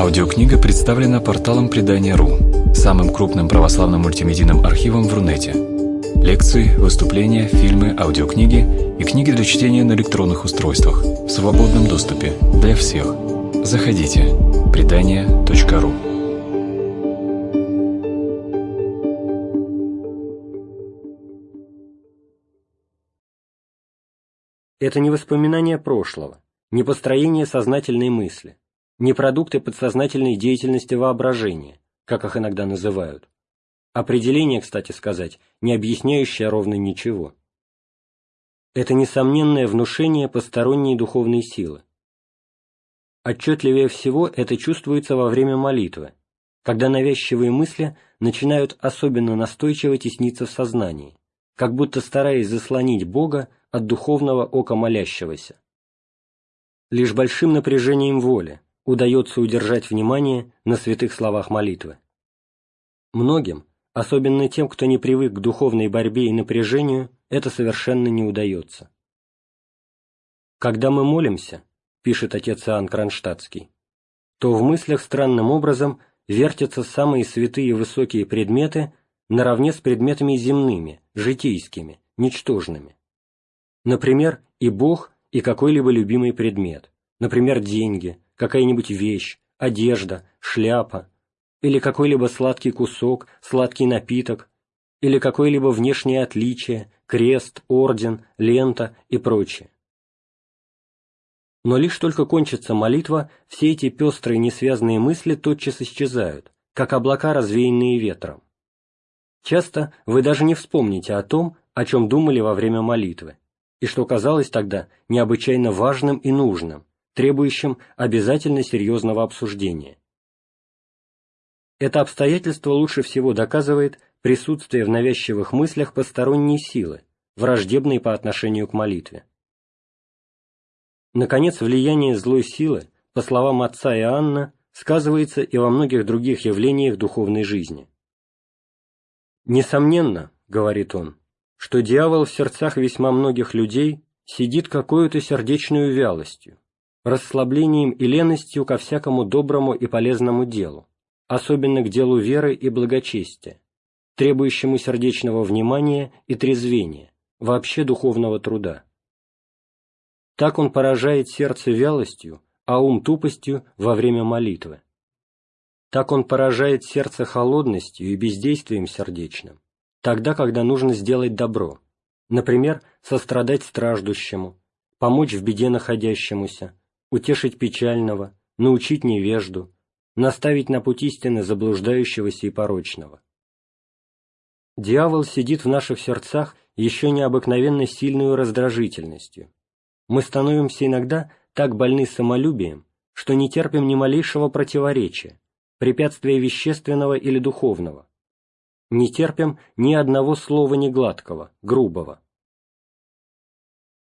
Аудиокнига представлена порталом Предания.ру, самым крупным православным мультимедийным архивом в Рунете. Лекции, выступления, фильмы, аудиокниги и книги для чтения на электронных устройствах в свободном доступе для всех. Заходите. Предания.ру Это не воспоминание прошлого, не построение сознательной мысли, не продукты подсознательной деятельности воображения, как их иногда называют. Определение, кстати сказать, не объясняющее ровно ничего. Это несомненное внушение посторонней духовной силы. Отчетливее всего это чувствуется во время молитвы, когда навязчивые мысли начинают особенно настойчиво тесниться в сознании, как будто стараясь заслонить Бога от духовного ока молящегося. Лишь большим напряжением воли, удается удержать внимание на святых словах молитвы. Многим, особенно тем, кто не привык к духовной борьбе и напряжению, это совершенно не удается. «Когда мы молимся», — пишет отец Иоанн Кронштадтский, то в мыслях странным образом вертятся самые святые и высокие предметы наравне с предметами земными, житейскими, ничтожными. Например, и Бог, и какой-либо любимый предмет, например, деньги, какая-нибудь вещь, одежда, шляпа, или какой-либо сладкий кусок, сладкий напиток, или какое-либо внешнее отличие, крест, орден, лента и прочее. Но лишь только кончится молитва, все эти пестрые несвязанные мысли тотчас исчезают, как облака, развеянные ветром. Часто вы даже не вспомните о том, о чем думали во время молитвы, и что казалось тогда необычайно важным и нужным, требующим обязательно серьезного обсуждения. Это обстоятельство лучше всего доказывает присутствие в навязчивых мыслях посторонней силы, враждебной по отношению к молитве. Наконец, влияние злой силы, по словам отца Иоанна, сказывается и во многих других явлениях духовной жизни. «Несомненно, — говорит он, — что дьявол в сердцах весьма многих людей сидит какой-то сердечную вялостью, расслаблением и леностью ко всякому доброму и полезному делу, особенно к делу веры и благочестия, требующему сердечного внимания и трезвения, вообще духовного труда. Так он поражает сердце вялостью, а ум тупостью во время молитвы. Так он поражает сердце холодностью и бездействием сердечным, тогда, когда нужно сделать добро, например, сострадать страждущему, помочь в беде находящемуся, утешить печального, научить невежду, наставить на путь истины заблуждающегося и порочного. Дьявол сидит в наших сердцах еще необыкновенно сильную раздражительностью. Мы становимся иногда так больны самолюбием, что не терпим ни малейшего противоречия, препятствия вещественного или духовного. Не терпим ни одного слова негладкого, грубого.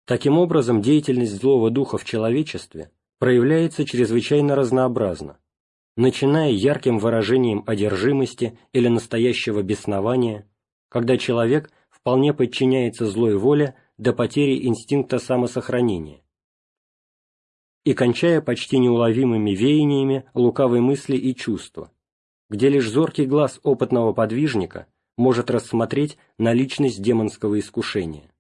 Таким образом, деятельность злого духа в человечестве проявляется чрезвычайно разнообразно, начиная ярким выражением одержимости или настоящего беснования, когда человек вполне подчиняется злой воле до потери инстинкта самосохранения, и кончая почти неуловимыми веяниями лукавой мысли и чувства, где лишь зоркий глаз опытного подвижника может рассмотреть наличность демонского искушения.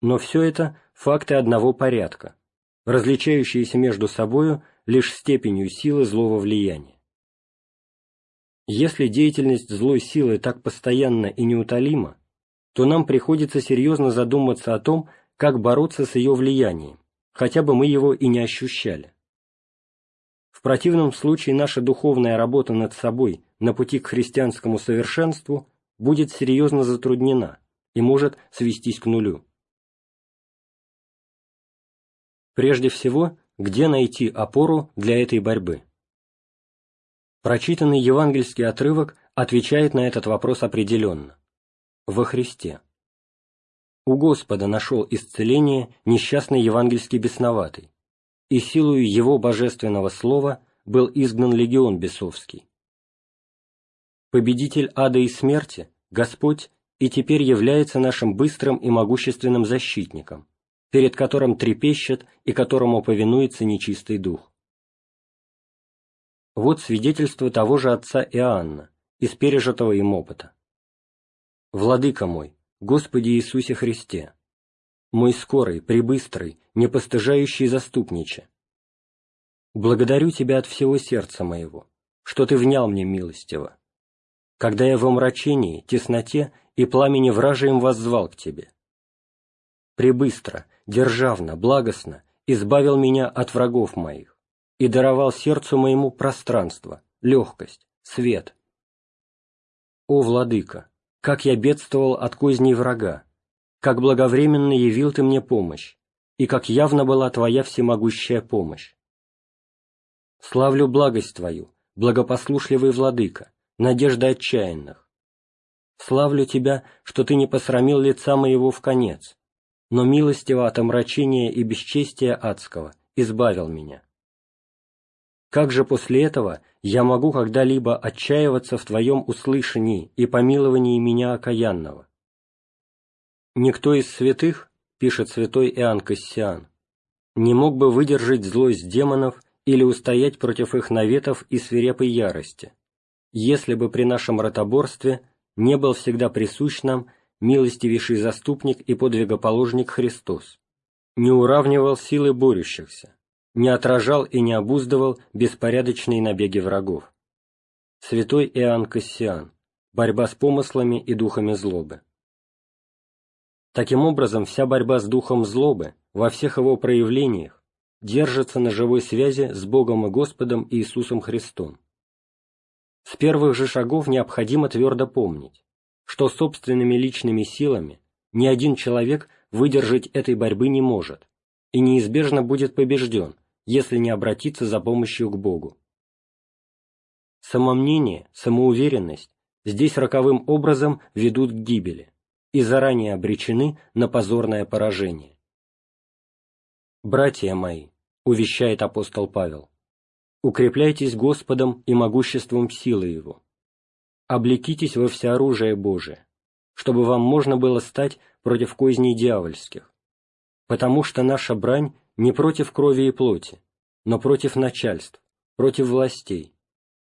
Но все это факты одного порядка, различающиеся между собою лишь степенью силы злого влияния. Если деятельность злой силы так постоянна и неутолима, то нам приходится серьезно задуматься о том, как бороться с ее влиянием, хотя бы мы его и не ощущали. В противном случае наша духовная работа над собой на пути к христианскому совершенству будет серьезно затруднена и может свестись к нулю. Прежде всего, где найти опору для этой борьбы? Прочитанный евангельский отрывок отвечает на этот вопрос определенно. Во Христе. У Господа нашел исцеление несчастный евангельский бесноватый, и силою его божественного слова был изгнан легион бесовский. Победитель ада и смерти, Господь, и теперь является нашим быстрым и могущественным защитником, перед которым трепещет и которому повинуется нечистый дух. Вот свидетельство того же отца Иоанна, из пережитого им опыта. «Владыка мой, Господи Иисусе Христе, мой скорый, прибыстрый, непостыжающий заступниче, благодарю Тебя от всего сердца моего, что Ты внял мне милостиво, когда я в омрачении, тесноте и пламени вражием воззвал к Тебе. Прибыстро, державно, благостно избавил меня от врагов моих и даровал сердцу моему пространство, легкость, свет. О, Владыка, как я бедствовал от козней врага, как благовременно явил Ты мне помощь, и как явно была Твоя всемогущая помощь. Славлю благость Твою, благопослушливый Владыка, надежда отчаянных. Славлю Тебя, что Ты не посрамил лица моего в конец, но милостиво от омрачения и бесчестия адского избавил меня. Как же после этого я могу когда-либо отчаиваться в Твоем услышании и помиловании меня окаянного? Никто из святых, пишет святой Иоанн Кассиан, не мог бы выдержать злость демонов или устоять против их наветов и свирепой ярости, если бы при нашем ротоборстве не был всегда присущ нам милостивейший заступник и подвигоположник Христос, не уравнивал силы борющихся, не отражал и не обуздывал беспорядочные набеги врагов. Святой Иоанн Кассиан. Борьба с помыслами и духами злобы. Таким образом, вся борьба с духом злобы во всех его проявлениях держится на живой связи с Богом и Господом Иисусом Христом. С первых же шагов необходимо твердо помнить, что собственными личными силами ни один человек выдержать этой борьбы не может и неизбежно будет побежден, если не обратиться за помощью к Богу. Самомнение, самоуверенность здесь роковым образом ведут к гибели и заранее обречены на позорное поражение. «Братья мои», — увещает апостол Павел, — «укрепляйтесь Господом и могуществом силы Его, облекитесь во всеоружие Божие, чтобы вам можно было стать против козней дьявольских, потому что наша брань не против крови и плоти, но против начальств, против властей,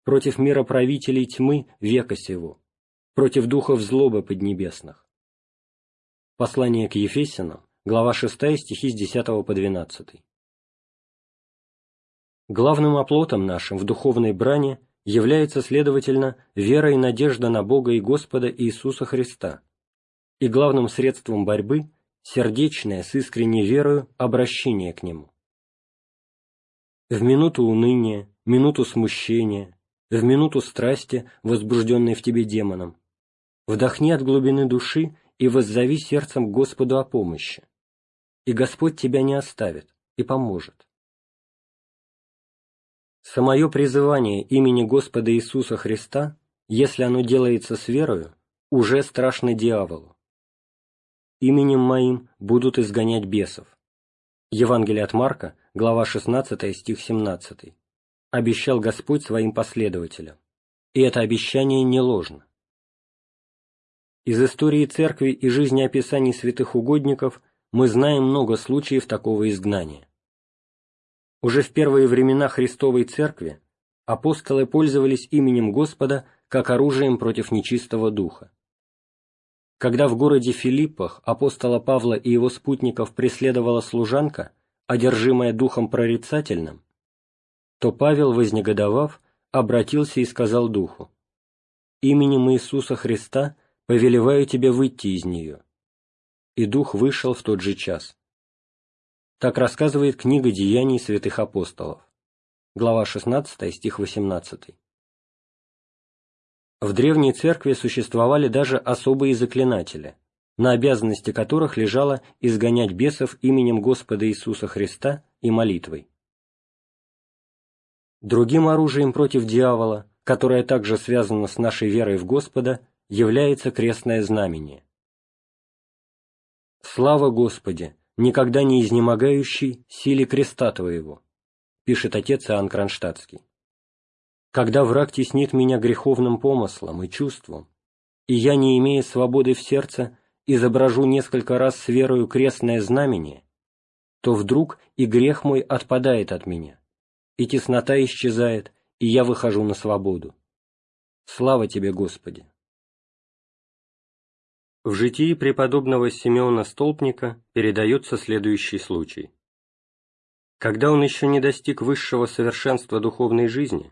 против мироправителей тьмы века сего, против духов злобы поднебесных. Послание к Ефесянам, глава 6, стихи с 10 по 12. Главным оплотом нашим в духовной брани является, следовательно, вера и надежда на Бога и Господа Иисуса Христа, и главным средством борьбы – сердечное, с искренней верою, обращение к Нему. В минуту уныния, минуту смущения, в минуту страсти, возбужденной в тебе демоном, вдохни от глубины души и воззови сердцем Господу о помощи, и Господь тебя не оставит и поможет. Самое призывание имени Господа Иисуса Христа, если оно делается с верою, уже страшно дьяволу. Именем моим будут изгонять бесов. Евангелие от Марка, глава 16, стих 17. Обещал Господь своим последователям. И это обещание не ложно. Из истории церкви и жизнеописаний святых угодников мы знаем много случаев такого изгнания. Уже в первые времена Христовой Церкви апостолы пользовались именем Господа как оружием против нечистого духа. Когда в городе Филиппах апостола Павла и его спутников преследовала служанка, одержимая духом прорицательным, то Павел, вознегодовав, обратился и сказал духу, «Именем Иисуса Христа повелеваю тебе выйти из нее». И дух вышел в тот же час. Так рассказывает книга Деяний святых апостолов. Глава 16, стих 18. В древней церкви существовали даже особые заклинатели, на обязанности которых лежало изгонять бесов именем Господа Иисуса Христа и молитвой. Другим оружием против дьявола, которое также связано с нашей верой в Господа, является крестное знамение. Слава Господи! Никогда не изнемогающий силе креста твоего», пишет отец Иоанн Кронштадтский. «Когда враг теснит меня греховным помыслом и чувством, и я, не имея свободы в сердце, изображу несколько раз с верою крестное знамение, то вдруг и грех мой отпадает от меня, и теснота исчезает, и я выхожу на свободу. Слава тебе, Господи! В житии преподобного Симеона Столпника передается следующий случай. Когда он еще не достиг высшего совершенства духовной жизни,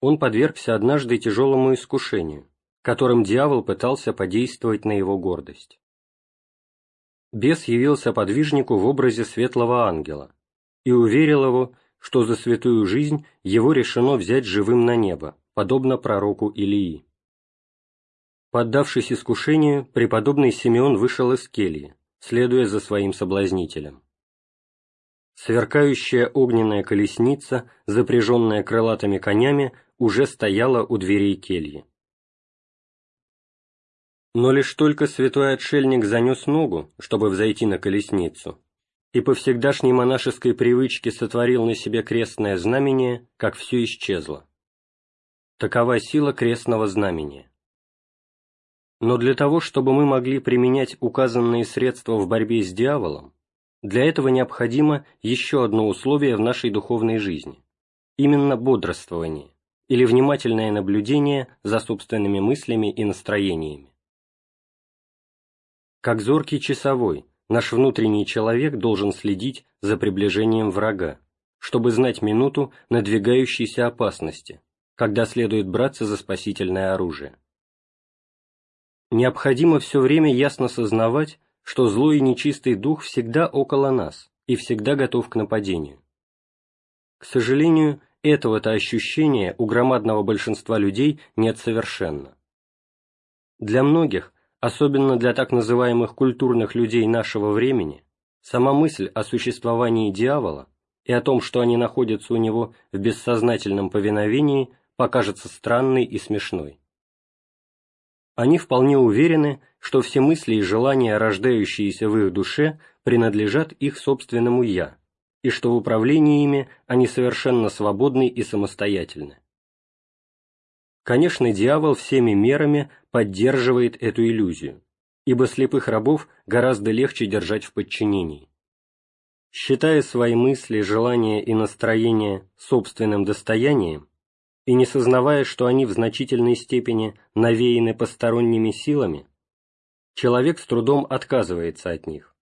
он подвергся однажды тяжелому искушению, которым дьявол пытался подействовать на его гордость. Бес явился подвижнику в образе светлого ангела и уверил его, что за святую жизнь его решено взять живым на небо, подобно пророку Илии. Поддавшись искушению, преподобный Симеон вышел из кельи, следуя за своим соблазнителем. Сверкающая огненная колесница, запряженная крылатыми конями, уже стояла у дверей кельи. Но лишь только святой отшельник занес ногу, чтобы взойти на колесницу, и по всегдашней монашеской привычке сотворил на себе крестное знамение, как все исчезло. Такова сила крестного знамения. Но для того, чтобы мы могли применять указанные средства в борьбе с дьяволом, для этого необходимо еще одно условие в нашей духовной жизни – именно бодрствование или внимательное наблюдение за собственными мыслями и настроениями. Как зоркий часовой, наш внутренний человек должен следить за приближением врага, чтобы знать минуту надвигающейся опасности, когда следует браться за спасительное оружие. Необходимо все время ясно сознавать, что злой и нечистый дух всегда около нас и всегда готов к нападению. К сожалению, этого-то ощущения у громадного большинства людей нет совершенно. Для многих, особенно для так называемых культурных людей нашего времени, сама мысль о существовании дьявола и о том, что они находятся у него в бессознательном повиновении, покажется странной и смешной. Они вполне уверены, что все мысли и желания, рождающиеся в их душе, принадлежат их собственному «я», и что в управлении ими они совершенно свободны и самостоятельны. Конечно, дьявол всеми мерами поддерживает эту иллюзию, ибо слепых рабов гораздо легче держать в подчинении. Считая свои мысли, желания и настроения собственным достоянием, и не сознавая, что они в значительной степени навеяны посторонними силами, человек с трудом отказывается от них,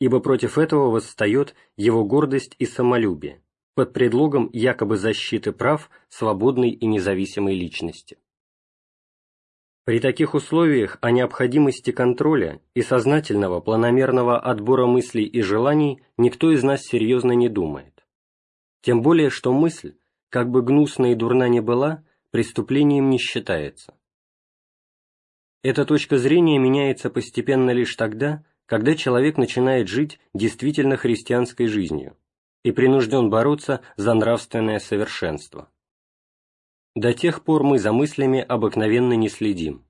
ибо против этого восстает его гордость и самолюбие, под предлогом якобы защиты прав свободной и независимой личности. При таких условиях о необходимости контроля и сознательного планомерного отбора мыслей и желаний никто из нас серьезно не думает. Тем более, что мысль как бы гнусна и дурна не была, преступлением не считается. Эта точка зрения меняется постепенно лишь тогда, когда человек начинает жить действительно христианской жизнью и принужден бороться за нравственное совершенство. До тех пор мы за мыслями обыкновенно не следим.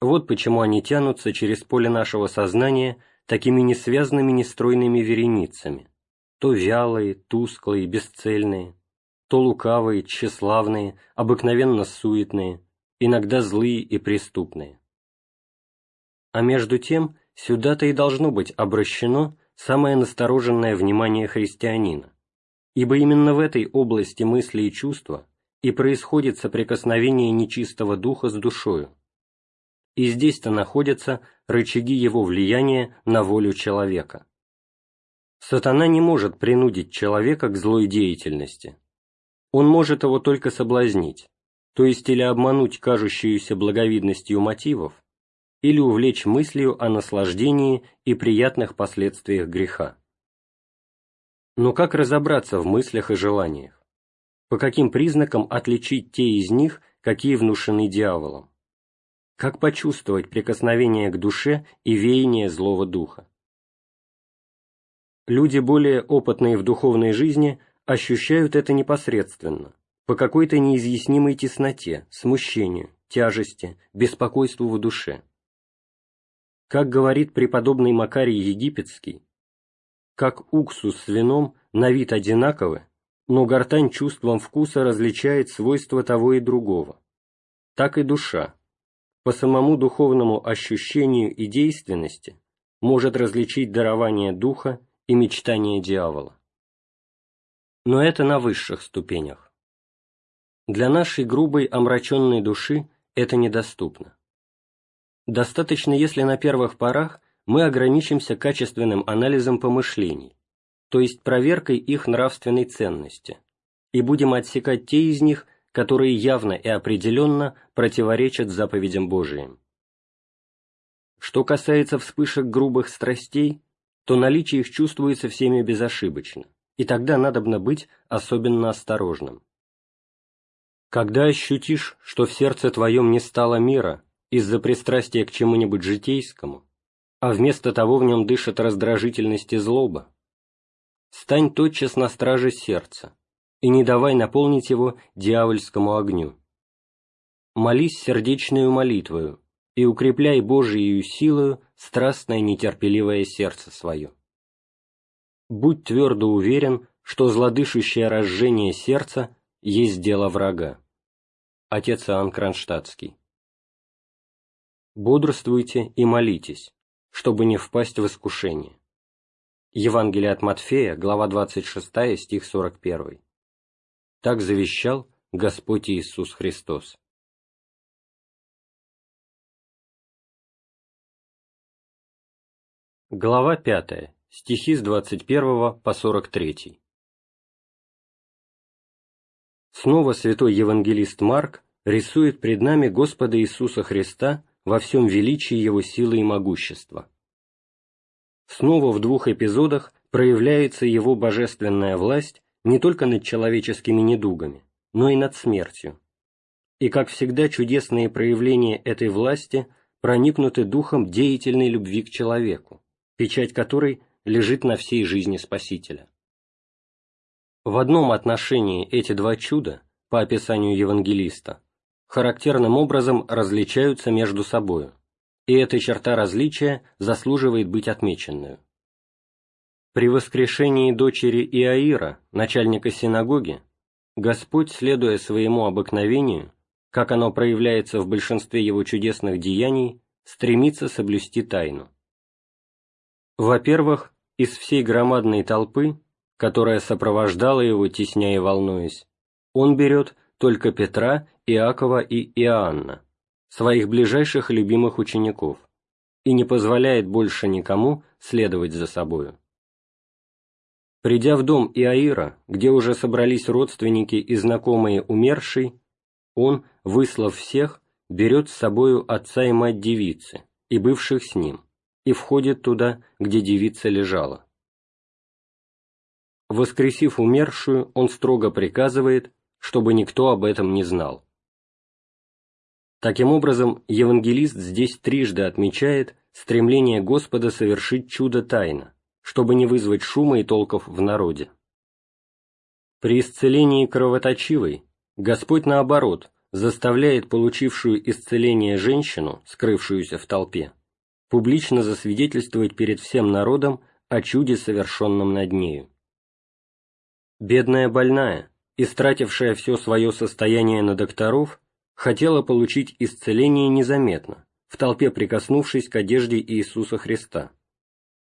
Вот почему они тянутся через поле нашего сознания такими несвязными нестройными вереницами, то вялые, тусклые, бесцельные, то лукавые, тщеславные, обыкновенно суетные, иногда злые и преступные. А между тем, сюда-то и должно быть обращено самое настороженное внимание христианина, ибо именно в этой области мысли и чувства и происходит соприкосновение нечистого духа с душою, и здесь-то находятся рычаги его влияния на волю человека. Сатана не может принудить человека к злой деятельности, он может его только соблазнить, то есть или обмануть кажущуюся благовидностью мотивов, или увлечь мыслью о наслаждении и приятных последствиях греха. Но как разобраться в мыслях и желаниях? По каким признакам отличить те из них, какие внушены дьяволом? Как почувствовать прикосновение к душе и веяние злого духа? Люди, более опытные в духовной жизни, ощущают это непосредственно, по какой-то неизъяснимой тесноте, смущению, тяжести, беспокойству в душе. Как говорит преподобный Макарий Египетский, как уксус с вином на вид одинаковы, но гортань чувством вкуса различает свойства того и другого. Так и душа, по самому духовному ощущению и действенности, может различить дарование духа и мечтание дьявола но это на высших ступенях. Для нашей грубой омраченной души это недоступно. Достаточно, если на первых порах мы ограничимся качественным анализом помышлений, то есть проверкой их нравственной ценности, и будем отсекать те из них, которые явно и определенно противоречат заповедям Божиим. Что касается вспышек грубых страстей, то наличие их чувствуется всеми безошибочно, и тогда надобно быть особенно осторожным. Когда ощутишь, что в сердце твоем не стало мира из-за пристрастия к чему-нибудь житейскому, а вместо того в нем дышит раздражительность и злоба, стань тотчас на страже сердца и не давай наполнить его дьявольскому огню. Молись сердечную молитвою и укрепляй Божией силою страстное нетерпеливое сердце свое. Будь твердо уверен, что злодышущее разжение сердца есть дело врага. Отец Иоанн Кронштадтский. Бодрствуйте и молитесь, чтобы не впасть в искушение. Евангелие от Матфея, глава 26, стих 41. Так завещал Господь Иисус Христос. Глава 5. Стихи с 21 по 43. Снова святой евангелист Марк рисует пред нами Господа Иисуса Христа во всем величии Его силы и могущества. Снова в двух эпизодах проявляется Его божественная власть не только над человеческими недугами, но и над смертью. И, как всегда, чудесные проявления этой власти проникнуты духом деятельной любви к человеку, печать которой лежит на всей жизни Спасителя. В одном отношении эти два чуда, по описанию евангелиста, характерным образом различаются между собою, и эта черта различия заслуживает быть отмеченной. При воскрешении дочери Иаира, начальника синагоги, Господь, следуя своему обыкновению, как оно проявляется в большинстве его чудесных деяний, стремится соблюсти тайну. Во-первых, из всей громадной толпы которая сопровождала его, тесня и волнуясь, он берет только Петра, Иакова и Иоанна, своих ближайших любимых учеников, и не позволяет больше никому следовать за собою. Придя в дом Иаира, где уже собрались родственники и знакомые умершей, он, выслав всех, берет с собою отца и мать девицы и бывших с ним, и входит туда, где девица лежала. Воскресив умершую, он строго приказывает, чтобы никто об этом не знал. Таким образом, евангелист здесь трижды отмечает стремление Господа совершить чудо тайно, чтобы не вызвать шума и толков в народе. При исцелении кровоточивой Господь, наоборот, заставляет получившую исцеление женщину, скрывшуюся в толпе, публично засвидетельствовать перед всем народом о чуде, совершенном над нею. Бедная больная, истратившая все свое состояние на докторов, хотела получить исцеление незаметно, в толпе прикоснувшись к одежде Иисуса Христа.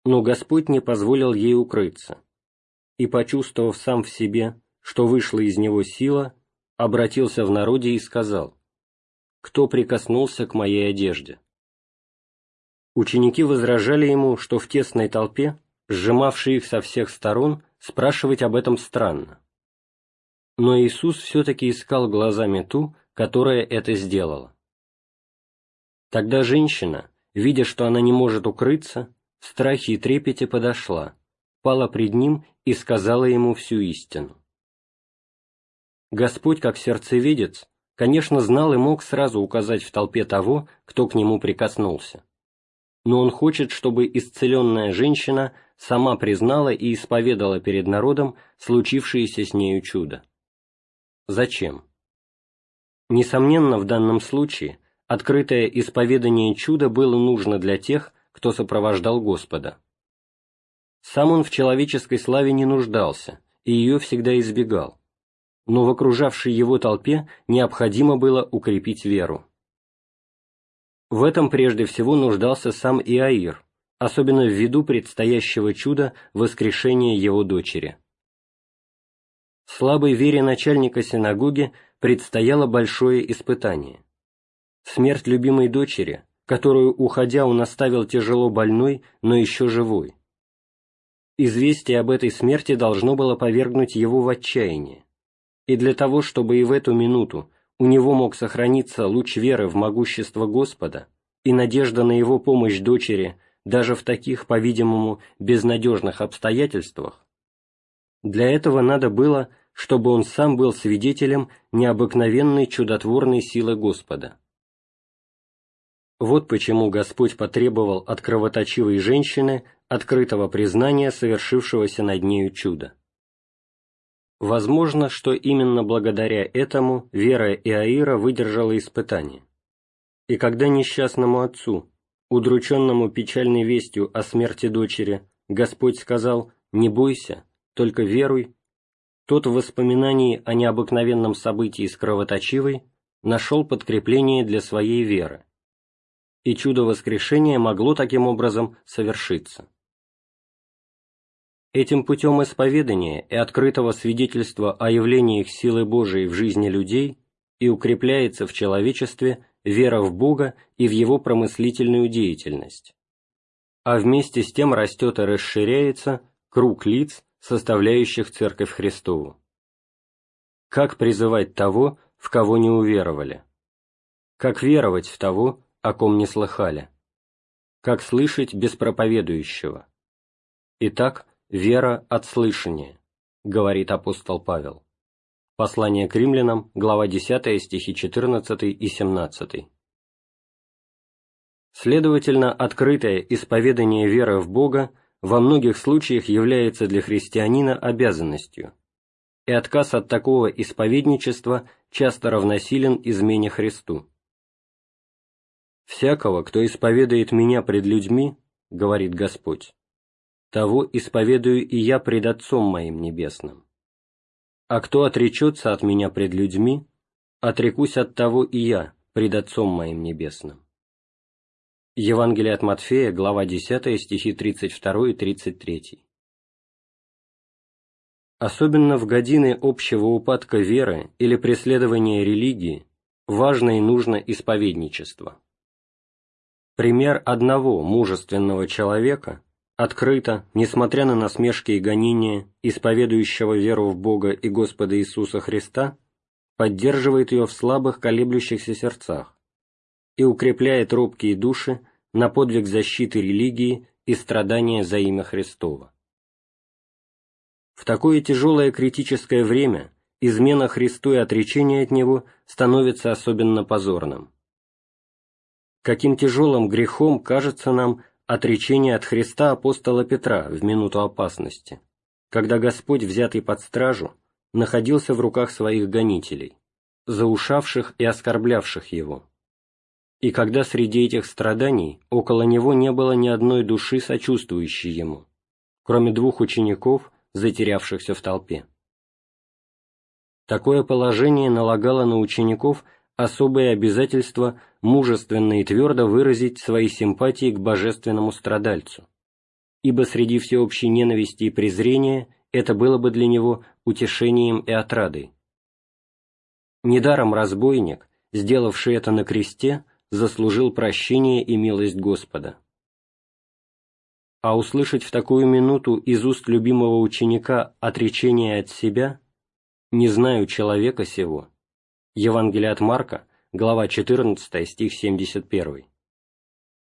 Но Господь не позволил ей укрыться, и, почувствовав сам в себе, что вышла из него сила, обратился в народе и сказал, «Кто прикоснулся к моей одежде?» Ученики возражали ему, что в тесной толпе, сжимавшей их со всех сторон, спрашивать об этом странно. Но Иисус все-таки искал глазами ту, которая это сделала. Тогда женщина, видя, что она не может укрыться, в страхе и трепете подошла, пала пред ним и сказала ему всю истину. Господь, как сердцеведец, конечно, знал и мог сразу указать в толпе того, кто к нему прикоснулся. Но он хочет, чтобы исцеленная женщина сама признала и исповедала перед народом случившееся с нею чудо. Зачем? Несомненно, в данном случае открытое исповедание чуда было нужно для тех, кто сопровождал Господа. Сам он в человеческой славе не нуждался и ее всегда избегал, но в окружавшей его толпе необходимо было укрепить веру. В этом прежде всего нуждался сам Иаир, особенно ввиду предстоящего чуда воскрешения его дочери. Слабой вере начальника синагоги предстояло большое испытание. Смерть любимой дочери, которую, уходя, он оставил тяжело больной, но еще живой. Известие об этой смерти должно было повергнуть его в отчаяние. И для того, чтобы и в эту минуту у него мог сохраниться луч веры в могущество Господа и надежда на его помощь дочери даже в таких, по-видимому, безнадежных обстоятельствах, для этого надо было, чтобы он сам был свидетелем необыкновенной чудотворной силы Господа. Вот почему Господь потребовал от кровоточивой женщины открытого признания совершившегося над нею чуда. Возможно, что именно благодаря этому вера Иаира выдержала испытание. И когда несчастному отцу, удрученному печальной вестью о смерти дочери, Господь сказал «Не бойся, только веруй», тот в воспоминании о необыкновенном событии с кровоточивой нашел подкрепление для своей веры, и чудо воскрешения могло таким образом совершиться. Этим путем исповедания и открытого свидетельства о явлениях силы Божией в жизни людей и укрепляется в человечестве вера в Бога и в Его промыслительную деятельность. А вместе с тем растет и расширяется круг лиц, составляющих Церковь Христову. Как призывать того, в кого не уверовали? Как веровать в того, о ком не слыхали? Как слышать без проповедующего? Итак, вера от слышания, говорит апостол Павел. Послание к римлянам, глава 10, стихи 14 и 17. Следовательно, открытое исповедание веры в Бога во многих случаях является для христианина обязанностью, и отказ от такого исповедничества часто равносилен измене Христу. «Всякого, кто исповедует меня пред людьми, — говорит Господь, — того исповедую и я пред Отцом моим Небесным. А кто отречется от меня пред людьми, отрекусь от того и я пред Отцом моим Небесным». Евангелие от Матфея, глава 10, стихи 32 и 33. Особенно в годины общего упадка веры или преследования религии важно и нужно исповедничество. Пример одного мужественного человека, открыто, несмотря на насмешки и гонения, исповедующего веру в Бога и Господа Иисуса Христа, поддерживает ее в слабых колеблющихся сердцах и укрепляет робкие души на подвиг защиты религии и страдания за имя Христово. В такое тяжелое критическое время измена Христу и отречение от Него становится особенно позорным каким тяжелым грехом кажется нам отречение от Христа апостола Петра в минуту опасности, когда Господь, взятый под стражу, находился в руках своих гонителей, заушавших и оскорблявших его. И когда среди этих страданий около него не было ни одной души, сочувствующей ему, кроме двух учеников, затерявшихся в толпе. Такое положение налагало на учеников особое обязательство мужественно и твердо выразить свои симпатии к божественному страдальцу, ибо среди всеобщей ненависти и презрения это было бы для него утешением и отрадой. Недаром разбойник, сделавший это на кресте, заслужил прощение и милость Господа. А услышать в такую минуту из уст любимого ученика отречение от себя «не знаю человека сего», Евангелие от Марка, глава 14, стих 71.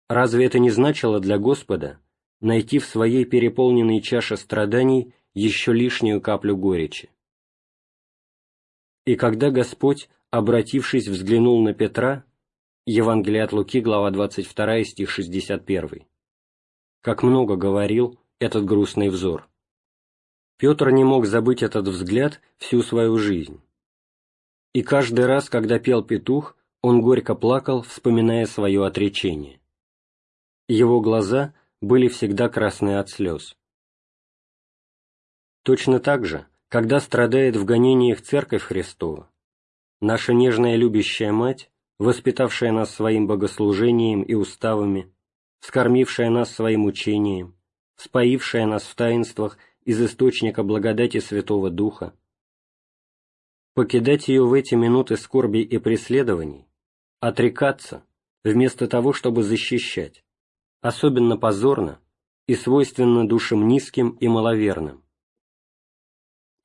Разве это не значило для Господа найти в своей переполненной чаше страданий еще лишнюю каплю горечи? И когда Господь, обратившись, взглянул на Петра, Евангелие от Луки, глава 22, стих 61, как много говорил этот грустный взор. Петр не мог забыть этот взгляд всю свою жизнь и каждый раз, когда пел петух, он горько плакал, вспоминая свое отречение. Его глаза были всегда красные от слез. Точно так же, когда страдает в гонениях Церковь Христова, наша нежная любящая Мать, воспитавшая нас своим богослужением и уставами, скормившая нас своим учением, споившая нас в таинствах из источника благодати Святого Духа, покидать ее в эти минуты скорби и преследований, отрекаться, вместо того, чтобы защищать, особенно позорно и свойственно душам низким и маловерным.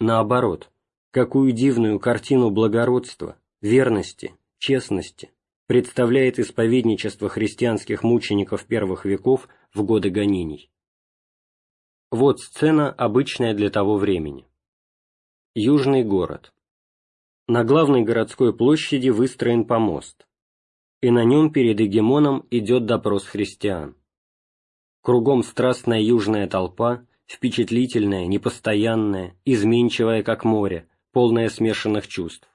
Наоборот, какую дивную картину благородства, верности, честности представляет исповедничество христианских мучеников первых веков в годы гонений. Вот сцена, обычная для того времени. Южный город. На главной городской площади выстроен помост, и на нем перед эгемоном идет допрос христиан. Кругом страстная южная толпа, впечатлительная, непостоянная, изменчивая, как море, полная смешанных чувств.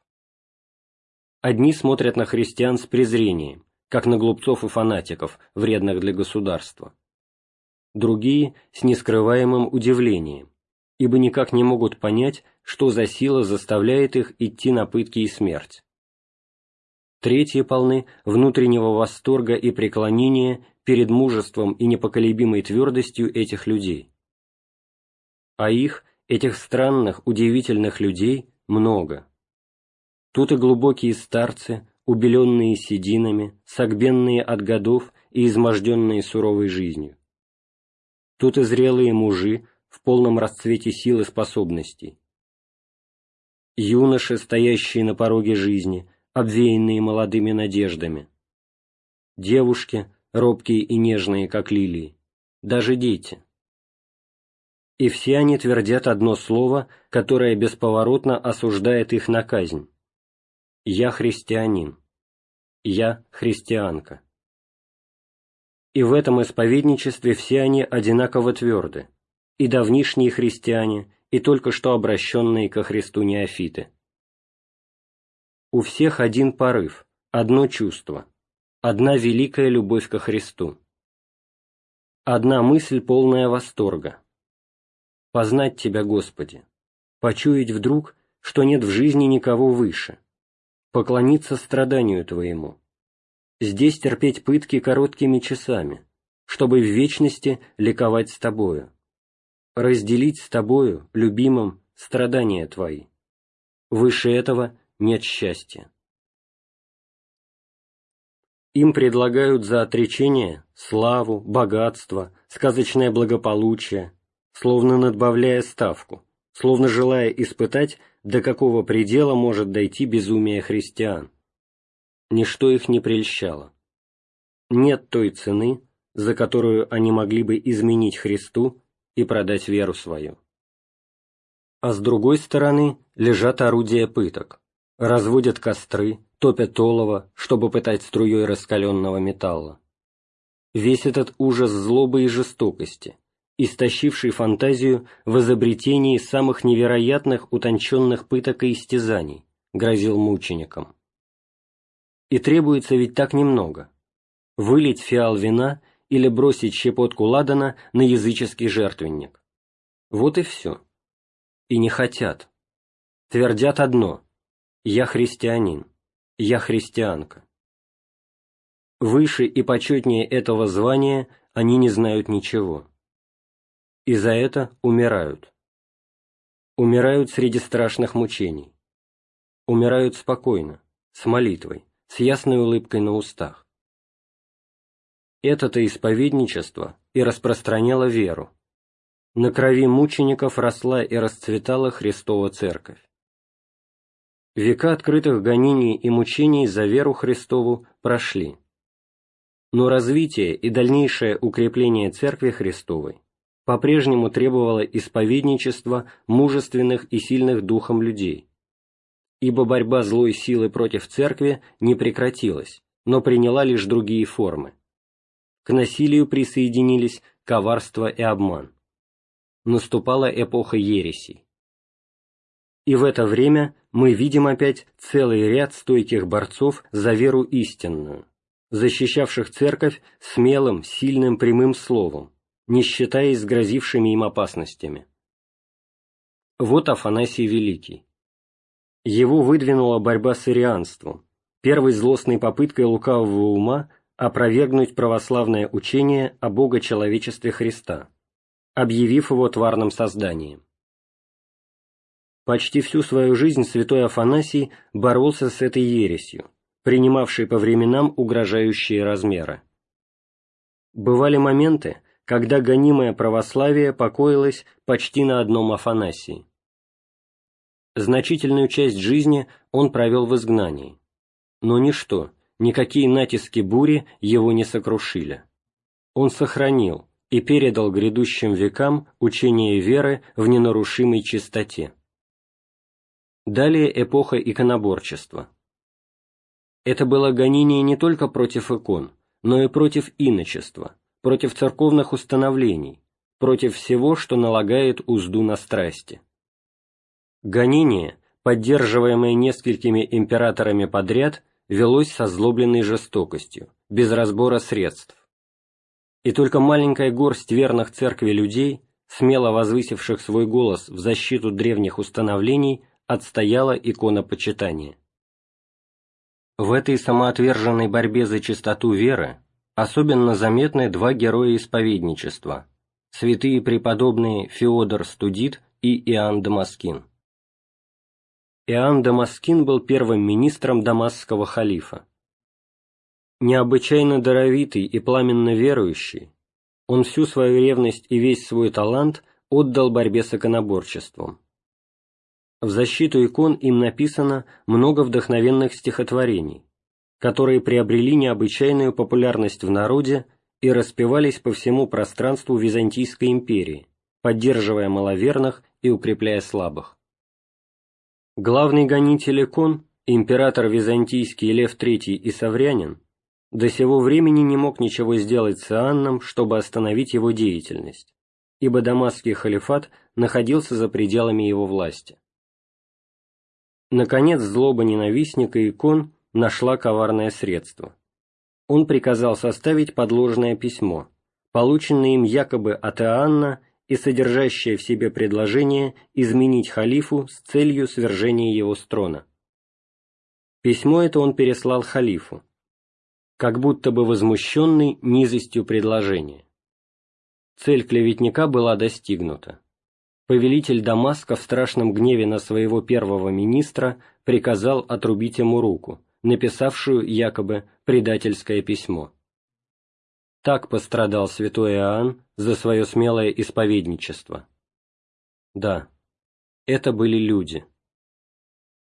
Одни смотрят на христиан с презрением, как на глупцов и фанатиков, вредных для государства. Другие – с нескрываемым удивлением, ибо никак не могут понять, что за сила заставляет их идти на пытки и смерть. Третьи полны внутреннего восторга и преклонения перед мужеством и непоколебимой твердостью этих людей. А их, этих странных, удивительных людей, много. Тут и глубокие старцы, убеленные сединами, согбенные от годов и изможденные суровой жизнью. Тут и зрелые мужи в полном расцвете сил и способностей. Юноши, стоящие на пороге жизни, обвеянные молодыми надеждами. Девушки, робкие и нежные, как лилии. Даже дети. И все они твердят одно слово, которое бесповоротно осуждает их на казнь «Я христианин», «Я христианка». И в этом исповедничестве все они одинаково тверды, и давнишние христиане, и только что обращенные ко Христу неофиты. У всех один порыв, одно чувство, одна великая любовь ко Христу. Одна мысль, полная восторга. Познать Тебя, Господи, почуять вдруг, что нет в жизни никого выше, поклониться страданию Твоему. Здесь терпеть пытки короткими часами, чтобы в вечности ликовать с Тобою. Разделить с Тобою, любимым, страдания Твои. Выше этого нет счастья. Им предлагают за отречение славу, богатство, сказочное благополучие, словно надбавляя ставку, словно желая испытать, до какого предела может дойти безумие христиан. Ничто их не прельщало. Нет той цены, за которую они могли бы изменить Христу и продать веру свою. А с другой стороны лежат орудия пыток, разводят костры, топят олово, чтобы пытать струей раскаленного металла. Весь этот ужас злобы и жестокости, истощивший фантазию в изобретении самых невероятных утонченных пыток и истязаний, грозил мученикам. И требуется ведь так немного. Вылить фиал вина или бросить щепотку ладана на языческий жертвенник. Вот и все. И не хотят. Твердят одно «Я христианин, я христианка». Выше и почетнее этого звания они не знают ничего и за это умирают. Умирают среди страшных мучений. Умирают спокойно, с молитвой, с ясной улыбкой на устах. Это-то исповедничество и распространяло веру. На крови мучеников росла и расцветала Христова Церковь. Века открытых гонений и мучений за веру Христову прошли. Но развитие и дальнейшее укрепление Церкви Христовой по-прежнему требовало исповедничества мужественных и сильных духом людей, ибо борьба злой силы против церкви не прекратилась, но приняла лишь другие формы. К насилию присоединились коварство и обман. Наступала эпоха ересей. И в это время мы видим опять целый ряд стойких борцов за веру истинную, защищавших церковь смелым, сильным прямым словом, не считаясь грозившими им опасностями. Вот Афанасий Великий. Его выдвинула борьба с ирианством, первой злостной попыткой лукавого ума опровергнуть православное учение о богочеловечестве Христа, объявив его тварным созданием. Почти всю свою жизнь святой Афанасий боролся с этой ересью, принимавшей по временам угрожающие размеры. Бывали моменты, когда гонимое православие покоилось почти на одном Афанасии. Значительную часть жизни он провел в изгнании, но ничто, никакие натиски бури его не сокрушили. Он сохранил и передал грядущим векам учение веры в ненарушимой чистоте. Далее эпоха иконоборчества. Это было гонение не только против икон, но и против иночества, против церковных установлений, против всего, что налагает узду на страсти. Гонение, поддерживаемое несколькими императорами подряд, велось со злобленной жестокостью, без разбора средств. И только маленькая горсть верных церкви людей, смело возвысивших свой голос в защиту древних установлений, отстояла иконопочитание. В этой самоотверженной борьбе за чистоту веры особенно заметны два героя исповедничества – святые преподобные Феодор Студит и Иоанн Дамаскин. Иоанн Дамаскин был первым министром дамасского халифа. Необычайно даровитый и пламенно верующий, он всю свою ревность и весь свой талант отдал борьбе с иконоборчеством. В защиту икон им написано много вдохновенных стихотворений, которые приобрели необычайную популярность в народе и распевались по всему пространству Византийской империи, поддерживая маловерных и укрепляя слабых. Главный гонитель икон, император византийский Лев III и Саврянин, до сего времени не мог ничего сделать с Иоанном, чтобы остановить его деятельность, ибо Дамасский халифат находился за пределами его власти. Наконец, злоба ненавистника икон нашла коварное средство. Он приказал составить подложное письмо, полученное им якобы от Иоанна и содержащее в себе предложение изменить халифу с целью свержения его с трона. Письмо это он переслал халифу, как будто бы возмущенный низостью предложения. Цель клеветника была достигнута повелитель Дамаска в страшном гневе на своего первого министра приказал отрубить ему руку, написавшую якобы предательское письмо. Так пострадал святой Иоанн за свое смелое исповедничество. Да, это были люди.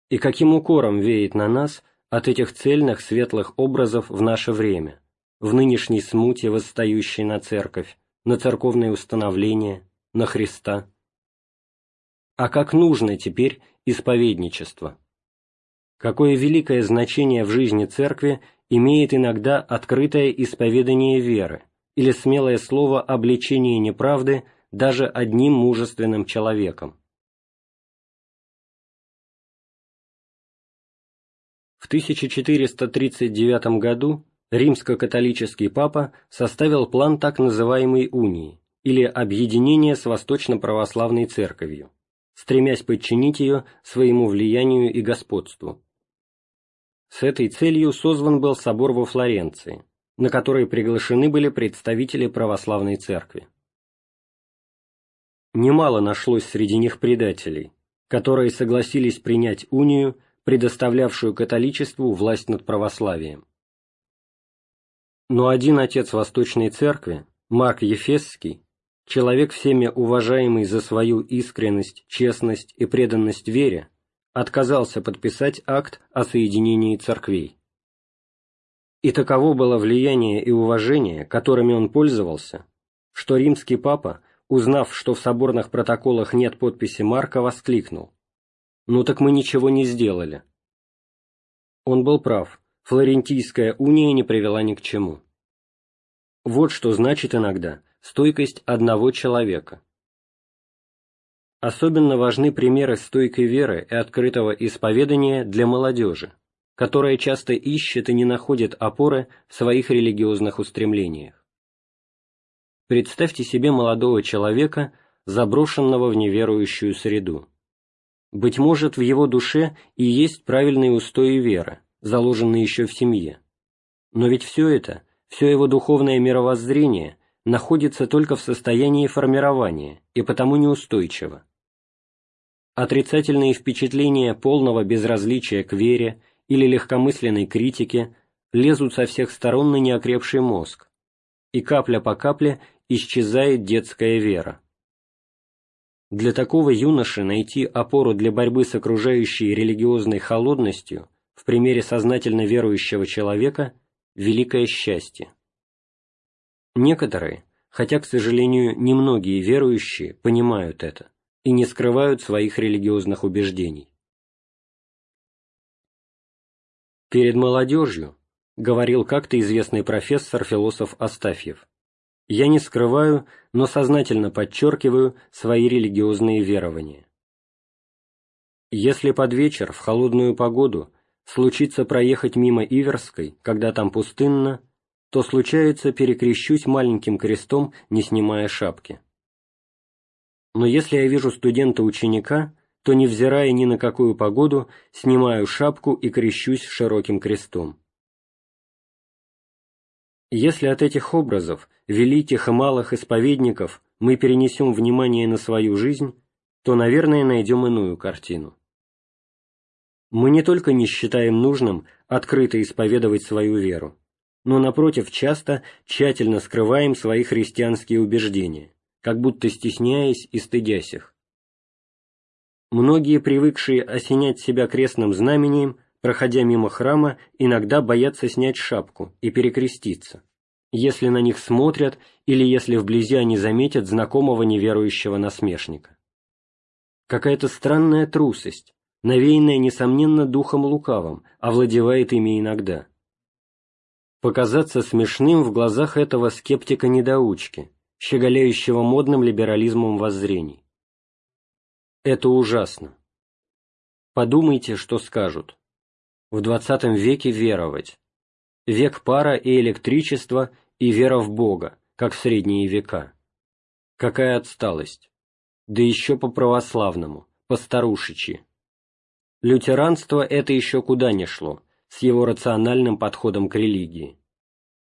И каким укором веет на нас от этих цельных светлых образов в наше время, в нынешней смуте, восстающей на церковь, на церковное установление, на Христа. А как нужно теперь исповедничество? Какое великое значение в жизни церкви имеет иногда открытое исповедание веры или смелое слово обличения неправды даже одним мужественным человеком? В 1439 году римско-католический папа составил план так называемой унии или объединения с восточно-православной церковью стремясь подчинить ее своему влиянию и господству. С этой целью созван был собор во Флоренции, на который приглашены были представители православной церкви. Немало нашлось среди них предателей, которые согласились принять унию, предоставлявшую католичеству власть над православием. Но один отец Восточной Церкви, Марк Ефесский, человек всеми уважаемый за свою искренность, честность и преданность вере, отказался подписать акт о соединении церквей. И таково было влияние и уважение, которыми он пользовался, что римский папа, узнав, что в соборных протоколах нет подписи Марка, воскликнул. «Ну так мы ничего не сделали». Он был прав, Флорентийская уния не привела ни к чему. Вот что значит иногда стойкость одного человека. Особенно важны примеры стойкой веры и открытого исповедания для молодежи, которая часто ищет и не находит опоры в своих религиозных устремлениях. Представьте себе молодого человека, заброшенного в неверующую среду. Быть может, в его душе и есть правильные устои веры, заложенные еще в семье. Но ведь все это, все его духовное мировоззрение находится только в состоянии формирования и потому неустойчиво. отрицательные впечатления полного безразличия к вере или легкомысленной критике лезут со всех сторон на неокрепший мозг, и капля по капле исчезает детская вера. Для такого юноши найти опору для борьбы с окружающей религиозной холодностью в примере сознательно верующего человека – великое счастье. Некоторые, хотя, к сожалению, немногие верующие понимают это и не скрывают своих религиозных убеждений. Перед молодежью, говорил как-то известный профессор-философ Астафьев, я не скрываю, но сознательно подчеркиваю свои религиозные верования. Если под вечер в холодную погоду случится проехать мимо Иверской, когда там пустынно, то случается перекрещусь маленьким крестом, не снимая шапки. Но если я вижу студента-ученика, то, невзирая ни на какую погоду, снимаю шапку и крещусь широким крестом. Если от этих образов, великих и малых исповедников, мы перенесем внимание на свою жизнь, то, наверное, найдем иную картину. Мы не только не считаем нужным открыто исповедовать свою веру, но, напротив, часто тщательно скрываем свои христианские убеждения, как будто стесняясь и стыдясь их. Многие, привыкшие осенять себя крестным знамением, проходя мимо храма, иногда боятся снять шапку и перекреститься, если на них смотрят или если вблизи они заметят знакомого неверующего насмешника. Какая-то странная трусость, навеянная, несомненно, духом лукавым, овладевает ими иногда. Показаться смешным в глазах этого скептика-недоучки, щеголяющего модным либерализмом воззрений. Это ужасно. Подумайте, что скажут в XX веке веровать. Век пара и электричества и вера в Бога, как в средние века. Какая отсталость! Да еще по-православному, по-старушечьи. Лютеранство это еще куда не шло, с его рациональным подходом к религии.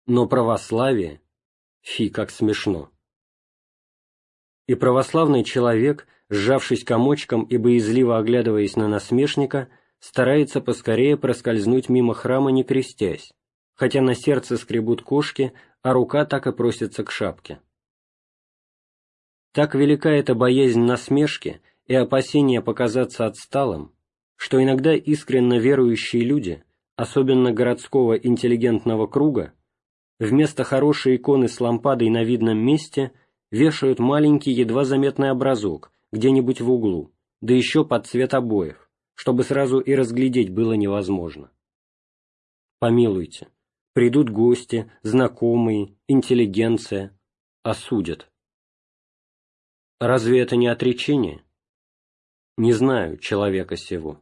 Но православие? Фи, как смешно. И православный человек, сжавшись комочком и боязливо оглядываясь на насмешника, старается поскорее проскользнуть мимо храма, не крестясь, хотя на сердце скребут кошки, а рука так и просится к шапке. Так велика эта боязнь насмешки и опасение показаться отсталым, что иногда искренно верующие люди, особенно городского интеллигентного круга, вместо хорошей иконы с лампадой на видном месте вешают маленький едва заметный образок где-нибудь в углу, да еще под цвет обоев, чтобы сразу и разглядеть было невозможно. Помилуйте, придут гости, знакомые, интеллигенция, осудят. Разве это не отречение? Не знаю человека сего.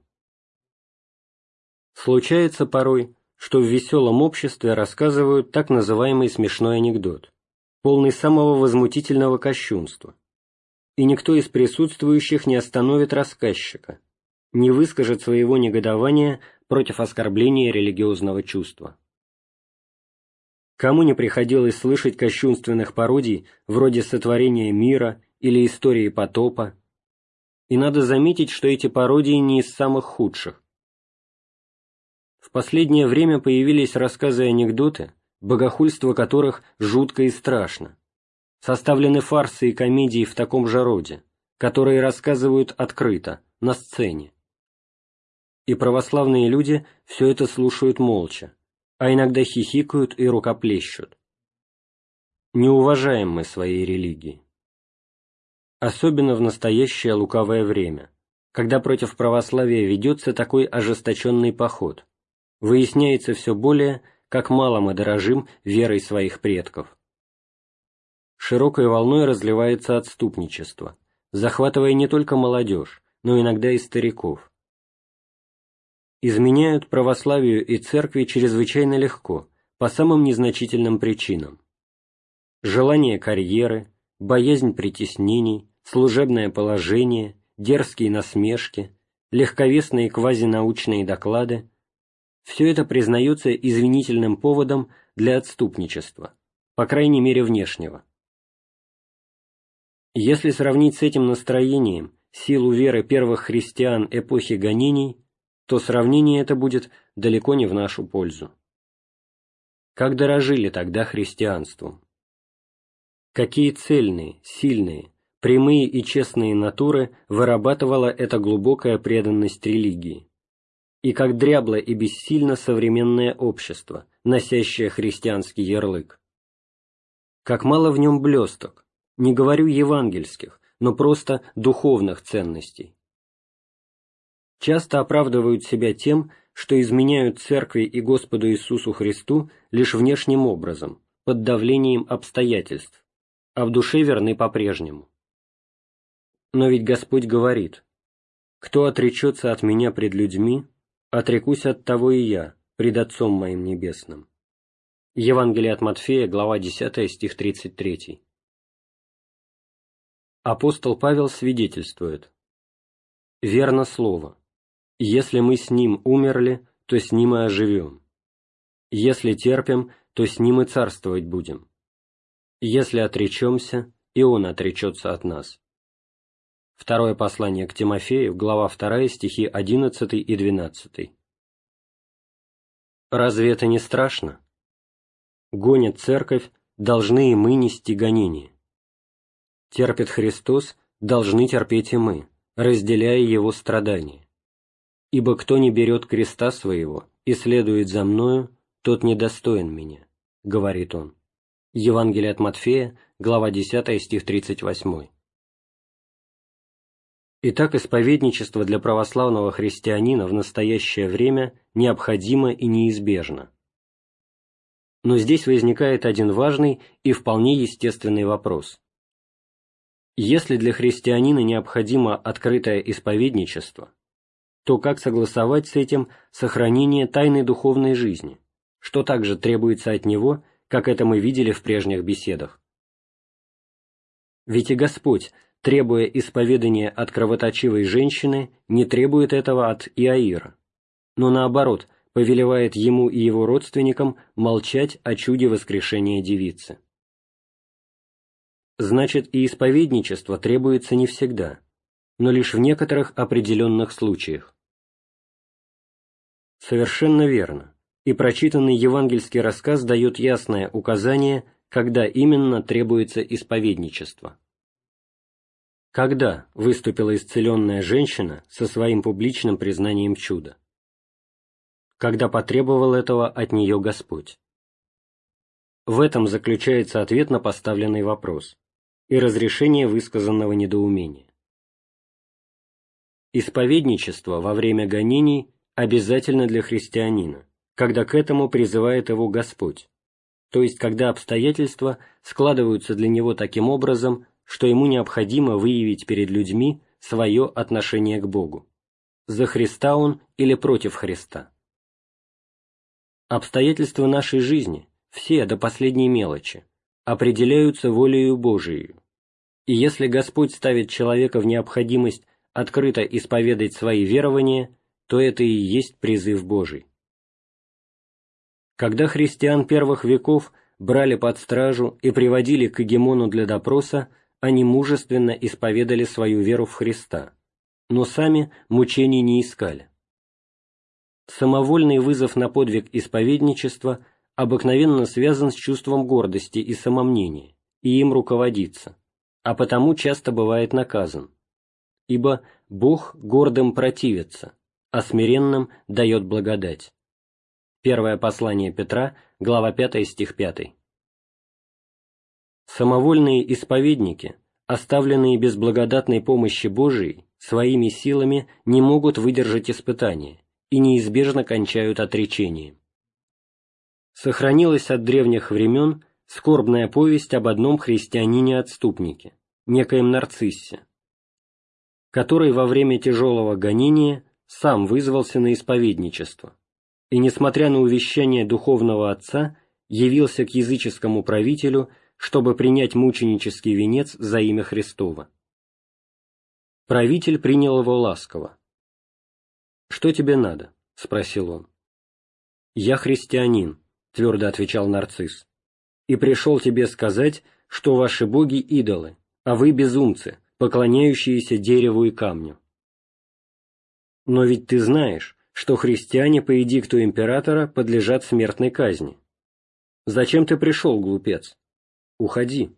Случается порой, что в веселом обществе рассказывают так называемый смешной анекдот, полный самого возмутительного кощунства, и никто из присутствующих не остановит рассказчика, не выскажет своего негодования против оскорбления религиозного чувства. Кому не приходилось слышать кощунственных пародий вроде сотворения мира или истории потопа? И надо заметить, что эти пародии не из самых худших. Последнее время появились рассказы и анекдоты, богохульство которых жутко и страшно. Составлены фарсы и комедии в таком же роде, которые рассказывают открыто, на сцене и православные люди все это слушают молча, а иногда хихикают и рукоплещут. Не уважаем мы своей религии. Особенно в настоящее лукавое время, когда против православия ведется такой ожесточенный поход, выясняется все более, как мало мы дорожим верой своих предков. Широкой волной разливается отступничество, захватывая не только молодежь, но иногда и стариков изменяют православию и церкви чрезвычайно легко, по самым незначительным причинам. Желание карьеры, боязнь притеснений, служебное положение, дерзкие насмешки, легковесные квазинаучные доклады – все это признается извинительным поводом для отступничества, по крайней мере внешнего. Если сравнить с этим настроением силу веры первых христиан эпохи гонений, то сравнение это будет далеко не в нашу пользу. Как дорожили тогда христианством? Какие цельные, сильные, прямые и честные натуры вырабатывала эта глубокая преданность религии? И как дрябло и бессильно современное общество, носящее христианский ярлык? Как мало в нем блесток, не говорю евангельских, но просто духовных ценностей. Часто оправдывают себя тем, что изменяют Церкви и Господу Иисусу Христу лишь внешним образом, под давлением обстоятельств, а в душе верны по-прежнему. Но ведь Господь говорит, «Кто отречется от Меня пред людьми, отрекусь от того и я, пред Отцом Моим Небесным». Евангелие от Матфея, глава 10, стих 33. Апостол Павел свидетельствует, «Верно слово, если мы с Ним умерли, то с Ним и оживем. Если терпим, то с Ним и царствовать будем. Если отречемся, и Он отречется от нас». Второе послание к Тимофею, глава 2, стихи 11 и 12. Разве это не страшно? Гонит церковь, должны и мы нести гонение. Терпит Христос, должны терпеть и мы, разделяя Его страдания. Ибо кто не берет креста своего и следует за мною, тот недостоин меня, говорит он. Евангелие от Матфея, глава 10, стих 38. Итак, исповедничество для православного христианина в настоящее время необходимо и неизбежно. Но здесь возникает один важный и вполне естественный вопрос. Если для христианина необходимо открытое исповедничество, то как согласовать с этим сохранение тайной духовной жизни, что также требуется от него, как это мы видели в прежних беседах? Ведь и Господь, требуя исповедания от кровоточивой женщины, не требует этого от Иаира, но наоборот, повелевает ему и его родственникам молчать о чуде воскрешения девицы. Значит, и исповедничество требуется не всегда, но лишь в некоторых определенных случаях. Совершенно верно, и прочитанный евангельский рассказ дает ясное указание, когда именно требуется исповедничество. Когда выступила исцеленная женщина со своим публичным признанием чуда? Когда потребовал этого от нее Господь? В этом заключается ответ на поставленный вопрос и разрешение высказанного недоумения. Исповедничество во время гонений обязательно для христианина, когда к этому призывает его Господь, то есть когда обстоятельства складываются для него таким образом, что ему необходимо выявить перед людьми свое отношение к Богу. За Христа он или против Христа. Обстоятельства нашей жизни, все до последней мелочи, определяются волею Божией. И если Господь ставит человека в необходимость открыто исповедать свои верования, то это и есть призыв Божий. Когда христиан первых веков брали под стражу и приводили к Эгемону для допроса, они мужественно исповедали свою веру в Христа, но сами мучений не искали. Самовольный вызов на подвиг исповедничества обыкновенно связан с чувством гордости и самомнения, и им руководится, а потому часто бывает наказан, ибо Бог гордым противится, а смиренным дает благодать. Первое послание Петра, глава 5, стих 5. Самовольные исповедники, оставленные без благодатной помощи Божией, своими силами не могут выдержать испытания и неизбежно кончают отречением. Сохранилась от древних времен скорбная повесть об одном христианине-отступнике, некоем нарциссе, который во время тяжелого гонения сам вызвался на исповедничество и, несмотря на увещание духовного отца, явился к языческому правителю чтобы принять мученический венец за имя Христово. Правитель принял его ласково. «Что тебе надо?» — спросил он. «Я христианин», — твердо отвечал нарцисс, «и пришел тебе сказать, что ваши боги — идолы, а вы безумцы, поклоняющиеся дереву и камню. Но ведь ты знаешь, что христиане по эдикту императора подлежат смертной казни. Зачем ты пришел, глупец? Уходи.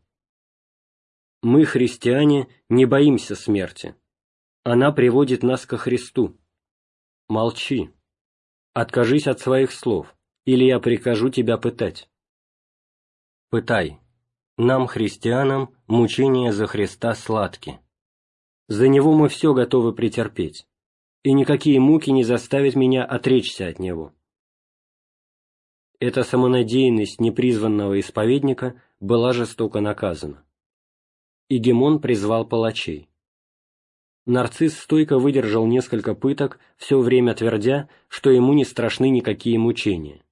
Мы, христиане, не боимся смерти. Она приводит нас ко Христу. Молчи. Откажись от своих слов, или я прикажу тебя пытать. Пытай. Нам, христианам, мучения за Христа сладки. За Него мы все готовы претерпеть, и никакие муки не заставят меня отречься от Него. Эта самонадеянность непризванного исповедника была жестоко наказана. Игемон призвал палачей. Нарцисс стойко выдержал несколько пыток, все время твердя, что ему не страшны никакие мучения.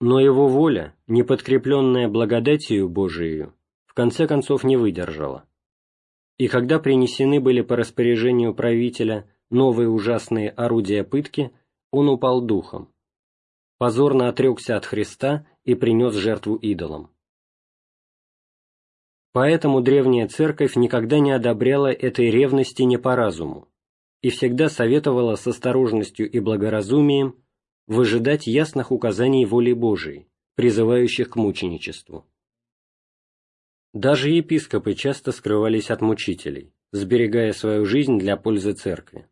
Но его воля, не подкрепленная благодатью Божией, в конце концов не выдержала. И когда принесены были по распоряжению правителя новые ужасные орудия пытки, он упал духом. Позорно отрекся от Христа и принес жертву идолам. Поэтому древняя церковь никогда не одобряла этой ревности не по разуму и всегда советовала с осторожностью и благоразумием выжидать ясных указаний воли Божией, призывающих к мученичеству. Даже епископы часто скрывались от мучителей, сберегая свою жизнь для пользы церкви.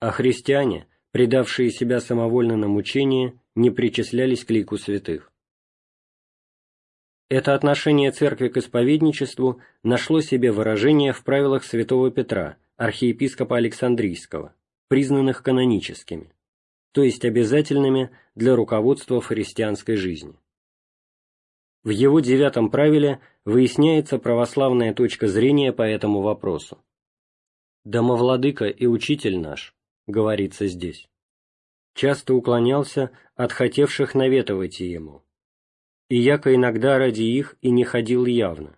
А христиане, предавшие себя самовольно на мучение, не причислялись к лику святых. Это отношение церкви к исповедничеству нашло себе выражение в правилах святого Петра, архиепископа Александрийского, признанных каноническими то есть обязательными для руководства христианской жизни. В его девятом правиле выясняется православная точка зрения по этому вопросу. «Домовладыка и учитель наш», — говорится здесь, часто уклонялся от хотевших наветовать ему, и яко иногда ради их и не ходил явно.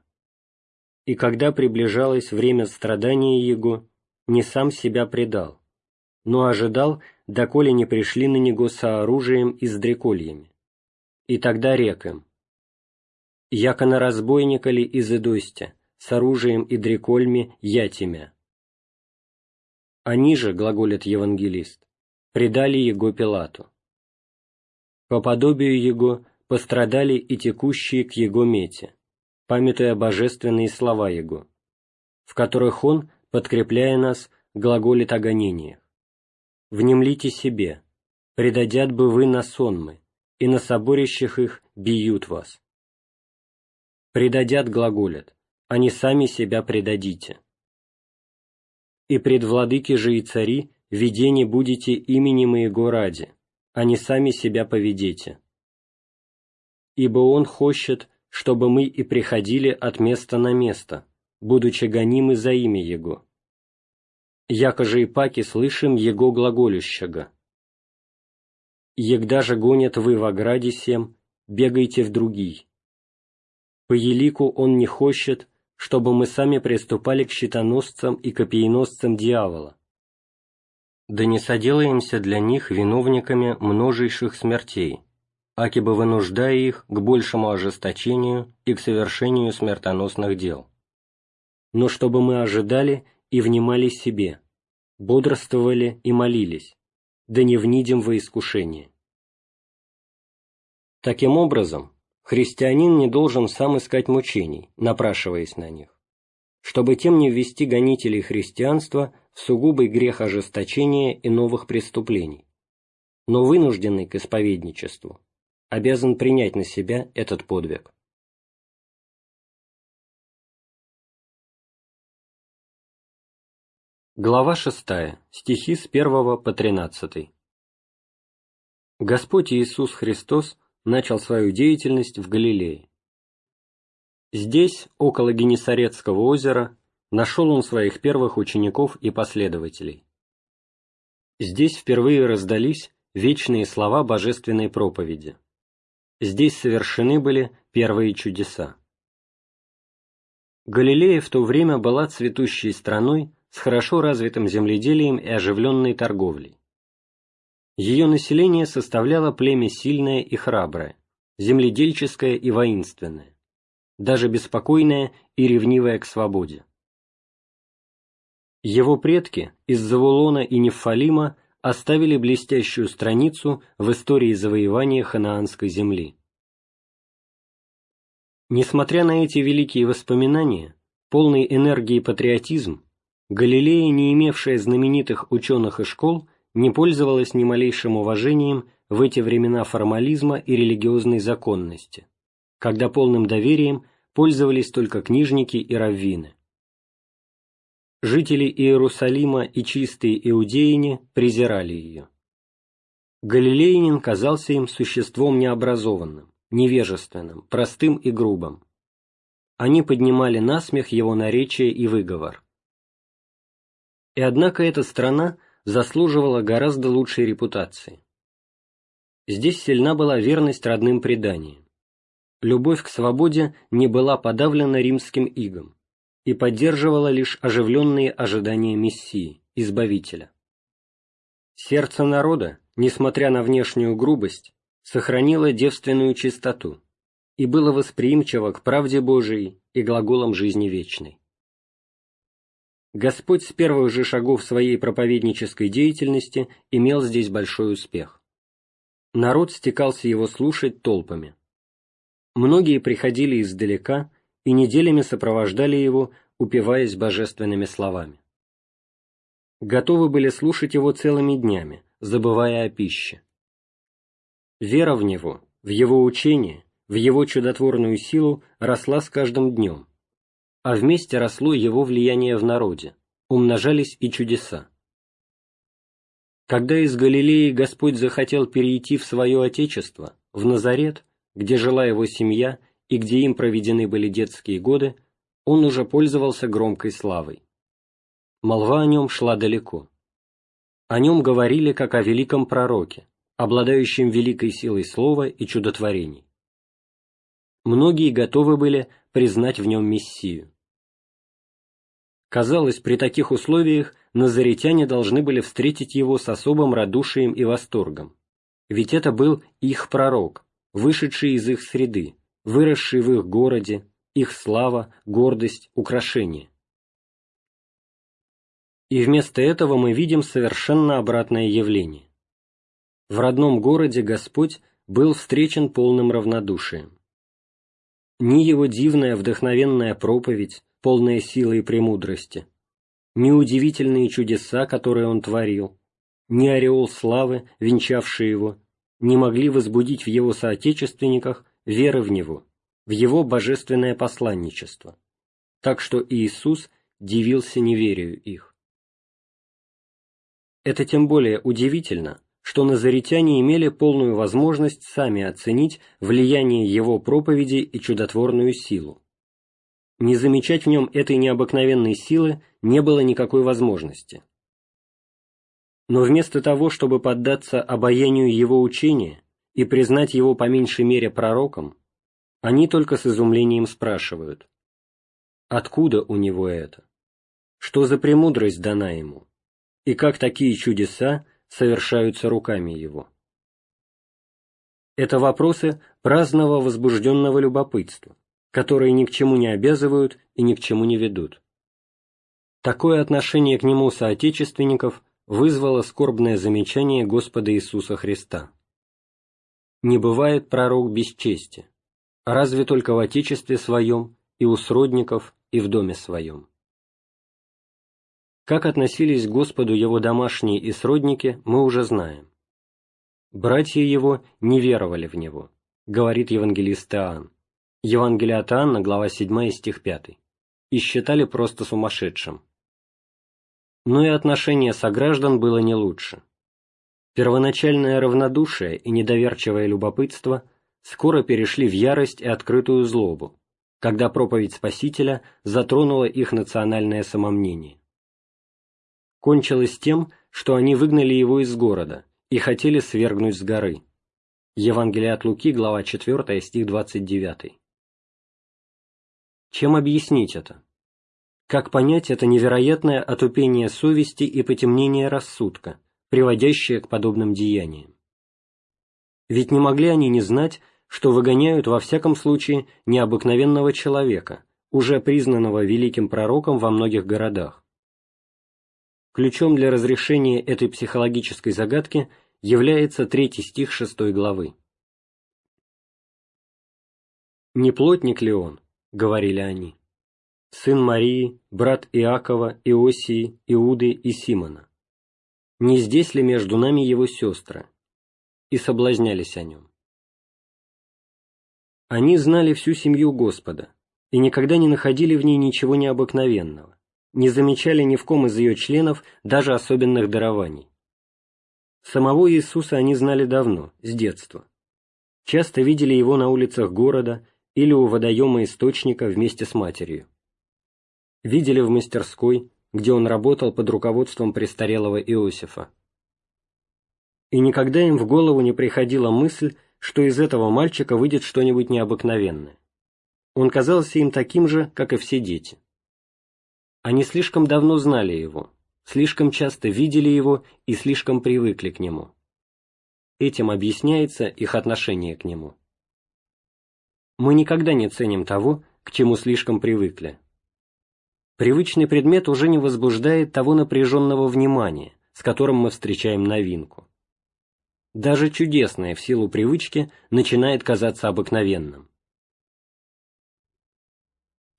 И когда приближалось время страдания его, не сам себя предал, но ожидал, доколе не пришли на него со оружием и с дрекольями. И тогда рек им, «Яко на разбойника ли из Идостя, с оружием и дрекольми я тебя». Они же, глаголит евангелист, предали его Пилату. По подобию его пострадали и текущие к его мете, памятуя божественные слова его, в которых он, подкрепляя нас, глаголит о гонениях внемлите себе, предадят бы вы на сонмы, и на соборищах их бьют вас. Предадят глаголят, они сами себя предадите. И пред владыки же и цари видение будете именем Его ради, они сами себя поведете. Ибо Он хочет, чтобы мы и приходили от места на место, будучи гонимы за имя Его яко же и паки слышим его глаголющего. Егда же гонят вы в ограде сем, бегайте в другий. По елику он не хочет, чтобы мы сами приступали к щитоносцам и копиеносцам дьявола. Да не соделаемся для них виновниками множейших смертей, аки бы вынуждая их к большему ожесточению и к совершению смертоносных дел. Но чтобы мы ожидали и внимали себе, бодрствовали и молились, да не внидим во искушение. Таким образом, христианин не должен сам искать мучений, напрашиваясь на них, чтобы тем не ввести гонителей христианства сугубый грех ожесточения и новых преступлений, но вынужденный к исповедничеству, обязан принять на себя этот подвиг. Глава 6. Стихи с 1 по 13. Господь Иисус Христос начал свою деятельность в Галилее. Здесь, около Генесарецкого озера, нашел он своих первых учеников и последователей. Здесь впервые раздались вечные слова божественной проповеди. Здесь совершены были первые чудеса. Галилея в то время была цветущей страной, с хорошо развитым земледелием и оживленной торговлей. Ее население составляло племя сильное и храброе, земледельческое и воинственное, даже беспокойное и ревнивое к свободе. Его предки из Завулона и Нефалима оставили блестящую страницу в истории завоевания ханаанской земли. Несмотря на эти великие воспоминания, полный энергии патриотизм, Галилея, не имевшая знаменитых ученых и школ, не пользовалась ни малейшим уважением в эти времена формализма и религиозной законности, когда полным доверием пользовались только книжники и раввины. Жители Иерусалима и чистые иудеяне презирали ее. Галилеянин казался им существом необразованным, невежественным, простым и грубым. Они поднимали насмех его наречие и выговор. И однако эта страна заслуживала гораздо лучшей репутации. Здесь сильна была верность родным преданиям. Любовь к свободе не была подавлена римским игом и поддерживала лишь оживленные ожидания Мессии, Избавителя. Сердце народа, несмотря на внешнюю грубость, сохранило девственную чистоту и было восприимчиво к правде Божией и глаголам жизни вечной. Господь с первых же шагов своей проповеднической деятельности имел здесь большой успех. Народ стекался его слушать толпами. Многие приходили издалека и неделями сопровождали его, упиваясь божественными словами. Готовы были слушать его целыми днями, забывая о пище. Вера в него, в его учение, в его чудотворную силу росла с каждым днем, а вместе росло его влияние в народе, умножались и чудеса. Когда из Галилеи Господь захотел перейти в свое Отечество, в Назарет, где жила его семья и где им проведены были детские годы, он уже пользовался громкой славой. Молва о нем шла далеко. О нем говорили как о великом пророке, обладающем великой силой слова и чудотворений. Многие готовы были признать в нем Мессию. Казалось, при таких условиях назаретяне должны были встретить его с особым радушием и восторгом, ведь это был их пророк, вышедший из их среды, выросший в их городе, их слава, гордость, украшение. И вместо этого мы видим совершенно обратное явление. В родном городе Господь был встречен полным равнодушием ни его дивная вдохновенная проповедь, полная силы и премудрости, ни удивительные чудеса, которые он творил, ни ореол славы, венчавший его, не могли возбудить в его соотечественниках веры в него, в его божественное посланничество, так что Иисус дивился неверию их. Это тем более удивительно, что назаретяне имели полную возможность сами оценить влияние его проповеди и чудотворную силу. Не замечать в нем этой необыкновенной силы не было никакой возможности. Но вместо того, чтобы поддаться обаянию его учения и признать его по меньшей мере пророком, они только с изумлением спрашивают, откуда у него это? Что за премудрость дана ему? И как такие чудеса совершаются руками его. Это вопросы праздного возбужденного любопытства, которые ни к чему не обязывают и ни к чему не ведут. Такое отношение к нему соотечественников вызвало скорбное замечание Господа Иисуса Христа. «Не бывает пророк без чести, разве только в Отечестве своем и у сродников и в доме своем». Как относились к Господу его домашние и сродники, мы уже знаем. Братья его не веровали в него, говорит евангелист Иоанн. Евангелие от Иоанна, глава 7, стих 5. И считали просто сумасшедшим. Но и отношение сограждан было не лучше. Первоначальное равнодушие и недоверчивое любопытство скоро перешли в ярость и открытую злобу, когда проповедь Спасителя затронула их национальное самомнение кончилось тем, что они выгнали его из города и хотели свергнуть с горы. Евангелие от Луки, глава 4, стих 29. Чем объяснить это? Как понять это невероятное отупение совести и потемнение рассудка, приводящее к подобным деяниям? Ведь не могли они не знать, что выгоняют во всяком случае необыкновенного человека, уже признанного великим пророком во многих городах Ключом для разрешения этой психологической загадки является третий стих шестой главы. «Не плотник ли он?» — говорили они. «Сын Марии, брат Иакова, Иосии, Иуды и Симона. Не здесь ли между нами его сестры?» И соблазнялись о нем. Они знали всю семью Господа и никогда не находили в ней ничего необыкновенного, не замечали ни в ком из ее членов даже особенных дарований. Самого Иисуса они знали давно, с детства. Часто видели его на улицах города или у водоема источника вместе с матерью. Видели в мастерской, где он работал под руководством престарелого Иосифа. И никогда им в голову не приходила мысль, что из этого мальчика выйдет что-нибудь необыкновенное. Он казался им таким же, как и все дети. Они слишком давно знали его, слишком часто видели его и слишком привыкли к нему. Этим объясняется их отношение к нему. Мы никогда не ценим того, к чему слишком привыкли. Привычный предмет уже не возбуждает того напряженного внимания, с которым мы встречаем новинку. Даже чудесное в силу привычки начинает казаться обыкновенным.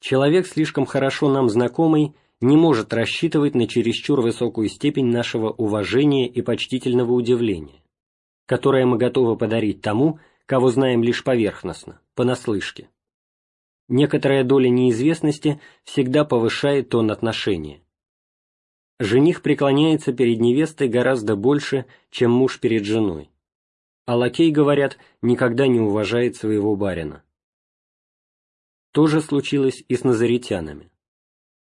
Человек, слишком хорошо нам знакомый, не может рассчитывать на чересчур высокую степень нашего уважения и почтительного удивления, которое мы готовы подарить тому, кого знаем лишь поверхностно, понаслышке. Некоторая доля неизвестности всегда повышает тон отношения. Жених преклоняется перед невестой гораздо больше, чем муж перед женой. А лакей, говорят, никогда не уважает своего барина. То же случилось и с назаритянами.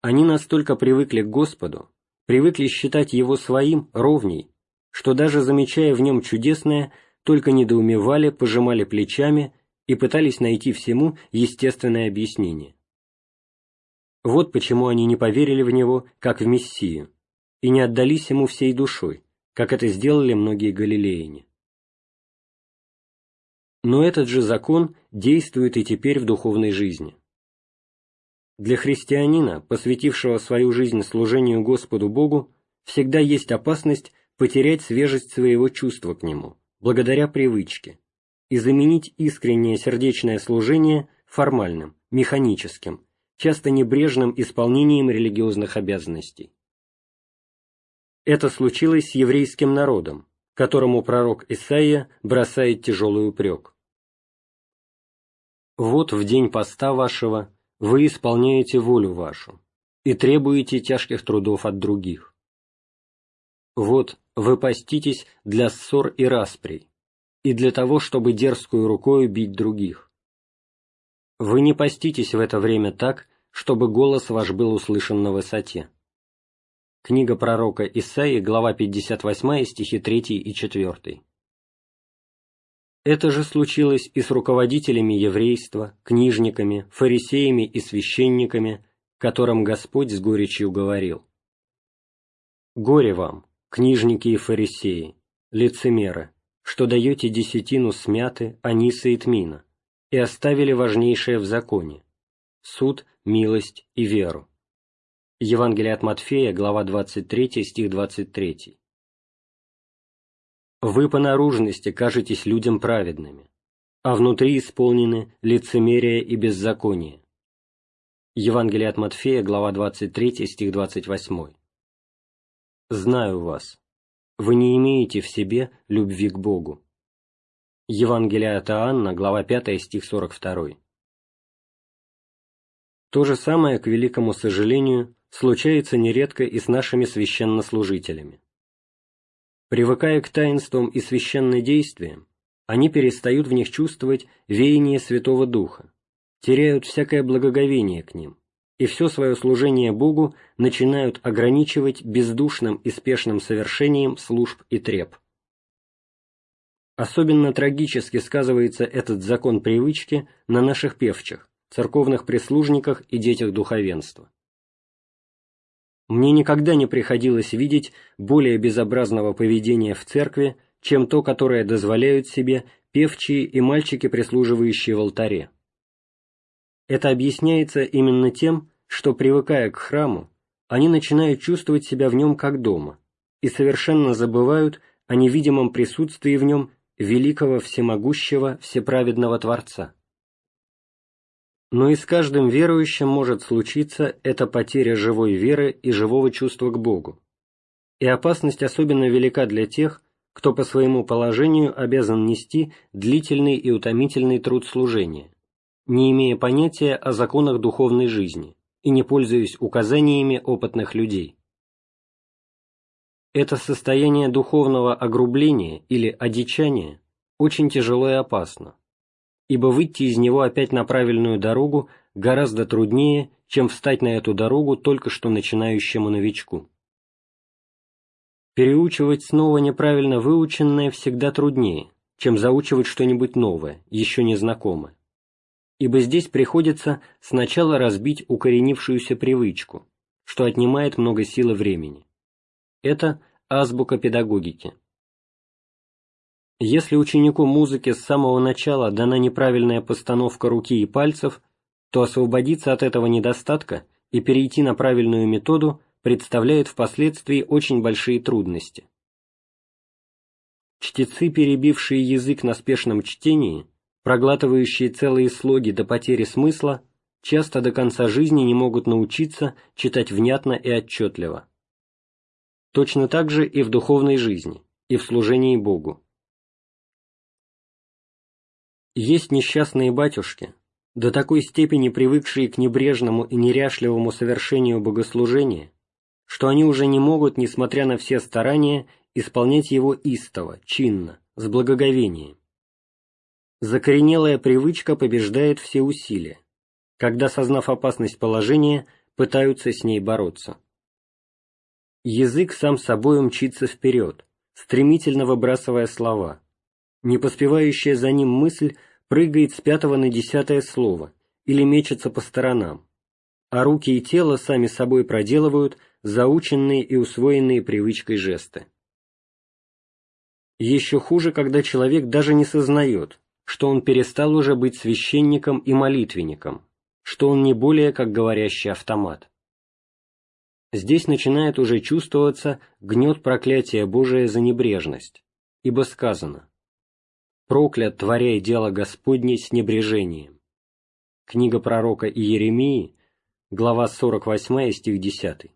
Они настолько привыкли к Господу, привыкли считать Его своим, ровней, что даже замечая в нем чудесное, только недоумевали, пожимали плечами и пытались найти всему естественное объяснение. Вот почему они не поверили в Него, как в Мессию, и не отдались Ему всей душой, как это сделали многие галилеяне. Но этот же закон действует и теперь в духовной жизни. Для христианина, посвятившего свою жизнь служению Господу Богу, всегда есть опасность потерять свежесть своего чувства к Нему, благодаря привычке, и заменить искреннее сердечное служение формальным, механическим, часто небрежным исполнением религиозных обязанностей. Это случилось с еврейским народом, которому пророк Исаия бросает тяжелый упрек. «Вот в день поста вашего вы исполняете волю вашу и требуете тяжких трудов от других. Вот вы поститесь для ссор и расприй, и для того, чтобы дерзкую рукой бить других. Вы не поститесь в это время так, чтобы голос ваш был услышан на высоте. Книга пророка Исаии, глава 58, стихи 3 и 4. Это же случилось и с руководителями еврейства, книжниками, фарисеями и священниками, которым Господь с горечью говорил. «Горе вам, книжники и фарисеи, лицемеры, что даете десятину смяты, аниса и тмина, и оставили важнейшее в законе – суд, милость и веру». Евангелие от Матфея, глава 23, стих 23. Вы по наружности кажетесь людям праведными, а внутри исполнены лицемерие и беззаконие. Евангелие от Матфея, глава 23, стих 28. «Знаю вас. Вы не имеете в себе любви к Богу». Евангелие от Иоанна, глава 5, стих 42. То же самое, к великому сожалению, случается нередко и с нашими священнослужителями. Привыкая к таинствам и священнодействиям, они перестают в них чувствовать веяние Святого Духа, теряют всякое благоговение к ним, и все свое служение Богу начинают ограничивать бездушным и спешным совершением служб и треб. Особенно трагически сказывается этот закон привычки на наших певчих, церковных прислужниках и детях духовенства. Мне никогда не приходилось видеть более безобразного поведения в церкви, чем то, которое дозволяют себе певчие и мальчики, прислуживающие в алтаре. Это объясняется именно тем, что, привыкая к храму, они начинают чувствовать себя в нем как дома и совершенно забывают о невидимом присутствии в нем великого всемогущего всеправедного Творца. Но и с каждым верующим может случиться эта потеря живой веры и живого чувства к Богу. И опасность особенно велика для тех, кто по своему положению обязан нести длительный и утомительный труд служения, не имея понятия о законах духовной жизни и не пользуясь указаниями опытных людей. Это состояние духовного огрубления или одичания очень тяжело и опасно, ибо выйти из него опять на правильную дорогу гораздо труднее, чем встать на эту дорогу только что начинающему новичку. Переучивать снова неправильно выученное всегда труднее, чем заучивать что-нибудь новое, еще незнакомое. Ибо здесь приходится сначала разбить укоренившуюся привычку, что отнимает много сил и времени. Это азбука педагогики. Если ученику музыки с самого начала дана неправильная постановка руки и пальцев, то освободиться от этого недостатка и перейти на правильную методу представляет впоследствии очень большие трудности. Чтецы, перебившие язык на спешном чтении, проглатывающие целые слоги до потери смысла, часто до конца жизни не могут научиться читать внятно и отчетливо. Точно так же и в духовной жизни, и в служении Богу. Есть несчастные батюшки, до такой степени привыкшие к небрежному и неряшливому совершению богослужения, что они уже не могут, несмотря на все старания, исполнять его истово, чинно, с благоговением. Закоренелая привычка побеждает все усилия, когда, сознав опасность положения, пытаются с ней бороться. Язык сам собой мчится вперед, стремительно выбрасывая слова, не поспевающая за ним мысль прыгает с пятого на десятое слово или мечется по сторонам, а руки и тело сами собой проделывают заученные и усвоенные привычкой жесты. Еще хуже, когда человек даже не сознает, что он перестал уже быть священником и молитвенником, что он не более как говорящий автомат. Здесь начинает уже чувствоваться гнет проклятия Божия за небрежность, ибо сказано проклят, творяя дело Господне с небрежением. Книга пророка Иеремии, глава 48, стих 10.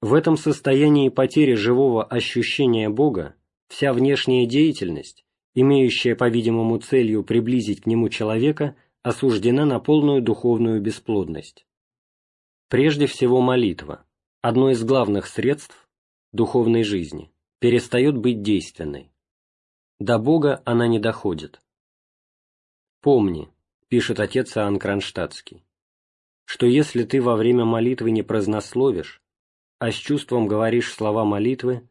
В этом состоянии потери живого ощущения Бога вся внешняя деятельность, имеющая, по-видимому, целью приблизить к Нему человека, осуждена на полную духовную бесплодность. Прежде всего молитва, одно из главных средств духовной жизни перестает быть действенной. До Бога она не доходит. «Помни», — пишет отец Иоанн Кронштадтский, «что если ты во время молитвы не празднословишь, а с чувством говоришь слова молитвы,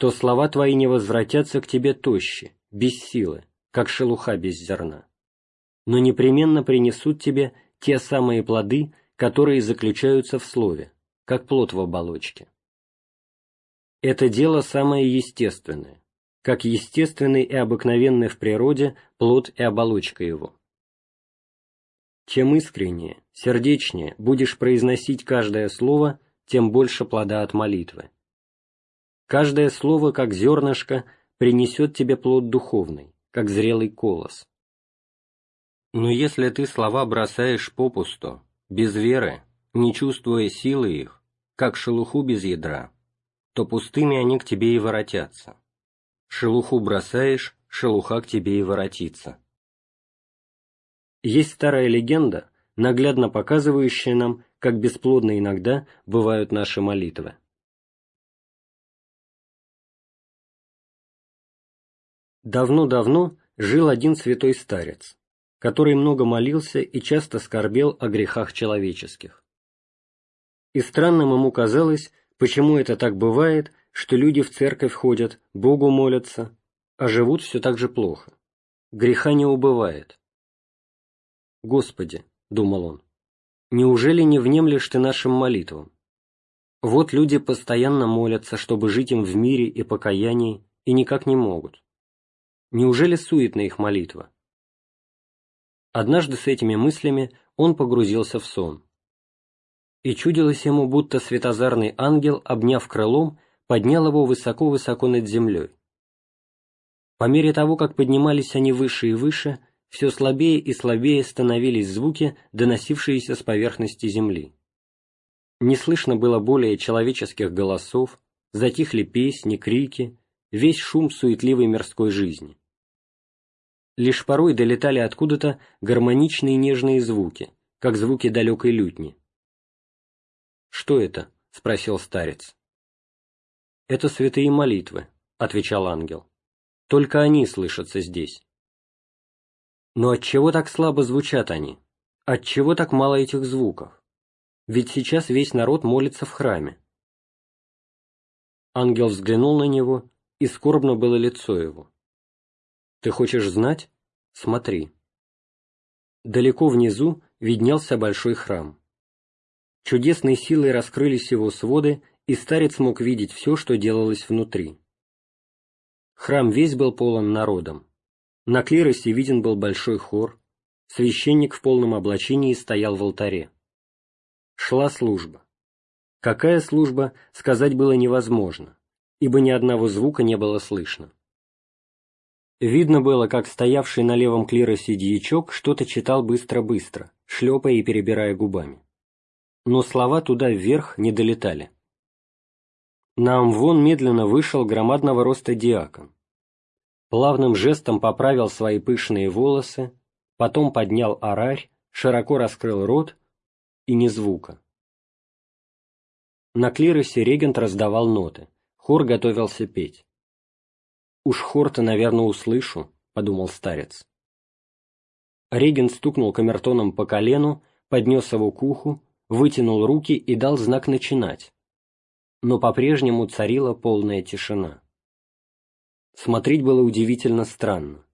то слова твои не возвратятся к тебе тощи, без силы, как шелуха без зерна, но непременно принесут тебе те самые плоды, которые заключаются в слове, как плод в оболочке. Это дело самое естественное, как естественный и обыкновенный в природе плод и оболочка его. Чем искреннее, сердечнее будешь произносить каждое слово, тем больше плода от молитвы. Каждое слово, как зернышко, принесет тебе плод духовный, как зрелый колос. Но если ты слова бросаешь попусту, без веры, не чувствуя силы их, как шелуху без ядра, то пустыми они к тебе и воротятся. Шелуху бросаешь, шелуха к тебе и воротится. Есть старая легенда, наглядно показывающая нам, как бесплодно иногда бывают наши молитвы. Давно-давно жил один святой старец, который много молился и часто скорбел о грехах человеческих. И странным ему казалось, Почему это так бывает, что люди в церковь ходят, Богу молятся, а живут все так же плохо? Греха не убывает. «Господи», — думал он, — «неужели не внемлешь ты нашим молитвам? Вот люди постоянно молятся, чтобы жить им в мире и покаянии, и никак не могут. Неужели суетна их молитва?» Однажды с этими мыслями он погрузился в сон и чудилось ему, будто светозарный ангел, обняв крылом, поднял его высоко-высоко над землей. По мере того, как поднимались они выше и выше, все слабее и слабее становились звуки, доносившиеся с поверхности земли. Не слышно было более человеческих голосов, затихли песни, крики, весь шум суетливой мирской жизни. Лишь порой долетали откуда-то гармоничные нежные звуки, как звуки далекой лютни. «Что это?» — спросил старец. «Это святые молитвы», — отвечал ангел. «Только они слышатся здесь». «Но отчего так слабо звучат они? Отчего так мало этих звуков? Ведь сейчас весь народ молится в храме». Ангел взглянул на него, и скорбно было лицо его. «Ты хочешь знать? Смотри». Далеко внизу виднелся большой храм. Чудесной силой раскрылись его своды, и старец мог видеть все, что делалось внутри. Храм весь был полон народом. На клиросе виден был большой хор, священник в полном облачении стоял в алтаре. Шла служба. Какая служба, сказать было невозможно, ибо ни одного звука не было слышно. Видно было, как стоявший на левом клиросе дьячок что-то читал быстро-быстро, шлепая и перебирая губами. Но слова туда вверх не долетали. На Амвон медленно вышел громадного роста диакон. Плавным жестом поправил свои пышные волосы, потом поднял арарь, широко раскрыл рот и ни звука. На клиросе регент раздавал ноты, хор готовился петь. «Уж хор-то, наверное, услышу», — подумал старец. Регент стукнул камертоном по колену, поднес его к уху, вытянул руки и дал знак начинать. Но по-прежнему царила полная тишина. Смотреть было удивительно странно.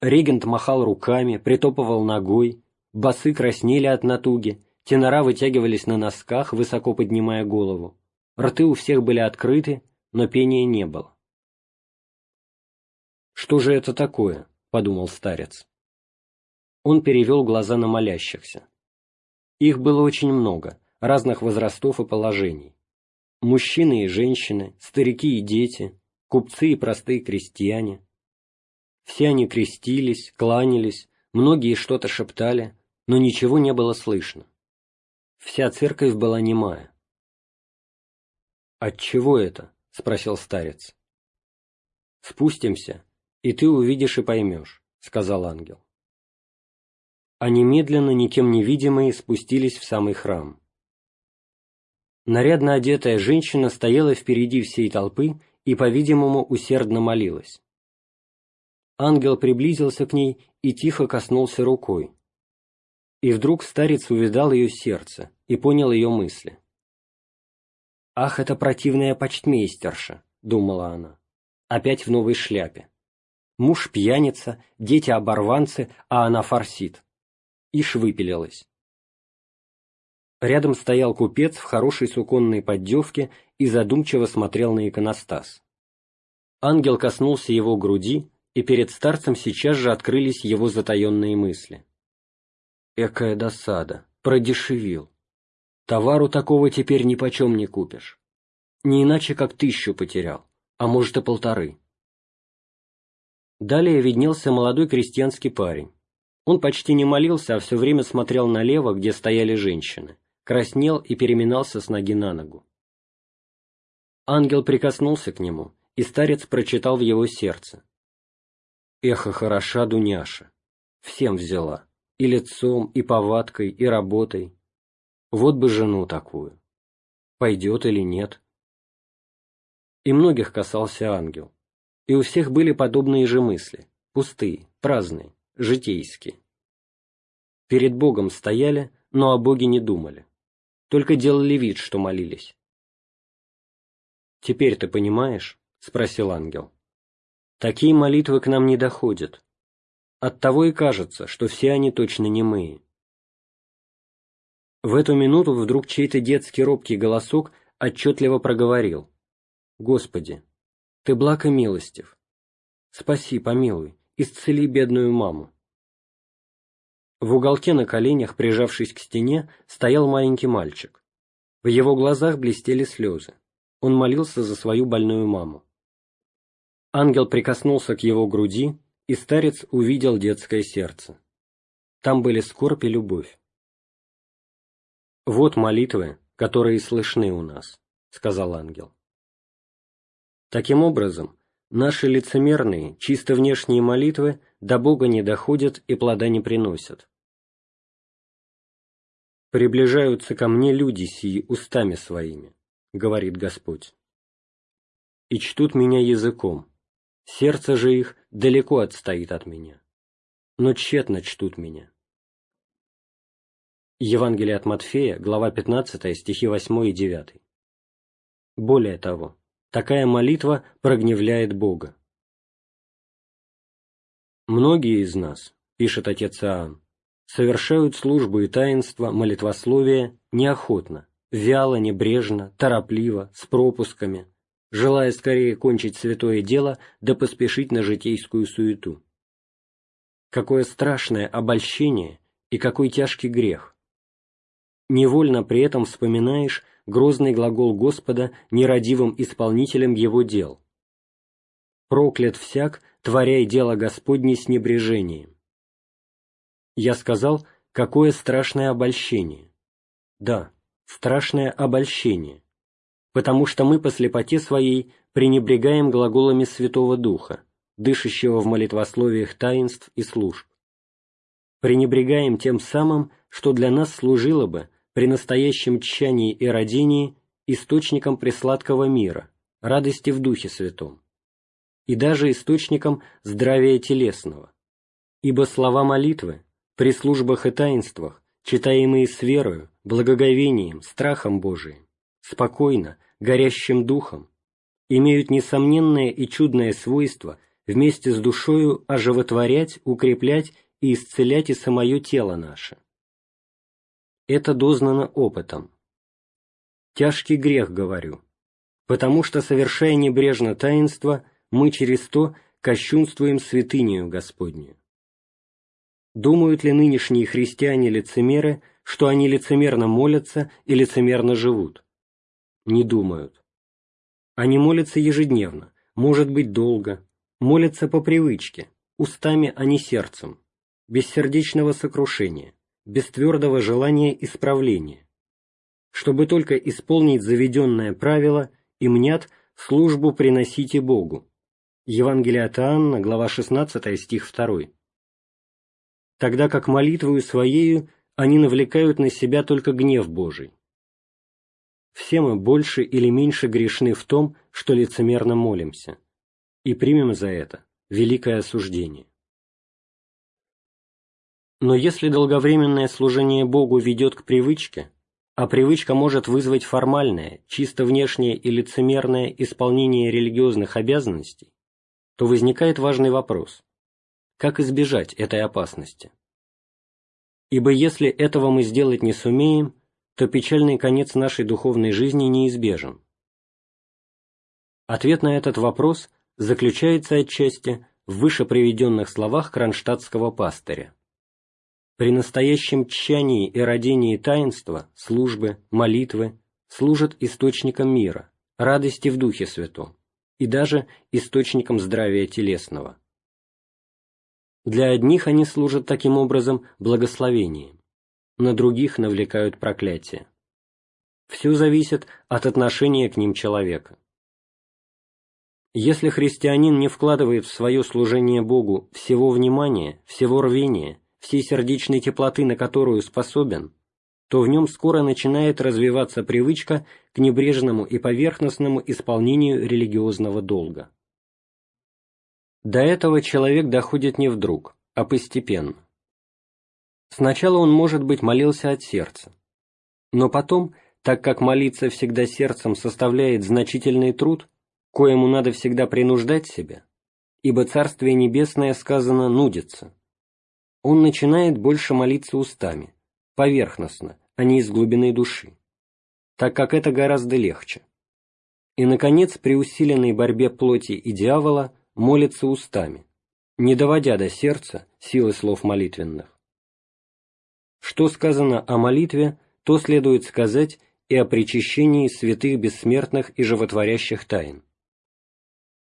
Регент махал руками, притопывал ногой, басы краснели от натуги, тенора вытягивались на носках, высоко поднимая голову. Рты у всех были открыты, но пения не было. «Что же это такое?» — подумал старец. Он перевел глаза на молящихся. Их было очень много, разных возрастов и положений. Мужчины и женщины, старики и дети, купцы и простые крестьяне. Все они крестились, кланялись, многие что-то шептали, но ничего не было слышно. Вся церковь была немая. «Отчего это?» — спросил старец. «Спустимся, и ты увидишь и поймешь», — сказал ангел. Они медленно, никем невидимые, спустились в самый храм. Нарядно одетая женщина стояла впереди всей толпы и, по-видимому, усердно молилась. Ангел приблизился к ней и тихо коснулся рукой. И вдруг старец увидал ее сердце и понял ее мысли. «Ах, это противная почтмейстерша!» — думала она. «Опять в новой шляпе. Муж пьяница, дети оборванцы, а она форсит. Ишь выпилилась. Рядом стоял купец в хорошей суконной поддевке и задумчиво смотрел на иконостас. Ангел коснулся его груди, и перед старцем сейчас же открылись его затаенные мысли. Экая досада, продешевил. Товару такого теперь ни почем не купишь. Не иначе, как тысячу потерял, а может и полторы. Далее виднелся молодой крестьянский парень. Он почти не молился, а все время смотрел налево, где стояли женщины, краснел и переминался с ноги на ногу. Ангел прикоснулся к нему, и старец прочитал в его сердце. «Эхо хороша Дуняша. Всем взяла. И лицом, и повадкой, и работой. Вот бы жену такую. Пойдет или нет?» И многих касался ангел и у всех были подобные же мысли, пустые, праздные, житейские. Перед Богом стояли, но о Боге не думали, только делали вид, что молились. «Теперь ты понимаешь?» — спросил ангел. «Такие молитвы к нам не доходят. Оттого и кажется, что все они точно немые». В эту минуту вдруг чей-то детский робкий голосок отчетливо проговорил. «Господи, ты благ и милостив. Спаси, помилуй, исцели бедную маму. В уголке на коленях, прижавшись к стене, стоял маленький мальчик. В его глазах блестели слезы. Он молился за свою больную маму. Ангел прикоснулся к его груди, и старец увидел детское сердце. Там были скорбь и любовь. «Вот молитвы, которые слышны у нас», — сказал ангел. Таким образом, наши лицемерные, чисто внешние молитвы до Бога не доходят и плода не приносят. «Приближаются ко мне люди сии устами своими», — говорит Господь, — «и чтут меня языком, сердце же их далеко отстоит от меня, но тщетно чтут меня». Евангелие от Матфея, глава 15, стихи 8 и 9. Более того, такая молитва прогневляет Бога. «Многие из нас, — пишет отец Иоанн, — совершают службу и таинство, молитвословие неохотно, вяло, небрежно, торопливо, с пропусками, желая скорее кончить святое дело да поспешить на житейскую суету. Какое страшное обольщение и какой тяжкий грех! невольно при этом вспоминаешь грозный глагол Господа нерадивым исполнителем его дел. «Проклят всяк, творяй дело Господне с небрежением». Я сказал, какое страшное обольщение. Да, страшное обольщение, потому что мы по слепоте своей пренебрегаем глаголами Святого Духа, дышащего в молитвословиях таинств и служб. Пренебрегаем тем самым, что для нас служило бы при настоящем тщании и родении источником пресладкого мира, радости в Духе Святом, и даже источником здравия телесного. Ибо слова молитвы при службах и таинствах, читаемые с верою, благоговением, страхом Божиим, спокойно, горящим духом, имеют несомненное и чудное свойство вместе с душою оживотворять, укреплять и исцелять и самое тело наше это дознано опытом. Тяжкий грех, говорю, потому что, совершая небрежно таинство, мы через то кощунствуем святынею Господнюю. Думают ли нынешние христиане-лицемеры, что они лицемерно молятся и лицемерно живут? Не думают. Они молятся ежедневно, может быть долго, молятся по привычке, устами, а не сердцем, без сердечного сокрушения без твердого желания исправления, чтобы только исполнить заведенное правило и мнят службу приносите Богу. Евангелие от Иоанна, глава 16, стих 2. Тогда как молитвою своею они навлекают на себя только гнев Божий. Все мы больше или меньше грешны в том, что лицемерно молимся, и примем за это великое осуждение. Но если долговременное служение Богу ведет к привычке, а привычка может вызвать формальное, чисто внешнее и лицемерное исполнение религиозных обязанностей, то возникает важный вопрос – как избежать этой опасности? Ибо если этого мы сделать не сумеем, то печальный конец нашей духовной жизни неизбежен. Ответ на этот вопрос заключается отчасти в выше приведенных словах кронштадтского пастыря. При настоящем тщании и родении таинства, службы, молитвы служат источником мира, радости в Духе Святом и даже источником здравия телесного. Для одних они служат таким образом благословением, на других навлекают проклятие. Все зависит от отношения к ним человека. Если христианин не вкладывает в свое служение Богу всего внимания, всего рвения, всей сердечной теплоты, на которую способен, то в нем скоро начинает развиваться привычка к небрежному и поверхностному исполнению религиозного долга. До этого человек доходит не вдруг, а постепенно. Сначала он, может быть, молился от сердца, но потом, так как молиться всегда сердцем составляет значительный труд, коему надо всегда принуждать себя, ибо Царствие Небесное сказано «нудится», он начинает больше молиться устами, поверхностно, а не из глубины души, так как это гораздо легче. И, наконец, при усиленной борьбе плоти и дьявола молится устами, не доводя до сердца силы слов молитвенных. Что сказано о молитве, то следует сказать и о причащении святых бессмертных и животворящих тайн.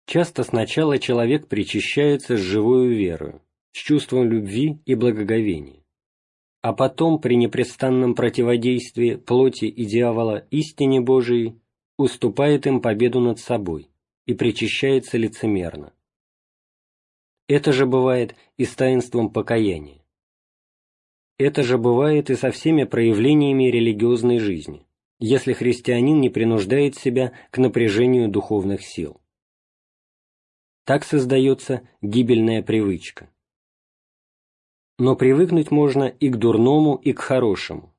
Часто сначала человек причащается с живою верою, с чувством любви и благоговения, а потом при непрестанном противодействии плоти и дьявола истине Божией уступает им победу над собой и причащается лицемерно. Это же бывает и с таинством покаяния. Это же бывает и со всеми проявлениями религиозной жизни, если христианин не принуждает себя к напряжению духовных сил. Так создается гибельная привычка. Но привыкнуть можно и к дурному, и к хорошему.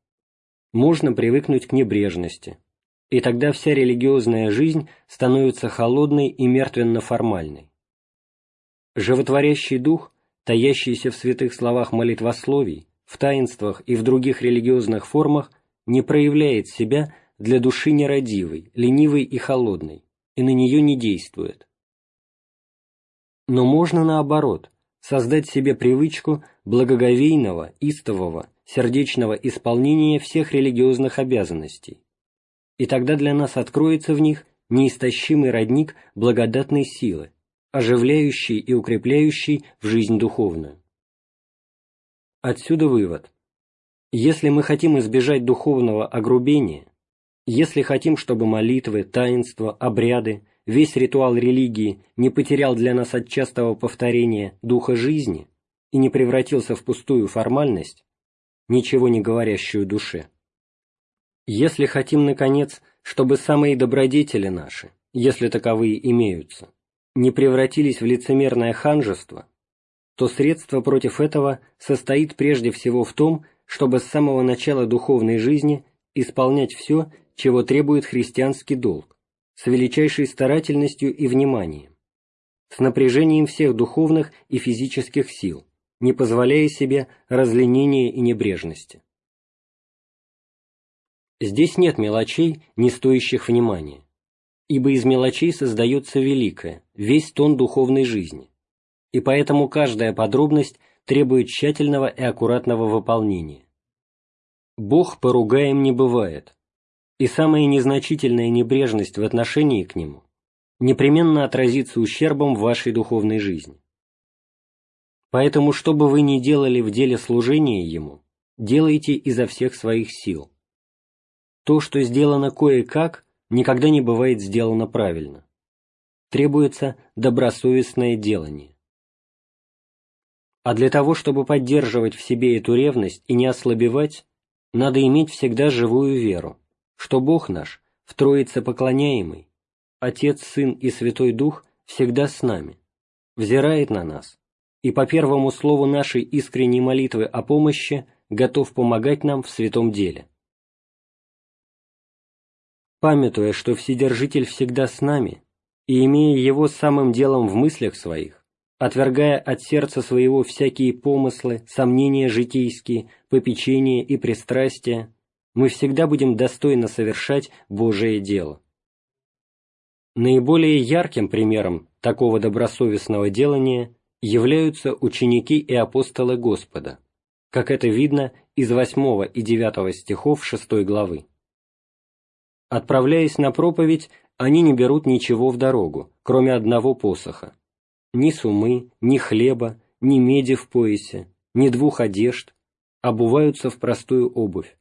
Можно привыкнуть к небрежности, и тогда вся религиозная жизнь становится холодной и мертвенно-формальной. Животворящий дух, таящийся в святых словах молитвословий, в таинствах и в других религиозных формах, не проявляет себя для души нерадивой, ленивой и холодной, и на нее не действует. Но можно наоборот, создать себе привычку благоговейного, истового, сердечного исполнения всех религиозных обязанностей, и тогда для нас откроется в них неистощимый родник благодатной силы, оживляющий и укрепляющий в жизнь духовную. Отсюда вывод. Если мы хотим избежать духовного огрубения, если хотим, чтобы молитвы, таинства, обряды, весь ритуал религии не потерял для нас от частого повторения духа жизни и не превратился в пустую формальность, ничего не говорящую душе, если хотим, наконец, чтобы самые добродетели наши, если таковые имеются, не превратились в лицемерное ханжество, то средство против этого состоит прежде всего в том, чтобы с самого начала духовной жизни исполнять все, чего требует христианский долг, с величайшей старательностью и вниманием, с напряжением всех духовных и физических сил, не позволяя себе разленения и небрежности. Здесь нет мелочей, не стоящих внимания, ибо из мелочей создается великое, весь тон духовной жизни, и поэтому каждая подробность требует тщательного и аккуратного выполнения. Бог поругаем не бывает, и самая незначительная небрежность в отношении к Нему непременно отразится ущербом в вашей духовной жизни. Поэтому, что бы вы ни делали в деле служения Ему, делайте изо всех своих сил, то, что сделано кое-как, никогда не бывает сделано правильно. Требуется добросовестное делание. А для того, чтобы поддерживать в себе эту ревность и не ослабевать, надо иметь всегда живую веру, что Бог наш, в Троице поклоняемый, Отец, Сын и Святой Дух всегда с нами, взирает на нас и по первому слову нашей искренней молитвы о помощи готов помогать нам в святом деле памятуя, что Вседержитель всегда с нами, и имея Его самым делом в мыслях своих, отвергая от сердца своего всякие помыслы, сомнения житейские, попечения и пристрастия, мы всегда будем достойно совершать Божие дело. Наиболее ярким примером такого добросовестного делания являются ученики и апостолы Господа, как это видно из 8 и 9 стихов 6 главы. Отправляясь на проповедь, они не берут ничего в дорогу, кроме одного посоха. Ни сумы, ни хлеба, ни меди в поясе, ни двух одежд, обуваются в простую обувь.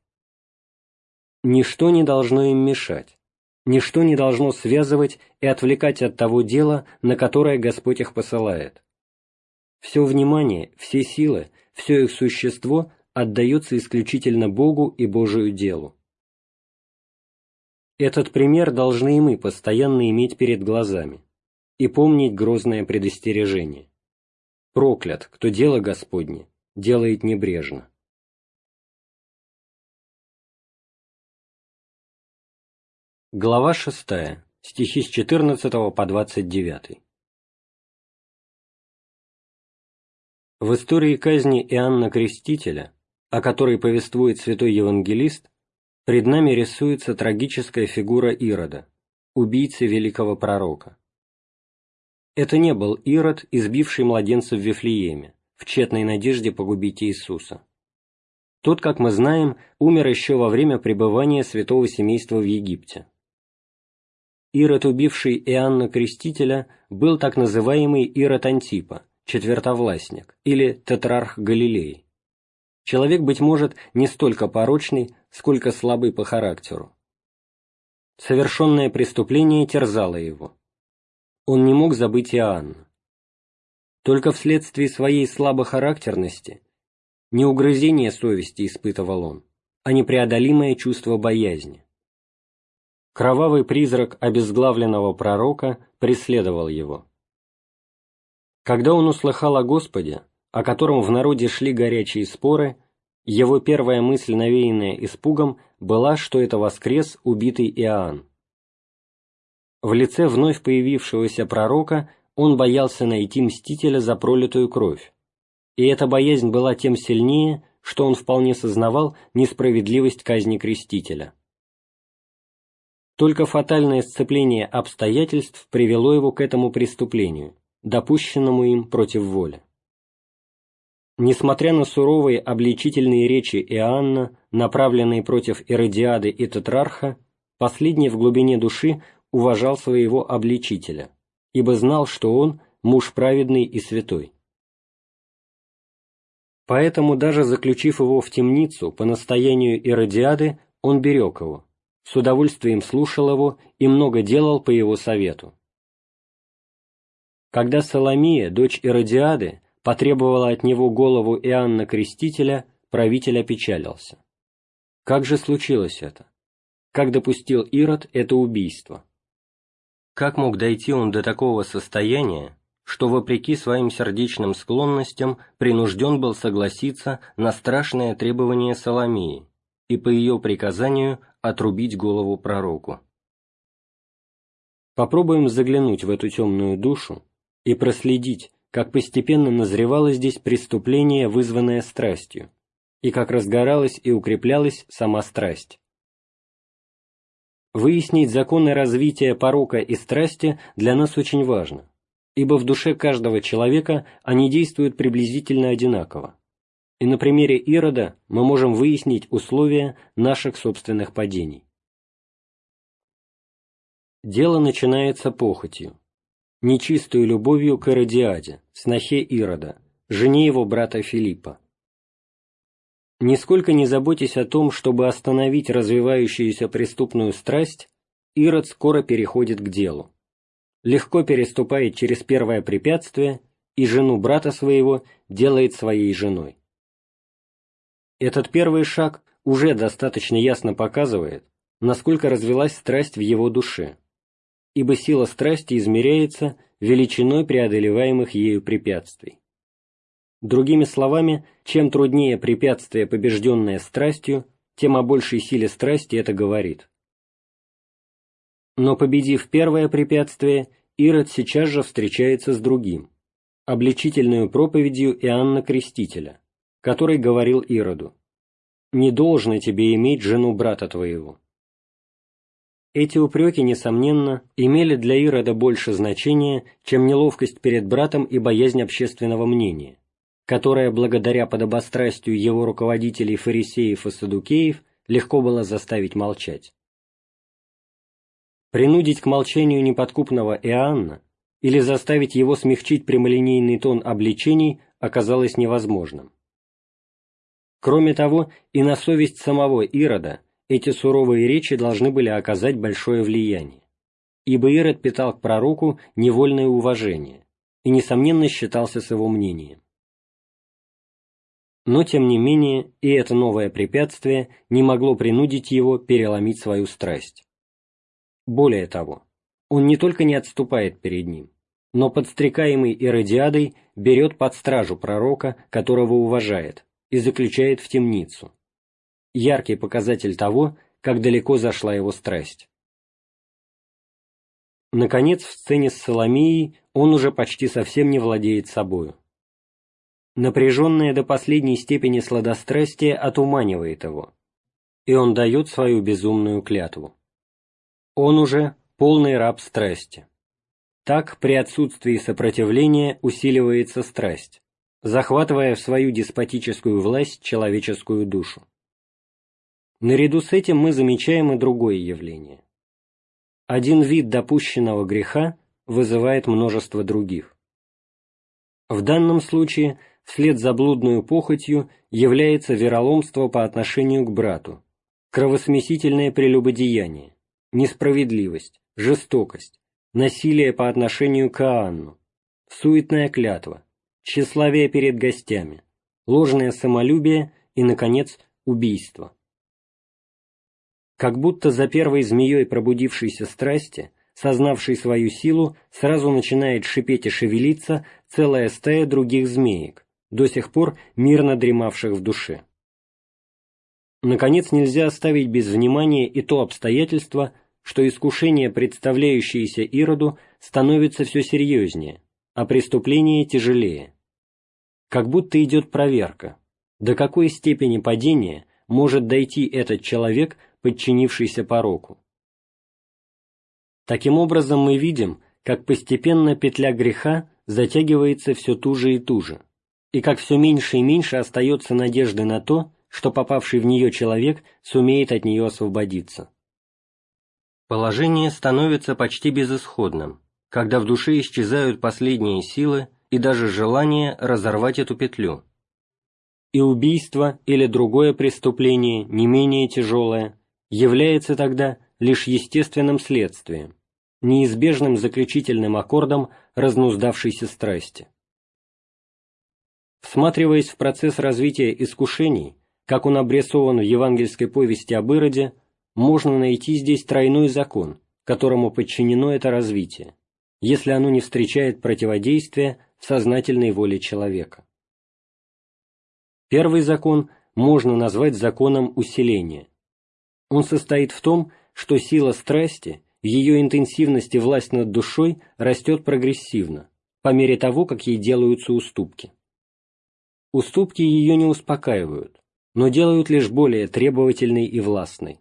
Ничто не должно им мешать, ничто не должно связывать и отвлекать от того дела, на которое Господь их посылает. Все внимание, все силы, все их существо отдается исключительно Богу и Божию делу. Этот пример должны и мы постоянно иметь перед глазами и помнить грозное предостережение. Проклят, кто дело Господне делает небрежно. Глава 6, стихи с 14 по 29. В истории казни Иоанна Крестителя, о которой повествует святой евангелист, Пред нами рисуется трагическая фигура Ирода, убийцы великого пророка. Это не был Ирод, избивший младенца в Вифлееме, в тщетной надежде погубить Иисуса. Тот, как мы знаем, умер еще во время пребывания святого семейства в Египте. Ирод, убивший Иоанна Крестителя, был так называемый Ирод Антипа, четвертовластник, или тетрарх Галилеи. Человек, быть может, не столько порочный, сколько слабый по характеру. Совершенное преступление терзало его. Он не мог забыть Иоанна. Только вследствие своей слабохарактерности не угрызение совести испытывал он, а непреодолимое чувство боязни. Кровавый призрак обезглавленного пророка преследовал его. Когда он услыхал о Господе, о котором в народе шли горячие споры, его первая мысль, навеянная испугом, была, что это воскрес убитый Иоанн. В лице вновь появившегося пророка он боялся найти мстителя за пролитую кровь, и эта боязнь была тем сильнее, что он вполне сознавал несправедливость казни крестителя. Только фатальное сцепление обстоятельств привело его к этому преступлению, допущенному им против воли. Несмотря на суровые обличительные речи Иоанна, направленные против Иродиады и Тетрарха, последний в глубине души уважал своего обличителя, ибо знал, что он – муж праведный и святой. Поэтому, даже заключив его в темницу по настоянию Иродиады, он берег его, с удовольствием слушал его и много делал по его совету. Когда Соломия, дочь Иродиады, потребовала от него голову Иоанна Крестителя, правитель опечалился. Как же случилось это? Как допустил Ирод это убийство? Как мог дойти он до такого состояния, что, вопреки своим сердечным склонностям, принужден был согласиться на страшное требование Соломеи и по ее приказанию отрубить голову пророку? Попробуем заглянуть в эту темную душу и проследить, как постепенно назревало здесь преступление, вызванное страстью, и как разгоралась и укреплялась сама страсть. Выяснить законы развития порока и страсти для нас очень важно, ибо в душе каждого человека они действуют приблизительно одинаково, и на примере Ирода мы можем выяснить условия наших собственных падений. Дело начинается похотью, нечистую любовью к Иродиаде, снохе Ирода, жене его брата Филиппа. Нисколько не заботясь о том, чтобы остановить развивающуюся преступную страсть, Ирод скоро переходит к делу. Легко переступает через первое препятствие и жену брата своего делает своей женой. Этот первый шаг уже достаточно ясно показывает, насколько развилась страсть в его душе, ибо сила страсти измеряется величиной преодолеваемых ею препятствий. Другими словами, чем труднее препятствие, побежденное страстью, тем о большей силе страсти это говорит. Но победив первое препятствие, Ирод сейчас же встречается с другим, обличительную проповедью Иоанна Крестителя, который говорил Ироду «Не должно тебе иметь жену брата твоего». Эти упреки, несомненно, имели для Ирода больше значения, чем неловкость перед братом и боязнь общественного мнения, которая, благодаря подобострастию его руководителей фарисеев и садукеев, легко было заставить молчать. Принудить к молчанию неподкупного Иоанна или заставить его смягчить прямолинейный тон обличений оказалось невозможным. Кроме того, и на совесть самого Ирода эти суровые речи должны были оказать большое влияние, ибо Ирод питал к пророку невольное уважение и, несомненно, считался с его мнением. Но, тем не менее, и это новое препятствие не могло принудить его переломить свою страсть. Более того, он не только не отступает перед ним, но подстрекаемый Иродиадой берет под стражу пророка, которого уважает, и заключает в темницу, яркий показатель того, как далеко зашла его страсть. Наконец, в сцене с Соломией он уже почти совсем не владеет собою. Напряженное до последней степени сладострастие отуманивает его, и он дает свою безумную клятву. Он уже полный раб страсти. Так при отсутствии сопротивления усиливается страсть, захватывая в свою деспотическую власть человеческую душу. Наряду с этим мы замечаем и другое явление. Один вид допущенного греха вызывает множество других. В данном случае вслед за блудную похотью является вероломство по отношению к брату, кровосмесительное прелюбодеяние, несправедливость, жестокость, насилие по отношению к Иоанну, суетная клятва, тщеславие перед гостями, ложное самолюбие и, наконец, убийство. Как будто за первой змеей пробудившейся страсти, сознавшей свою силу, сразу начинает шипеть и шевелиться целая стая других змеек, до сих пор мирно дремавших в душе. Наконец, нельзя оставить без внимания и то обстоятельство, что искушение, представляющееся Ироду, становится все серьезнее, а преступление тяжелее. Как будто идет проверка, до какой степени падения может дойти этот человек, подчинившийся пороку. Таким образом мы видим, как постепенно петля греха затягивается все туже и туже, и как все меньше и меньше остается надежды на то, что попавший в нее человек сумеет от нее освободиться. Положение становится почти безысходным, когда в душе исчезают последние силы и даже желание разорвать эту петлю. И убийство или другое преступление, не менее тяжелое, является тогда лишь естественным следствием, неизбежным заключительным аккордом разнуздавшейся страсти. Всматриваясь в процесс развития искушений, как он обрисован в евангельской повести об Ироде, можно найти здесь тройной закон, которому подчинено это развитие если оно не встречает противодействия сознательной воле человека. Первый закон можно назвать законом усиления. Он состоит в том, что сила страсти, ее интенсивности власть над душой растет прогрессивно, по мере того, как ей делаются уступки. Уступки ее не успокаивают, но делают лишь более требовательной и властной.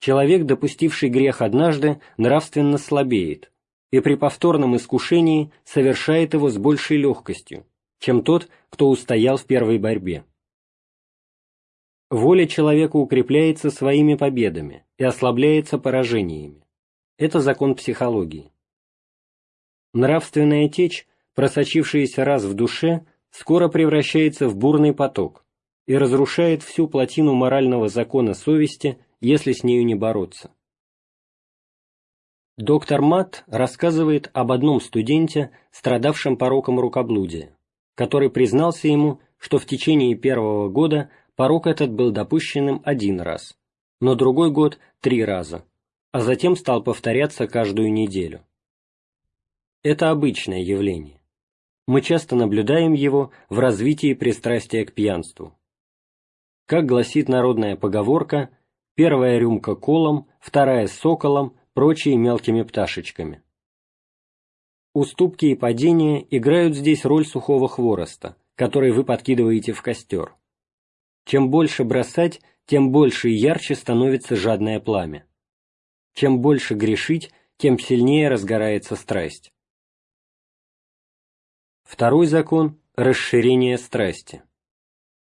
Человек, допустивший грех однажды, нравственно слабеет, и при повторном искушении совершает его с большей легкостью, чем тот, кто устоял в первой борьбе. Воля человека укрепляется своими победами и ослабляется поражениями. Это закон психологии. Нравственная течь, просочившаяся раз в душе, скоро превращается в бурный поток и разрушает всю плотину морального закона совести если с нею не бороться. Доктор Мат рассказывает об одном студенте, страдавшем пороком рукоблудия, который признался ему, что в течение первого года порок этот был допущенным один раз, но другой год – три раза, а затем стал повторяться каждую неделю. Это обычное явление. Мы часто наблюдаем его в развитии пристрастия к пьянству. Как гласит народная поговорка, первая рюмка колом, вторая соколом, прочие мелкими пташечками. Уступки и падения играют здесь роль сухого хвороста, который вы подкидываете в костер. Чем больше бросать, тем больше и ярче становится жадное пламя. Чем больше грешить, тем сильнее разгорается страсть. Второй закон – расширение страсти.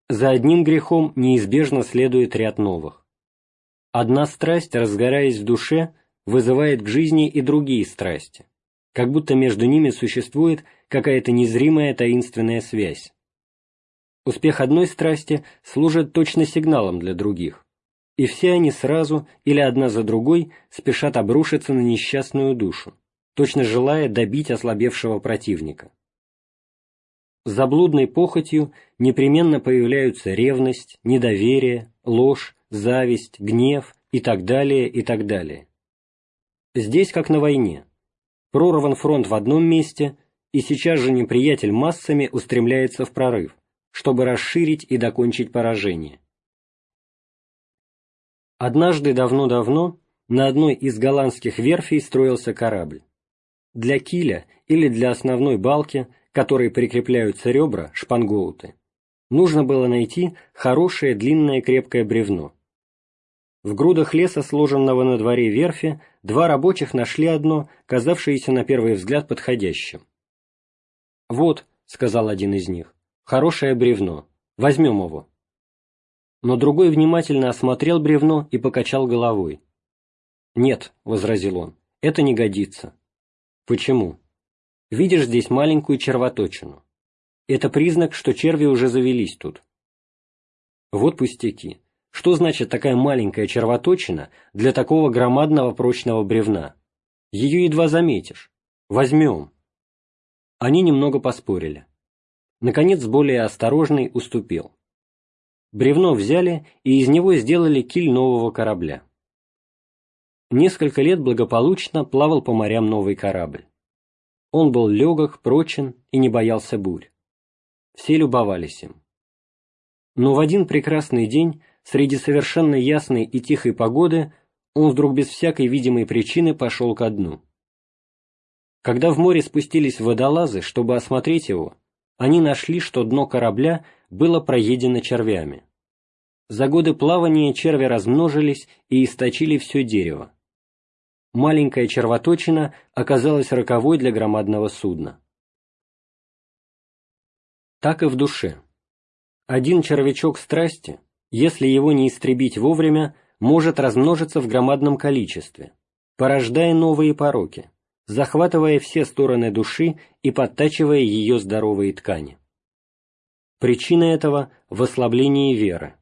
За одним грехом неизбежно следует ряд новых. Одна страсть, разгораясь в душе, вызывает к жизни и другие страсти, как будто между ними существует какая-то незримая таинственная связь. Успех одной страсти служит точно сигналом для других, и все они сразу или одна за другой спешат обрушиться на несчастную душу, точно желая добить ослабевшего противника. За блудной похотью непременно появляются ревность, недоверие, ложь, зависть, гнев и так далее, и так далее. Здесь как на войне. Прорван фронт в одном месте, и сейчас же неприятель массами устремляется в прорыв, чтобы расширить и докончить поражение. Однажды давно-давно на одной из голландских верфей строился корабль. Для киля или для основной балки, которой прикрепляются ребра, шпангоуты, нужно было найти хорошее длинное крепкое бревно. В грудах леса, сложенного на дворе верфи, два рабочих нашли одно, казавшееся на первый взгляд подходящим. «Вот», — сказал один из них, — «хорошее бревно. Возьмем его». Но другой внимательно осмотрел бревно и покачал головой. «Нет», — возразил он, — «это не годится». «Почему?» «Видишь здесь маленькую червоточину. Это признак, что черви уже завелись тут». Вот пустяки. Что значит такая маленькая червоточина для такого громадного прочного бревна? Ее едва заметишь. Возьмем. Они немного поспорили. Наконец, более осторожный уступил. Бревно взяли, и из него сделали киль нового корабля. Несколько лет благополучно плавал по морям новый корабль. Он был легок, прочен и не боялся бурь. Все любовались им. Но в один прекрасный день, среди совершенно ясной и тихой погоды, он вдруг без всякой видимой причины пошел ко дну. Когда в море спустились водолазы, чтобы осмотреть его, они нашли, что дно корабля было проедено червями. За годы плавания черви размножились и источили все дерево. Маленькая червоточина оказалась роковой для громадного судна. Так и в душе. Один червячок страсти, если его не истребить вовремя, может размножиться в громадном количестве, порождая новые пороки, захватывая все стороны души и подтачивая ее здоровые ткани. Причина этого – в ослаблении веры.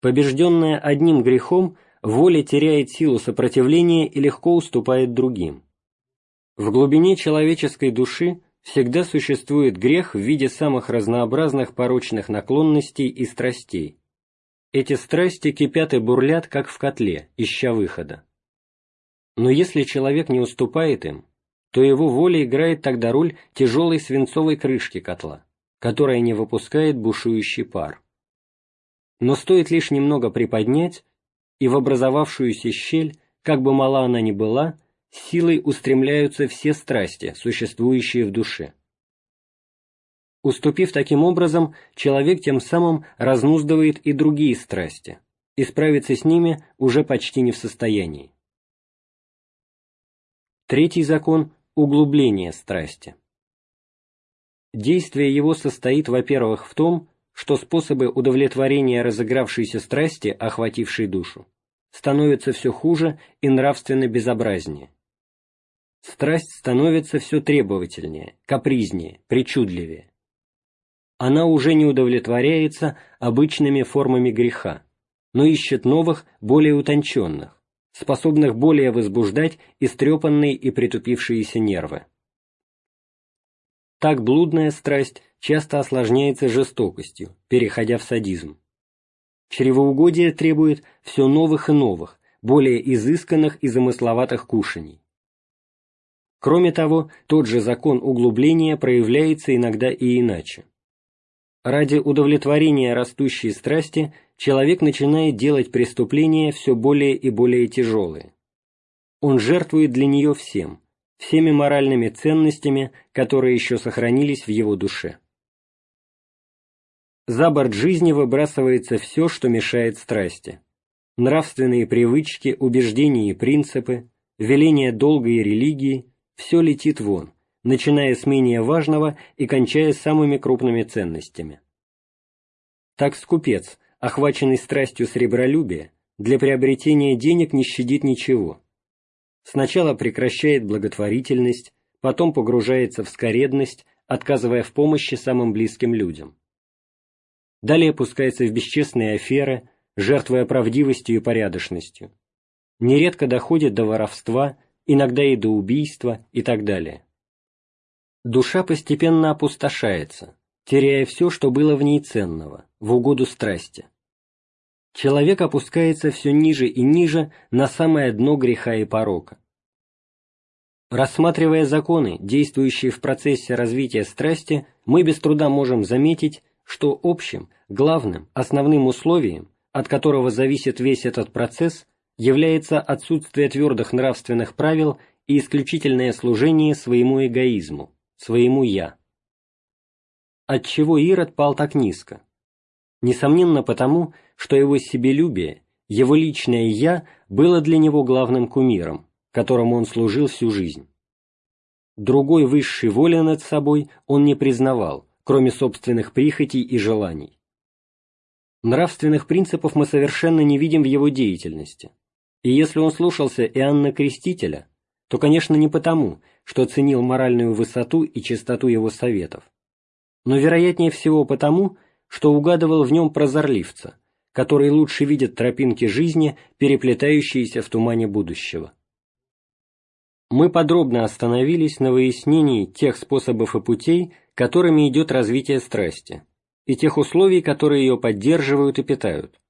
Побежденная одним грехом, воля теряет силу сопротивления и легко уступает другим. В глубине человеческой души всегда существует грех в виде самых разнообразных порочных наклонностей и страстей. Эти страсти кипят и бурлят, как в котле, ища выхода. Но если человек не уступает им, то его воля играет тогда роль тяжелой свинцовой крышки котла, которая не выпускает бушующий пар. Но стоит лишь немного приподнять, и в образовавшуюся щель, как бы мала она ни была, силой устремляются все страсти, существующие в душе. Уступив таким образом, человек тем самым разнуздывает и другие страсти, и справиться с ними уже почти не в состоянии. Третий закон – углубление страсти. Действие его состоит, во-первых, в том, что способы удовлетворения разыгравшейся страсти, охватившей душу, становятся все хуже и нравственно безобразнее. Страсть становится все требовательнее, капризнее, причудливее. Она уже не удовлетворяется обычными формами греха, но ищет новых, более утонченных, способных более возбуждать истрепанные и притупившиеся нервы. Так блудная страсть часто осложняется жестокостью, переходя в садизм. Чревоугодие требует все новых и новых, более изысканных и замысловатых кушаний. Кроме того, тот же закон углубления проявляется иногда и иначе. Ради удовлетворения растущей страсти человек начинает делать преступления все более и более тяжелые. Он жертвует для нее всем, всеми моральными ценностями, которые еще сохранились в его душе. За борт жизни выбрасывается все, что мешает страсти. Нравственные привычки, убеждения и принципы, веления долга и религии – все летит вон, начиная с менее важного и кончая самыми крупными ценностями. Так скупец, охваченный страстью сребролюбия, для приобретения денег не щадит ничего. Сначала прекращает благотворительность, потом погружается в скоредность, отказывая в помощи самым близким людям. Далее пускается в бесчестные аферы, жертвуя правдивостью и порядочностью. Нередко доходит до воровства, иногда и до убийства и так далее душа постепенно опустошается, теряя все, что было в ней ценного, в угоду страсти. Человек опускается все ниже и ниже на самое дно греха и порока. Рассматривая законы, действующие в процессе развития страсти, мы без труда можем заметить, что общим, главным, основным условием, от которого зависит весь этот процесс, является отсутствие твердых нравственных правил и исключительное служение своему эгоизму, своему «я». Отчего Ирод пал так низко? Несомненно потому, что его себелюбие, его личное «я» было для него главным кумиром, которому он служил всю жизнь. Другой высшей воли над собой он не признавал, кроме собственных прихотей и желаний. Нравственных принципов мы совершенно не видим в его деятельности, и если он слушался Иоанна Крестителя, то, конечно, не потому, что ценил моральную высоту и чистоту его советов, но, вероятнее всего, потому, что угадывал в нем прозорливца, который лучше видит тропинки жизни, переплетающиеся в тумане будущего. Мы подробно остановились на выяснении тех способов и путей, которыми идет развитие страсти, и тех условий, которые ее поддерживают и питают,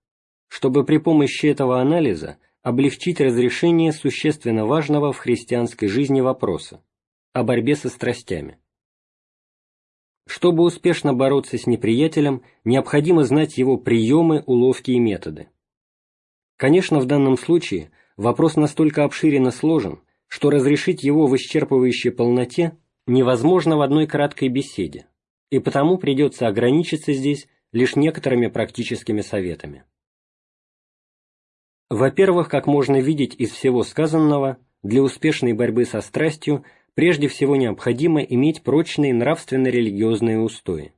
чтобы при помощи этого анализа облегчить разрешение существенно важного в христианской жизни вопроса о борьбе со страстями. Чтобы успешно бороться с неприятелем, необходимо знать его приемы, уловки и методы. Конечно, в данном случае вопрос настолько обширен и сложен, что разрешить его в исчерпывающей полноте невозможно в одной краткой беседе, и потому придется ограничиться здесь лишь некоторыми практическими советами. Во-первых, как можно видеть из всего сказанного, для успешной борьбы со страстью прежде всего необходимо иметь прочные нравственно-религиозные устои.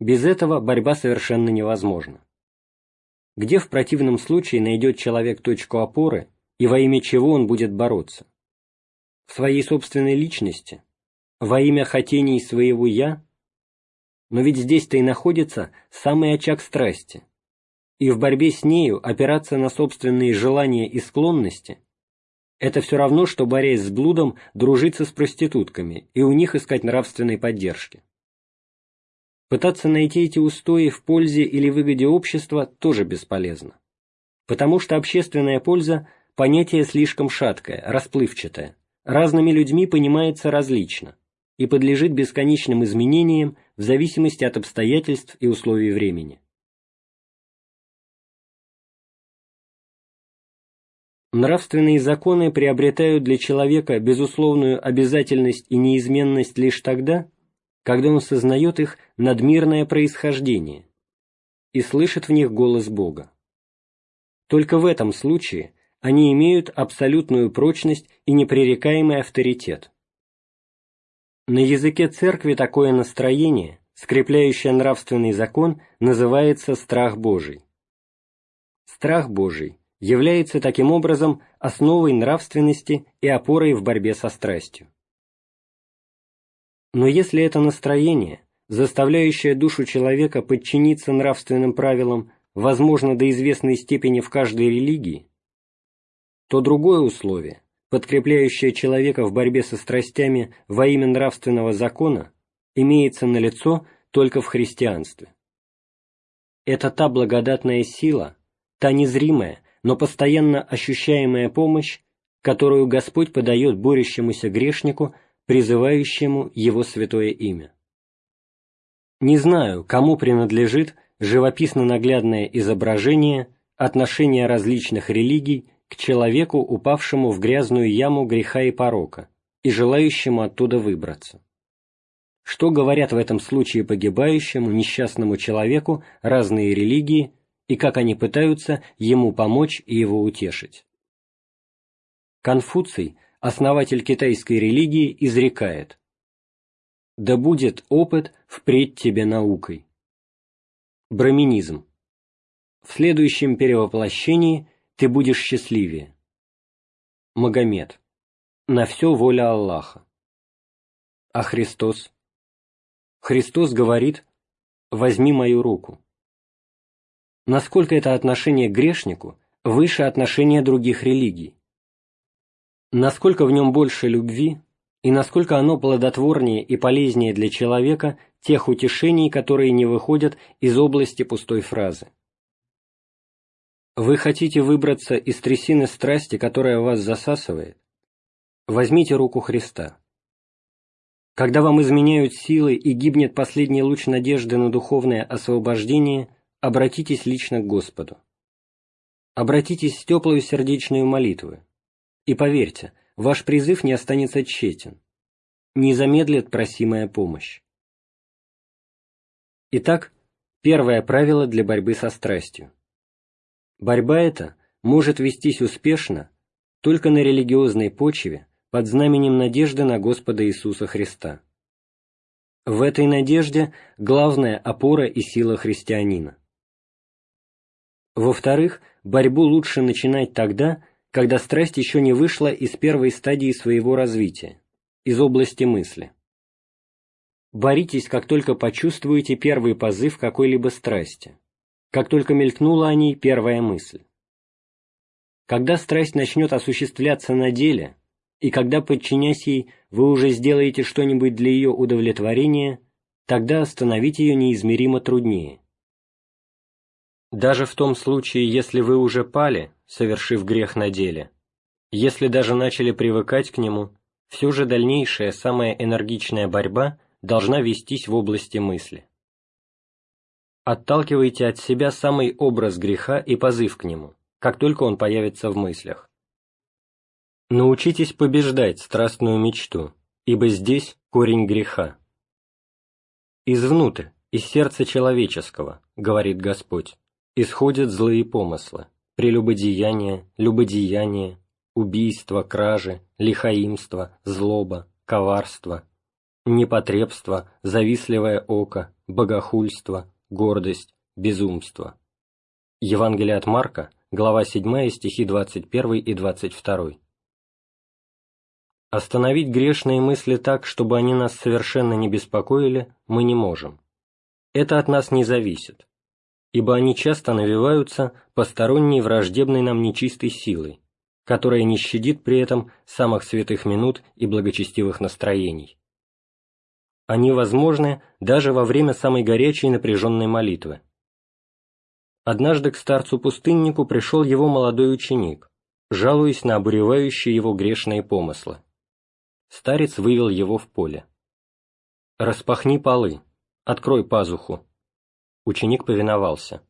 Без этого борьба совершенно невозможна. Где в противном случае найдет человек точку опоры и во имя чего он будет бороться? В своей собственной личности? Во имя хотений своего «я»? Но ведь здесь-то и находится самый очаг страсти, и в борьбе с нею опираться на собственные желания и склонности это все равно, что, борясь с блудом, дружиться с проститутками и у них искать нравственной поддержки. Пытаться найти эти устои в пользе или выгоде общества тоже бесполезно. Потому что общественная польза – понятие слишком шаткое, расплывчатое, разными людьми понимается различно и подлежит бесконечным изменениям в зависимости от обстоятельств и условий времени. Нравственные законы приобретают для человека безусловную обязательность и неизменность лишь тогда, когда он сознает их надмирное происхождение и слышит в них голос Бога. Только в этом случае они имеют абсолютную прочность и непререкаемый авторитет. На языке церкви такое настроение, скрепляющее нравственный закон, называется страх Божий. Страх Божий является таким образом основой нравственности и опорой в борьбе со страстью. Но если это настроение, заставляющее душу человека подчиниться нравственным правилам, возможно до известной степени в каждой религии, то другое условие, подкрепляющее человека в борьбе со страстями во имя нравственного закона, имеется налицо только в христианстве. Это та благодатная сила, та незримая, но постоянно ощущаемая помощь, которую Господь подает борющемуся грешнику, призывающему Его святое имя. Не знаю, кому принадлежит живописно-наглядное изображение отношения различных религий к человеку, упавшему в грязную яму греха и порока, и желающему оттуда выбраться. Что говорят в этом случае погибающему, несчастному человеку разные религии и как они пытаются ему помочь и его утешить. Конфуций, основатель китайской религии, изрекает «Да будет опыт впредь тебе наукой». Браминизм. В следующем перевоплощении ты будешь счастливее. Магомед. На все воля Аллаха. А Христос? Христос говорит «Возьми мою руку» насколько это отношение к грешнику выше отношения других религий, насколько в нем больше любви и насколько оно плодотворнее и полезнее для человека тех утешений, которые не выходят из области пустой фразы. Вы хотите выбраться из трясины страсти, которая вас засасывает? Возьмите руку Христа. Когда вам изменяют силы и гибнет последний луч надежды на духовное освобождение – обратитесь лично к Господу. Обратитесь с теплую сердечную молитвой. И поверьте, ваш призыв не останется тщетен. Не замедлит просимая помощь. Итак, первое правило для борьбы со страстью. Борьба эта может вестись успешно только на религиозной почве, под знаменем надежды на Господа Иисуса Христа. В этой надежде главная опора и сила христианина. Во-вторых, борьбу лучше начинать тогда, когда страсть еще не вышла из первой стадии своего развития, из области мысли. Боритесь, как только почувствуете первый позыв какой-либо страсти, как только мелькнула о ней первая мысль. Когда страсть начнет осуществляться на деле, и когда, подчинясь ей, вы уже сделаете что-нибудь для ее удовлетворения, тогда остановить ее неизмеримо труднее. Даже в том случае, если вы уже пали, совершив грех на деле, если даже начали привыкать к нему, все же дальнейшая, самая энергичная борьба должна вестись в области мысли. Отталкивайте от себя самый образ греха и позыв к нему, как только он появится в мыслях. Научитесь побеждать страстную мечту, ибо здесь корень греха. «Извнутрь, из сердца человеческого, — говорит Господь, — исходят злые помыслы, прелюбодеяние, любодеяние, убийство, кражи, лихаимство, злоба, коварство, непотребство, завистливое око, богохульство, гордость, безумство». Евангелие от Марка, глава 7, стихи 21 и 22. Остановить грешные мысли так, чтобы они нас совершенно не беспокоили, мы не можем. Это от нас не зависит, ибо они часто навиваются посторонней враждебной нам нечистой силой, которая не щадит при этом самых святых минут и благочестивых настроений. Они возможны даже во время самой горячей напряженной молитвы. Однажды к старцу-пустыннику пришел его молодой ученик, жалуясь на обуревающие его грешные помыслы. Старец вывел его в поле. «Распахни полы, открой пазуху». Ученик повиновался.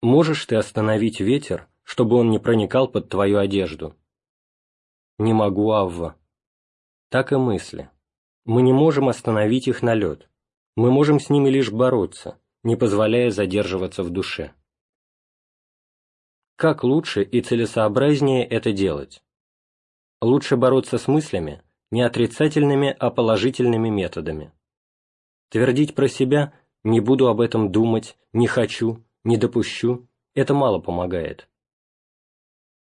«Можешь ты остановить ветер, чтобы он не проникал под твою одежду?» «Не могу, Авва». Так и мысли. Мы не можем остановить их на лед. Мы можем с ними лишь бороться, не позволяя задерживаться в душе. Как лучше и целесообразнее это делать? Лучше бороться с мыслями не отрицательными, а положительными методами. Твердить про себя «не буду об этом думать», «не хочу», «не допущу» – это мало помогает.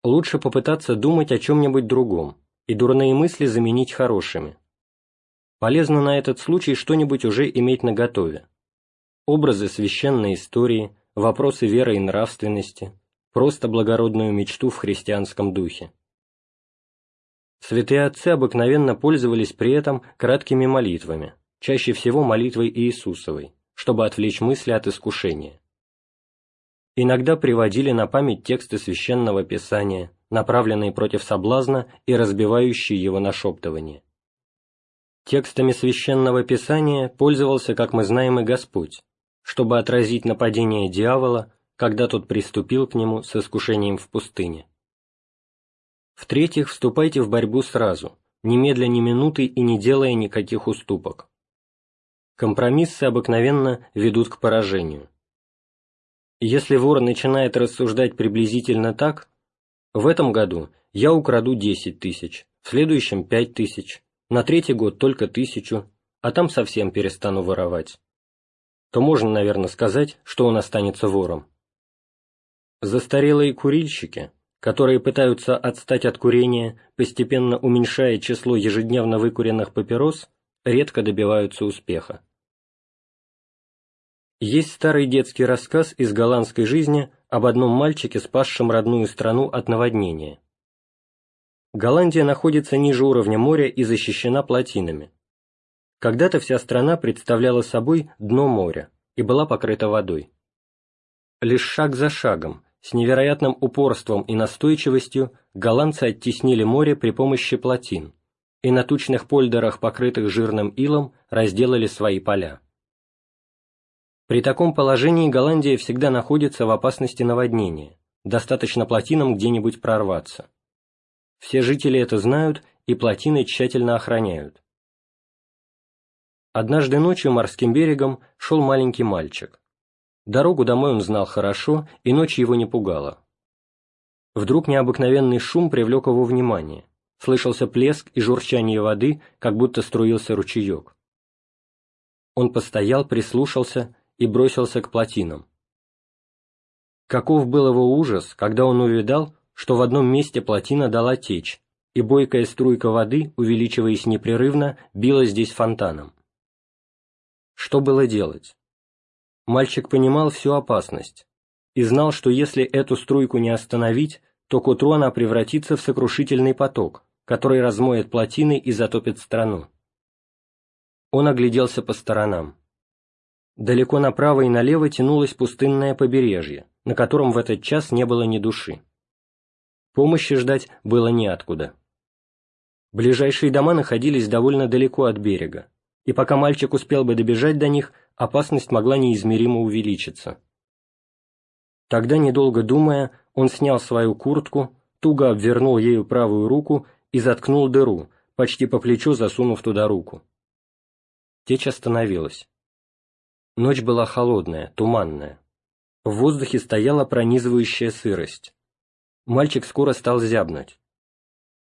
Лучше попытаться думать о чем-нибудь другом и дурные мысли заменить хорошими. Полезно на этот случай что-нибудь уже иметь наготове. Образы священной истории, вопросы веры и нравственности, просто благородную мечту в христианском духе. Святые отцы обыкновенно пользовались при этом краткими молитвами, чаще всего молитвой Иисусовой, чтобы отвлечь мысли от искушения. Иногда приводили на память тексты Священного Писания, направленные против соблазна и разбивающие его нашептывание. Текстами Священного Писания пользовался, как мы знаем, и Господь, чтобы отразить нападение дьявола, когда тот приступил к нему с искушением в пустыне. В-третьих, вступайте в борьбу сразу, немедля ни минуты и не делая никаких уступок. Компромиссы обыкновенно ведут к поражению. Если вор начинает рассуждать приблизительно так, в этом году я украду 10 тысяч, в следующем 5 тысяч, на третий год только тысячу, а там совсем перестану воровать, то можно, наверное, сказать, что он останется вором. Застарелые курильщики которые пытаются отстать от курения, постепенно уменьшая число ежедневно выкуренных папирос, редко добиваются успеха. Есть старый детский рассказ из голландской жизни об одном мальчике, спасшем родную страну от наводнения. Голландия находится ниже уровня моря и защищена плотинами. Когда-то вся страна представляла собой дно моря и была покрыта водой. Лишь шаг за шагом, с невероятным упорством и настойчивостью голландцы оттеснили море при помощи плотин и на тучных польдерах, покрытых жирным илом, разделали свои поля. При таком положении Голландия всегда находится в опасности наводнения, достаточно плотинам где-нибудь прорваться. Все жители это знают и плотины тщательно охраняют. Однажды ночью морским берегом шел маленький мальчик. Дорогу домой он знал хорошо, и ночь его не пугала. Вдруг необыкновенный шум привлек его внимание, слышался плеск и журчание воды, как будто струился ручеек. Он постоял, прислушался и бросился к плотинам. Каков был его ужас, когда он увидал, что в одном месте плотина дала течь, и бойкая струйка воды, увеличиваясь непрерывно, била здесь фонтаном. Что было делать? Мальчик понимал всю опасность и знал, что если эту струйку не остановить, то к утру она превратится в сокрушительный поток, который размоет плотины и затопит страну. Он огляделся по сторонам. Далеко направо и налево тянулось пустынное побережье, на котором в этот час не было ни души. Помощи ждать было неоткуда. Ближайшие дома находились довольно далеко от берега, и пока мальчик успел бы добежать до них, опасность могла неизмеримо увеличиться. Тогда, недолго думая, он снял свою куртку, туго обвернул ею правую руку и заткнул дыру, почти по плечу засунув туда руку. Течь остановилась. Ночь была холодная, туманная. В воздухе стояла пронизывающая сырость. Мальчик скоро стал зябнуть.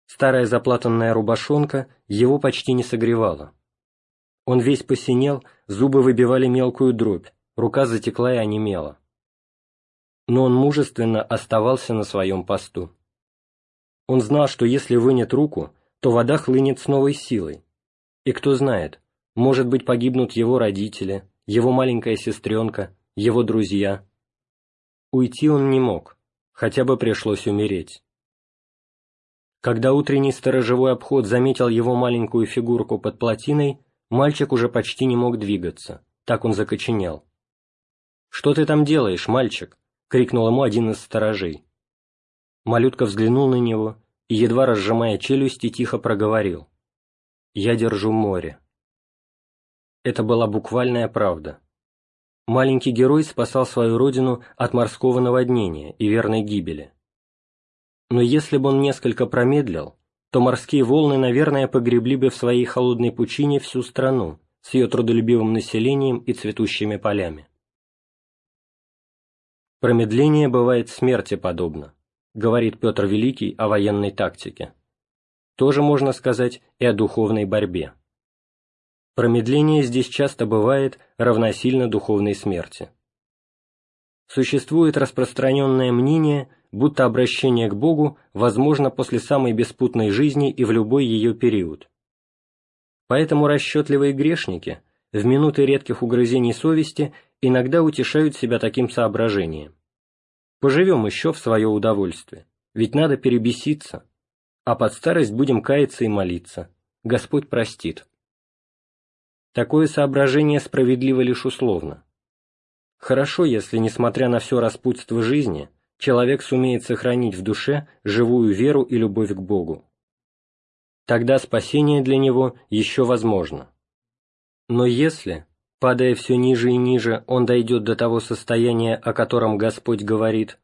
Старая заплатанная рубашонка его почти не согревала. Он весь посинел, зубы выбивали мелкую дробь, рука затекла и онемела. Но он мужественно оставался на своем посту. Он знал, что если вынет руку, то вода хлынет с новой силой. И кто знает, может быть погибнут его родители, его маленькая сестренка, его друзья. Уйти он не мог, хотя бы пришлось умереть. Когда утренний сторожевой обход заметил его маленькую фигурку под плотиной, Мальчик уже почти не мог двигаться, так он закоченел. «Что ты там делаешь, мальчик?» — крикнул ему один из сторожей. Малютка взглянул на него и, едва разжимая челюсти, тихо проговорил. «Я держу море». Это была буквальная правда. Маленький герой спасал свою родину от морского наводнения и верной гибели. Но если бы он несколько промедлил, то морские волны, наверное, погребли бы в своей холодной пучине всю страну с ее трудолюбивым населением и цветущими полями. Промедление бывает смерти подобно, говорит Петр Великий о военной тактике. Тоже можно сказать и о духовной борьбе. Промедление здесь часто бывает равносильно духовной смерти. Существует распространенное мнение – будто обращение к Богу возможно после самой беспутной жизни и в любой ее период. Поэтому расчетливые грешники в минуты редких угрызений совести иногда утешают себя таким соображением. Поживем еще в свое удовольствие, ведь надо перебеситься, а под старость будем каяться и молиться, Господь простит. Такое соображение справедливо лишь условно. Хорошо, если, несмотря на все распутство жизни, человек сумеет сохранить в душе живую веру и любовь к Богу. Тогда спасение для него еще возможно. Но если, падая все ниже и ниже, он дойдет до того состояния, о котором Господь говорит,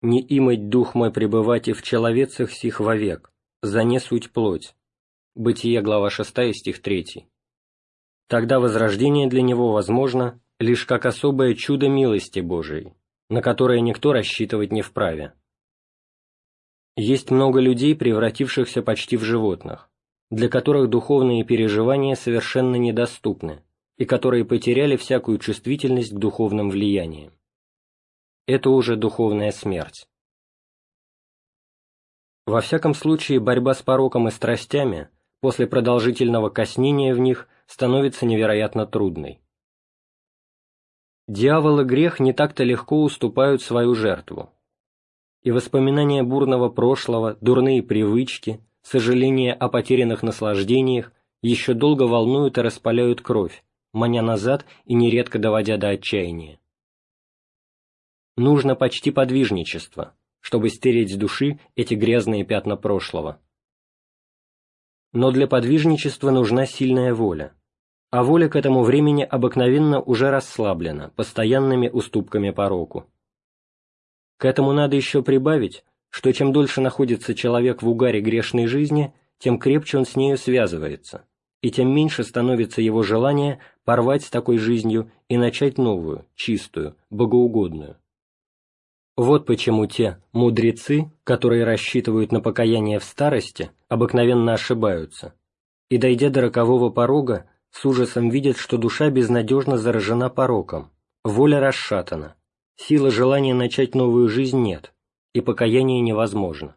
«Не имать дух мой пребывать и в человецах сих вовек, за не суть плоть». Бытие, глава 6, стих 3. Тогда возрождение для него возможно лишь как особое чудо милости Божией, на которое никто рассчитывать не вправе. Есть много людей, превратившихся почти в животных, для которых духовные переживания совершенно недоступны и которые потеряли всякую чувствительность к духовным влияниям. Это уже духовная смерть. Во всяком случае, борьба с пороком и страстями после продолжительного коснения в них становится невероятно трудной. Дьявол и грех не так-то легко уступают свою жертву. И воспоминания бурного прошлого, дурные привычки, сожаления о потерянных наслаждениях еще долго волнуют и распаляют кровь, маня назад и нередко доводя до отчаяния. Нужно почти подвижничество, чтобы стереть с души эти грязные пятна прошлого. Но для подвижничества нужна сильная воля, а воля к этому времени обыкновенно уже расслаблена постоянными уступками пороку. К этому надо еще прибавить, что чем дольше находится человек в угаре грешной жизни, тем крепче он с нею связывается, и тем меньше становится его желание порвать с такой жизнью и начать новую, чистую, богоугодную. Вот почему те мудрецы, которые рассчитывают на покаяние в старости, обыкновенно ошибаются, и, дойдя до рокового порога, с ужасом видят, что душа безнадежно заражена пороком, воля расшатана, силы желания начать новую жизнь нет, и покаяние невозможно.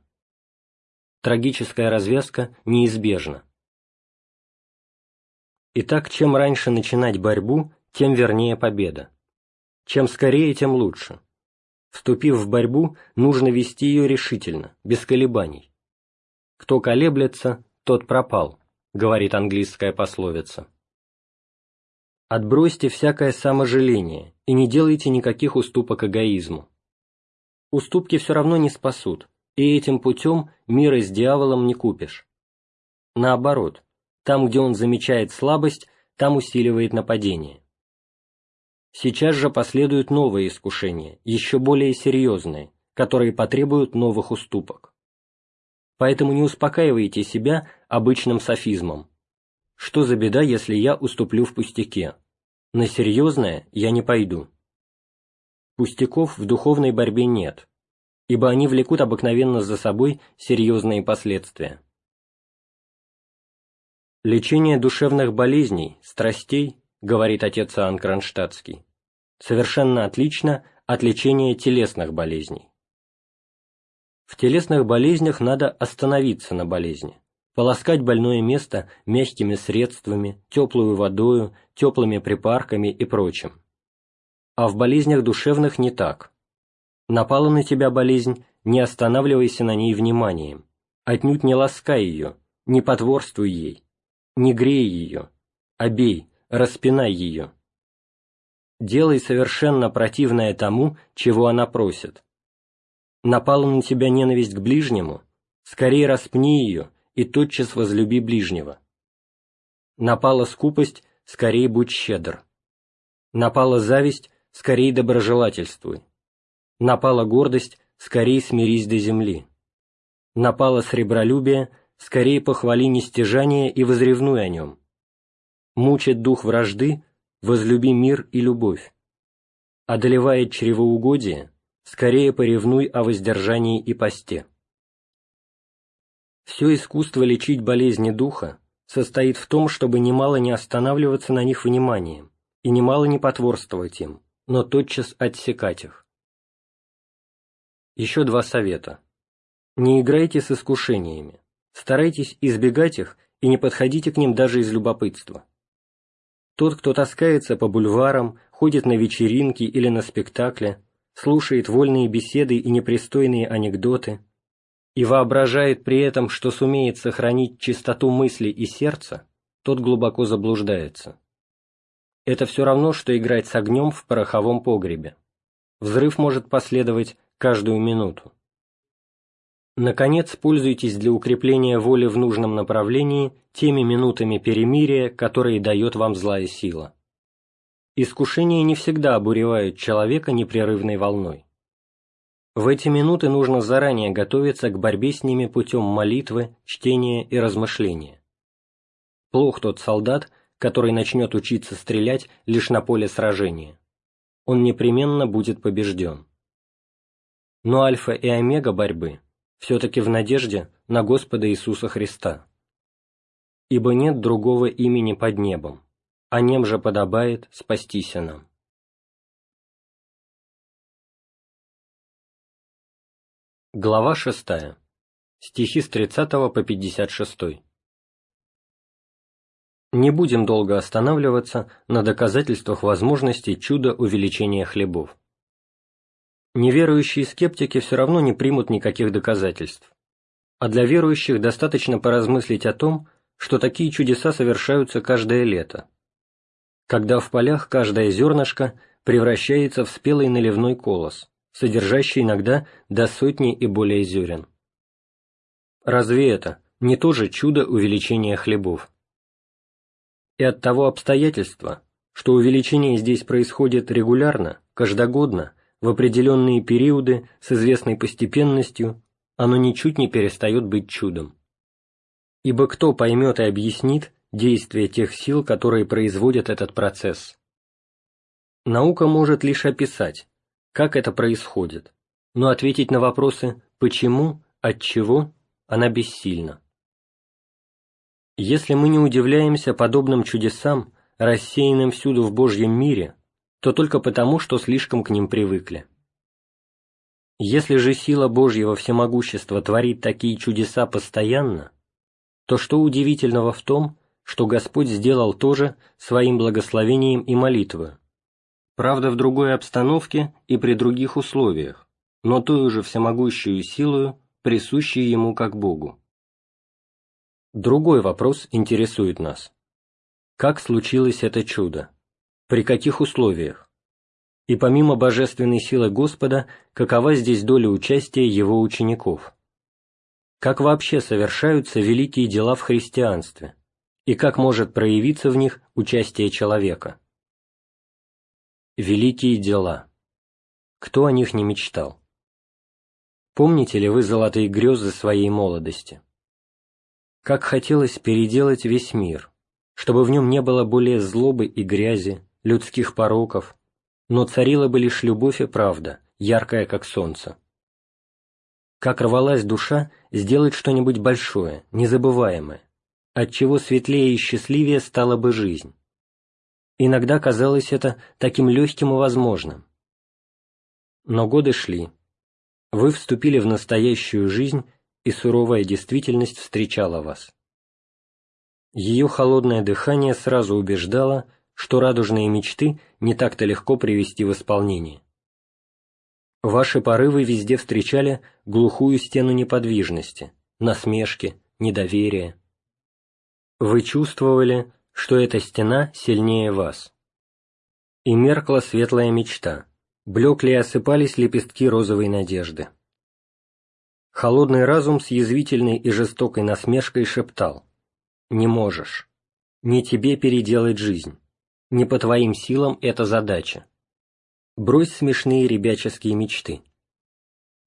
Трагическая развязка неизбежна. Итак, чем раньше начинать борьбу, тем вернее победа. Чем скорее, тем лучше. Вступив в борьбу, нужно вести ее решительно, без колебаний. Кто колеблется, тот пропал, говорит английская пословица. Отбросьте всякое саможаление и не делайте никаких уступок эгоизму. Уступки все равно не спасут, и этим путем мира с дьяволом не купишь. Наоборот, там, где он замечает слабость, там усиливает нападение. Сейчас же последуют новые искушения, еще более серьезные, которые потребуют новых уступок. Поэтому не успокаивайте себя обычным софизмом. Что за беда, если я уступлю в пустяке? На серьезное я не пойду. Пустяков в духовной борьбе нет, ибо они влекут обыкновенно за собой серьезные последствия. Лечение душевных болезней, страстей, говорит отец Иоанн Кронштадтский, совершенно отлично от лечения телесных болезней. В телесных болезнях надо остановиться на болезни, полоскать больное место мягкими средствами, теплую водою, теплыми припарками и прочим. А в болезнях душевных не так. Напала на тебя болезнь, не останавливайся на ней вниманием, отнюдь не ласкай ее, не потворствуй ей, не грей ее, обей, распинай ее делай совершенно противное тому, чего она просит. Напала на тебя ненависть к ближнему, скорее распни ее и тотчас возлюби ближнего. Напала скупость, скорее будь щедр. Напала зависть, скорее доброжелательствуй. Напала гордость, скорее смирись до земли. Напала сребролюбие, скорее похвали нестяжание и возревнуй о нем. Мучит дух вражды, возлюби мир и любовь. Одолевает чревоугодие, скорее поревнуй о воздержании и посте. Все искусство лечить болезни духа состоит в том, чтобы немало не останавливаться на них вниманием и немало не потворствовать им, но тотчас отсекать их. Еще два совета. Не играйте с искушениями, старайтесь избегать их и не подходите к ним даже из любопытства. Тот, кто таскается по бульварам, ходит на вечеринки или на спектакли, слушает вольные беседы и непристойные анекдоты и воображает при этом, что сумеет сохранить чистоту мысли и сердца, тот глубоко заблуждается. Это все равно, что играть с огнем в пороховом погребе. Взрыв может последовать каждую минуту. Наконец, пользуйтесь для укрепления воли в нужном направлении теми минутами перемирия, которые дает вам злая сила. Искушения не всегда обуревают человека непрерывной волной. В эти минуты нужно заранее готовиться к борьбе с ними путем молитвы, чтения и размышления. Плох тот солдат, который начнет учиться стрелять лишь на поле сражения. Он непременно будет побежден. Но альфа и омега борьбы – все-таки в надежде на Господа Иисуса Христа. Ибо нет другого имени под небом, а нем же подобает спастися нам. Глава 6. Стихи с 30 по 56. Не будем долго останавливаться на доказательствах возможности чуда увеличения хлебов неверующие скептики все равно не примут никаких доказательств. А для верующих достаточно поразмыслить о том, что такие чудеса совершаются каждое лето, когда в полях каждое зернышко превращается в спелый наливной колос, содержащий иногда до сотни и более зерен. Разве это не то же чудо увеличения хлебов? И от того обстоятельства, что увеличение здесь происходит регулярно, каждогодно, в определенные периоды с известной постепенностью, оно ничуть не перестает быть чудом. Ибо кто поймет и объяснит действие тех сил, которые производят этот процесс? Наука может лишь описать, как это происходит, но ответить на вопросы «почему?», «отчего?» она бессильна. Если мы не удивляемся подобным чудесам, рассеянным всюду в Божьем мире, то только потому, что слишком к ним привыкли. Если же сила Божьего всемогущества творит такие чудеса постоянно, то что удивительного в том, что Господь сделал тоже своим благословением и молитвой, правда в другой обстановке и при других условиях, но той же всемогущую силою, присущей Ему как Богу. Другой вопрос интересует нас. Как случилось это чудо? При каких условиях? И помимо божественной силы Господа, какова здесь доля участия Его учеников? Как вообще совершаются великие дела в христианстве? И как может проявиться в них участие человека? Великие дела. Кто о них не мечтал? Помните ли вы золотые грезы своей молодости? Как хотелось переделать весь мир, чтобы в нем не было более злобы и грязи, людских пороков, но царила бы лишь любовь и правда, яркая как солнце. Как рвалась душа сделать что-нибудь большое, незабываемое, отчего светлее и счастливее стала бы жизнь. Иногда казалось это таким легким и возможным. Но годы шли. Вы вступили в настоящую жизнь, и суровая действительность встречала вас. Ее холодное дыхание сразу убеждало, что радужные мечты не так-то легко привести в исполнение. Ваши порывы везде встречали глухую стену неподвижности, насмешки, недоверия. Вы чувствовали, что эта стена сильнее вас. И меркла светлая мечта, блекли и осыпались лепестки розовой надежды. Холодный разум с язвительной и жестокой насмешкой шептал «Не можешь, не тебе переделать жизнь». Не по твоим силам эта задача. Брось смешные ребяческие мечты.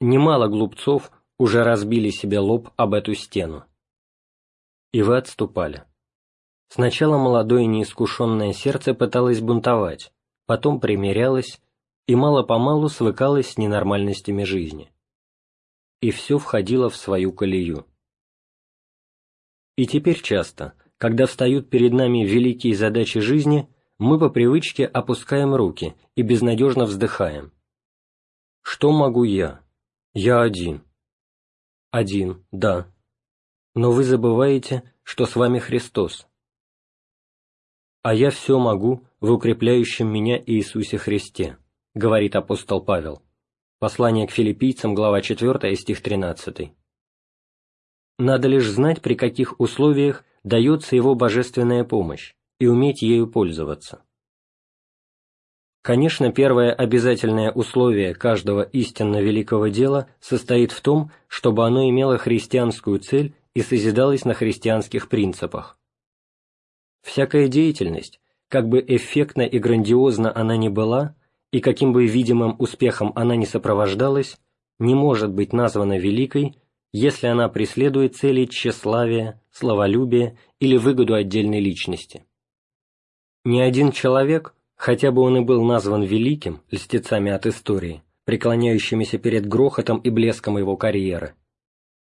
Немало глупцов уже разбили себе лоб об эту стену. И вы отступали. Сначала молодое неискушенное сердце пыталось бунтовать, потом примирялось и мало-помалу свыкалось с ненормальностями жизни. И все входило в свою колею. И теперь часто, когда встают перед нами великие задачи жизни, мы по привычке опускаем руки и безнадежно вздыхаем. Что могу я? Я один. Один, да. Но вы забываете, что с вами Христос. А я все могу в укрепляющем меня Иисусе Христе, говорит апостол Павел. Послание к филиппийцам, глава 4, стих 13. Надо лишь знать, при каких условиях дается его божественная помощь, и уметь ею пользоваться. Конечно, первое обязательное условие каждого истинно великого дела состоит в том, чтобы оно имело христианскую цель и созидалось на христианских принципах. Всякая деятельность, как бы эффектно и грандиозно она ни была, и каким бы видимым успехом она ни сопровождалась, не может быть названа великой, если она преследует цели тщеславия, славолюбия или выгоду отдельной личности. Ни один человек, хотя бы он и был назван великим, льстецами от истории, преклоняющимися перед грохотом и блеском его карьеры,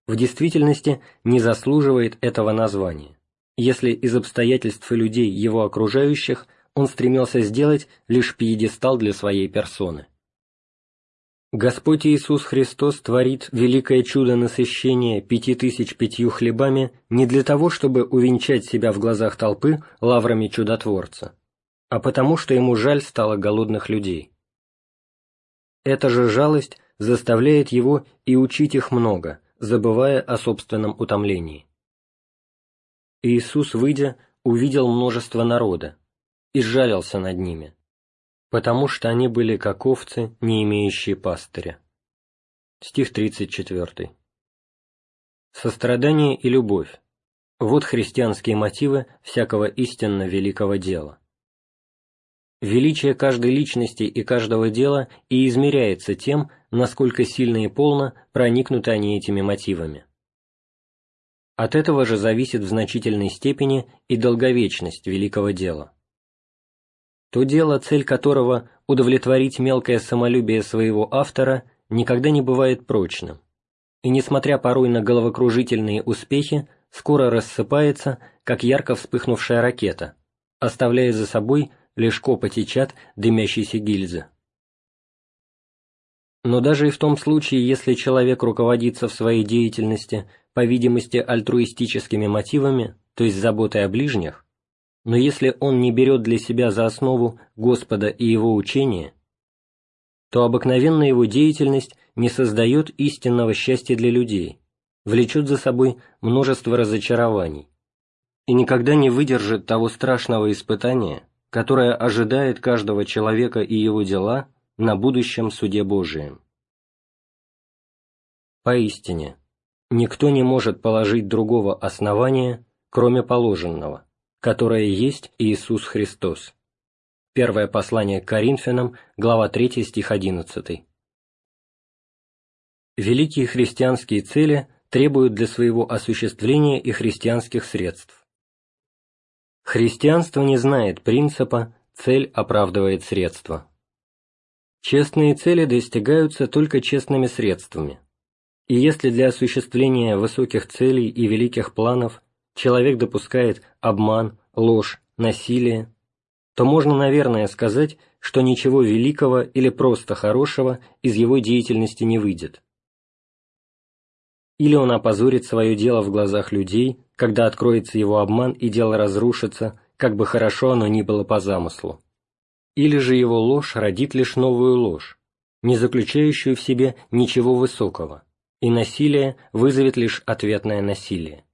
в действительности не заслуживает этого названия, если из обстоятельств и людей его окружающих он стремился сделать лишь пьедестал для своей персоны. Господь Иисус Христос творит великое чудо насыщения пяти тысяч пятью хлебами не для того, чтобы увенчать себя в глазах толпы лаврами чудотворца, а потому что ему жаль стало голодных людей. Эта же жалость заставляет его и учить их много, забывая о собственном утомлении. Иисус, выйдя, увидел множество народа и сжалился над ними, потому что они были как овцы, не имеющие пастыря. Стих 34. Сострадание и любовь – вот христианские мотивы всякого истинно великого дела. Величие каждой личности и каждого дела и измеряется тем, насколько сильно и полно проникнуты они этими мотивами. От этого же зависит в значительной степени и долговечность великого дела то дело, цель которого – удовлетворить мелкое самолюбие своего автора, никогда не бывает прочным, и, несмотря порой на головокружительные успехи, скоро рассыпается, как ярко вспыхнувшая ракета, оставляя за собой лишь копоть и чад дымящейся гильзы. Но даже и в том случае, если человек руководится в своей деятельности, по видимости, альтруистическими мотивами, то есть заботой о ближних, но если он не берет для себя за основу Господа и Его учение, то обыкновенная его деятельность не создает истинного счастья для людей, влечет за собой множество разочарований и никогда не выдержит того страшного испытания, которое ожидает каждого человека и его дела на будущем суде Божием. Поистине, никто не может положить другого основания, кроме положенного, которое есть Иисус Христос. Первое послание к Коринфянам, глава 3, стих 11. Великие христианские цели требуют для своего осуществления и христианских средств. Христианство не знает принципа «цель оправдывает средства». Честные цели достигаются только честными средствами. И если для осуществления высоких целей и великих планов человек допускает обман, ложь, насилие, то можно, наверное, сказать, что ничего великого или просто хорошего из его деятельности не выйдет. Или он опозорит свое дело в глазах людей, когда откроется его обман и дело разрушится, как бы хорошо оно ни было по замыслу. Или же его ложь родит лишь новую ложь, не заключающую в себе ничего высокого, и насилие вызовет лишь ответное насилие.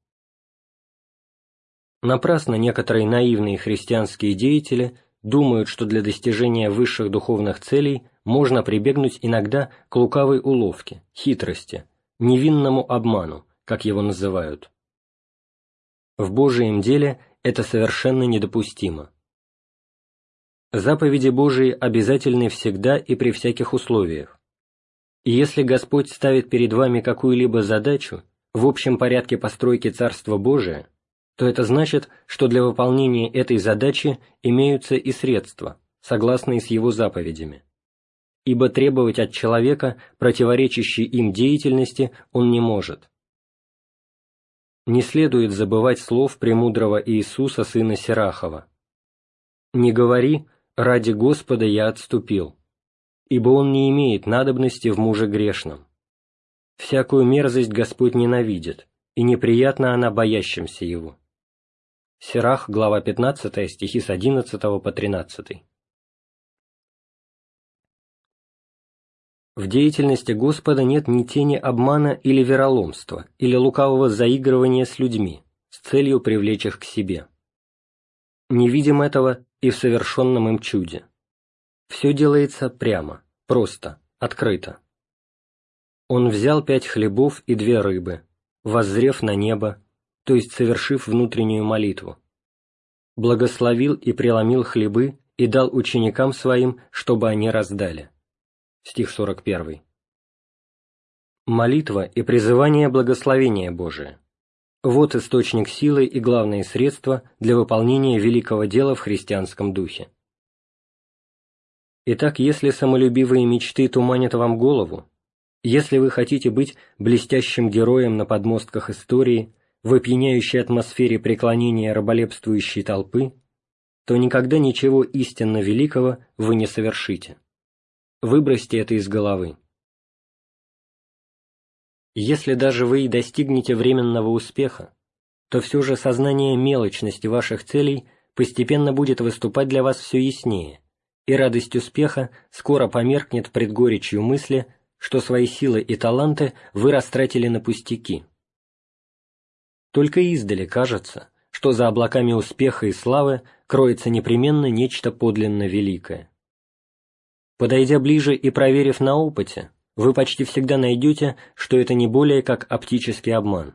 Напрасно некоторые наивные христианские деятели думают, что для достижения высших духовных целей можно прибегнуть иногда к лукавой уловке, хитрости, невинному обману, как его называют. В Божием деле это совершенно недопустимо. Заповеди Божии обязательны всегда и при всяких условиях. И если Господь ставит перед вами какую-либо задачу в общем порядке постройки Царства Божия, то это значит, что для выполнения этой задачи имеются и средства, согласные с его заповедями. Ибо требовать от человека противоречащей им деятельности он не может. Не следует забывать слов премудрого Иисуса, сына Сирахова. «Не говори, ради Господа я отступил, ибо он не имеет надобности в муже грешном. Всякую мерзость Господь ненавидит, и неприятна она боящимся его». Сирах, глава 15, стихи с 11 по 13. В деятельности Господа нет ни тени обмана или вероломства, или лукавого заигрывания с людьми, с целью привлечь их к себе. Не видим этого и в совершенном им чуде. Все делается прямо, просто, открыто. Он взял пять хлебов и две рыбы, воззрев на небо, то есть совершив внутреннюю молитву. Благословил и преломил хлебы и дал ученикам своим, чтобы они раздали. Стих 41. Молитва и призывание благословения Божия. Вот источник силы и главные средства для выполнения великого дела в христианском духе. Итак, если самолюбивые мечты туманят вам голову, если вы хотите быть блестящим героем на подмостках истории, в опьяняющей атмосфере преклонения раболепствующей толпы, то никогда ничего истинно великого вы не совершите. Выбросьте это из головы. Если даже вы и достигнете временного успеха, то все же сознание мелочности ваших целей постепенно будет выступать для вас все яснее, и радость успеха скоро померкнет пред горечью мысли, что свои силы и таланты вы растратили на пустяки. Только издали кажется, что за облаками успеха и славы кроется непременно нечто подлинно великое. Подойдя ближе и проверив на опыте, вы почти всегда найдете, что это не более как оптический обман.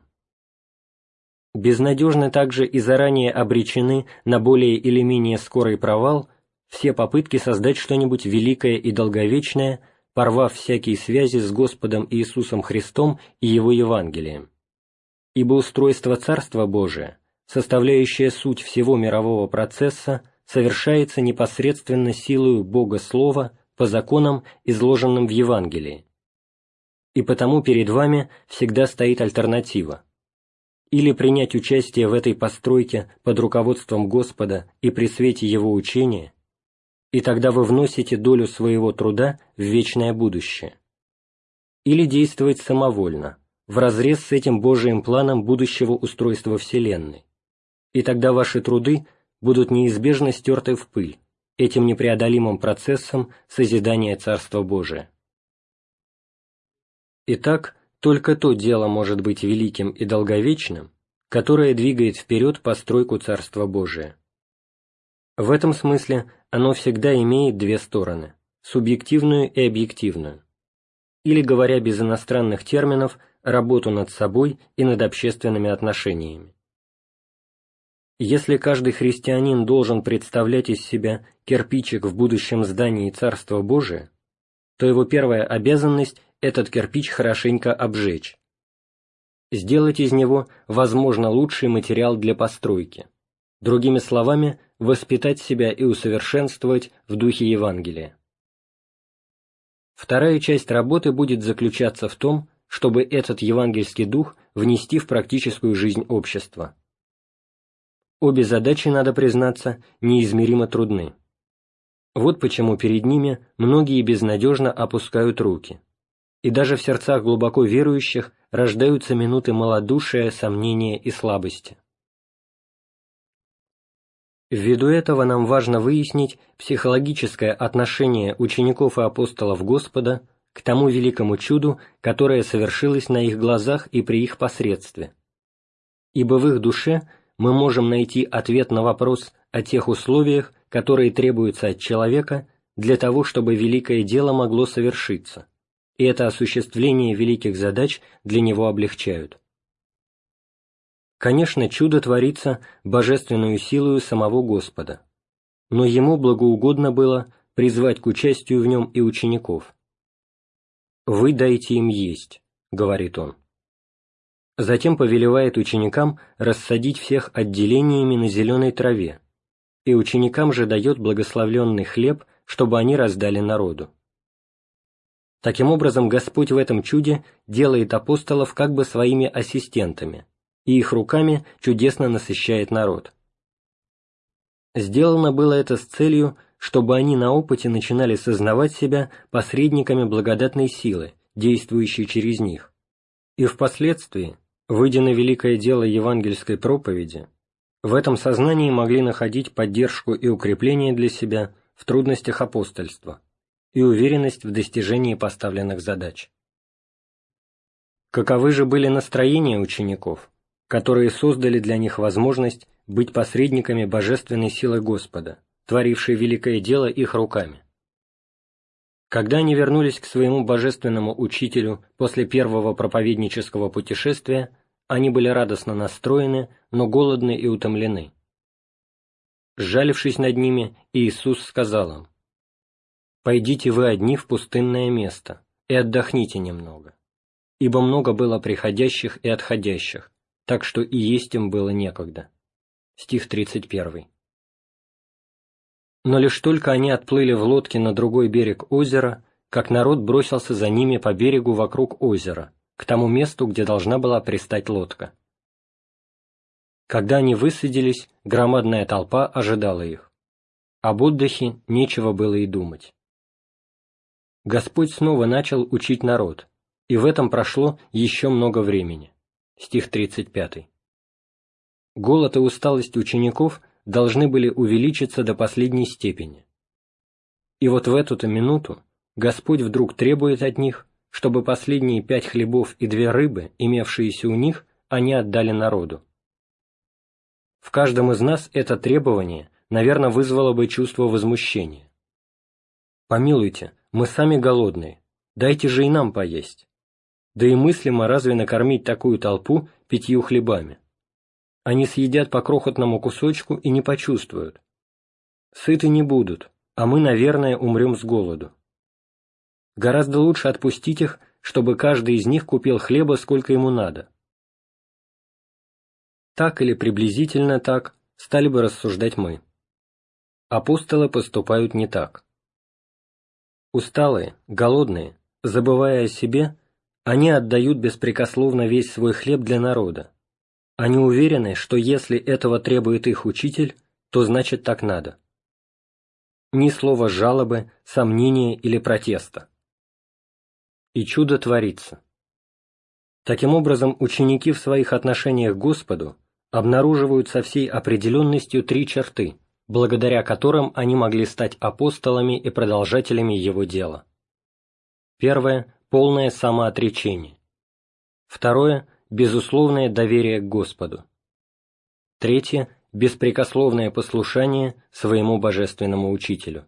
Безнадежны также и заранее обречены на более или менее скорый провал все попытки создать что-нибудь великое и долговечное, порвав всякие связи с Господом Иисусом Христом и Его Евангелием ибо устройство Царства Божия, составляющее суть всего мирового процесса, совершается непосредственно силою Бога Слова по законам, изложенным в Евангелии, и потому перед вами всегда стоит альтернатива. Или принять участие в этой постройке под руководством Господа и при свете Его учения, и тогда вы вносите долю своего труда в вечное будущее. Или действовать самовольно, вразрез с этим Божиим планом будущего устройства Вселенной, и тогда ваши труды будут неизбежно стерты в пыль, этим непреодолимым процессом созидания Царства Божия. Итак, только то дело может быть великим и долговечным, которое двигает вперед постройку Царства Божия. В этом смысле оно всегда имеет две стороны – субъективную и объективную. Или, говоря без иностранных терминов, работу над собой и над общественными отношениями. Если каждый христианин должен представлять из себя кирпичик в будущем здании Царства Божия, то его первая обязанность – этот кирпич хорошенько обжечь. Сделать из него, возможно, лучший материал для постройки. Другими словами, воспитать себя и усовершенствовать в духе Евангелия. Вторая часть работы будет заключаться в том, чтобы этот евангельский дух внести в практическую жизнь общества. Обе задачи, надо признаться, неизмеримо трудны. Вот почему перед ними многие безнадежно опускают руки. И даже в сердцах глубоко верующих рождаются минуты малодушия, сомнения и слабости. Ввиду этого нам важно выяснить психологическое отношение учеников и апостолов Господа к тому великому чуду, которое совершилось на их глазах и при их посредстве. Ибо в их душе мы можем найти ответ на вопрос о тех условиях, которые требуются от человека для того, чтобы великое дело могло совершиться, и это осуществление великих задач для него облегчают. Конечно, чудо творится божественную силою самого Господа, но ему благоугодно было призвать к участию в нем и учеников. «Вы дайте им есть», — говорит он. Затем повелевает ученикам рассадить всех отделениями на зеленой траве, и ученикам же дает благословленный хлеб, чтобы они раздали народу. Таким образом, Господь в этом чуде делает апостолов как бы своими ассистентами, и их руками чудесно насыщает народ. Сделано было это с целью, чтобы они на опыте начинали сознавать себя посредниками благодатной силы, действующей через них, и впоследствии Выйдя на великое дело евангельской проповеди, в этом сознании могли находить поддержку и укрепление для себя в трудностях апостольства и уверенность в достижении поставленных задач. Каковы же были настроения учеников, которые создали для них возможность быть посредниками божественной силы Господа, творившей великое дело их руками? Когда они вернулись к своему божественному учителю после первого проповеднического путешествия, они были радостно настроены, но голодны и утомлены. Сжалившись над ними, Иисус сказал им, «Пойдите вы одни в пустынное место и отдохните немного, ибо много было приходящих и отходящих, так что и есть им было некогда». Стих 31. Но лишь только они отплыли в лодке на другой берег озера, как народ бросился за ними по берегу вокруг озера, к тому месту, где должна была пристать лодка. Когда они высадились, громадная толпа ожидала их. Об отдыхе нечего было и думать. Господь снова начал учить народ, и в этом прошло еще много времени. Стих 35. Голод и усталость учеников должны были увеличиться до последней степени. И вот в эту-то минуту Господь вдруг требует от них, чтобы последние пять хлебов и две рыбы, имевшиеся у них, они отдали народу. В каждом из нас это требование, наверное, вызвало бы чувство возмущения. «Помилуйте, мы сами голодные, дайте же и нам поесть. Да и мыслимо разве накормить такую толпу пятью хлебами?» Они съедят по крохотному кусочку и не почувствуют. Сыты не будут, а мы, наверное, умрем с голоду. Гораздо лучше отпустить их, чтобы каждый из них купил хлеба сколько ему надо. Так или приблизительно так стали бы рассуждать мы. Апостолы поступают не так. Усталые, голодные, забывая о себе, Они отдают беспрекословно весь свой хлеб для народа. Они уверены, что если этого требует их учитель, то значит так надо. Ни слова жалобы, сомнения или протеста. И чудо творится. Таким образом, ученики в своих отношениях к Господу обнаруживают со всей определенностью три черты, благодаря которым они могли стать апостолами и продолжателями Его дела. Первое полное самоотречение. Второе – безусловное доверие к Господу. Третье – беспрекословное послушание своему божественному учителю.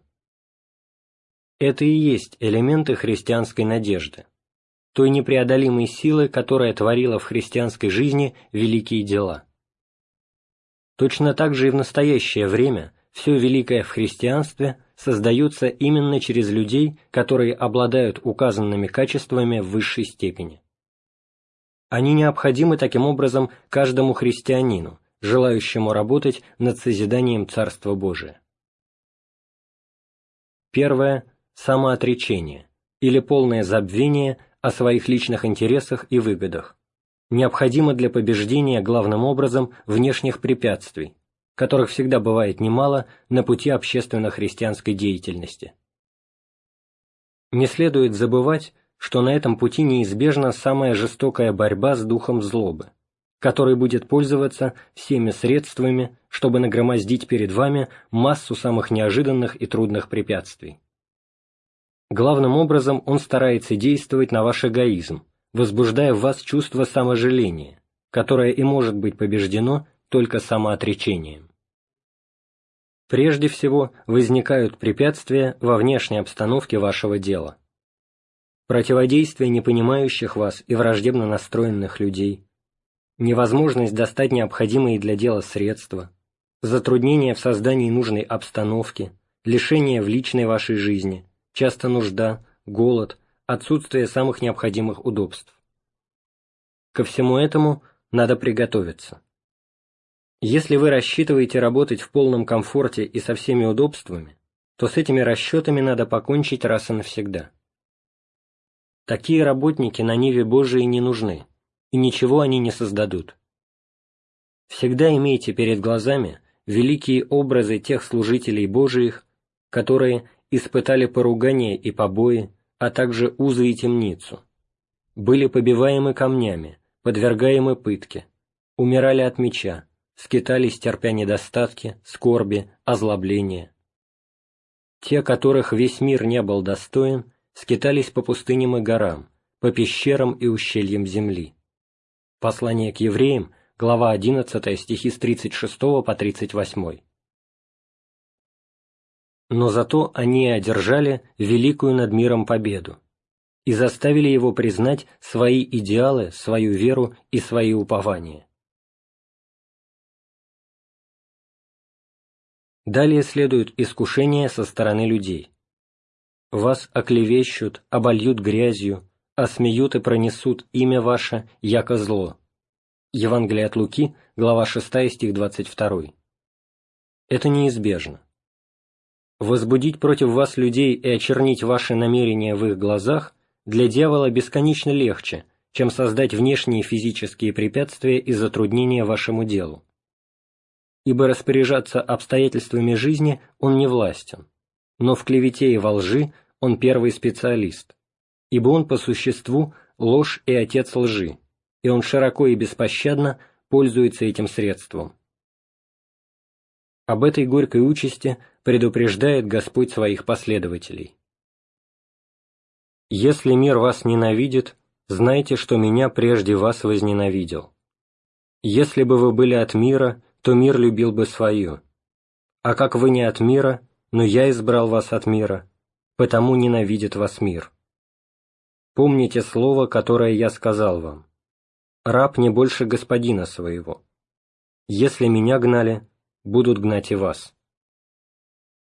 Это и есть элементы христианской надежды, той непреодолимой силы, которая творила в христианской жизни великие дела. Точно так же и в настоящее время все великое в христианстве – создаются именно через людей, которые обладают указанными качествами в высшей степени. Они необходимы таким образом каждому христианину, желающему работать над созиданием Царства Божия. Первое – самоотречение или полное забвение о своих личных интересах и выгодах, необходимо для побеждения главным образом внешних препятствий, которых всегда бывает немало на пути общественно-христианской деятельности. Не следует забывать, что на этом пути неизбежна самая жестокая борьба с духом злобы, который будет пользоваться всеми средствами, чтобы нагромоздить перед вами массу самых неожиданных и трудных препятствий. Главным образом он старается действовать на ваш эгоизм, возбуждая в вас чувство саможаления, которое и может быть побеждено только самоотречением. Прежде всего, возникают препятствия во внешней обстановке вашего дела. Противодействие непонимающих вас и враждебно настроенных людей, невозможность достать необходимые для дела средства, затруднения в создании нужной обстановки, лишение в личной вашей жизни, часто нужда, голод, отсутствие самых необходимых удобств. Ко всему этому надо приготовиться. Если вы рассчитываете работать в полном комфорте и со всеми удобствами, то с этими расчетами надо покончить раз и навсегда. Такие работники на Ниве Божией не нужны, и ничего они не создадут. Всегда имейте перед глазами великие образы тех служителей Божиих, которые испытали поругание и побои, а также узы и темницу, были побиваемы камнями, подвергаемы пытке, умирали от меча, скитались, терпя недостатки, скорби, озлобления. Те, которых весь мир не был достоин, скитались по пустыням и горам, по пещерам и ущельям земли. Послание к евреям, глава 11, стихи с 36 по 38. Но зато они одержали великую над миром победу и заставили его признать свои идеалы, свою веру и свои упования. Далее следует искушение со стороны людей. Вас оклевещут, обольют грязью, осмеют и пронесут имя ваше, яко зло. Евангелие от Луки, глава 6, стих 22. Это неизбежно. Возбудить против вас людей и очернить ваши намерения в их глазах для дьявола бесконечно легче, чем создать внешние физические препятствия и затруднения вашему делу ибо распоряжаться обстоятельствами жизни он не властен, но в клевете и во лжи он первый специалист, ибо он по существу ложь и отец лжи, и он широко и беспощадно пользуется этим средством. Об этой горькой участи предупреждает Господь своих последователей. «Если мир вас ненавидит, знайте, что меня прежде вас возненавидел. Если бы вы были от мира, то мир любил бы свое. А как вы не от мира, но я избрал вас от мира, потому ненавидит вас мир. Помните слово, которое я сказал вам. Раб не больше господина своего. Если меня гнали, будут гнать и вас.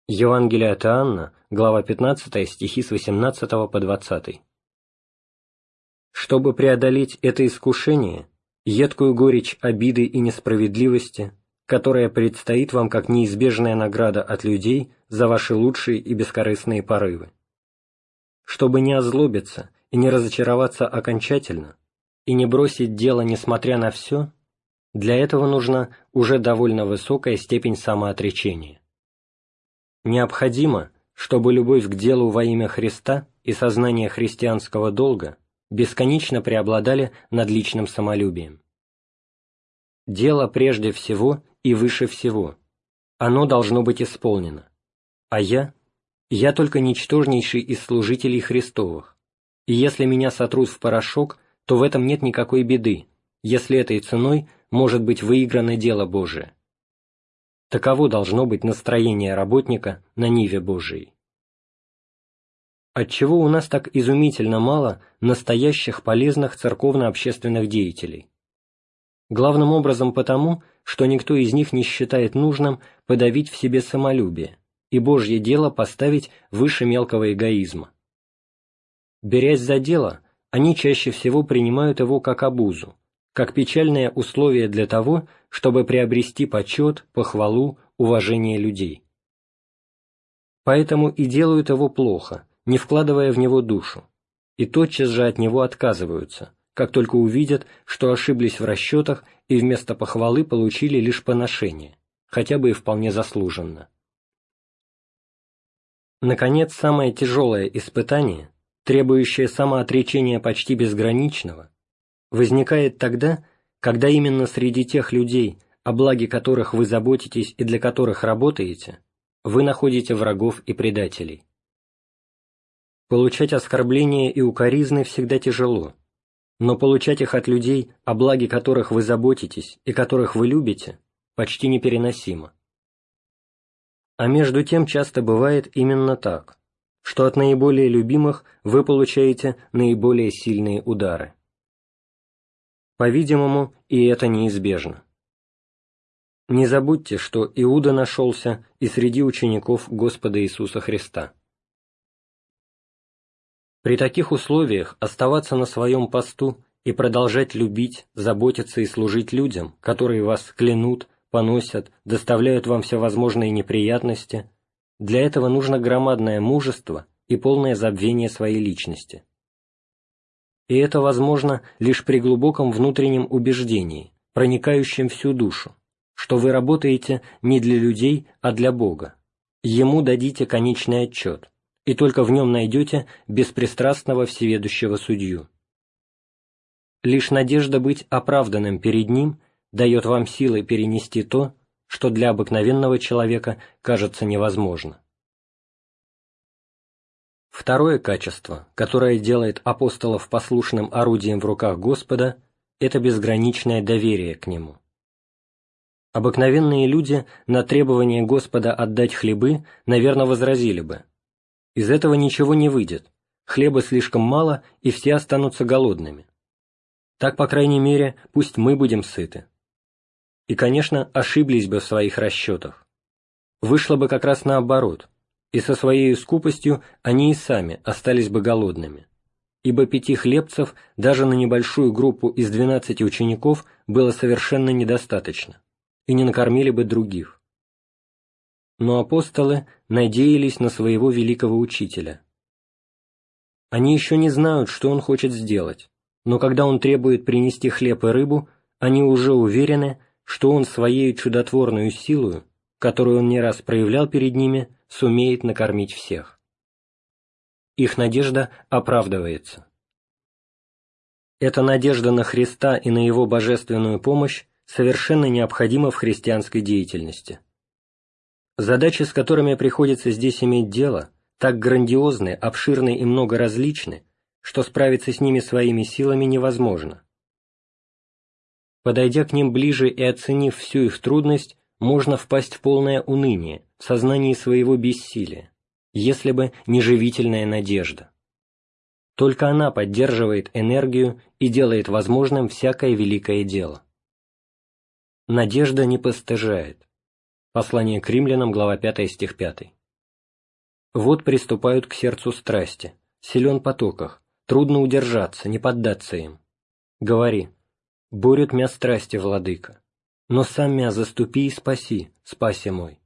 Евангелие от Иоанна, глава 15, стихи с 18 по 20. Чтобы преодолеть это искушение, едкую горечь обиды и несправедливости, которая предстоит вам как неизбежная награда от людей за ваши лучшие и бескорыстные порывы. Чтобы не озлобиться и не разочароваться окончательно, и не бросить дело несмотря на все, для этого нужна уже довольно высокая степень самоотречения. Необходимо, чтобы любовь к делу во имя Христа и сознание христианского долга бесконечно преобладали над личным самолюбием. Дело прежде всего и выше всего. Оно должно быть исполнено. А я? Я только ничтожнейший из служителей Христовых. И если меня сотрут в порошок, то в этом нет никакой беды, если этой ценой может быть выиграно дело Божие. Таково должно быть настроение работника на Ниве Божией. Отчего у нас так изумительно мало настоящих полезных церковно-общественных деятелей? Главным образом потому, что никто из них не считает нужным подавить в себе самолюбие и Божье дело поставить выше мелкого эгоизма. Берясь за дело, они чаще всего принимают его как обузу, как печальное условие для того, чтобы приобрести почет, похвалу, уважение людей. Поэтому и делают его плохо, не вкладывая в него душу, и тотчас же от него отказываются, как только увидят, что ошиблись в расчетах и вместо похвалы получили лишь поношение, хотя бы и вполне заслуженно. Наконец, самое тяжелое испытание, требующее самоотречения почти безграничного, возникает тогда, когда именно среди тех людей, о благе которых вы заботитесь и для которых работаете, вы находите врагов и предателей. Получать оскорбления и укоризны всегда тяжело, но получать их от людей, о благе которых вы заботитесь и которых вы любите, почти непереносимо. А между тем часто бывает именно так, что от наиболее любимых вы получаете наиболее сильные удары. По-видимому, и это неизбежно. Не забудьте, что Иуда нашелся и среди учеников Господа Иисуса Христа. При таких условиях оставаться на своем посту и продолжать любить, заботиться и служить людям, которые вас клянут, поносят, доставляют вам всевозможные неприятности, для этого нужно громадное мужество и полное забвение своей личности и это возможно лишь при глубоком внутреннем убеждении, проникающем всю душу, что вы работаете не для людей, а для Бога. Ему дадите конечный отчет, и только в нем найдете беспристрастного всеведущего судью. Лишь надежда быть оправданным перед Ним дает вам силы перенести то, что для обыкновенного человека кажется невозможно. Второе качество, которое делает апостолов послушным орудием в руках Господа, это безграничное доверие к Нему. Обыкновенные люди на требование Господа отдать хлебы, наверное, возразили бы. Из этого ничего не выйдет, хлеба слишком мало, и все останутся голодными. Так, по крайней мере, пусть мы будем сыты. И, конечно, ошиблись бы в своих расчетах. Вышло бы как раз наоборот – и со своей скупостью они и сами остались бы голодными, ибо пяти хлебцев даже на небольшую группу из двенадцати учеников было совершенно недостаточно, и не накормили бы других. Но апостолы надеялись на своего великого учителя. Они еще не знают, что он хочет сделать, но когда он требует принести хлеб и рыбу, они уже уверены, что он своей чудотворную силою, которую он не раз проявлял перед ними, сумеет накормить всех. Их надежда оправдывается. Эта надежда на Христа и на Его божественную помощь совершенно необходима в христианской деятельности. Задачи, с которыми приходится здесь иметь дело, так грандиозны, обширны и многоразличны, что справиться с ними своими силами невозможно. Подойдя к ним ближе и оценив всю их трудность, можно впасть в полное уныние, в сознании своего бессилия, если бы не живительная надежда. Только она поддерживает энергию и делает возможным всякое великое дело. Надежда не постыжает. Послание к римлянам, глава 5, стих 5. Вот приступают к сердцу страсти, силен потоках, трудно удержаться, не поддаться им. Говори, борют мя страсти, владыка, но сам мя заступи и спаси, спаси мой.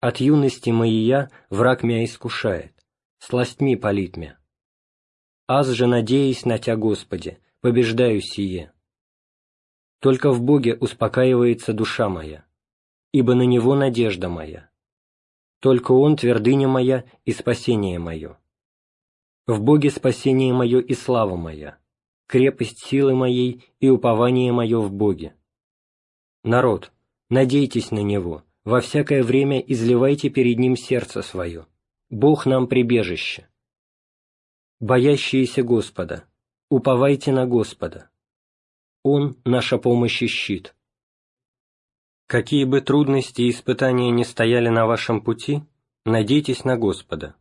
От юности моей я враг мя искушает, сластьми палит мя. аз же надеясь на Тя, Господи, побеждаю сие. Только в Боге успокаивается душа моя, ибо на Него надежда моя. Только Он твердыня моя и спасение мое. В Боге спасение мое и слава моя, крепость силы моей и упование мое в Боге. Народ, надейтесь на Него, во всякое время изливайте перед Ним сердце свое. Бог нам прибежище. Боящиеся Господа, уповайте на Господа. Он – наша помощь и щит. Какие бы трудности и испытания ни стояли на вашем пути, надейтесь на Господа.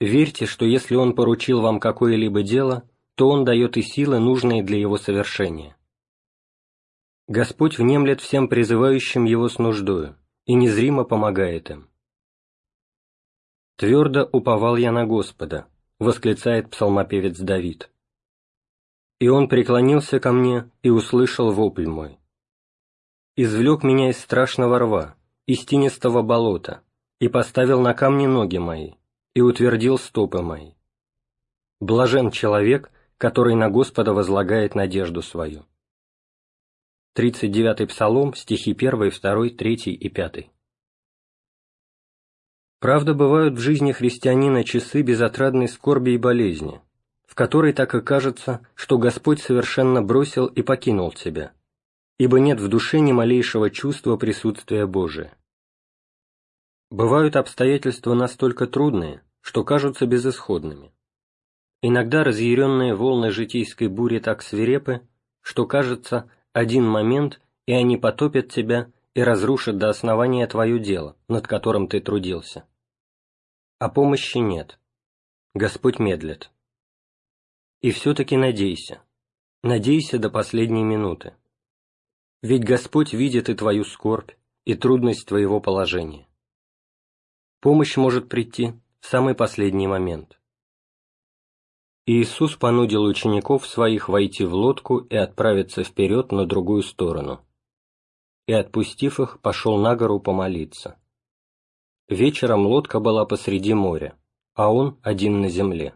Верьте, что если Он поручил вам какое-либо дело, то Он дает и силы, нужные для его совершения. Господь внемлет всем призывающим Его с нуждою и незримо помогает им. «Твердо уповал я на Господа», — восклицает псалмопевец Давид. «И Он преклонился ко мне и услышал вопль мой. Извлек меня из страшного рва, из тинистого болота, и поставил на камни ноги мои, и утвердил стопы мои. Блажен человек, который на Господа возлагает надежду свою». 39-й Псалом, стихи 1, 2, 3 и 5. Правда, бывают в жизни христианина часы безотрадной скорби и болезни, в которой так и кажется, что Господь совершенно бросил и покинул тебя, ибо нет в душе ни малейшего чувства присутствия Божия. Бывают обстоятельства настолько трудные, что кажутся безысходными. Иногда разъяренные волны житейской бури так свирепы, что кажется, один момент, и они потопят тебя и разрушат до основания твое дело, над которым ты трудился. А помощи нет. Господь медлит. И все-таки надейся. Надейся до последней минуты. Ведь Господь видит и твою скорбь, и трудность твоего положения. Помощь может прийти в самый последний момент. Иисус понудил учеников своих войти в лодку и отправиться вперед на другую сторону. И, отпустив их, пошел на гору помолиться. Вечером лодка была посреди моря, а он один на земле.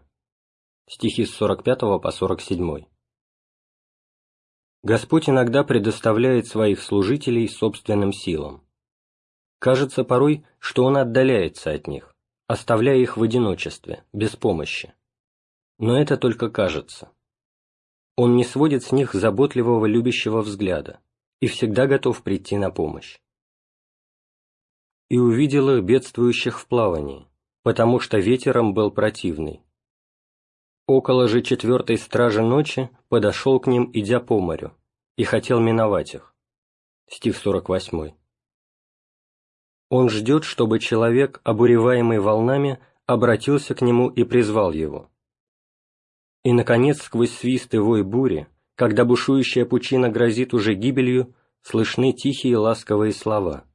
Стихи с 45 по 47. Господь иногда предоставляет своих служителей собственным силам. Кажется порой, что Он отдаляется от них, оставляя их в одиночестве, без помощи но это только кажется. Он не сводит с них заботливого любящего взгляда и всегда готов прийти на помощь. И увидел их бедствующих в плавании, потому что ветером был противный. Около же четвертой стражи ночи подошел к ним, идя по морю, и хотел миновать их. Стих 48. Он ждет, чтобы человек, обуреваемый волнами, обратился к нему и призвал его. И, наконец, сквозь свист и вой бури, когда бушующая пучина грозит уже гибелью, слышны тихие ласковые слова.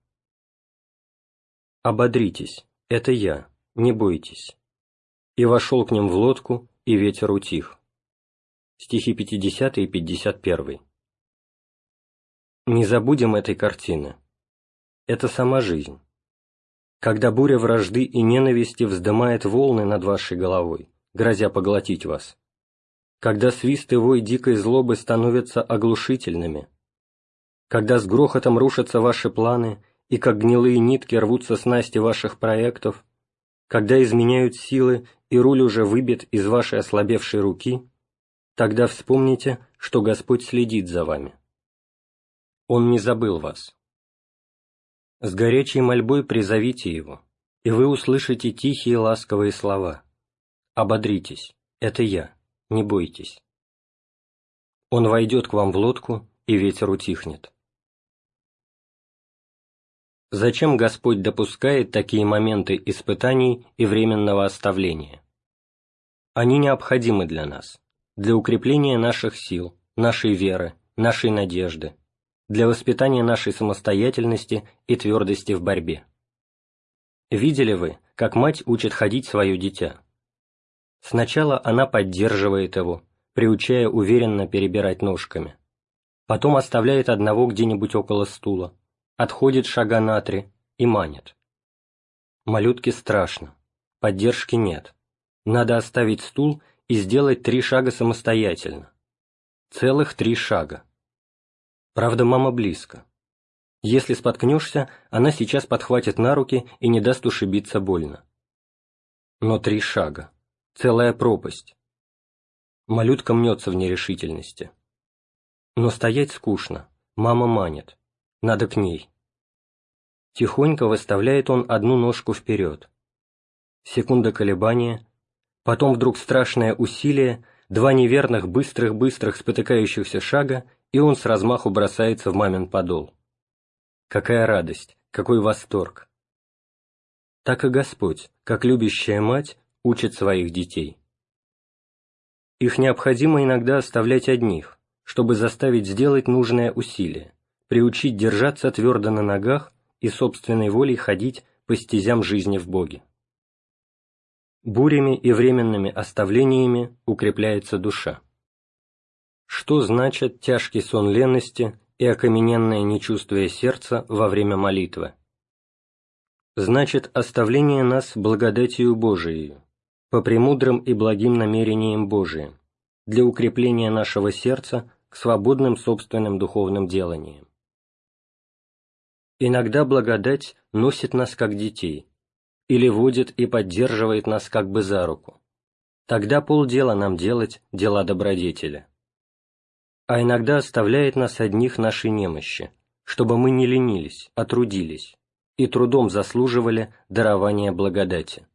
«Ободритесь, это я, не бойтесь». И вошел к ним в лодку, и ветер утих. Стихи 50 и 51. Не забудем этой картины. Это сама жизнь. Когда буря вражды и ненависти вздымает волны над вашей головой, грозя поглотить вас, когда свист и вой дикой злобы становятся оглушительными, когда с грохотом рушатся ваши планы и как гнилые нитки рвутся снасти ваших проектов, когда изменяют силы и руль уже выбит из вашей ослабевшей руки, тогда вспомните, что Господь следит за вами. Он не забыл вас. С горячей мольбой призовите Его, и вы услышите тихие ласковые слова. «Ободритесь, это я» не бойтесь. Он войдет к вам в лодку, и ветер утихнет. Зачем Господь допускает такие моменты испытаний и временного оставления? Они необходимы для нас, для укрепления наших сил, нашей веры, нашей надежды, для воспитания нашей самостоятельности и твердости в борьбе. Видели вы, как мать учит ходить свое дитя? Сначала она поддерживает его, приучая уверенно перебирать ножками. Потом оставляет одного где-нибудь около стула, отходит шага на три и манит. Малютке страшно, поддержки нет. Надо оставить стул и сделать три шага самостоятельно. Целых три шага. Правда, мама близко. Если споткнешься, она сейчас подхватит на руки и не даст ушибиться больно. Но три шага. Целая пропасть. Малютка мнется в нерешительности. Но стоять скучно. Мама манит. Надо к ней. Тихонько выставляет он одну ножку вперед. Секунда колебания, потом вдруг страшное усилие, два неверных быстрых-быстрых спотыкающихся шага, и он с размаху бросается в мамин подол. Какая радость, какой восторг! Так и Господь, как любящая мать, учит своих детей. Их необходимо иногда оставлять одних, чтобы заставить сделать нужное усилие, приучить держаться твердо на ногах и собственной волей ходить по стезям жизни в Боге. Бурями и временными оставлениями укрепляется душа. Что значит тяжкий сон ленности и окамененное нечувствие сердца во время молитвы? Значит оставление нас благодатью Божией, по премудрым и благим намерениям Божиим, для укрепления нашего сердца к свободным собственным духовным деланиям. Иногда благодать носит нас как детей, или водит и поддерживает нас как бы за руку. Тогда полдела нам делать дела добродетеля. А иногда оставляет нас одних нашей немощи, чтобы мы не ленились, а трудились, и трудом заслуживали дарования благодати.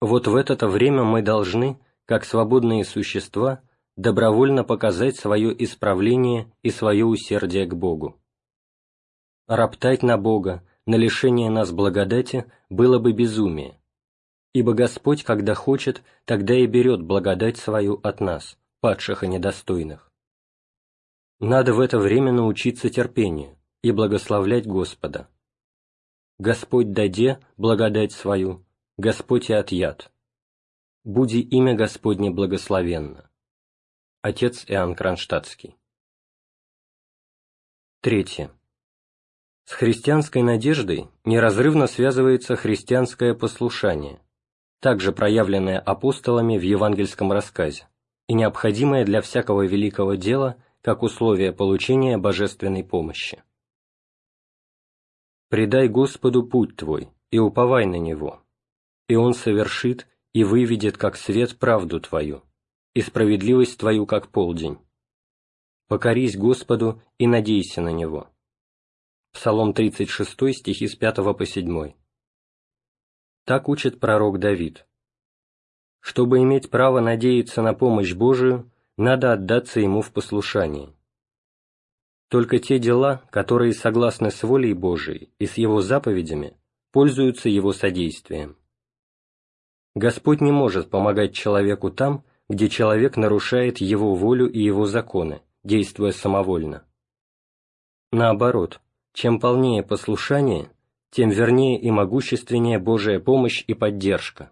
Вот в это время мы должны, как свободные существа, добровольно показать свое исправление и свое усердие к Богу роптать на Бога, на лишение нас благодати, было бы безумие. Ибо Господь, когда хочет, тогда и берет благодать свою от нас, падших и недостойных. Надо в это время научиться терпению и благословлять Господа. Господь даде благодать свою, Господь и отъят. Буди имя Господне благословенно. Отец Иоанн Кронштадтский. Третье. С христианской надеждой неразрывно связывается христианское послушание, также проявленное апостолами в евангельском рассказе, и необходимое для всякого великого дела как условие получения божественной помощи. «Предай Господу путь твой, и уповай на Него, и Он совершит и выведет как свет правду твою, и справедливость твою как полдень. Покорись Господу и надейся на Него» Псалом 36, стихи с 5 по 7. Так учит пророк Давид. Чтобы иметь право надеяться на помощь Божию, надо отдаться Ему в послушании. Только те дела, которые согласны с волей Божией и с Его заповедями, пользуются Его содействием. Господь не может помогать человеку там, где человек нарушает Его волю и Его законы, действуя самовольно. Наоборот, чем полнее послушание, тем вернее и могущественнее Божия помощь и поддержка.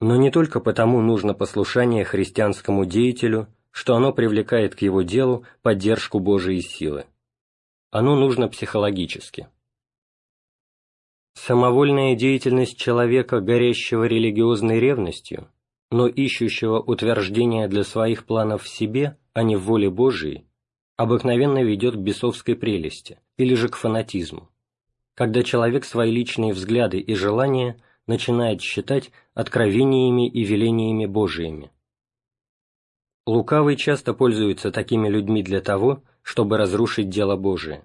Но не только потому нужно послушание христианскому деятелю, что оно привлекает к его делу поддержку Божией силы. Оно нужно психологически. Самовольная деятельность человека, горящего религиозной ревностью, но ищущего утверждения для своих планов в себе, а не в воле Божией, обыкновенно ведет к бесовской прелести или же к фанатизму, когда человек свои личные взгляды и желания начинает считать откровениями и велениями Божиими. Лукавый часто пользуется такими людьми для того, чтобы разрушить дело Божие.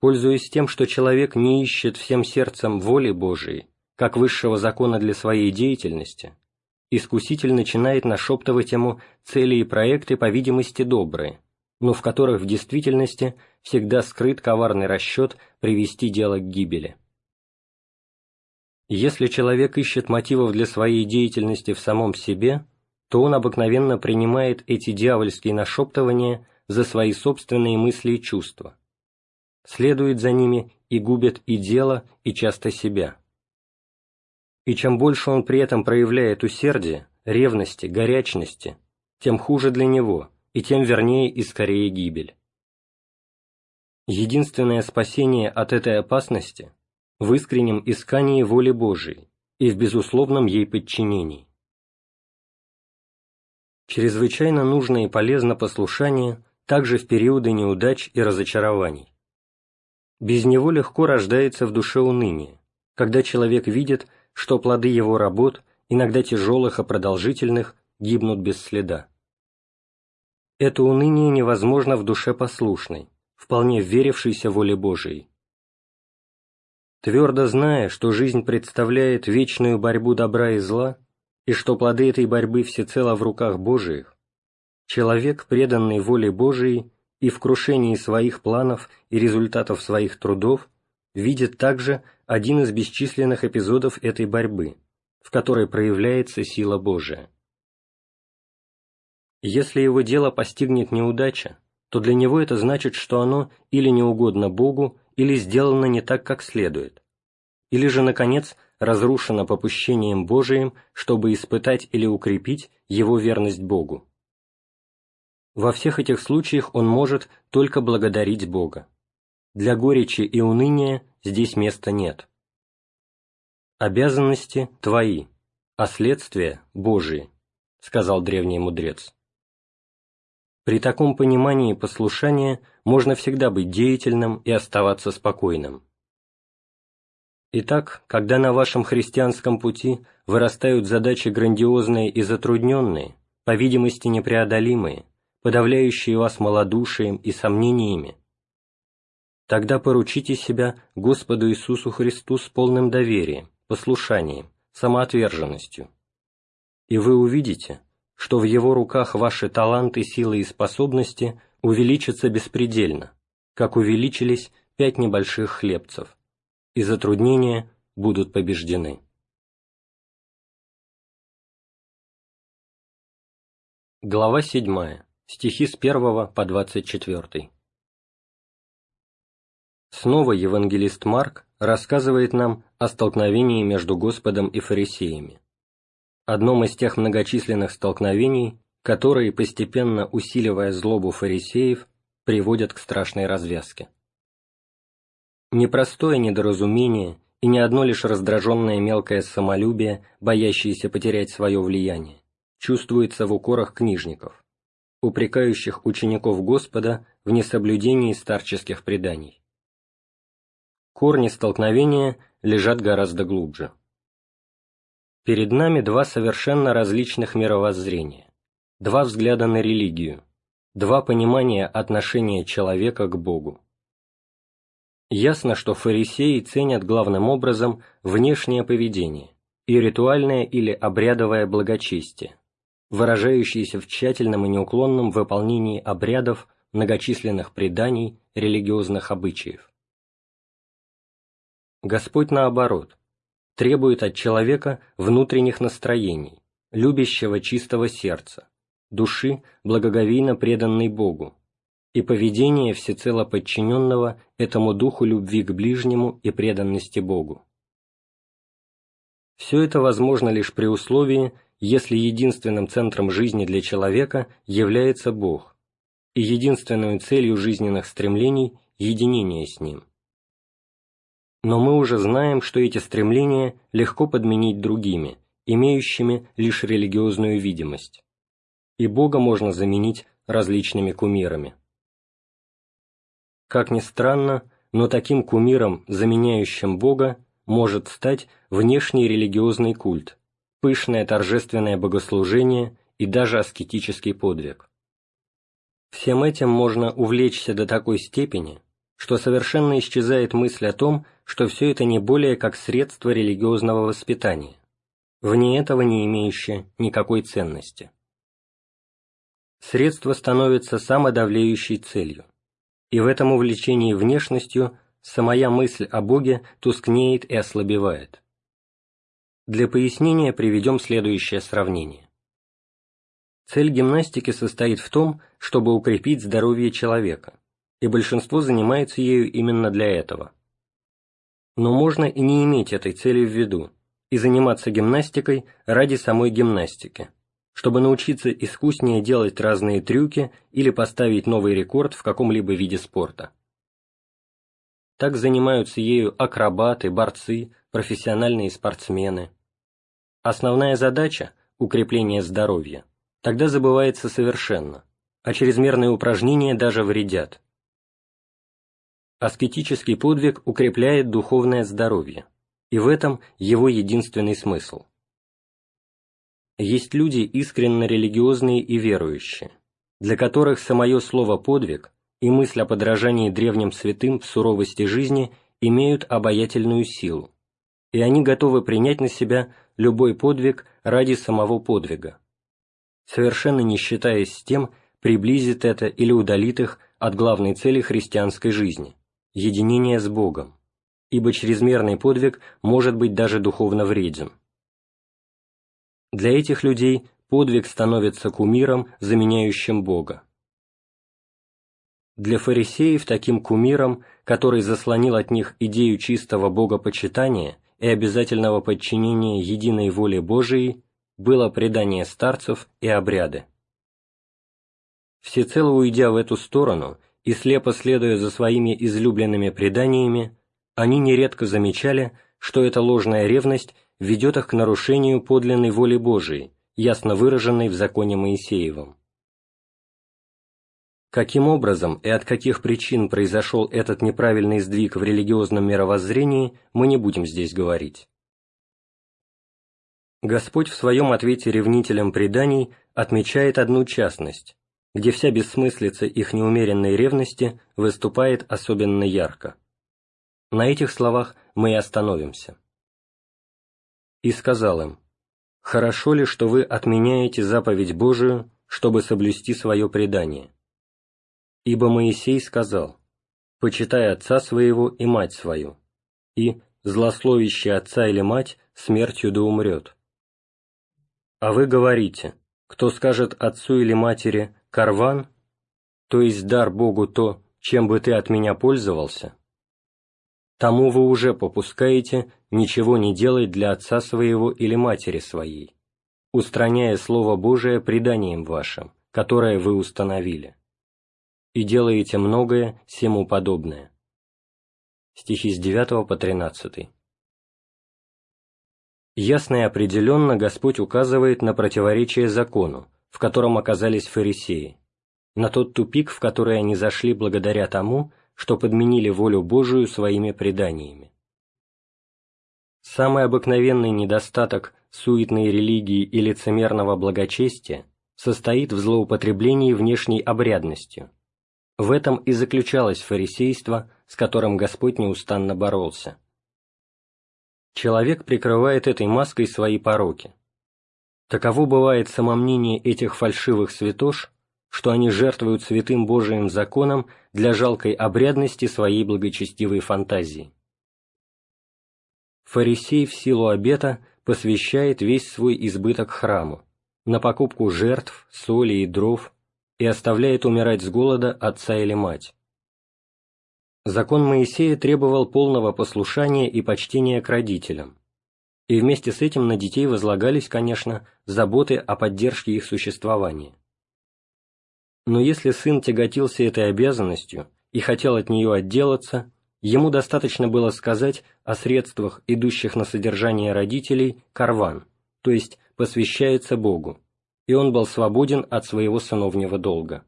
Пользуясь тем, что человек не ищет всем сердцем воли Божией, как высшего закона для своей деятельности, искуситель начинает нашептывать ему цели и проекты, по видимости, добрые, но в которых в действительности всегда скрыт коварный расчет привести дело к гибели. Если человек ищет мотивов для своей деятельности в самом себе, то он обыкновенно принимает эти дьявольские нашептывания за свои собственные мысли и чувства, следует за ними и губит и дело, и часто себя. И чем больше он при этом проявляет усердие, ревности, горячности, тем хуже для него – и тем вернее и скорее гибель. Единственное спасение от этой опасности в искреннем искании воли Божией и в безусловном ей подчинении. Чрезвычайно нужно и полезно послушание также в периоды неудач и разочарований. Без него легко рождается в душе уныние, когда человек видит, что плоды его работ, иногда тяжелых и продолжительных, гибнут без следа. Это уныние невозможно в душе послушной, вполне верившейся воле Божией. Твердо зная, что жизнь представляет вечную борьбу добра и зла, и что плоды этой борьбы всецело в руках Божиих, человек, преданный воле Божией и в крушении своих планов и результатов своих трудов, видит также один из бесчисленных эпизодов этой борьбы, в которой проявляется сила Божия. Если его дело постигнет неудача, то для него это значит, что оно или не угодно Богу, или сделано не так, как следует, или же, наконец, разрушено попущением Божиим, чтобы испытать или укрепить его верность Богу. Во всех этих случаях он может только благодарить Бога. Для горечи и уныния здесь места нет. «Обязанности твои, а следствия – Божии», – сказал древний мудрец. При таком понимании послушания можно всегда быть деятельным и оставаться спокойным. Итак, когда на вашем христианском пути вырастают задачи грандиозные и затрудненные, по видимости непреодолимые, подавляющие вас малодушием и сомнениями, тогда поручите себя Господу Иисусу Христу с полным доверием, послушанием, самоотверженностью. И вы увидите, что в Его руках ваши таланты, силы и способности увеличатся беспредельно, как увеличились пять небольших хлебцев – и затруднения будут побеждены. Глава 7. Стихи с 1 по 24. Снова евангелист Марк рассказывает нам о столкновении между Господом и фарисеями, одном из тех многочисленных столкновений, которые, постепенно усиливая злобу фарисеев, приводят к страшной развязке. Непростое недоразумение и не одно лишь раздраженное мелкое самолюбие, боящееся потерять свое влияние, чувствуется в укорах книжников, упрекающих учеников Господа в несоблюдении старческих преданий. Корни столкновения лежат гораздо глубже. Перед нами два совершенно различных мировоззрения, два взгляда на религию, два понимания отношения человека к Богу. Ясно, что фарисеи ценят главным образом внешнее поведение и ритуальное или обрядовое благочестие, выражающееся в тщательном и неуклонном выполнении обрядов, многочисленных преданий, религиозных обычаев. Господь, наоборот, требует от человека внутренних настроений, любящего чистого сердца, души, благоговейно преданной Богу, и поведение всецело подчиненного этому духу любви к ближнему и преданности Богу. Все это возможно лишь при условии, если единственным центром жизни для человека является Бог, и единственной целью жизненных стремлений – единение с Ним. Но мы уже знаем, что эти стремления легко подменить другими, имеющими лишь религиозную видимость, и Бога можно заменить различными кумирами. Как ни странно, но таким кумиром, заменяющим Бога, может стать внешний религиозный культ, пышное торжественное богослужение и даже аскетический подвиг. Всем этим можно увлечься до такой степени, что совершенно исчезает мысль о том, что все это не более как средство религиозного воспитания, вне этого не имеющее никакой ценности. Средство становится самодавлеющей целью и в этом увлечении внешностью самая мысль о Боге тускнеет и ослабевает. Для пояснения приведем следующее сравнение. Цель гимнастики состоит в том, чтобы укрепить здоровье человека, и большинство занимается ею именно для этого. Но можно и не иметь этой цели в виду, и заниматься гимнастикой ради самой гимнастики, чтобы научиться искуснее делать разные трюки или поставить новый рекорд в каком-либо виде спорта. Так занимаются ею акробаты, борцы, профессиональные спортсмены, основная задача – укрепление здоровья – тогда забывается совершенно, а чрезмерные упражнения даже вредят. Аскетический подвиг укрепляет духовное здоровье, и в этом его единственный смысл. Есть люди искренне религиозные и верующие, для которых самое слово «подвиг» и мысль о подражании древним святым в суровости жизни имеют обаятельную силу, и они готовы принять на себя любой подвиг ради самого подвига, совершенно не считаясь с тем, приблизит это или удалит их от главной цели христианской жизни – единения с Богом, ибо чрезмерный подвиг может быть даже духовно вреден. Для этих людей подвиг становится кумиром, заменяющим Бога. Для фарисеев таким кумиром, который заслонил от них идею чистого богопочитания и обязательного подчинения единой воле Божией, было предание старцев и обряды. Всецело уйдя в эту сторону и слепо следуя за своими излюбленными преданиями, они нередко замечали, что эта ложная ревность ведет их к нарушению подлинной воли Божией, ясно выраженной в законе Моисеевом. Каким образом и от каких причин произошел этот неправильный сдвиг в религиозном мировоззрении, мы не будем здесь говорить. Господь в своем ответе ревнителям преданий отмечает одну частность, где вся бессмыслица их неумеренной ревности выступает особенно ярко. На этих словах мы и остановимся. «И сказал им, «Хорошо ли, что вы отменяете заповедь Божию, чтобы соблюсти свое предание?» Ибо Моисей сказал, «Почитай отца своего и мать свою», и «Злословящий отца или мать смертью да умрет». А вы говорите, кто скажет отцу или матери «карван», то есть дар Богу то, чем бы ты от меня пользовался, тому вы уже попускаете ничего не делать для отца своего или матери своей, устраняя Слово Божие преданием вашим, которое вы установили и делаете многое всему подобное». Стихи с 9 по 13. Ясно и определенно Господь указывает на противоречие закону, в котором оказались фарисеи, на тот тупик, в который они зашли благодаря тому, что подменили волю Божию своими преданиями. Самый обыкновенный недостаток суетной религии и лицемерного благочестия состоит в злоупотреблении внешней обрядностью, в этом и заключалось фарисейство, с которым Господь неустанно боролся. Человек прикрывает этой маской свои пороки. Таково бывает самомнение этих фальшивых святош, что они жертвуют святым Божиим законом для жалкой обрядности своей благочестивой фантазии. Фарисей в силу обета посвящает весь свой избыток храму, на покупку жертв, соли и дров, и оставляет умирать с голода отца или мать. Закон Моисея требовал полного послушания и почтения к родителям, и вместе с этим на детей возлагались, конечно, заботы о поддержке их существования. Но если сын тяготился этой обязанностью и хотел от нее отделаться, ему достаточно было сказать о средствах, идущих на содержание родителей, карван, то есть посвящается Богу, и он был свободен от своего сыновнего долга.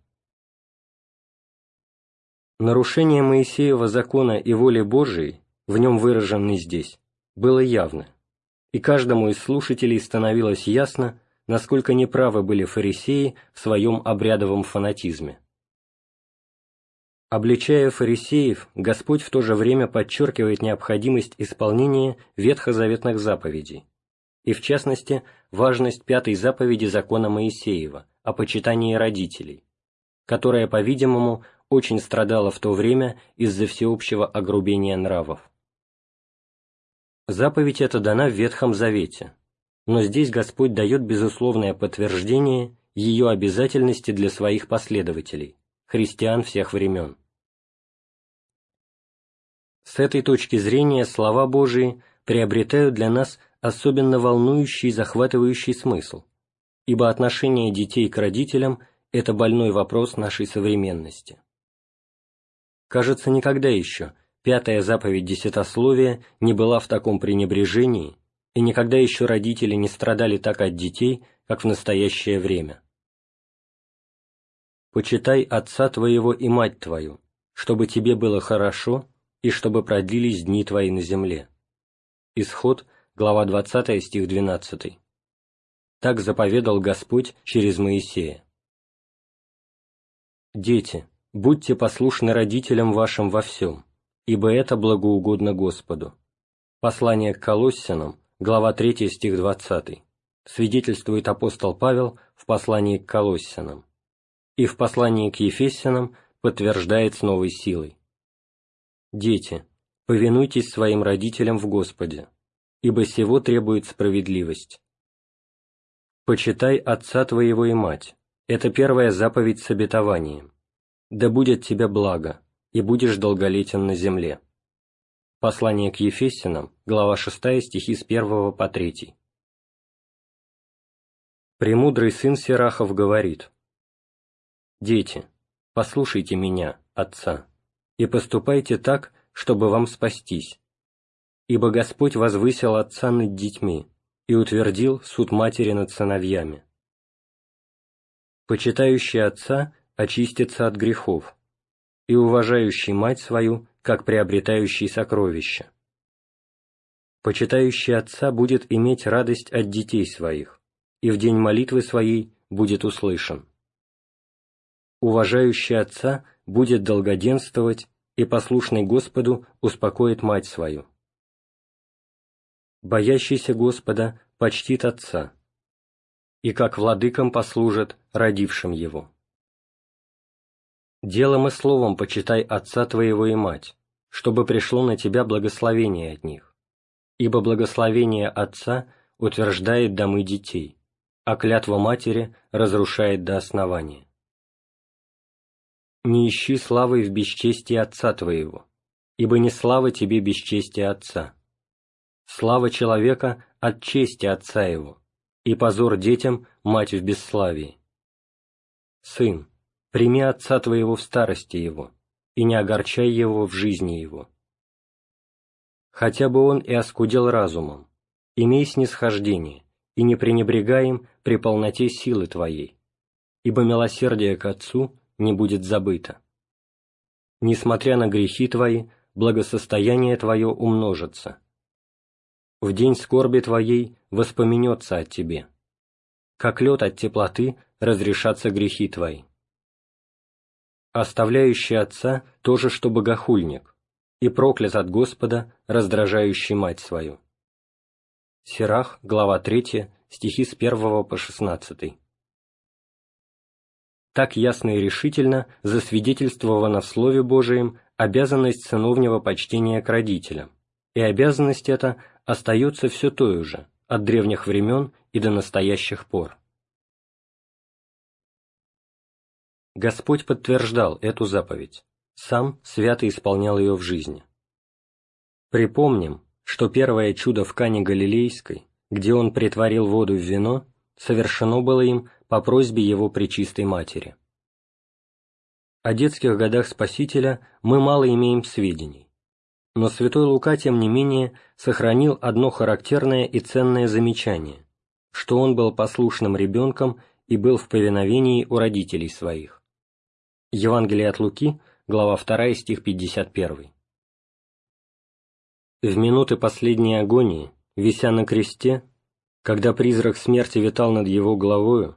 Нарушение Моисеева закона и воли Божией, в нем выраженной здесь, было явно, и каждому из слушателей становилось ясно, насколько неправы были фарисеи в своем обрядовом фанатизме. Обличая фарисеев, Господь в то же время подчеркивает необходимость исполнения ветхозаветных заповедей, и в частности важность пятой заповеди закона Моисеева о почитании родителей, которая, по-видимому, очень страдала в то время из-за всеобщего огрубения нравов. Заповедь эта дана в Ветхом Завете, но здесь Господь дает безусловное подтверждение ее обязательности для своих последователей, христиан всех времен. С этой точки зрения слова Божии приобретают для нас особенно волнующий и захватывающий смысл, ибо отношение детей к родителям – это больной вопрос нашей современности. Кажется, никогда еще пятая заповедь десятословия не была в таком пренебрежении и никогда еще родители не страдали так от детей, как в настоящее время. «Почитай отца твоего и мать твою, чтобы тебе было хорошо и чтобы продлились дни твои на земле». Исход, глава 20, стих 12. Так заповедал Господь через Моисея. Дети, будьте послушны родителям вашим во всем, ибо это благоугодно Господу. Послание к Колоссянам, глава 3, стих 20, свидетельствует апостол Павел в послании к Колоссянам, и в послании к Ефесянам подтверждает с новой силой. Дети, повинуйтесь своим родителям в Господе, ибо сего требует справедливость. «Почитай отца твоего и мать» — это первая заповедь с обетованием. «Да будет тебе благо, и будешь долголетен на земле». Послание к Ефесянам, глава 6, стихи с 1 по 3. Премудрый сын Сирахов говорит, «Дети, послушайте меня, отца, и поступайте так, чтобы вам спастись, ибо Господь возвысил отца над детьми, и утвердил суд матери над сыновьями. Почитающий отца очистится от грехов, и уважающий мать свою, как приобретающий сокровища. Почитающий отца будет иметь радость от детей своих, и в день молитвы своей будет услышан. Уважающий отца будет долгоденствовать, и послушный Господу успокоит мать свою боящийся Господа почтит Отца, и как владыкам послужит родившим его. Делом и словом почитай Отца твоего и мать, чтобы пришло на тебя благословение от них, ибо благословение Отца утверждает домы детей, а клятва матери разрушает до основания. Не ищи славы в бесчестии Отца твоего, ибо не слава тебе бесчестие Отца, Слава человека от чести отца его, и позор детям мать в бесславии. Сын, прими отца твоего в старости его, и не огорчай его в жизни его. Хотя бы он и оскудел разумом, имей снисхождение, и не пренебрегай им при полноте силы твоей, ибо милосердие к отцу не будет забыто. Несмотря на грехи твои, благосостояние твое умножится, в день скорби твоей воспоменется от тебе. Как лед от теплоты разрешатся грехи твои. Оставляющий отца тоже, что богохульник, и проклят от Господа, раздражающий мать свою. Сирах, глава 3, стихи с 1 по 16. Так ясно и решительно засвидетельствована в Слове Божием обязанность сыновнего почтения к родителям, и обязанность эта остается все той же, от древних времен и до настоящих пор. Господь подтверждал эту заповедь, сам свято исполнял ее в жизни. Припомним, что первое чудо в Кане Галилейской, где он притворил воду в вино, совершено было им по просьбе его Пречистой Матери. О детских годах Спасителя мы мало имеем сведений, но святой Лука, тем не менее, сохранил одно характерное и ценное замечание, что он был послушным ребенком и был в повиновении у родителей своих. Евангелие от Луки, глава 2, стих 51. В минуты последней агонии, вися на кресте, когда призрак смерти витал над его головою,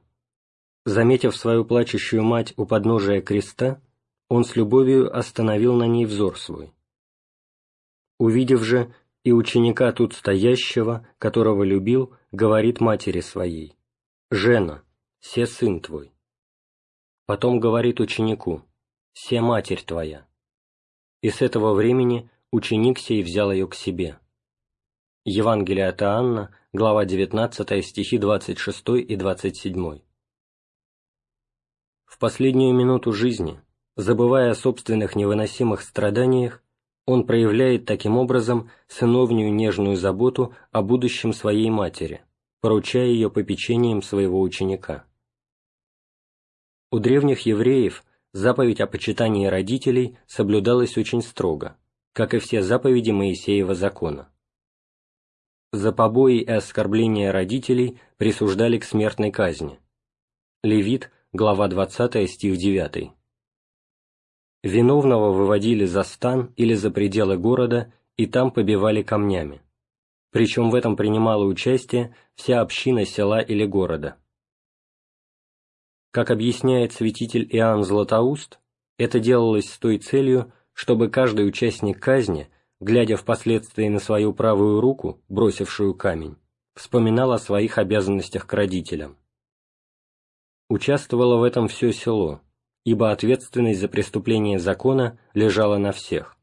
заметив свою плачущую мать у подножия креста, он с любовью остановил на ней взор свой Увидев же и ученика тут стоящего, которого любил, говорит матери своей, «Жена, се сын твой». Потом говорит ученику, «Се матерь твоя». И с этого времени ученик сей взял ее к себе. Евангелие от Иоанна, глава 19, стихи 26 и 27. В последнюю минуту жизни, забывая о собственных невыносимых страданиях, он проявляет таким образом сыновнюю нежную заботу о будущем своей матери, поручая ее попечением своего ученика. У древних евреев заповедь о почитании родителей соблюдалась очень строго, как и все заповеди Моисеева закона. За побои и оскорбления родителей присуждали к смертной казни. Левит, глава 20, стих 9. Виновного выводили за стан или за пределы города и там побивали камнями. Причем в этом принимала участие вся община села или города. Как объясняет святитель Иоанн Златоуст, это делалось с той целью, чтобы каждый участник казни, глядя впоследствии на свою правую руку, бросившую камень, вспоминал о своих обязанностях к родителям. Участвовало в этом все село, ибо ответственность за преступление закона лежала на всех.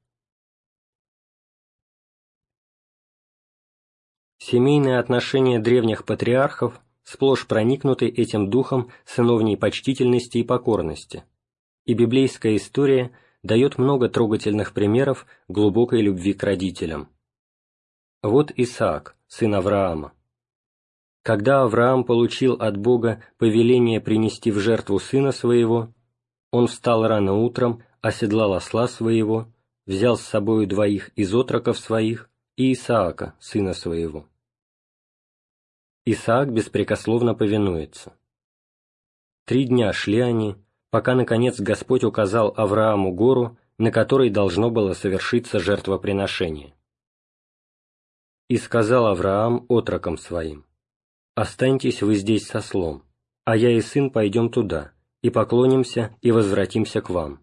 Семейные отношения древних патриархов сплошь проникнуты этим духом сыновней почтительности и покорности, и библейская история дает много трогательных примеров глубокой любви к родителям. Вот Исаак, сын Авраама. Когда Авраам получил от Бога повеление принести в жертву сына своего, он встал рано утром, оседлал осла своего, взял с собою двоих из отроков своих и Исаака, сына своего. Исаак беспрекословно повинуется. Три дня шли они, пока, наконец, Господь указал Аврааму гору, на которой должно было совершиться жертвоприношение. «И сказал Авраам отрокам своим, «Останьтесь вы здесь со слом, а я и сын пойдем туда, и поклонимся, и возвратимся к вам».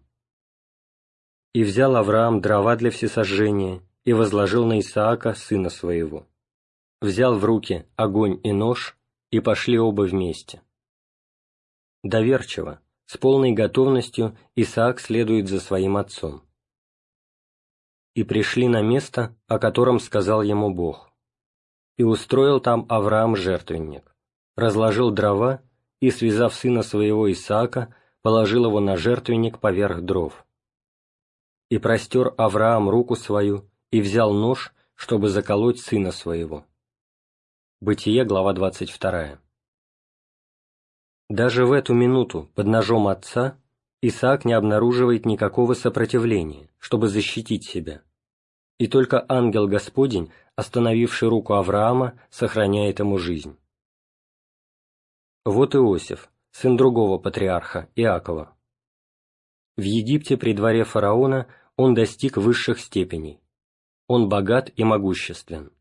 И взял Авраам дрова для всесожжения, и возложил на Исаака, сына своего взял в руки огонь и нож, и пошли оба вместе. Доверчиво, с полной готовностью Исаак следует за своим отцом. И пришли на место, о котором сказал ему Бог. И устроил там Авраам жертвенник, разложил дрова и, связав сына своего Исаака, положил его на жертвенник поверх дров. И простер Авраам руку свою и взял нож, чтобы заколоть сына своего. Бытие, глава 22. Даже в эту минуту под ножом отца Исаак не обнаруживает никакого сопротивления, чтобы защитить себя. И только ангел Господень, остановивший руку Авраама, сохраняет ему жизнь. Вот Иосиф, сын другого патриарха, Иакова. В Египте при дворе фараона он достиг высших степеней. Он богат и могуществен.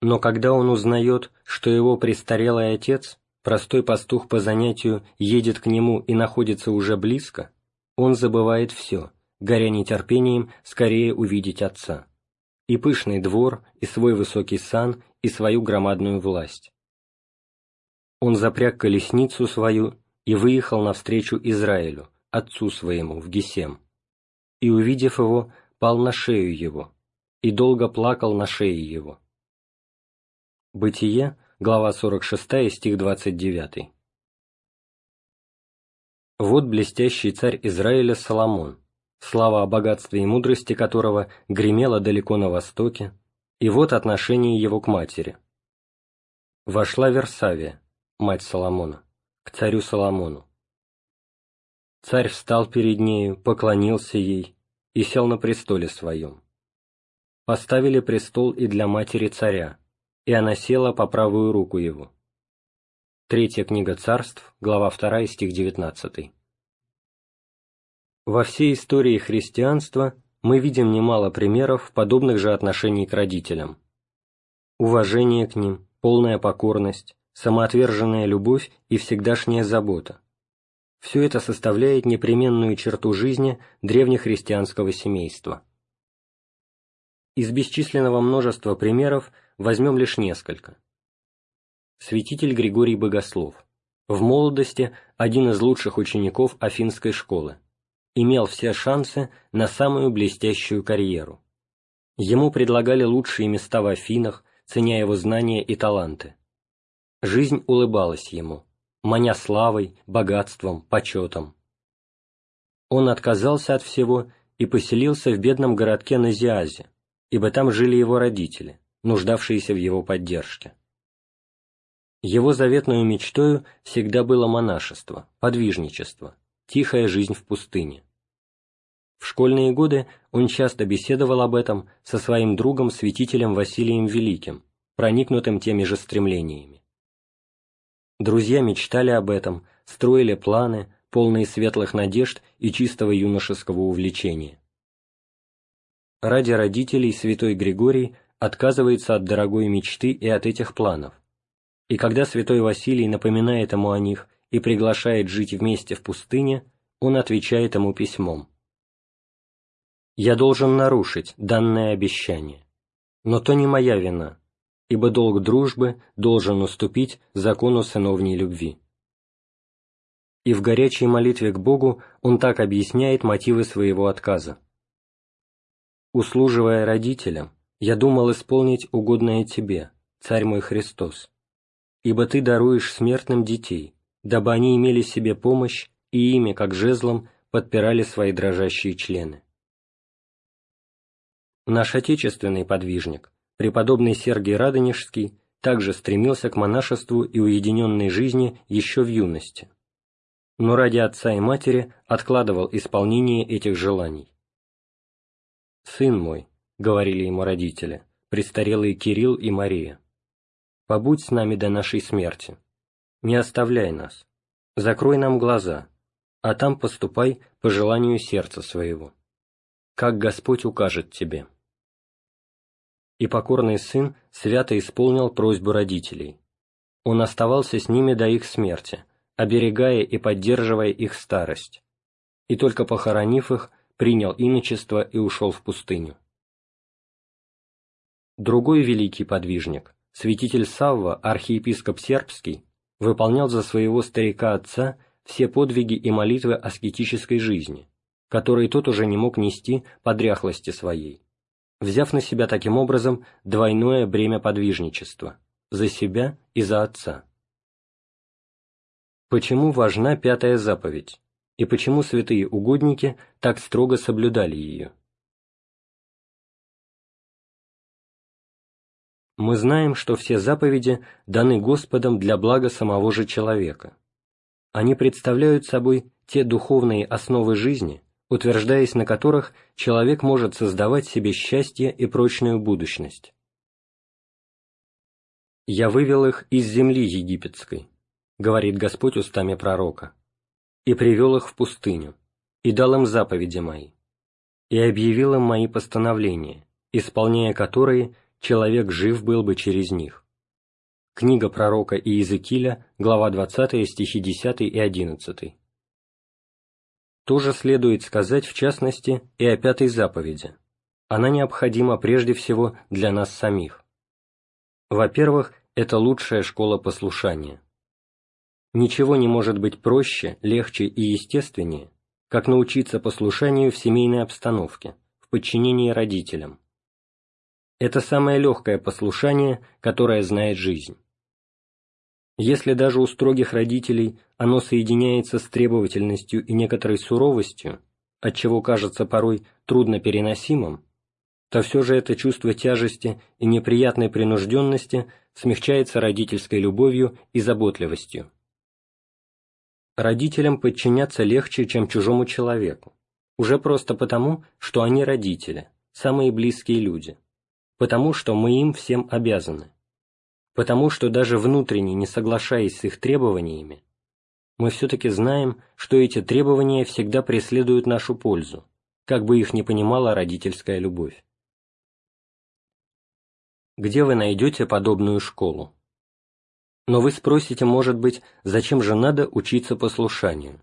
Но когда он узнает, что его престарелый отец, простой пастух по занятию, едет к нему и находится уже близко, он забывает все, горя нетерпением скорее увидеть отца. И пышный двор, и свой высокий сан, и свою громадную власть. Он запряг колесницу свою и выехал навстречу Израилю, отцу своему, в Гесем. И, увидев его, пал на шею его, и долго плакал на шее его Бытие, глава 46, стих 29. Вот блестящий царь Израиля Соломон, слава о богатстве и мудрости которого гремела далеко на востоке, и вот отношение его к матери. Вошла Версавия, мать Соломона, к царю Соломону. Царь встал перед нею, поклонился ей и сел на престоле своем. Поставили престол и для матери царя, и она села по правую руку его. Третья книга царств, глава 2, стих 19. Во всей истории христианства мы видим немало примеров подобных же отношений к родителям. Уважение к ним, полная покорность, самоотверженная любовь и всегдашняя забота. Все это составляет непременную черту жизни древнехристианского семейства. Из бесчисленного множества примеров возьмем лишь несколько. Святитель Григорий Богослов. В молодости один из лучших учеников Афинской школы. Имел все шансы на самую блестящую карьеру. Ему предлагали лучшие места в Афинах, ценя его знания и таланты. Жизнь улыбалась ему, маня славой, богатством, почетом. Он отказался от всего и поселился в бедном городке Назиазе, ибо там жили его родители нуждавшиеся в его поддержке. Его заветную мечтою всегда было монашество, подвижничество, тихая жизнь в пустыне. В школьные годы он часто беседовал об этом со своим другом-святителем Василием Великим, проникнутым теми же стремлениями. Друзья мечтали об этом, строили планы, полные светлых надежд и чистого юношеского увлечения. Ради родителей святой Григорий отказывается от дорогой мечты и от этих планов. И когда святой Василий напоминает ему о них и приглашает жить вместе в пустыне, он отвечает ему письмом. «Я должен нарушить данное обещание, но то не моя вина, ибо долг дружбы должен уступить закону сыновней любви». И в горячей молитве к Богу он так объясняет мотивы своего отказа. «Услуживая родителям, я думал исполнить угодное Тебе, Царь мой Христос, ибо Ты даруешь смертным детей, дабы они имели себе помощь и ими, как жезлом, подпирали свои дрожащие члены. Наш отечественный подвижник, преподобный Сергий Радонежский, также стремился к монашеству и уединенной жизни еще в юности, но ради отца и матери откладывал исполнение этих желаний. «Сын мой», — говорили ему родители, престарелые Кирилл и Мария, — «побудь с нами до нашей смерти, не оставляй нас, закрой нам глаза, а там поступай по желанию сердца своего, как Господь укажет тебе». И покорный сын свято исполнил просьбу родителей. Он оставался с ними до их смерти, оберегая и поддерживая их старость, и только похоронив их, принял иночество и ушел в пустыню. Другой великий подвижник, святитель Савва, архиепископ Сербский, выполнял за своего старика-отца все подвиги и молитвы аскетической жизни, которые тот уже не мог нести по дряхлости своей взяв на себя таким образом двойное бремя подвижничества – за себя и за отца. Почему важна пятая заповедь, и почему святые угодники так строго соблюдали ее? Мы знаем, что все заповеди даны Господом для блага самого же человека. Они представляют собой те духовные основы жизни, утверждаясь на которых человек может создавать себе счастье и прочную будущность. «Я вывел их из земли египетской», — говорит Господь устами пророка, «и привел их в пустыню, и дал им заповеди мои, и объявил им мои постановления, исполняя которые человек жив был бы через них». Книга пророка Иезекииля, глава 20, стихи 10 и 11. Тоже следует сказать, в частности, и о пятой заповеди. Она необходима прежде всего для нас самих. Во-первых, это лучшая школа послушания. Ничего не может быть проще, легче и естественнее, как научиться послушанию в семейной обстановке, в подчинении родителям. Это самое легкое послушание, которое знает жизнь. Если даже у строгих родителей оно соединяется с требовательностью и некоторой суровостью, отчего кажется порой трудно переносимым, то все же это чувство тяжести и неприятной принужденности смягчается родительской любовью и заботливостью. Родителям подчиняться легче, чем чужому человеку, уже просто потому, что они родители, самые близкие люди, потому что мы им всем обязаны потому что даже внутренне не соглашаясь с их требованиями, мы все-таки знаем, что эти требования всегда преследуют нашу пользу, как бы их ни понимала родительская любовь. Где вы найдете подобную школу? Но вы спросите, может быть, зачем же надо учиться послушанию?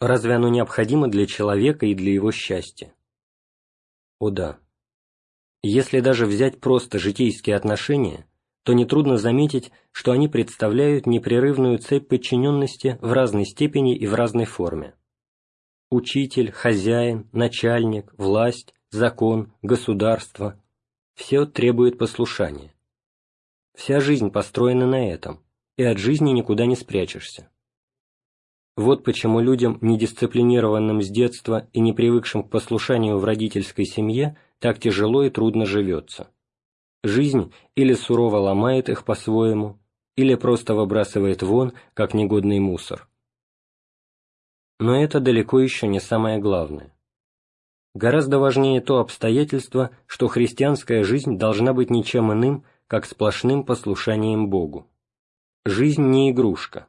Разве оно необходимо для человека и для его счастья? О да. Если даже взять просто житейские отношения, то нетрудно заметить, что они представляют непрерывную цепь подчиненности в разной степени и в разной форме. Учитель, хозяин, начальник, власть, закон, государство – все требует послушания. Вся жизнь построена на этом, и от жизни никуда не спрячешься. Вот почему людям, недисциплинированным с детства и не привыкшим к послушанию в родительской семье, так тяжело и трудно живется. Жизнь или сурово ломает их по-своему, или просто выбрасывает вон, как негодный мусор. Но это далеко еще не самое главное. гораздо важнее то обстоятельство, что христианская жизнь должна быть ничем иным, как сплошным послушанием Богу. Жизнь не игрушка.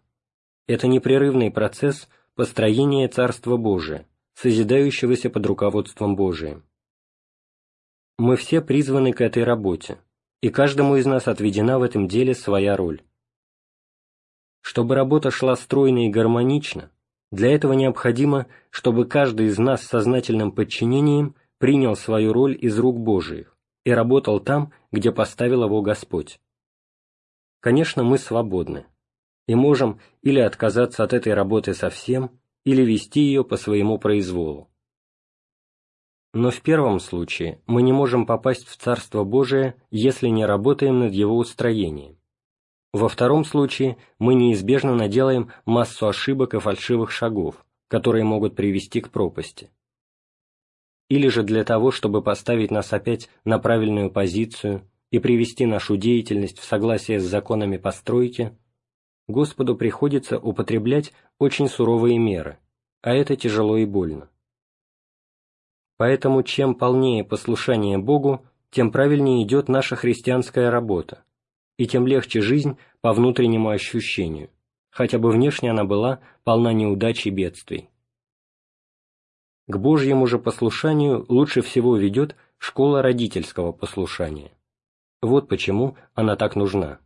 Это непрерывный процесс построения Царства Божия, созидающегося под руководством Божиим. Мы все призваны к этой работе, и каждому из нас отведена в этом деле своя роль. Чтобы работа шла стройно и гармонично, для этого необходимо, чтобы каждый из нас с сознательным подчинением принял свою роль из рук Божиих и работал там, где поставил его Господь. Конечно, мы свободны и можем или отказаться от этой работы совсем, или вести ее по своему произволу. Но в первом случае мы не можем попасть в Царство Божие, если не работаем над его устроением. Во втором случае мы неизбежно наделаем массу ошибок и фальшивых шагов, которые могут привести к пропасти. Или же для того, чтобы поставить нас опять на правильную позицию и привести нашу деятельность в согласие с законами постройки, Господу приходится употреблять очень суровые меры, а это тяжело и больно. Поэтому чем полнее послушание Богу, тем правильнее идет наша христианская работа, и тем легче жизнь по внутреннему ощущению, хотя бы внешне она была полна неудач и бедствий. К Божьему же послушанию лучше всего ведет школа родительского послушания. Вот почему она так нужна.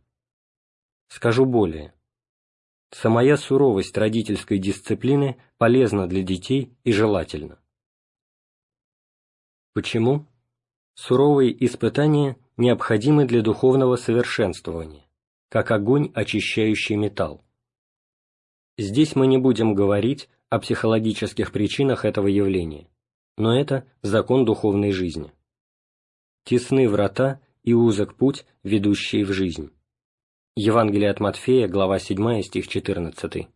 Скажу более. Самая суровость родительской дисциплины полезна для детей и желательна. Почему? Суровые испытания необходимы для духовного совершенствования, как огонь, очищающий металл. Здесь мы не будем говорить о психологических причинах этого явления, но это закон духовной жизни. Тесны врата и узок путь, ведущий в жизнь. Евангелие от Матфея, глава 7, стих 14.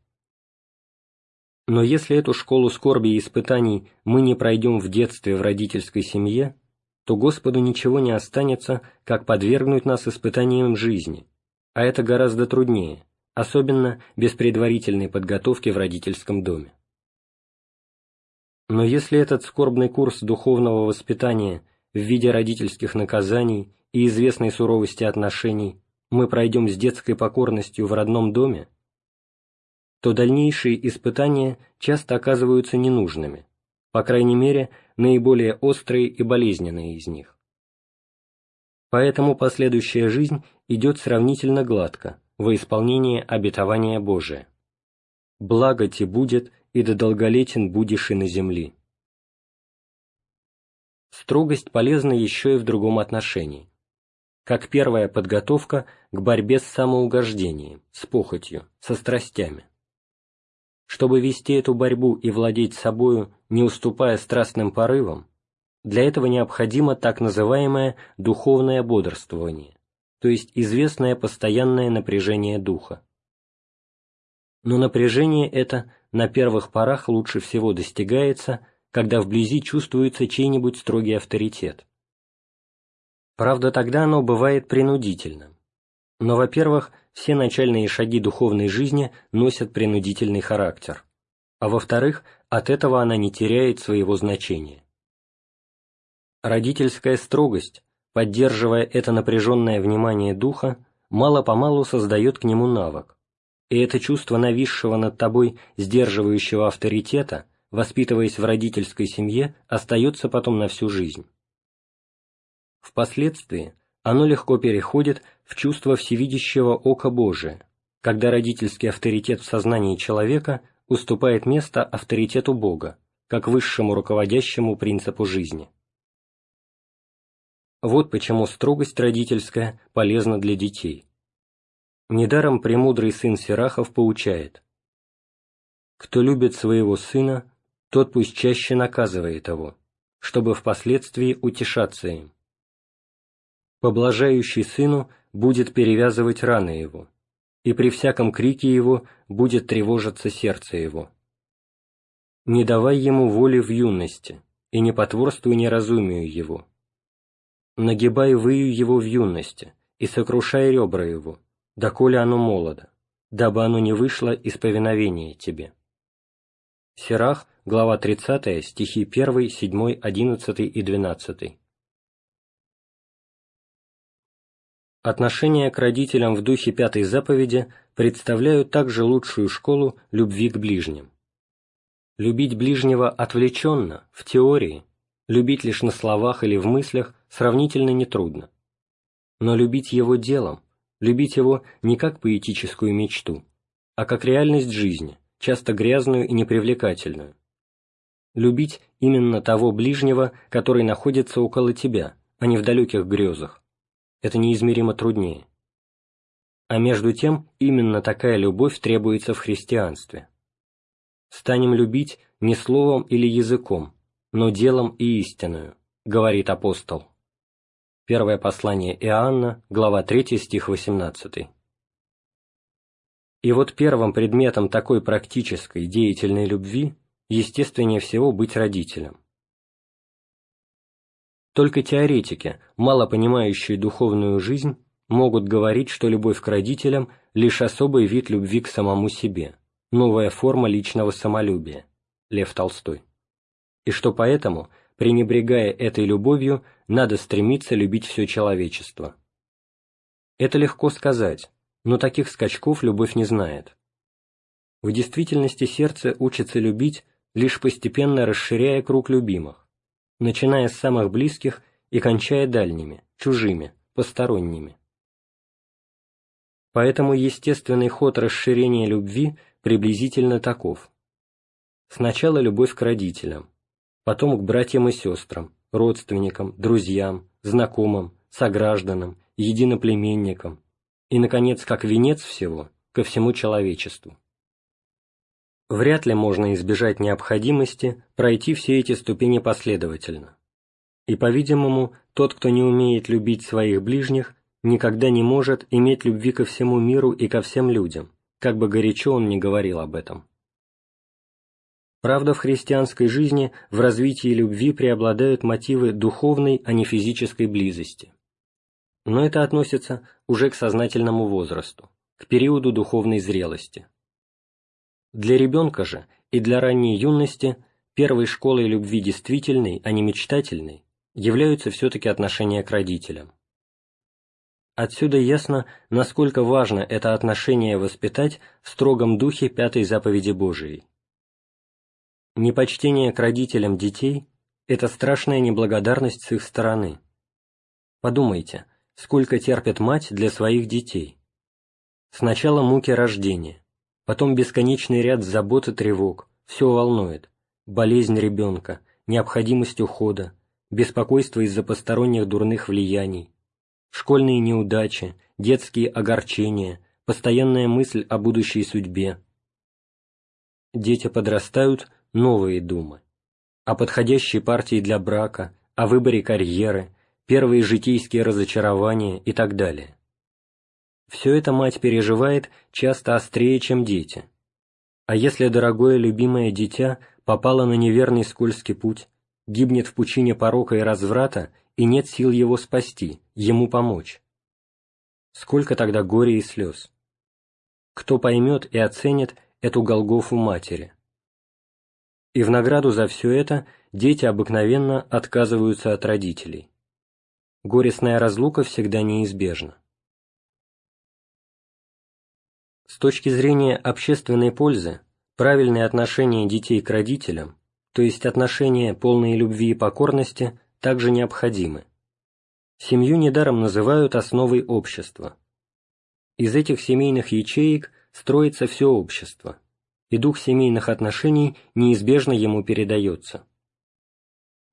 Но если эту школу скорби и испытаний мы не пройдем в детстве в родительской семье, то Господу ничего не останется, как подвергнуть нас испытаниям жизни, а это гораздо труднее, особенно без предварительной подготовки в родительском доме. Но если этот скорбный курс духовного воспитания в виде родительских наказаний и известной суровости отношений мы пройдем с детской покорностью в родном доме, то дальнейшие испытания часто оказываются ненужными, по крайней мере, наиболее острые и болезненные из них. Поэтому последующая жизнь идет сравнительно гладко во исполнение обетования Божия. «Благо те будет, и до долголетен будешь и на земли». Строгость полезна еще и в другом отношении, как первая подготовка к борьбе с самоугождением, с похотью, со страстями. Чтобы вести эту борьбу и владеть собою, не уступая страстным порывам, для этого необходимо так называемое духовное бодрствование, то есть известное постоянное напряжение духа. Но напряжение это на первых порах лучше всего достигается, когда вблизи чувствуется чей-нибудь строгий авторитет. Правда, тогда оно бывает принудительным. Но, во-первых, все начальные шаги духовной жизни носят принудительный характер, а во-вторых, от этого она не теряет своего значения. Родительская строгость, поддерживая это напряженное внимание духа, мало-помалу создает к нему навык, и это чувство нависшего над тобой сдерживающего авторитета, воспитываясь в родительской семье, остается потом на всю жизнь. Впоследствии оно легко переходит в чувство всевидящего ока Божия, когда родительский авторитет в сознании человека уступает место авторитету Бога, как высшему руководящему принципу жизни. Вот почему строгость родительская полезна для детей. Недаром премудрый сын Сирахов поучает «Кто любит своего сына, тот пусть чаще наказывает его, чтобы впоследствии утешаться им. Поблажающий сыну будет перевязывать раны его, и при всяком крике его будет тревожиться сердце его. Не давай ему воли в юности, и не потворствуй неразумию его. Нагибай выю его в юности, и сокрушай ребра его, доколе оно молодо, дабы оно не вышло из повиновения тебе. Сирах, глава 30, стихи 1, 7, 11 и 12. Отношения к родителям в духе пятой заповеди представляют также лучшую школу любви к ближним. Любить ближнего отвлеченно, в теории, любить лишь на словах или в мыслях сравнительно нетрудно. Но любить его делом, любить его не как поэтическую мечту, а как реальность жизни, часто грязную и непривлекательную. Любить именно того ближнего, который находится около тебя, а не в далеких грезах. Это неизмеримо труднее. А между тем, именно такая любовь требуется в христианстве. «Станем любить не словом или языком, но делом и истинную», — говорит апостол. Первое послание Иоанна, глава 3, стих 18. И вот первым предметом такой практической, деятельной любви естественнее всего быть родителем. Только теоретики, мало понимающие духовную жизнь, могут говорить, что любовь к родителям – лишь особый вид любви к самому себе, новая форма личного самолюбия. Лев Толстой. И что поэтому, пренебрегая этой любовью, надо стремиться любить все человечество. Это легко сказать, но таких скачков любовь не знает. В действительности сердце учится любить, лишь постепенно расширяя круг любимых, начиная с самых близких и кончая дальними, чужими, посторонними. Поэтому естественный ход расширения любви приблизительно таков. Сначала любовь к родителям, потом к братьям и сестрам, родственникам, друзьям, знакомым, согражданам, единоплеменникам, и, наконец, как венец всего, ко всему человечеству. Вряд ли можно избежать необходимости пройти все эти ступени последовательно. И, по-видимому, тот, кто не умеет любить своих ближних, никогда не может иметь любви ко всему миру и ко всем людям, как бы горячо он ни говорил об этом. Правда, в христианской жизни в развитии любви преобладают мотивы духовной, а не физической близости. Но это относится уже к сознательному возрасту, к периоду духовной зрелости. Для ребенка же и для ранней юности первой школой любви действительной, а не мечтательной, являются все-таки отношения к родителям. Отсюда ясно, насколько важно это отношение воспитать в строгом духе пятой заповеди Божией. Непочтение к родителям детей – это страшная неблагодарность с их стороны. Подумайте, сколько терпит мать для своих детей. Сначала муки рождения, потом бесконечный ряд забот и тревог, все волнует, болезнь ребенка, необходимость ухода, беспокойство из-за посторонних дурных влияний, школьные неудачи, детские огорчения, постоянная мысль о будущей судьбе. Дети подрастают – новые думы, о подходящей партии для брака, о выборе карьеры, первые житейские разочарования и так далее. Все это мать переживает часто острее, чем дети. А если дорогое любимое дитя попало на неверный скользкий путь, гибнет в пучине порока и разврата, и нет сил его спасти, ему помочь? Сколько тогда горя и слез? Кто поймет и оценит эту Голгофу матери? И в награду за все это дети обыкновенно отказываются от родителей. Горестная разлука всегда неизбежна. С точки зрения общественной пользы, правильное отношение детей к родителям, то есть отношение полной любви и покорности, также необходимы. Семью недаром называют основой общества. Из этих семейных ячеек строится все общество и дух семейных отношений неизбежно ему передается.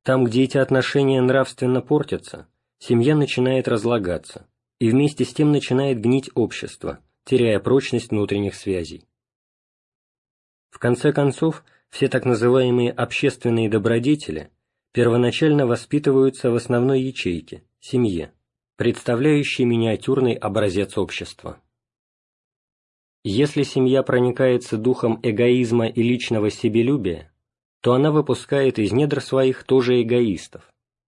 Там, где эти отношения нравственно портятся, семья начинает разлагаться, и вместе с тем начинает гнить общество, теряя прочность внутренних связей. В конце концов, все так называемые общественные добродетели первоначально воспитываются в основной ячейке – семье, представляющей миниатюрный образец общества. Если семья проникается духом эгоизма и личного себелюбия, то она выпускает из недр своих тоже эгоистов,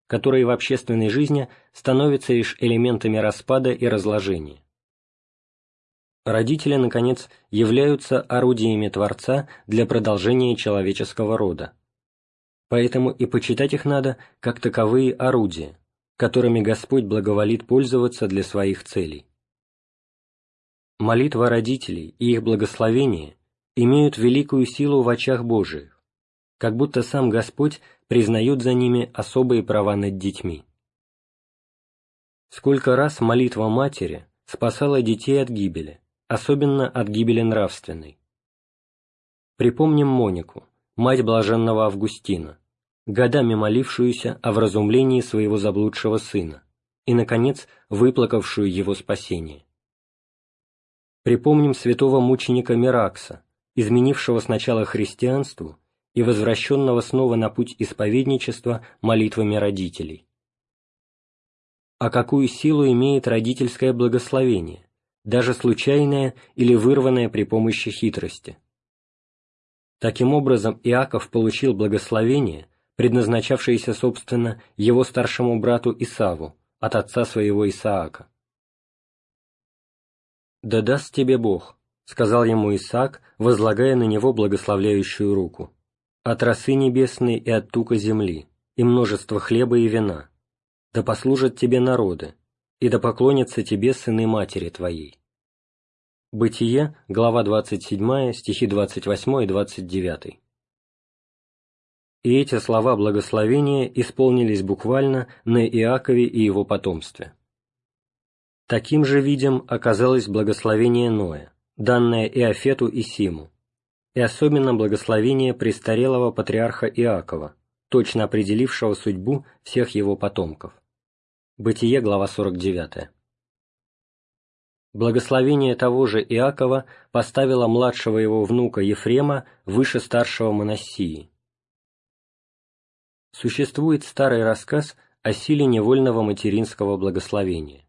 которые в общественной жизни становятся лишь элементами распада и разложения. Родители, наконец, являются орудиями Творца для продолжения человеческого рода. Поэтому и почитать их надо как таковые орудия, которыми Господь благоволит пользоваться для своих целей. Молитва родителей и их благословение имеют великую силу в очах Божиих, как будто сам Господь признает за ними особые права над детьми. Сколько раз молитва матери спасала детей от гибели, особенно от гибели нравственной. Припомним Монику, мать блаженного Августина, годами молившуюся о вразумлении своего заблудшего сына и, наконец, выплакавшую его спасение. Припомним святого мученика Миракса, изменившего сначала христианству и возвращенного снова на путь исповедничества молитвами родителей. А какую силу имеет родительское благословение, даже случайное или вырванное при помощи хитрости? Таким образом, Иаков получил благословение, предназначавшееся, собственно, его старшему брату Исаву, от отца своего Исаака. «Да даст тебе Бог», — сказал ему Исаак, возлагая на него благословляющую руку, «от росы небесной и от тука земли, и множество хлеба и вина, да послужат тебе народы, и да поклонятся тебе сыны матери твоей». Бытие, глава 27, стихи 28 и 29. И эти слова благословения исполнились буквально на Иакове и его потомстве. Таким же видим оказалось благословение Ноя, данное Иофету и Симу, и особенно благословение престарелого патриарха Иакова, точно определившего судьбу всех его потомков. Бытие, глава 49. Благословение того же Иакова поставило младшего его внука Ефрема выше старшего Моноссии. Существует старый рассказ о силе невольного материнского благословения.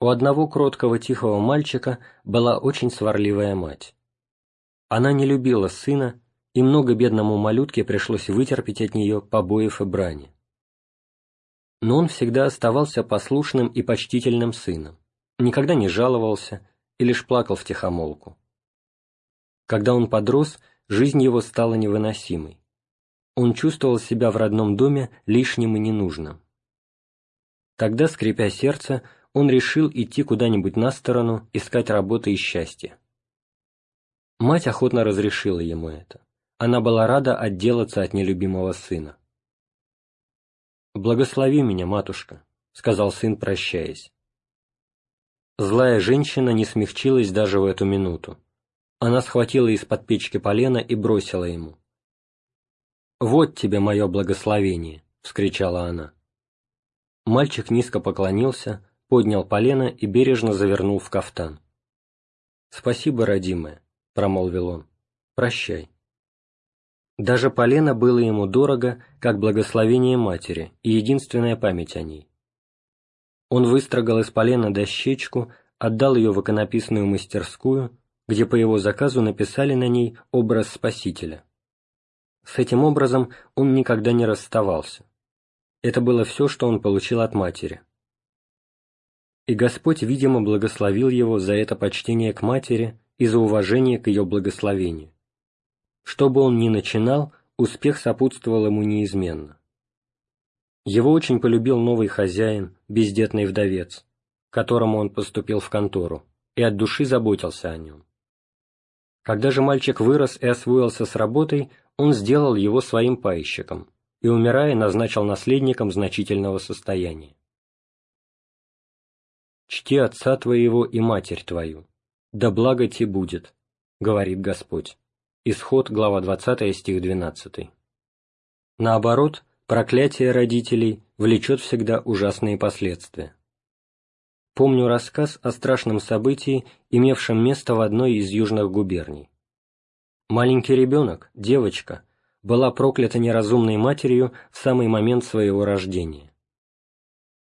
У одного кроткого тихого мальчика была очень сварливая мать. Она не любила сына, и много бедному малютке пришлось вытерпеть от нее побоев и брани. Но он всегда оставался послушным и почтительным сыном, никогда не жаловался и лишь плакал втихомолку. Когда он подрос, жизнь его стала невыносимой. Он чувствовал себя в родном доме лишним и ненужным. Тогда, скрипя сердце, он решил идти куда-нибудь на сторону, искать работы и счастья. Мать охотно разрешила ему это. Она была рада отделаться от нелюбимого сына. «Благослови меня, матушка», — сказал сын, прощаясь. Злая женщина не смягчилась даже в эту минуту. Она схватила из-под печки полено и бросила ему. «Вот тебе мое благословение!» — вскричала она. Мальчик низко поклонился, поднял полено и бережно завернул в кафтан. «Спасибо, родимая», — промолвил он. «Прощай». Даже полено было ему дорого, как благословение матери и единственная память о ней. Он выстрогал из полена дощечку, отдал ее в иконописную мастерскую, где по его заказу написали на ней образ Спасителя. С этим образом он никогда не расставался. Это было все, что он получил от матери. И Господь, видимо, благословил его за это почтение к матери и за уважение к ее благословению. Что бы он ни начинал, успех сопутствовал ему неизменно. Его очень полюбил новый хозяин, бездетный вдовец, которому он поступил в контору, и от души заботился о нем. Когда же мальчик вырос и освоился с работой, он сделал его своим пайщиком и, умирая, назначил наследником значительного состояния чти отца твоего и матерь твою, да благо тебе будет, говорит Господь. Исход, глава 20, стих 12. Наоборот, проклятие родителей влечет всегда ужасные последствия. Помню рассказ о страшном событии, имевшем место в одной из южных губерний. Маленький ребенок, девочка, была проклята неразумной матерью в самый момент своего рождения.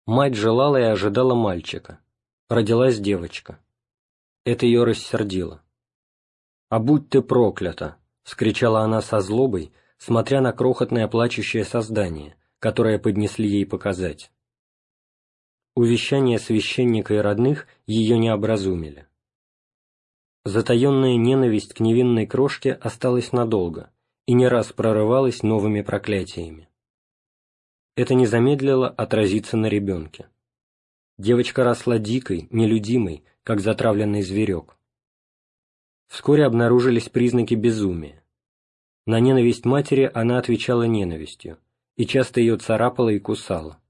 Мать желала и ожидала мальчика. Родилась девочка. Это ее рассердило. «А будь ты проклята!» — вскричала она со злобой, смотря на крохотное плачущее создание, которое поднесли ей показать. Увещания священника и родных ее не образумили. Затаенная ненависть к невинной крошке осталась надолго и не раз прорывалась новыми проклятиями. Это не замедлило отразиться на ребенке. Девочка росла дикой, нелюдимой, как затравленный зверек. Вскоре обнаружились признаки безумия. На ненависть матери она отвечала ненавистью, и часто ее царапала и кусала.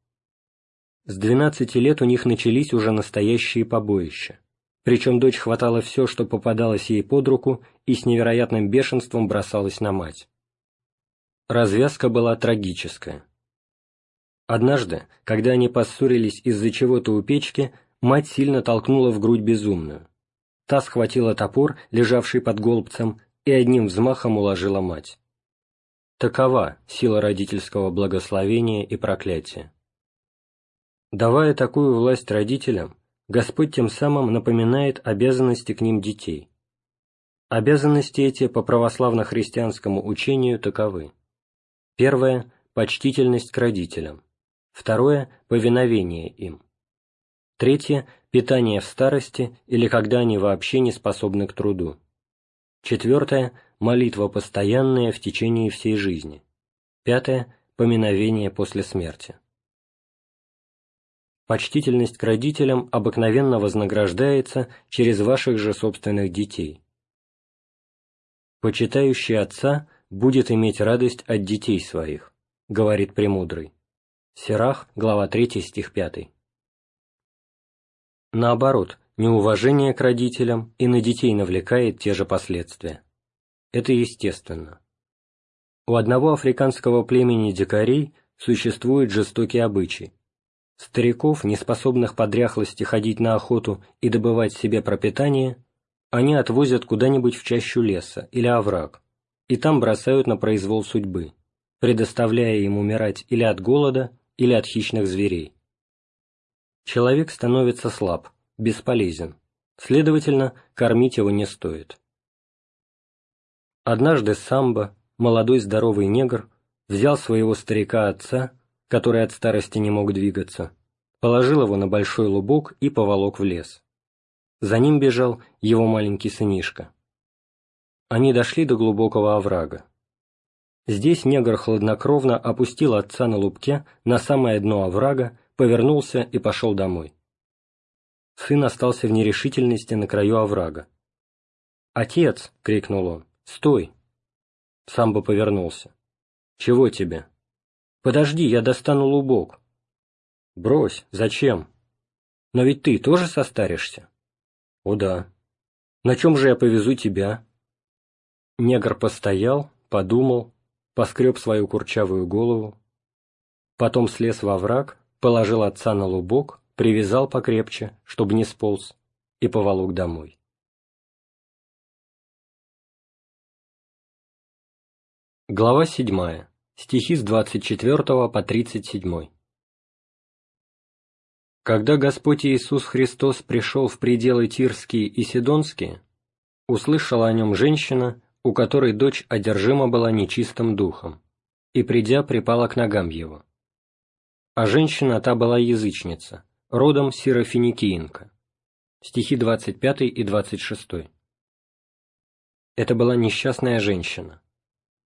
С двенадцати лет у них начались уже настоящие побоища, причем дочь хватала все, что попадалось ей под руку, и с невероятным бешенством бросалась на мать. Развязка была трагическая. Однажды, когда они поссорились из-за чего-то у печки, мать сильно толкнула в грудь безумную. Та схватила топор, лежавший под голубцем, и одним взмахом уложила мать. Такова сила родительского благословения и проклятия. Давая такую власть родителям, Господь тем самым напоминает обязанности к ним детей. Обязанности эти по православно-христианскому учению таковы. Первое – почтительность к родителям. Второе – повиновение им. Третье – питание в старости или когда они вообще не способны к труду. Четвертое – молитва постоянная в течение всей жизни. Пятое – поминовение после смерти. Почтительность к родителям обыкновенно вознаграждается через ваших же собственных детей. «Почитающий отца будет иметь радость от детей своих», — говорит Премудрый. Сирах, глава 3, стих 5. Наоборот, неуважение к родителям и на детей навлекает те же последствия. Это естественно. У одного африканского племени дикарей существует жестокий обычай. Стариков, не способных по дряхлости ходить на охоту и добывать себе пропитание, они отвозят куда-нибудь в чащу леса или овраг, и там бросают на произвол судьбы, предоставляя им умирать или от голода, или от хищных зверей. Человек становится слаб, бесполезен, следовательно, кормить его не стоит. Однажды Самбо, молодой здоровый негр, взял своего старика-отца, который от старости не мог двигаться, положил его на большой лубок и поволок в лес. За ним бежал его маленький сынишка. Они дошли до глубокого оврага. Здесь негр хладнокровно опустил отца на лубке на самое дно оврага, повернулся и пошел домой. Сын остался в нерешительности на краю оврага. «Отец!» — крикнул он. «Стой!» Самбо повернулся. «Чего тебе?» «Подожди, я достану лубок». «Брось, зачем?» «Но ведь ты тоже состаришься?» «О да». «На чем же я повезу тебя?» Негр постоял, подумал, поскреб свою курчавую голову, потом слез во враг, положил отца на лубок, привязал покрепче, чтобы не сполз, и поволок домой. Глава 7. Стихи с 24 по 37. Когда Господь Иисус Христос пришел в пределы Тирские и Сидонские, услышала о нем женщина, у которой дочь одержима была нечистым духом, и, придя, припала к ногам его. А женщина та была язычница, родом сирофиникиинка. Стихи 25 и 26. Это была несчастная женщина.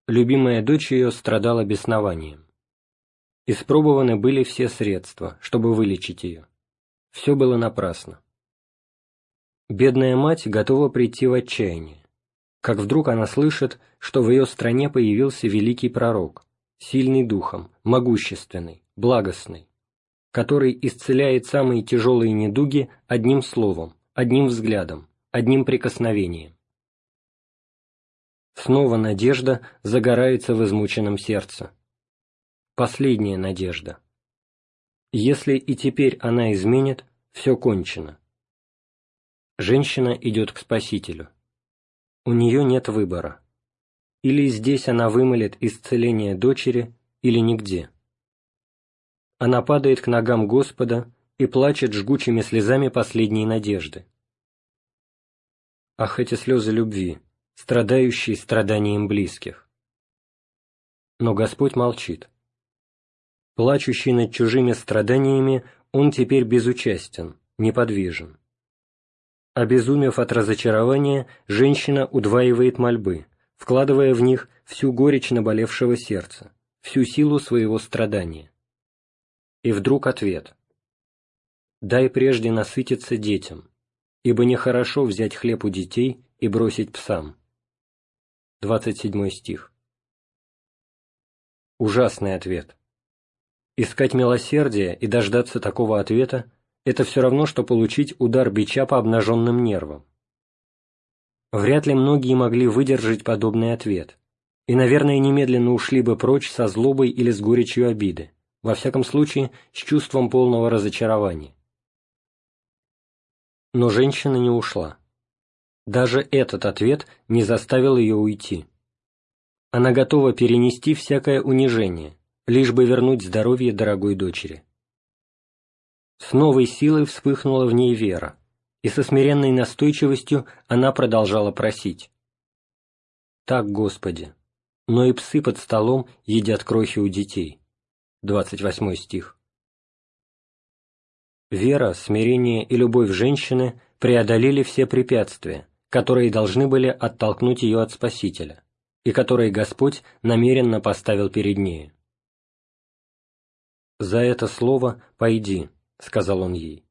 Любимая дочь ее страдала беснованием. Испробованы были все средства, чтобы вылечить ее. Все было напрасно. Бедная мать готова прийти в отчаяние как вдруг она слышит, что в ее стране появился великий пророк, сильный духом, могущественный, благостный, который исцеляет самые тяжелые недуги одним словом, одним взглядом, одним прикосновением. Снова надежда загорается в измученном сердце. Последняя надежда. Если и теперь она изменит, все кончено. Женщина идет к Спасителю. У нее нет выбора. Или здесь она вымолит исцеление дочери, или нигде. Она падает к ногам Господа и плачет жгучими слезами последней надежды. Ах, эти слезы любви, страдающие страданием близких. Но Господь молчит. Плачущий над чужими страданиями, он теперь безучастен, неподвижен. Обезумев от разочарования, женщина удваивает мольбы, вкладывая в них всю горечь наболевшего сердца, всю силу своего страдания. И вдруг ответ. «Дай прежде насытиться детям, ибо нехорошо взять хлеб у детей и бросить псам». 27 стих. Ужасный ответ. Искать милосердие и дождаться такого ответа – это все равно, что получить удар бича по обнаженным нервам. Вряд ли многие могли выдержать подобный ответ, и, наверное, немедленно ушли бы прочь со злобой или с горечью обиды, во всяком случае, с чувством полного разочарования. Но женщина не ушла. Даже этот ответ не заставил ее уйти. Она готова перенести всякое унижение, лишь бы вернуть здоровье дорогой дочери. С новой силой вспыхнула в ней вера, и со смиренной настойчивостью она продолжала просить. «Так, Господи, но и псы под столом едят крохи у детей». 28 стих. Вера, смирение и любовь женщины преодолели все препятствия, которые должны были оттолкнуть ее от Спасителя, и которые Господь намеренно поставил перед нею. «За это слово пойди», — сказал он ей.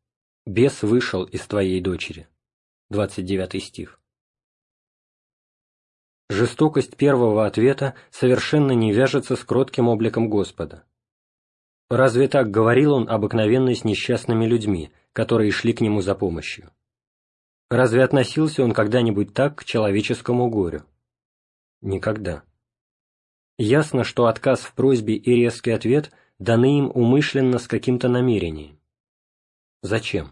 «Бес вышел из твоей дочери». 29 стих. Жестокость первого ответа совершенно не вяжется с кротким обликом Господа. Разве так говорил он обыкновенно с несчастными людьми, которые шли к нему за помощью? Разве относился он когда-нибудь так к человеческому горю? Никогда. Ясно, что отказ в просьбе и резкий ответ даны им умышленно с каким-то намерением. Зачем?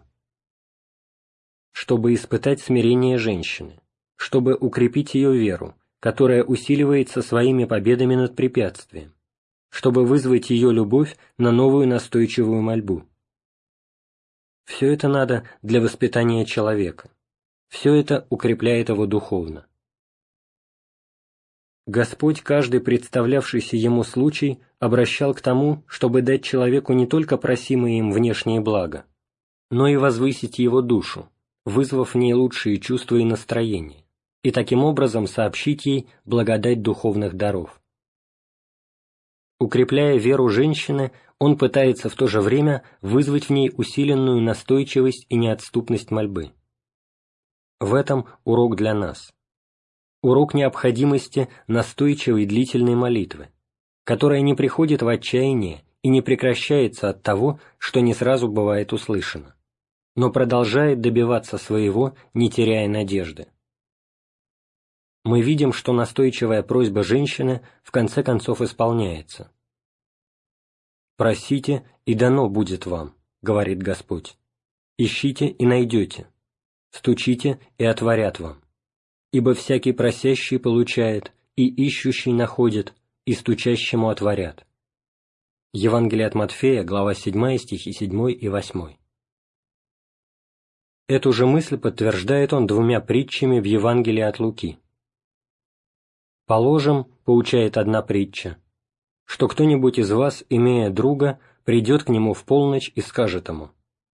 Чтобы испытать смирение женщины, чтобы укрепить ее веру, которая усиливается своими победами над препятствием, чтобы вызвать ее любовь на новую настойчивую мольбу. Все это надо для воспитания человека, все это укрепляет его духовно. Господь каждый представлявшийся ему случай обращал к тому, чтобы дать человеку не только просимые им внешние блага, но и возвысить его душу, вызвав в ней лучшие чувства и настроения, и таким образом сообщить ей благодать духовных даров. Укрепляя веру женщины, он пытается в то же время вызвать в ней усиленную настойчивость и неотступность мольбы. В этом урок для нас урок необходимости настойчивой длительной молитвы, которая не приходит в отчаяние и не прекращается от того, что не сразу бывает услышано, но продолжает добиваться своего, не теряя надежды. Мы видим, что настойчивая просьба женщины в конце концов исполняется. «Просите, и дано будет вам», — говорит Господь. «Ищите и найдете, стучите и отворят вам» ибо всякий просящий получает, и ищущий находит, и стучащему отворят». Евангелие от Матфея, глава 7, стихи 7 и 8. Эту же мысль подтверждает он двумя притчами в Евангелии от Луки. «Положим, — поучает одна притча, — что кто-нибудь из вас, имея друга, придет к нему в полночь и скажет ему,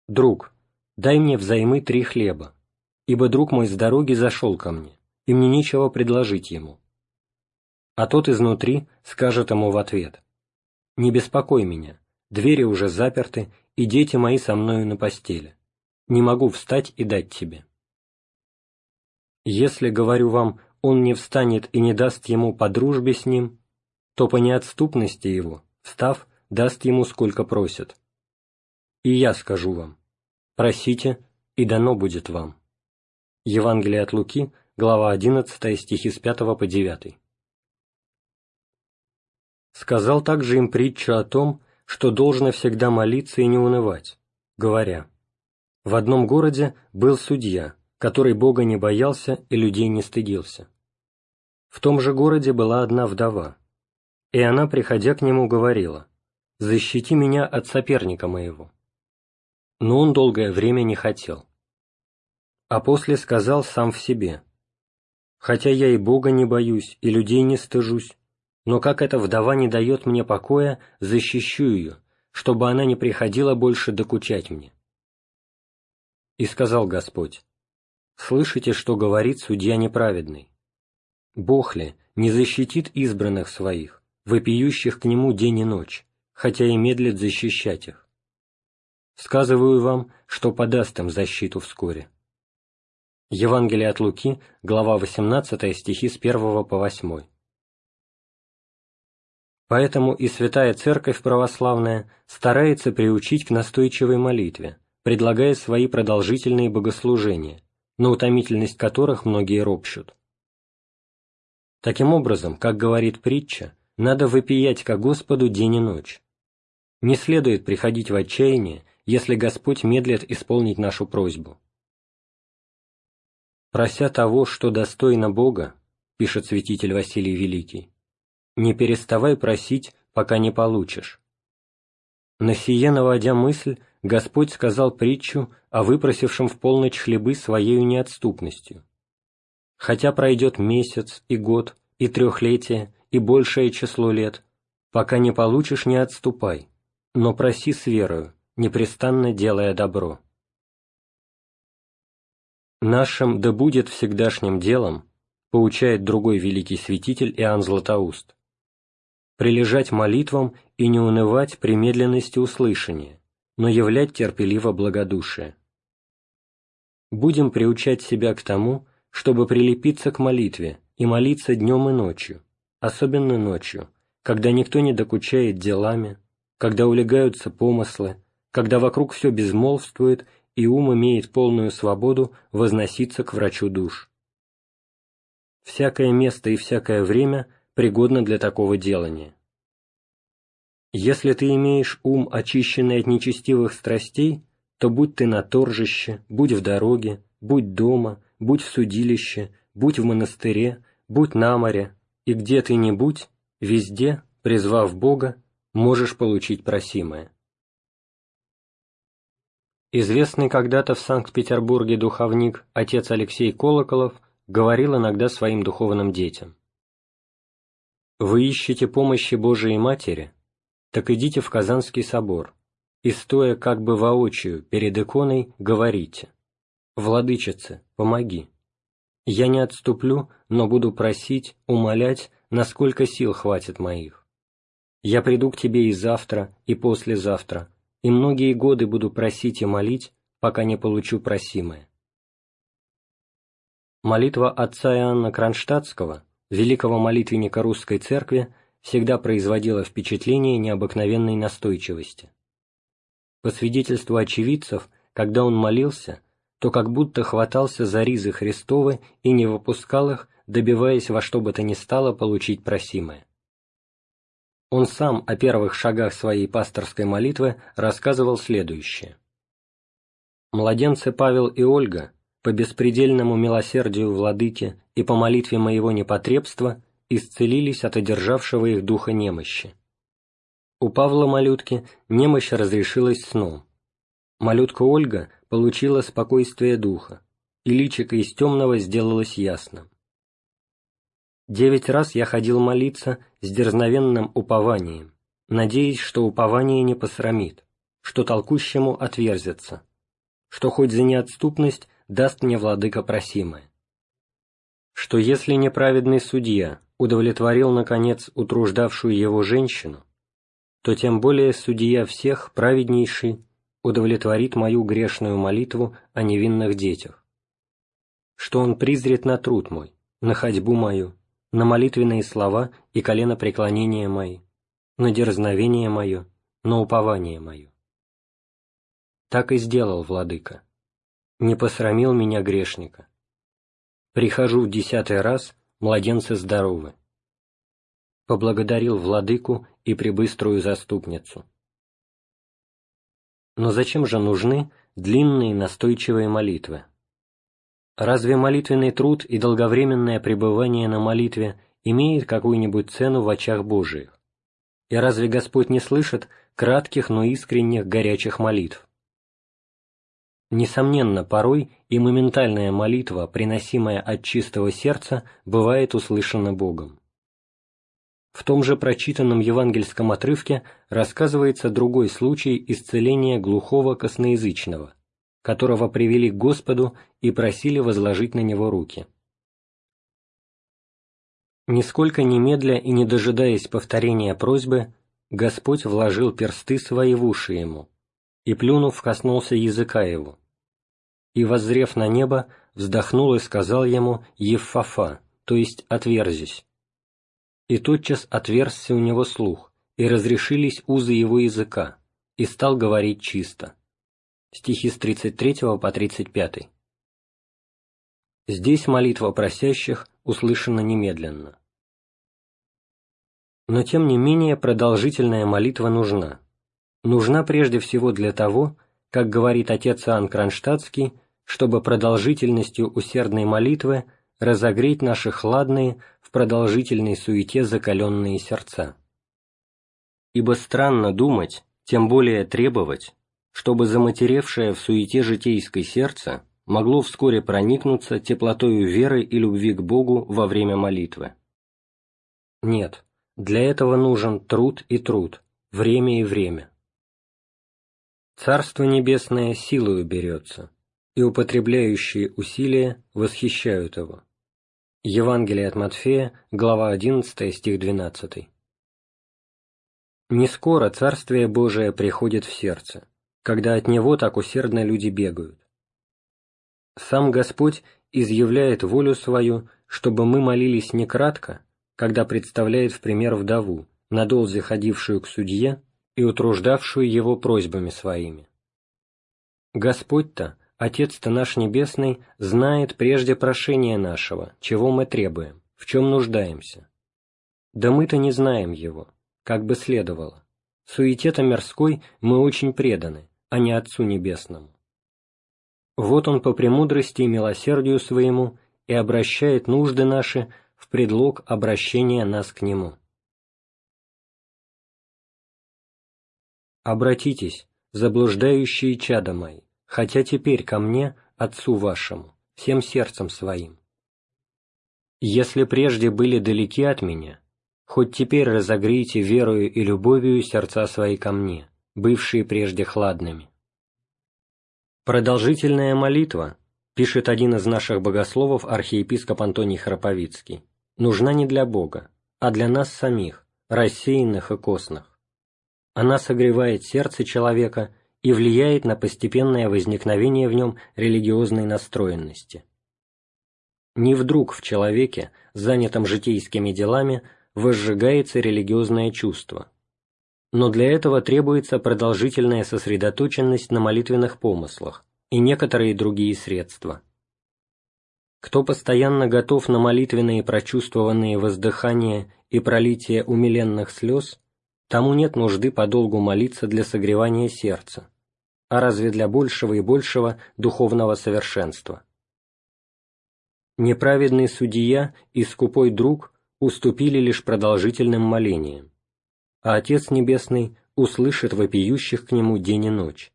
«Друг, дай мне взаймы три хлеба, ибо друг мой с дороги зашел ко мне и мне нечего предложить ему. А тот изнутри скажет ему в ответ, «Не беспокой меня, двери уже заперты, и дети мои со мною на постели. Не могу встать и дать тебе». Если, говорю вам, он не встанет и не даст ему по дружбе с ним, то по неотступности его, встав, даст ему сколько просит. И я скажу вам, просите, и дано будет вам. Евангелие от Луки, глава 11, стихи с 5 по 9. Сказал также им притчу о том, что должно всегда молиться и не унывать, говоря, «В одном городе был судья, который Бога не боялся и людей не стыдился. В том же городе была одна вдова, и она, приходя к нему, говорила, «Защити меня от соперника моего». Но он долгое время не хотел. А после сказал сам в себе, Хотя я и Бога не боюсь, и людей не стыжусь, но как эта вдова не дает мне покоя, защищу ее, чтобы она не приходила больше докучать мне. И сказал Господь, Слышите, что говорит судья неправедный? Бог ли не защитит избранных своих, вопиющих к Нему день и ночь, хотя и медлит защищать их? Сказываю вам, что подаст им защиту вскоре. Евангелие от Луки, глава 18, стихи с 1 по 8. Поэтому и Святая Церковь Православная старается приучить к настойчивой молитве, предлагая свои продолжительные богослужения, на утомительность которых многие ропщут. Таким образом, как говорит притча, надо выпиять ко Господу день и ночь. Не следует приходить в отчаяние, если Господь медлит исполнить нашу просьбу. «Прося того, что достойно Бога», — пишет святитель Василий Великий, — «не переставай просить, пока не получишь». На сие наводя мысль, Господь сказал притчу о выпросившем в полночь хлебы своею неотступностью. Хотя пройдет месяц и год, и трехлетие, и большее число лет, пока не получишь, не отступай, но проси с верою, непрестанно делая добро. Нашим да будет всегдашним делом, поучает другой великий святитель Иоанн Златоуст, прилежать молитвам и не унывать при медленности услышания, но являть терпеливо благодушие. Будем приучать себя к тому, чтобы прилепиться к молитве и молиться днем и ночью, особенно ночью, когда никто не докучает делами, когда улегаются помыслы, когда вокруг все безмолвствует и ум имеет полную свободу возноситься к врачу душ. Всякое место и всякое время пригодно для такого делания. Если ты имеешь ум, очищенный от нечестивых страстей, то будь ты на торжище, будь в дороге, будь дома, будь в судилище, будь в монастыре, будь на море, и где ты ни будь, везде, призвав Бога, можешь получить просимое. Известный когда-то в Санкт-Петербурге духовник отец Алексей Колоколов говорил иногда своим духовным детям. «Вы ищете помощи Божией Матери, так идите в Казанский собор, и, стоя как бы воочию перед иконой, говорите «Владычице, помоги». Я не отступлю, но буду просить, умолять, насколько сил хватит моих. Я приду к тебе и завтра, и послезавтра, и многие годы буду просить и молить, пока не получу просимое. Молитва отца Иоанна Кронштадтского, великого молитвенника русской церкви, всегда производила впечатление необыкновенной настойчивости. По свидетельству очевидцев, когда он молился, то как будто хватался за ризы Христовы и не выпускал их, добиваясь во что бы то ни стало получить просимое. Он сам о первых шагах своей пасторской молитвы рассказывал следующее. «Младенцы Павел и Ольга, по беспредельному милосердию владыки и по молитве моего непотребства, исцелились от одержавшего их духа немощи. У Павла Малютки немощь разрешилась сном. Малютка Ольга получила спокойствие духа, и личико из темного сделалось ясным. Девять раз я ходил молиться с дерзновенным упованием, надеясь, что упование не посрамит, что толкущему отверзится, что хоть за неотступность даст мне владыка просимое. Что если неправедный судья удовлетворил, наконец, утруждавшую его женщину, то тем более судья всех, праведнейший, удовлетворит мою грешную молитву о невинных детях. Что он призрит на труд мой, на ходьбу мою, на молитвенные слова и коленопреклонения мои, на дерзновение мое, на упование мое. Так и сделал, владыка. Не посрамил меня грешника. Прихожу в десятый раз младенцы здоровы. Поблагодарил владыку и прибыструю заступницу. Но зачем же нужны длинные настойчивые молитвы? Разве молитвенный труд и долговременное пребывание на молитве имеет какую-нибудь цену в очах Божиих? И разве Господь не слышит кратких, но искренних горячих молитв? Несомненно, порой и моментальная молитва, приносимая от чистого сердца, бывает услышана Богом. В том же прочитанном евангельском отрывке рассказывается другой случай исцеления глухого косноязычного, которого привели к Господу и просили возложить на него руки. Нисколько немедля и не дожидаясь повторения просьбы, Господь вложил персты свои в уши ему, и, плюнув, коснулся языка его. И, воззрев на небо, вздохнул и сказал ему «Евфафа», то есть «отверзись». И тотчас отверзся у него слух, и разрешились узы его языка, и стал говорить чисто. Стихи с 33 по 35. Здесь молитва просящих услышана немедленно. Но тем не менее продолжительная молитва нужна. Нужна прежде всего для того, как говорит отец Иоанн Кронштадтский, чтобы продолжительностью усердной молитвы разогреть наши хладные в продолжительной суете закаленные сердца. Ибо странно думать, тем более требовать, чтобы заматеревшее в суете житейской сердце могло вскоре проникнуться теплотою веры и любви к Богу во время молитвы. Нет, для этого нужен труд и труд, время и время. Царство Небесное силою берется, и употребляющие усилия восхищают его. Евангелие от Матфея, глава 11, стих 12. Не скоро Царствие Божие приходит в сердце, когда от него так усердно люди бегают. Сам Господь изъявляет волю свою, чтобы мы молились не кратко, когда представляет в пример вдову, надолзе ходившую к судье и утруждавшую его просьбами своими. Господь-то, Отец-то наш Небесный, знает прежде прошения нашего, чего мы требуем, в чем нуждаемся. Да мы-то не знаем его, как бы следовало. Суете-то мирской мы очень преданы, а не Отцу Небесному. Вот Он по премудрости и милосердию своему и обращает нужды наши в предлог обращения нас к Нему. Обратитесь, заблуждающие чада мои, хотя теперь ко мне, Отцу вашему, всем сердцем своим. Если прежде были далеки от меня, хоть теперь разогрейте верою и любовью сердца свои ко мне, бывшие прежде хладными. Продолжительная молитва, пишет один из наших богословов архиепископ Антоний Храповицкий, нужна не для Бога, а для нас самих, рассеянных и костных. Она согревает сердце человека и влияет на постепенное возникновение в нем религиозной настроенности. Не вдруг в человеке, занятом житейскими делами, возжигается религиозное чувство. Но для этого требуется продолжительная сосредоточенность на молитвенных помыслах и некоторые другие средства – кто постоянно готов на молитвенные прочувствованные воздыхания и пролитие умиленных слез, тому нет нужды подолгу молиться для согревания сердца, а разве для большего и большего духовного совершенства. Неправедный судья и скупой друг уступили лишь продолжительным молениям, а Отец Небесный услышит вопиющих к Нему день и ночь.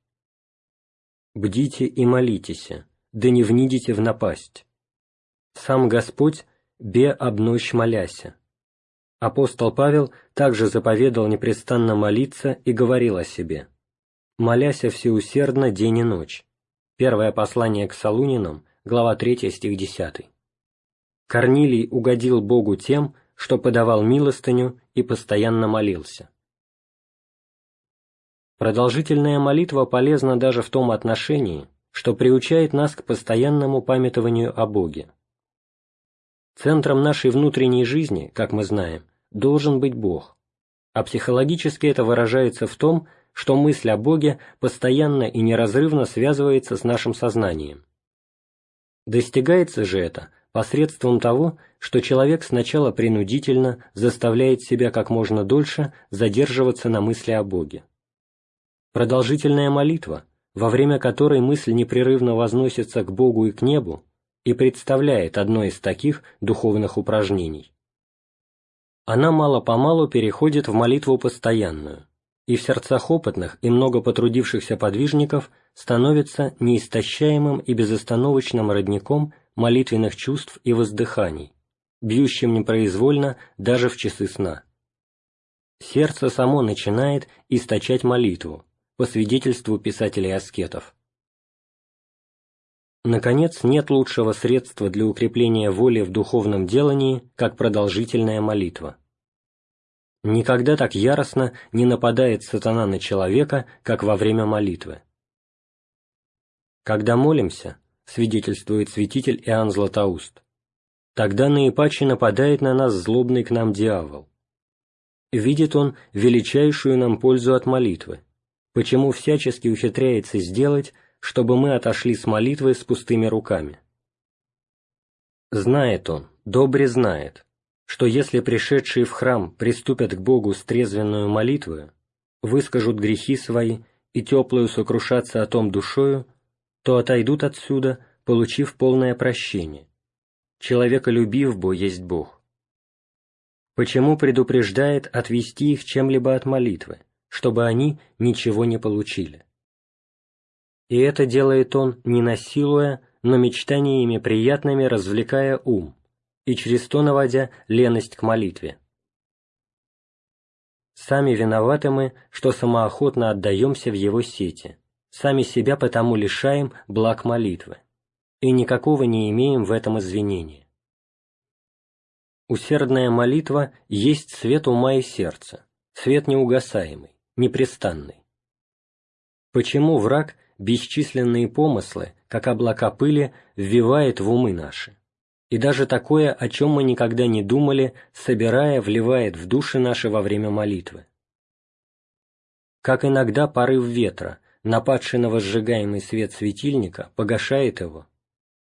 «Бдите и молитесь, да не внидите в напасть» сам Господь бе обнощ моляся. Апостол Павел также заповедал непрестанно молиться и говорил о себе «моляся всеусердно день и ночь». Первое послание к Солунинам, глава 3, стих 10. Корнилий угодил Богу тем, что подавал милостыню и постоянно молился. Продолжительная молитва полезна даже в том отношении, что приучает нас к постоянному памятованию о Боге. Центром нашей внутренней жизни, как мы знаем, должен быть Бог. А психологически это выражается в том, что мысль о Боге постоянно и неразрывно связывается с нашим сознанием. Достигается же это посредством того, что человек сначала принудительно заставляет себя как можно дольше задерживаться на мысли о Боге. Продолжительная молитва, во время которой мысль непрерывно возносится к Богу и к небу, и представляет одно из таких духовных упражнений. Она мало-помалу переходит в молитву постоянную, и в сердцах опытных и много потрудившихся подвижников становится неистощаемым и безостановочным родником молитвенных чувств и воздыханий, бьющим непроизвольно даже в часы сна. Сердце само начинает источать молитву, по свидетельству писателей-аскетов. Наконец, нет лучшего средства для укрепления воли в духовном делании, как продолжительная молитва. Никогда так яростно не нападает сатана на человека, как во время молитвы. Когда молимся, свидетельствует святитель Иоанн Златоуст, тогда наипаче нападает на нас злобный к нам дьявол. Видит он величайшую нам пользу от молитвы, почему всячески ухитряется сделать, чтобы мы отошли с молитвы с пустыми руками. Знает он, добре знает, что если пришедшие в храм приступят к Богу с трезвенную молитвою, выскажут грехи свои и теплую сокрушаться о том душою, то отойдут отсюда, получив полное прощение. Человека любив бо есть Бог. Почему предупреждает отвести их чем-либо от молитвы, чтобы они ничего не получили? И это делает он, не насилуя, но мечтаниями приятными развлекая ум, и через то наводя леность к молитве. Сами виноваты мы, что самоохотно отдаемся в его сети, сами себя потому лишаем благ молитвы, и никакого не имеем в этом извинения. Усердная молитва есть свет ума и сердца, свет неугасаемый, непрестанный. Почему враг бесчисленные помыслы, как облака пыли, ввивает в умы наши? и даже такое, о чем мы никогда не думали, собирая, вливает в души наши во время молитвы. Как иногда порыв ветра, нападший на возжигаемый свет светильника, погашает его,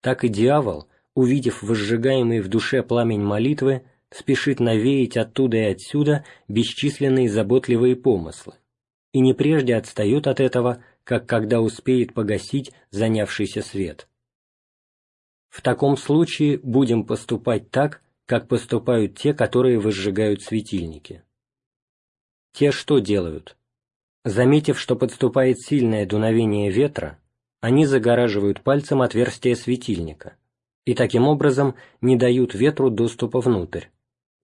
так и дьявол, увидев возжигаемый в душе пламень молитвы, спешит навеять оттуда и отсюда бесчисленные заботливые помыслы, и не прежде отстает от этого, как когда успеет погасить занявшийся свет. В таком случае будем поступать так, как поступают те, которые возжигают светильники. Те что делают? Заметив, что подступает сильное дуновение ветра, они загораживают пальцем отверстие светильника и таким образом не дают ветру доступа внутрь,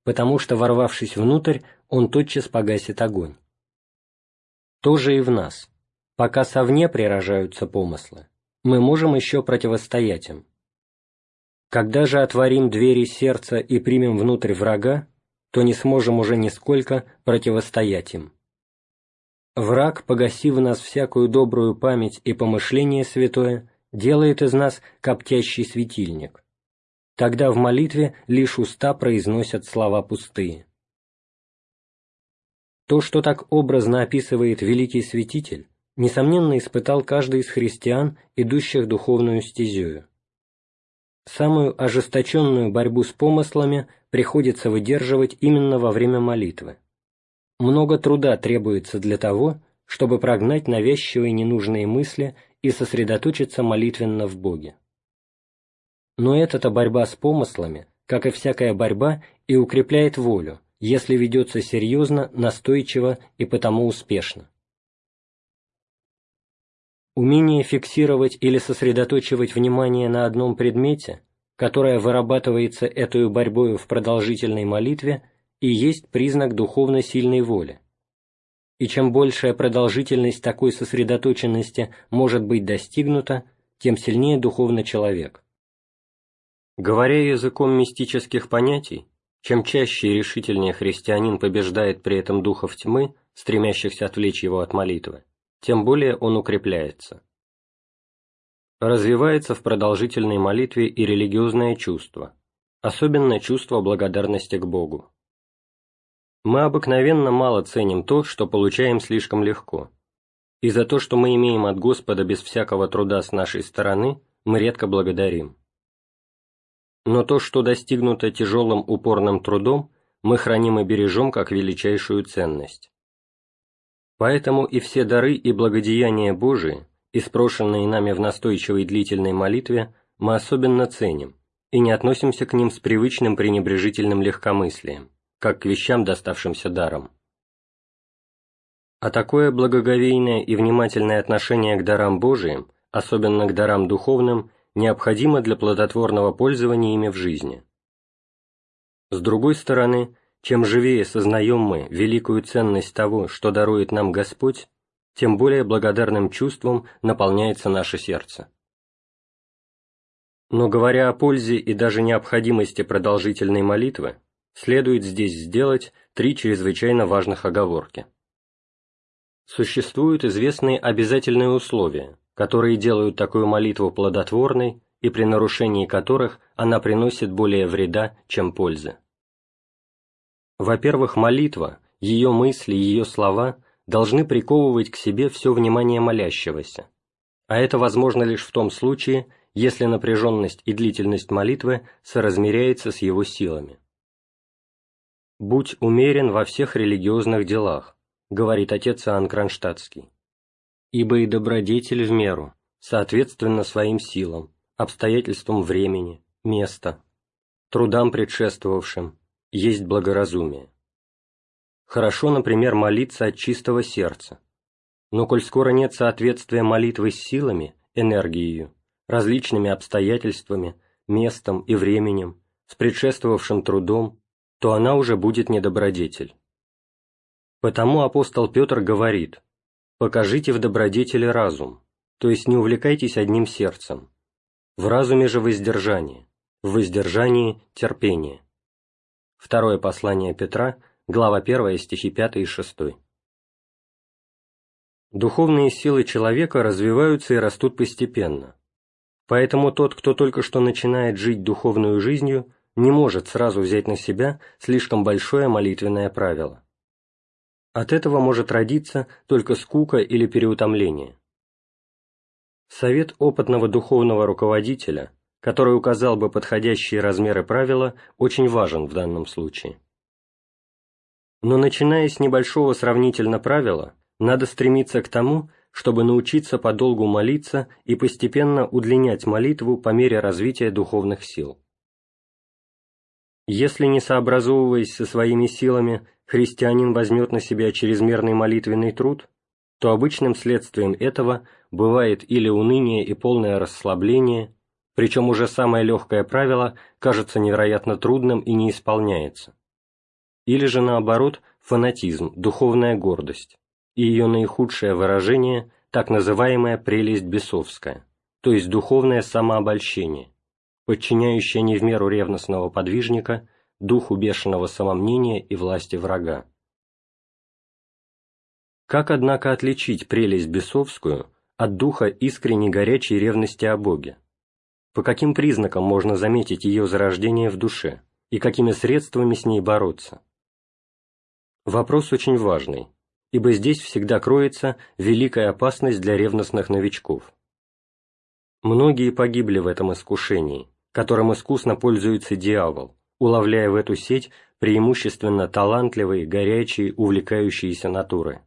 потому что, ворвавшись внутрь, он тотчас погасит огонь. То же и в нас. Пока совне прирожаются помыслы, мы можем еще противостоять им, когда же отворим двери сердца и примем внутрь врага, то не сможем уже нисколько противостоять им. Враг, погасив в нас всякую добрую память и помышление святое, делает из нас коптящий светильник. Тогда в молитве лишь уста произносят слова пустые. То, что так образно описывает великий святитель, несомненно испытал каждый из христиан, идущих духовную стезею. Самую ожесточенную борьбу с помыслами приходится выдерживать именно во время молитвы. Много труда требуется для того, чтобы прогнать навязчивые ненужные мысли и сосредоточиться молитвенно в Боге. Но эта борьба с помыслами, как и всякая борьба, и укрепляет волю, если ведется серьезно, настойчиво и потому успешно. Умение фиксировать или сосредоточивать внимание на одном предмете, которое вырабатывается этой борьбой в продолжительной молитве, и есть признак духовно сильной воли. И чем большая продолжительность такой сосредоточенности может быть достигнута, тем сильнее духовно человек. Говоря языком мистических понятий, чем чаще и решительнее христианин побеждает при этом духов тьмы, стремящихся отвлечь его от молитвы, тем более он укрепляется. Развивается в продолжительной молитве и религиозное чувство, особенно чувство благодарности к Богу. Мы обыкновенно мало ценим то, что получаем слишком легко, и за то, что мы имеем от Господа без всякого труда с нашей стороны, мы редко благодарим. Но то, что достигнуто тяжелым упорным трудом, мы храним и бережем как величайшую ценность. Поэтому и все дары и благодеяния Божии, испрошенные нами в настойчивой длительной молитве, мы особенно ценим и не относимся к ним с привычным пренебрежительным легкомыслием, как к вещам, доставшимся даром. А такое благоговейное и внимательное отношение к дарам Божиим, особенно к дарам духовным, необходимо для плодотворного пользования ими в жизни. С другой стороны, чем живее сознаем мы великую ценность того, что дарует нам Господь, тем более благодарным чувством наполняется наше сердце. Но говоря о пользе и даже необходимости продолжительной молитвы, следует здесь сделать три чрезвычайно важных оговорки. Существуют известные обязательные условия, которые делают такую молитву плодотворной и при нарушении которых она приносит более вреда, чем пользы. Во-первых, молитва, ее мысли, ее слова должны приковывать к себе все внимание молящегося, а это возможно лишь в том случае, если напряженность и длительность молитвы соразмеряется с его силами. «Будь умерен во всех религиозных делах», — говорит отец Иоанн Кронштадтский, «ибо и добродетель в меру, соответственно своим силам, обстоятельствам времени, места, трудам предшествовавшим, есть благоразумие. Хорошо, например, молиться от чистого сердца, но коль скоро нет соответствия молитвы с силами, энергией, различными обстоятельствами, местом и временем, с предшествовавшим трудом, то она уже будет недобродетель. Потому апостол Петр говорит «покажите в добродетели разум», то есть не увлекайтесь одним сердцем, в разуме же воздержание, в воздержании – терпение. Второе послание Петра, глава 1, стихи 5 и 6. Духовные силы человека развиваются и растут постепенно. Поэтому тот, кто только что начинает жить духовную жизнью, не может сразу взять на себя слишком большое молитвенное правило. От этого может родиться только скука или переутомление. Совет опытного духовного руководителя, который указал бы подходящие размеры правила, очень важен в данном случае. Но начиная с небольшого сравнительно правила, надо стремиться к тому, чтобы научиться подолгу молиться и постепенно удлинять молитву по мере развития духовных сил. Если не сообразовываясь со своими силами, христианин возьмет на себя чрезмерный молитвенный труд, то обычным следствием этого бывает или уныние и полное расслабление, причем уже самое легкое правило кажется невероятно трудным и не исполняется. Или же наоборот фанатизм, духовная гордость, и ее наихудшее выражение – так называемая прелесть бесовская, то есть духовное самообольщение, подчиняющее не в меру ревностного подвижника духу бешеного самомнения и власти врага. Как, однако, отличить прелесть бесовскую от духа искренней горячей ревности о Боге? По каким признакам можно заметить ее зарождение в душе и какими средствами с ней бороться? Вопрос очень важный, ибо здесь всегда кроется великая опасность для ревностных новичков. Многие погибли в этом искушении, которым искусно пользуется дьявол, уловляя в эту сеть преимущественно талантливые, горячие, увлекающиеся натуры.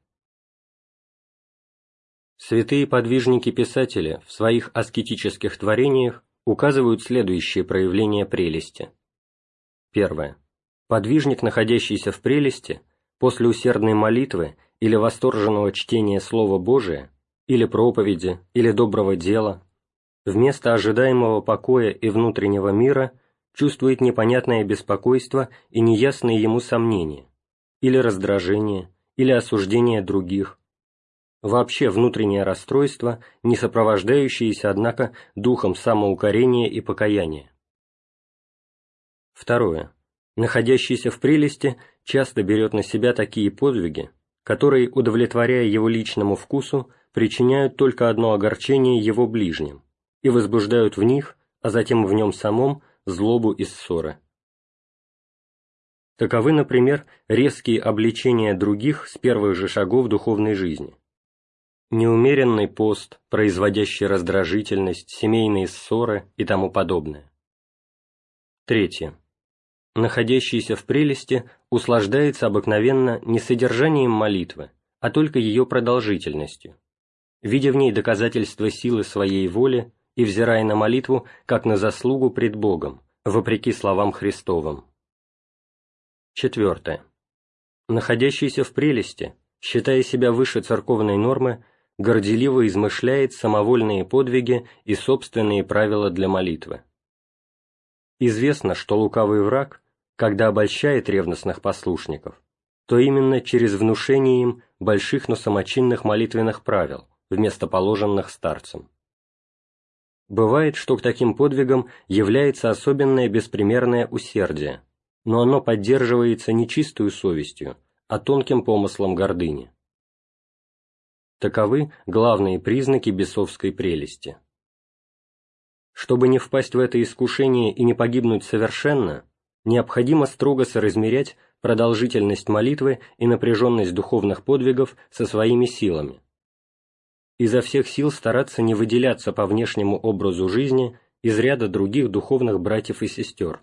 Святые подвижники-писатели в своих аскетических творениях указывают следующие проявления прелести. Первое. Подвижник, находящийся в прелести, после усердной молитвы или восторженного чтения Слова Божия, или проповеди, или доброго дела, вместо ожидаемого покоя и внутреннего мира чувствует непонятное беспокойство и неясные ему сомнения, или раздражение, или осуждение других, вообще внутреннее расстройство, не сопровождающееся, однако, духом самоукорения и покаяния. Второе. Находящийся в прелести часто берет на себя такие подвиги, которые, удовлетворяя его личному вкусу, причиняют только одно огорчение его ближним и возбуждают в них, а затем в нем самом, злобу и ссоры. Таковы, например, резкие обличения других с первых же шагов духовной жизни – неумеренный пост, производящий раздражительность, семейные ссоры и тому подобное. Третье. Находящийся в прелести услаждается обыкновенно не содержанием молитвы, а только ее продолжительностью, видя в ней доказательство силы своей воли и взирая на молитву как на заслугу пред Богом, вопреки словам Христовым. Четвертое. Находящийся в прелести, считая себя выше церковной нормы, горделиво измышляет самовольные подвиги и собственные правила для молитвы. Известно, что лукавый враг, когда обольщает ревностных послушников, то именно через внушение им больших, но самочинных молитвенных правил, вместо положенных старцам. Бывает, что к таким подвигам является особенное беспримерное усердие, но оно поддерживается не чистую совестью, а тонким помыслом гордыни. Таковы главные признаки бесовской прелести. Чтобы не впасть в это искушение и не погибнуть совершенно, необходимо строго соразмерять продолжительность молитвы и напряженность духовных подвигов со своими силами. Изо всех сил стараться не выделяться по внешнему образу жизни из ряда других духовных братьев и сестер.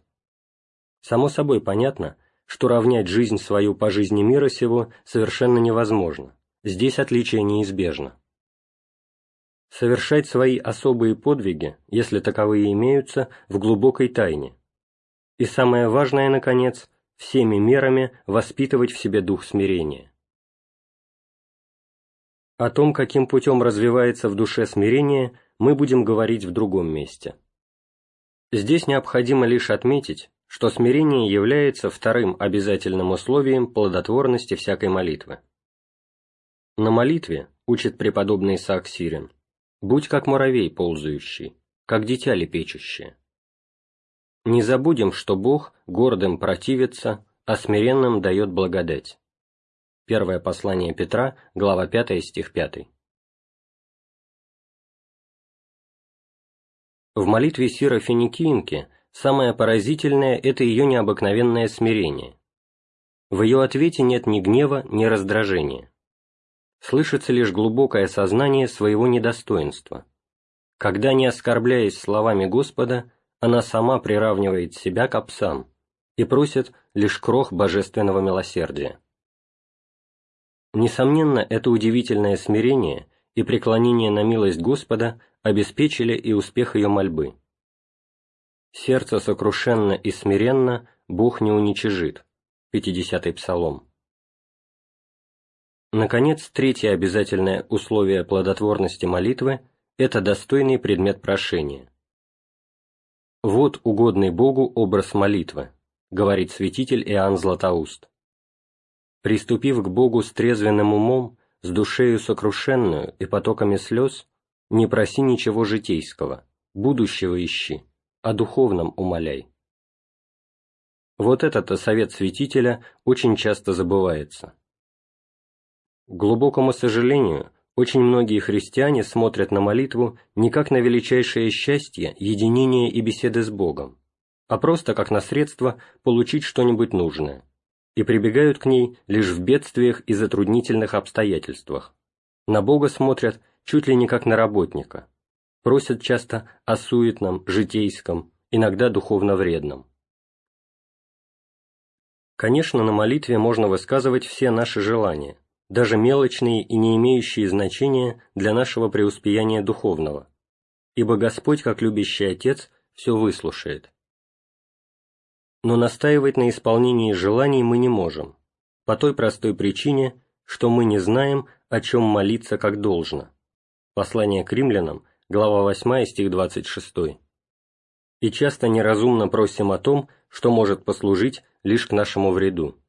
Само собой понятно, что равнять жизнь свою по жизни мира сего совершенно невозможно, здесь отличие неизбежно совершать свои особые подвиги, если таковые имеются, в глубокой тайне. И самое важное, наконец, всеми мерами воспитывать в себе дух смирения. О том, каким путем развивается в душе смирение, мы будем говорить в другом месте. Здесь необходимо лишь отметить, что смирение является вторым обязательным условием плодотворности всякой молитвы. На молитве, учит преподобный Исаак Сирин, Будь как муравей ползающий, как дитя лепечущее. Не забудем, что Бог гордым противится, а смиренным дает благодать. Первое послание Петра, глава 5, стих 5. В молитве Сира Финикиинки самое поразительное – это ее необыкновенное смирение. В ее ответе нет ни гнева, ни раздражения слышится лишь глубокое сознание своего недостоинства. Когда, не оскорбляясь словами Господа, она сама приравнивает себя к псам и просит лишь крох божественного милосердия. Несомненно, это удивительное смирение и преклонение на милость Господа обеспечили и успех ее мольбы. «Сердце сокрушенно и смиренно Бог не уничижит» 50-й Псалом. Наконец, третье обязательное условие плодотворности молитвы – это достойный предмет прошения. «Вот угодный Богу образ молитвы», – говорит святитель Иоанн Златоуст. «Приступив к Богу с трезвенным умом, с душею сокрушенную и потоками слез, не проси ничего житейского, будущего ищи, а духовном умоляй». Вот этот совет святителя очень часто забывается. К глубокому сожалению, очень многие христиане смотрят на молитву не как на величайшее счастье, единение и беседы с Богом, а просто как на средство получить что-нибудь нужное, и прибегают к ней лишь в бедствиях и затруднительных обстоятельствах. На Бога смотрят чуть ли не как на работника, просят часто о суетном, житейском, иногда духовно вредном. Конечно, на молитве можно высказывать все наши желания, даже мелочные и не имеющие значения для нашего преуспеяния духовного, ибо Господь, как любящий Отец, все выслушает. Но настаивать на исполнении желаний мы не можем, по той простой причине, что мы не знаем, о чем молиться как должно. Послание к римлянам, глава 8, стих 26. И часто неразумно просим о том, что может послужить лишь к нашему вреду.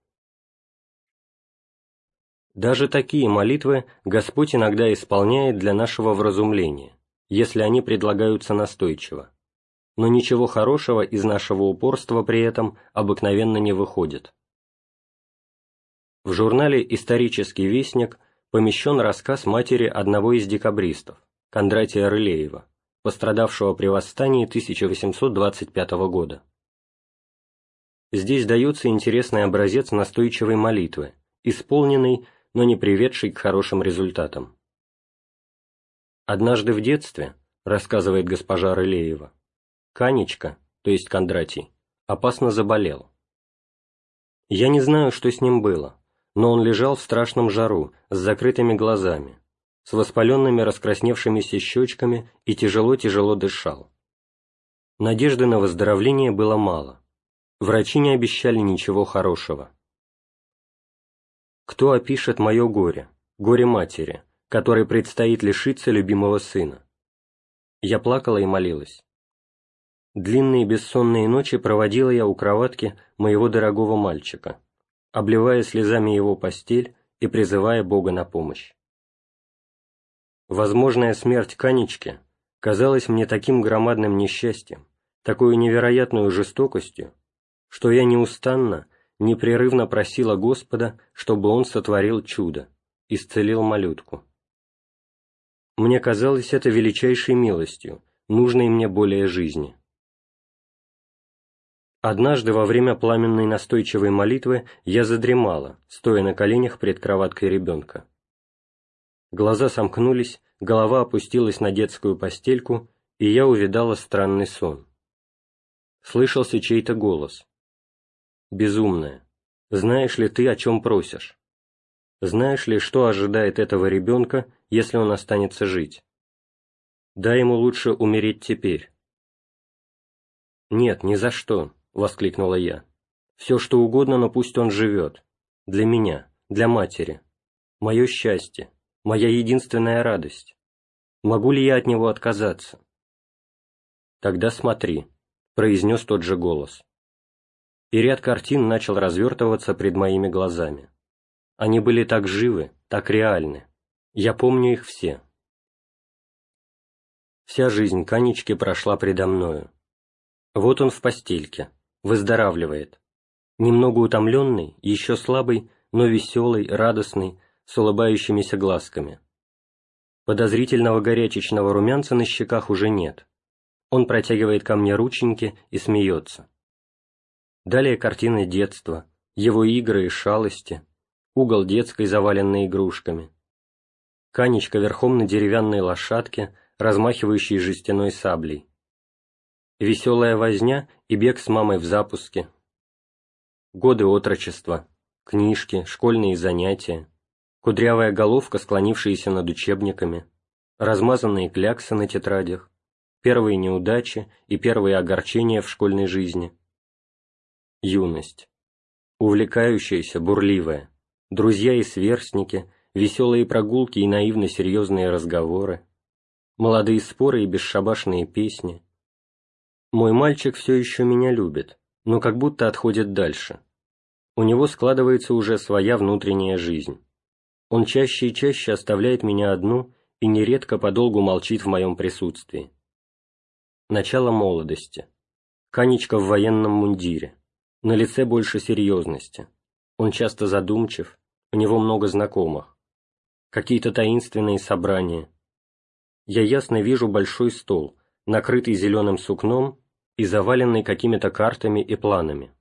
Даже такие молитвы Господь иногда исполняет для нашего вразумления, если они предлагаются настойчиво. Но ничего хорошего из нашего упорства при этом обыкновенно не выходит. В журнале «Исторический вестник» помещен рассказ матери одного из декабристов, Кондратия Рылеева, пострадавшего при восстании 1825 года. Здесь дается интересный образец настойчивой молитвы, исполненный но не приведший к хорошим результатам. Однажды в детстве, рассказывает госпожа Рылеева, Канечка, то есть Кондратий, опасно заболел. Я не знаю, что с ним было, но он лежал в страшном жару, с закрытыми глазами, с воспаленными раскрасневшимися щечками и тяжело-тяжело дышал. Надежды на выздоровление было мало. Врачи не обещали ничего хорошего. Кто опишет мое горе, горе матери, которой предстоит лишиться любимого сына? Я плакала и молилась. Длинные бессонные ночи проводила я у кроватки моего дорогого мальчика, обливая слезами его постель и призывая Бога на помощь. Возможная смерть Канечки казалось мне таким громадным несчастьем, такой невероятной жестокостью, что я неустанно, непрерывно просила Господа, чтобы Он сотворил чудо, исцелил малютку. Мне казалось это величайшей милостью, нужной мне более жизни. Однажды во время пламенной настойчивой молитвы я задремала, стоя на коленях пред кроваткой ребенка. Глаза сомкнулись, голова опустилась на детскую постельку, и я увидала странный сон. Слышался чей-то голос. «Безумная, знаешь ли ты, о чем просишь? Знаешь ли, что ожидает этого ребенка, если он останется жить? Дай ему лучше умереть теперь». «Нет, ни за что», — воскликнула я. «Все, что угодно, но пусть он живет. Для меня, для матери. Мое счастье, моя единственная радость. Могу ли я от него отказаться? Тогда смотри, произнес тот же голос. И ряд картин начал развертываться пред моими глазами. Они были так живы, так реальны. Я помню их все. Вся жизнь Канечки прошла предо мною. Вот он в постельке, выздоравливает. Немного утомленный, еще слабый, но веселый, радостный, с улыбающимися глазками. Подозрительного горячечного румянца на щеках уже нет. Он протягивает ко мне рученьки и смеется. Далее картины детства, его игры и шалости, угол детской, заваленный игрушками. Канечка верхом на деревянной лошадке, размахивающей жестяной саблей. Веселая возня и бег с мамой в запуске. Годы отрочества, книжки, школьные занятия кудрявая головка, склонившаяся над учебниками, размазанные кляксы на тетрадях, первые неудачи и первые огорчения в школьной жизни. Юность. Увлекающаяся, бурливая. Друзья и сверстники, веселые прогулки и наивно-серьезные разговоры. Молодые споры и бесшабашные песни. Мой мальчик все еще меня любит, но как будто отходит дальше. У него складывается уже своя внутренняя жизнь. Он чаще и чаще оставляет меня одну и нередко подолгу молчит в моем присутствии. Начало молодости. Канечка в военном мундире. На лице больше серьезности. Он часто задумчив, у него много знакомых. Какие-то таинственные собрания. Я ясно вижу большой стол, накрытый зеленым сукном и заваленный какими-то картами и планами.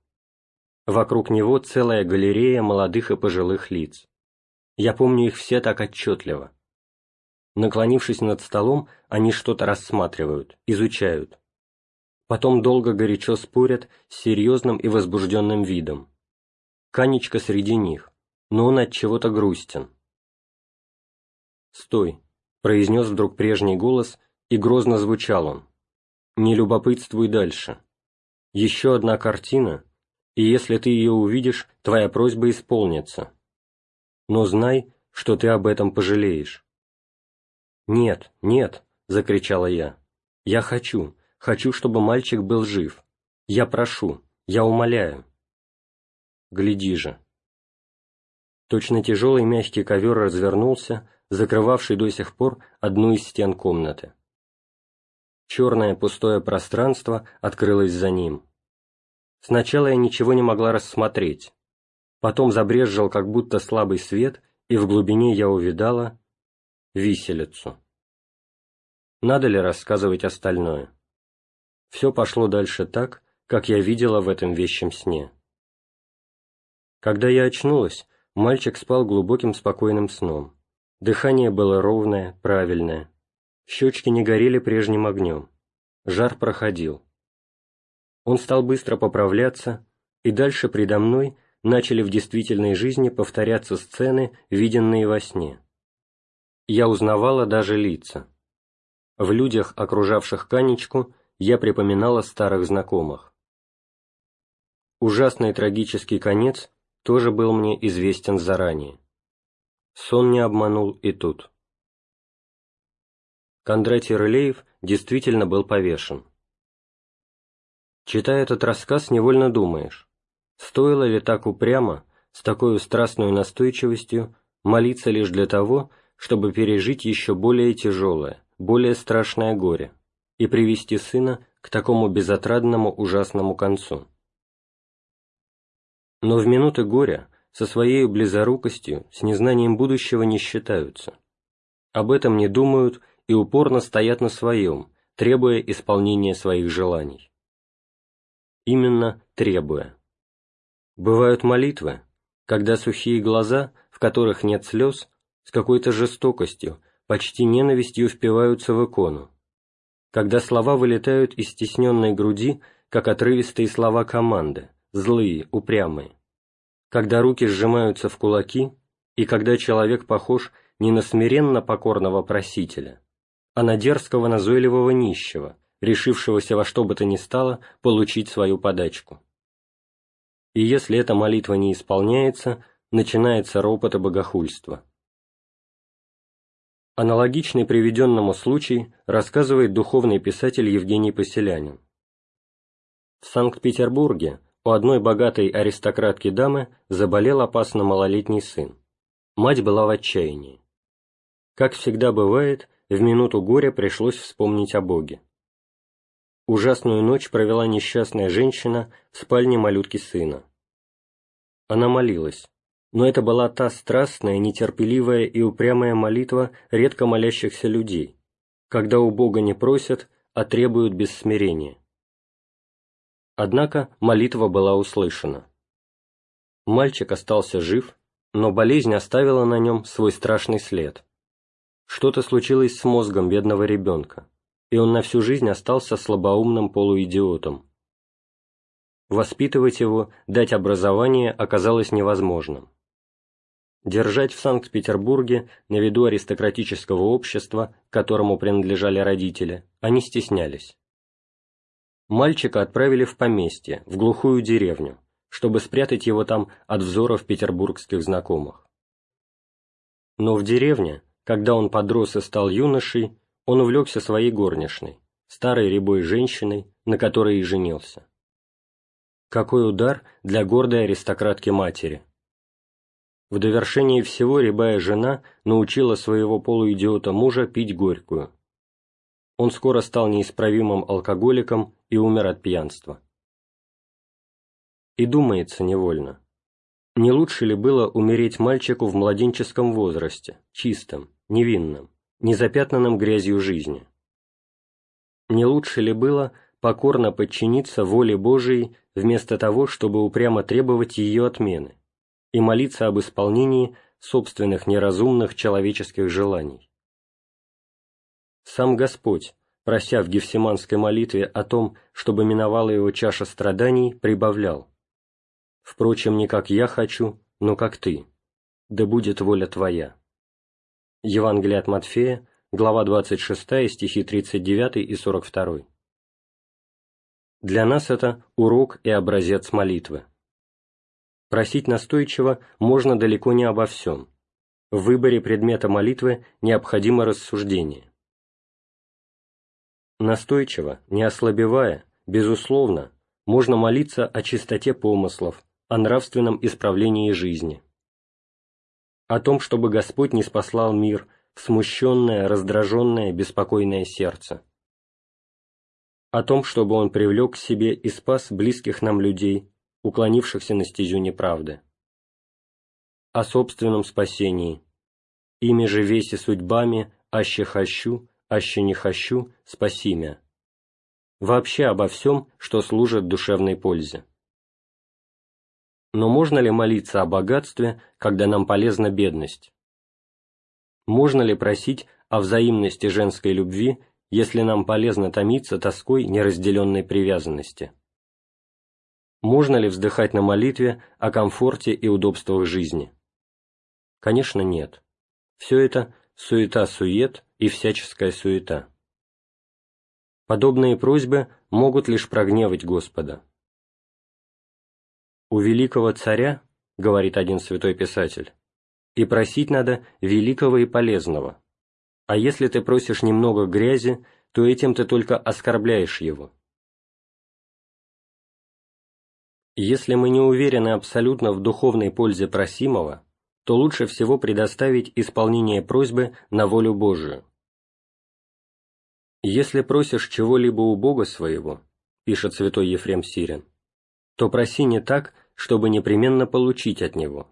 Вокруг него целая галерея молодых и пожилых лиц. Я помню их все так отчетливо. Наклонившись над столом, они что-то рассматривают, изучают. Потом долго горячо спорят с серьезным и возбужденным видом. Канечка среди них, но он от чего-то грустен. «Стой!» — произнес вдруг прежний голос, и грозно звучал он. «Не любопытствуй дальше. Еще одна картина, и если ты ее увидишь, твоя просьба исполнится но знай, что ты об этом пожалеешь». «Нет, нет!» — закричала я. «Я хочу, хочу, чтобы мальчик был жив. Я прошу, я умоляю». «Гляди же!» Точно тяжелый мягкий ковер развернулся, закрывавший до сих пор одну из стен комнаты. Черное пустое пространство открылось за ним. Сначала я ничего не могла рассмотреть, Потом забрезжил как будто слабый свет, и в глубине я увидала виселицу. Надо ли рассказывать остальное? Все пошло дальше так, как я видела в этом вещем сне. Когда я очнулась, мальчик спал глубоким спокойным сном. Дыхание было ровное, правильное. Щечки не горели прежним огнем. Жар проходил. Он стал быстро поправляться, и дальше предо мной начали в действительной жизни повторяться сцены, виденные во сне. Я узнавала даже лица. В людях, окружавших Канечку, я припоминала старых знакомых. Ужасный трагический конец тоже был мне известен заранее. Сон не обманул и тут. Кондратий Рылеев действительно был повешен. Читая этот рассказ, невольно думаешь, Стоило ли так упрямо, с такой страстной настойчивостью, молиться лишь для того, чтобы пережить еще более тяжелое, более страшное горе и привести сына к такому безотрадному ужасному концу. Но в минуты горя со своей близорукостью, с незнанием будущего не считаются. Об этом не думают и упорно стоят на своем, требуя исполнения своих желаний. Именно требуя. Бывают молитвы, когда сухие глаза, в которых нет слез, с какой-то жестокостью, почти ненавистью впиваются в икону, когда слова вылетают из стесненной груди, как отрывистые слова команды, злые, упрямые, когда руки сжимаются в кулаки, и когда человек похож не на смиренно покорного просителя, а на дерзкого назойливого нищего, решившегося во что бы то ни стало получить свою подачку. И если эта молитва не исполняется, начинается ропот и богохульство. Аналогичный приведенному случай рассказывает духовный писатель Евгений Поселянин. В Санкт-Петербурге у одной богатой аристократки дамы заболел опасно малолетний сын. Мать была в отчаянии. Как всегда бывает, в минуту горя пришлось вспомнить о Боге. Ужасную ночь провела несчастная женщина в спальне малютки сына. Она молилась, но это была та страстная, нетерпеливая и упрямая молитва редко молящихся людей, когда у Бога не просят, а требуют без смирения. Однако молитва была услышана. Мальчик остался жив, но болезнь оставила на нем свой страшный след. Что-то случилось с мозгом бедного ребенка, и он на всю жизнь остался слабоумным полуидиотом. Воспитывать его, дать образование оказалось невозможным. Держать в Санкт-Петербурге на виду аристократического общества, которому принадлежали родители, они стеснялись. Мальчика отправили в поместье, в глухую деревню, чтобы спрятать его там от взоров петербургских знакомых. Но в деревне, когда он подрос и стал юношей, он увлекся своей горничной, старой рябой женщиной, на которой и женился. Какой удар для гордой аристократки матери! В довершении всего рябая жена научила своего полуидиота мужа пить горькую. Он скоро стал неисправимым алкоголиком и умер от пьянства. И думается невольно, не лучше ли было умереть мальчику в младенческом возрасте, чистым, невинным, незапятнанным грязью жизни? Не лучше ли было покорно подчиниться воле Божией вместо того, чтобы упрямо требовать ее отмены и молиться об исполнении собственных неразумных человеческих желаний. Сам Господь, прося в Гефсиманской молитве о том, чтобы миновала его чаша страданий, прибавлял «Впрочем, не как я хочу, но как ты, да будет воля твоя». Евангелие от Матфея, глава 26, стихи 39 и 42. Для нас это урок и образец молитвы. Просить настойчиво можно далеко не обо всем. В выборе предмета молитвы необходимо рассуждение. Настойчиво, не ослабевая, безусловно, можно молиться о чистоте помыслов, о нравственном исправлении жизни. О том, чтобы Господь не спаслал мир смущенное, раздраженное, беспокойное сердце о том, чтобы он привлек к себе и спас близких нам людей, уклонившихся на стезю неправды. О собственном спасении. Ими же веси судьбами, аще хочу, аще не хочу, спаси мя. Вообще обо всем, что служит душевной пользе. Но можно ли молиться о богатстве, когда нам полезна бедность? Можно ли просить о взаимности женской любви если нам полезно томиться тоской неразделенной привязанности? Можно ли вздыхать на молитве о комфорте и удобствах жизни? Конечно, нет. Все это суета-сует и всяческая суета. Подобные просьбы могут лишь прогневать Господа. «У великого царя, — говорит один святой писатель, — и просить надо великого и полезного, а если ты просишь немного грязи, то этим ты только оскорбляешь его. Если мы не уверены абсолютно в духовной пользе просимого, то лучше всего предоставить исполнение просьбы на волю Божию. «Если просишь чего-либо у Бога своего, — пишет святой Ефрем Сирин, — то проси не так, чтобы непременно получить от Него,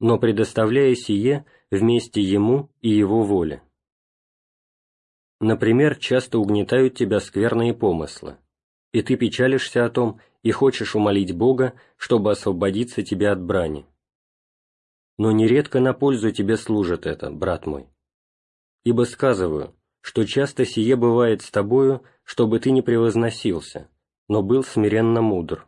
но предоставляя сие вместе Ему и Его воле. Например, часто угнетают тебя скверные помыслы, и ты печалишься о том и хочешь умолить Бога, чтобы освободиться тебя от брани. Но нередко на пользу тебе служит это, брат мой. Ибо сказываю, что часто сие бывает с тобою, чтобы ты не превозносился, но был смиренно мудр.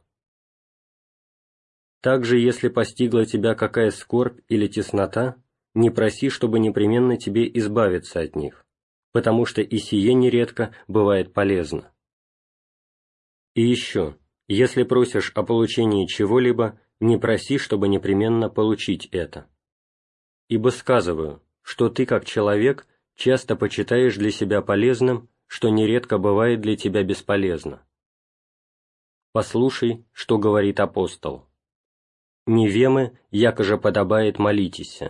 Также, если постигла тебя какая скорбь или теснота, не проси, чтобы непременно тебе избавиться от них, потому что и сие нередко бывает полезно. И еще, если просишь о получении чего-либо, не проси, чтобы непременно получить это. Ибо сказываю, что ты, как человек, часто почитаешь для себя полезным, что нередко бывает для тебя бесполезно. Послушай, что говорит апостол. «Не вемы, якоже подобает молитесь».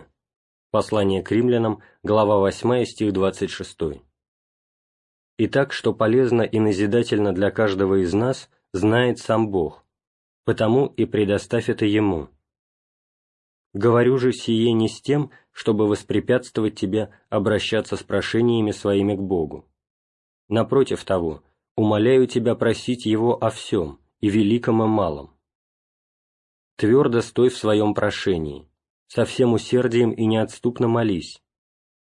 Послание к римлянам, глава 8, стих 26. Итак, что полезно и назидательно для каждого из нас, знает сам Бог, потому и предоставь это Ему. Говорю же сие не с тем, чтобы воспрепятствовать тебе обращаться с прошениями своими к Богу. Напротив того, умоляю тебя просить Его о всем, и великом, и малом. Твердо стой в своем прошении, со всем усердием и неотступно молись,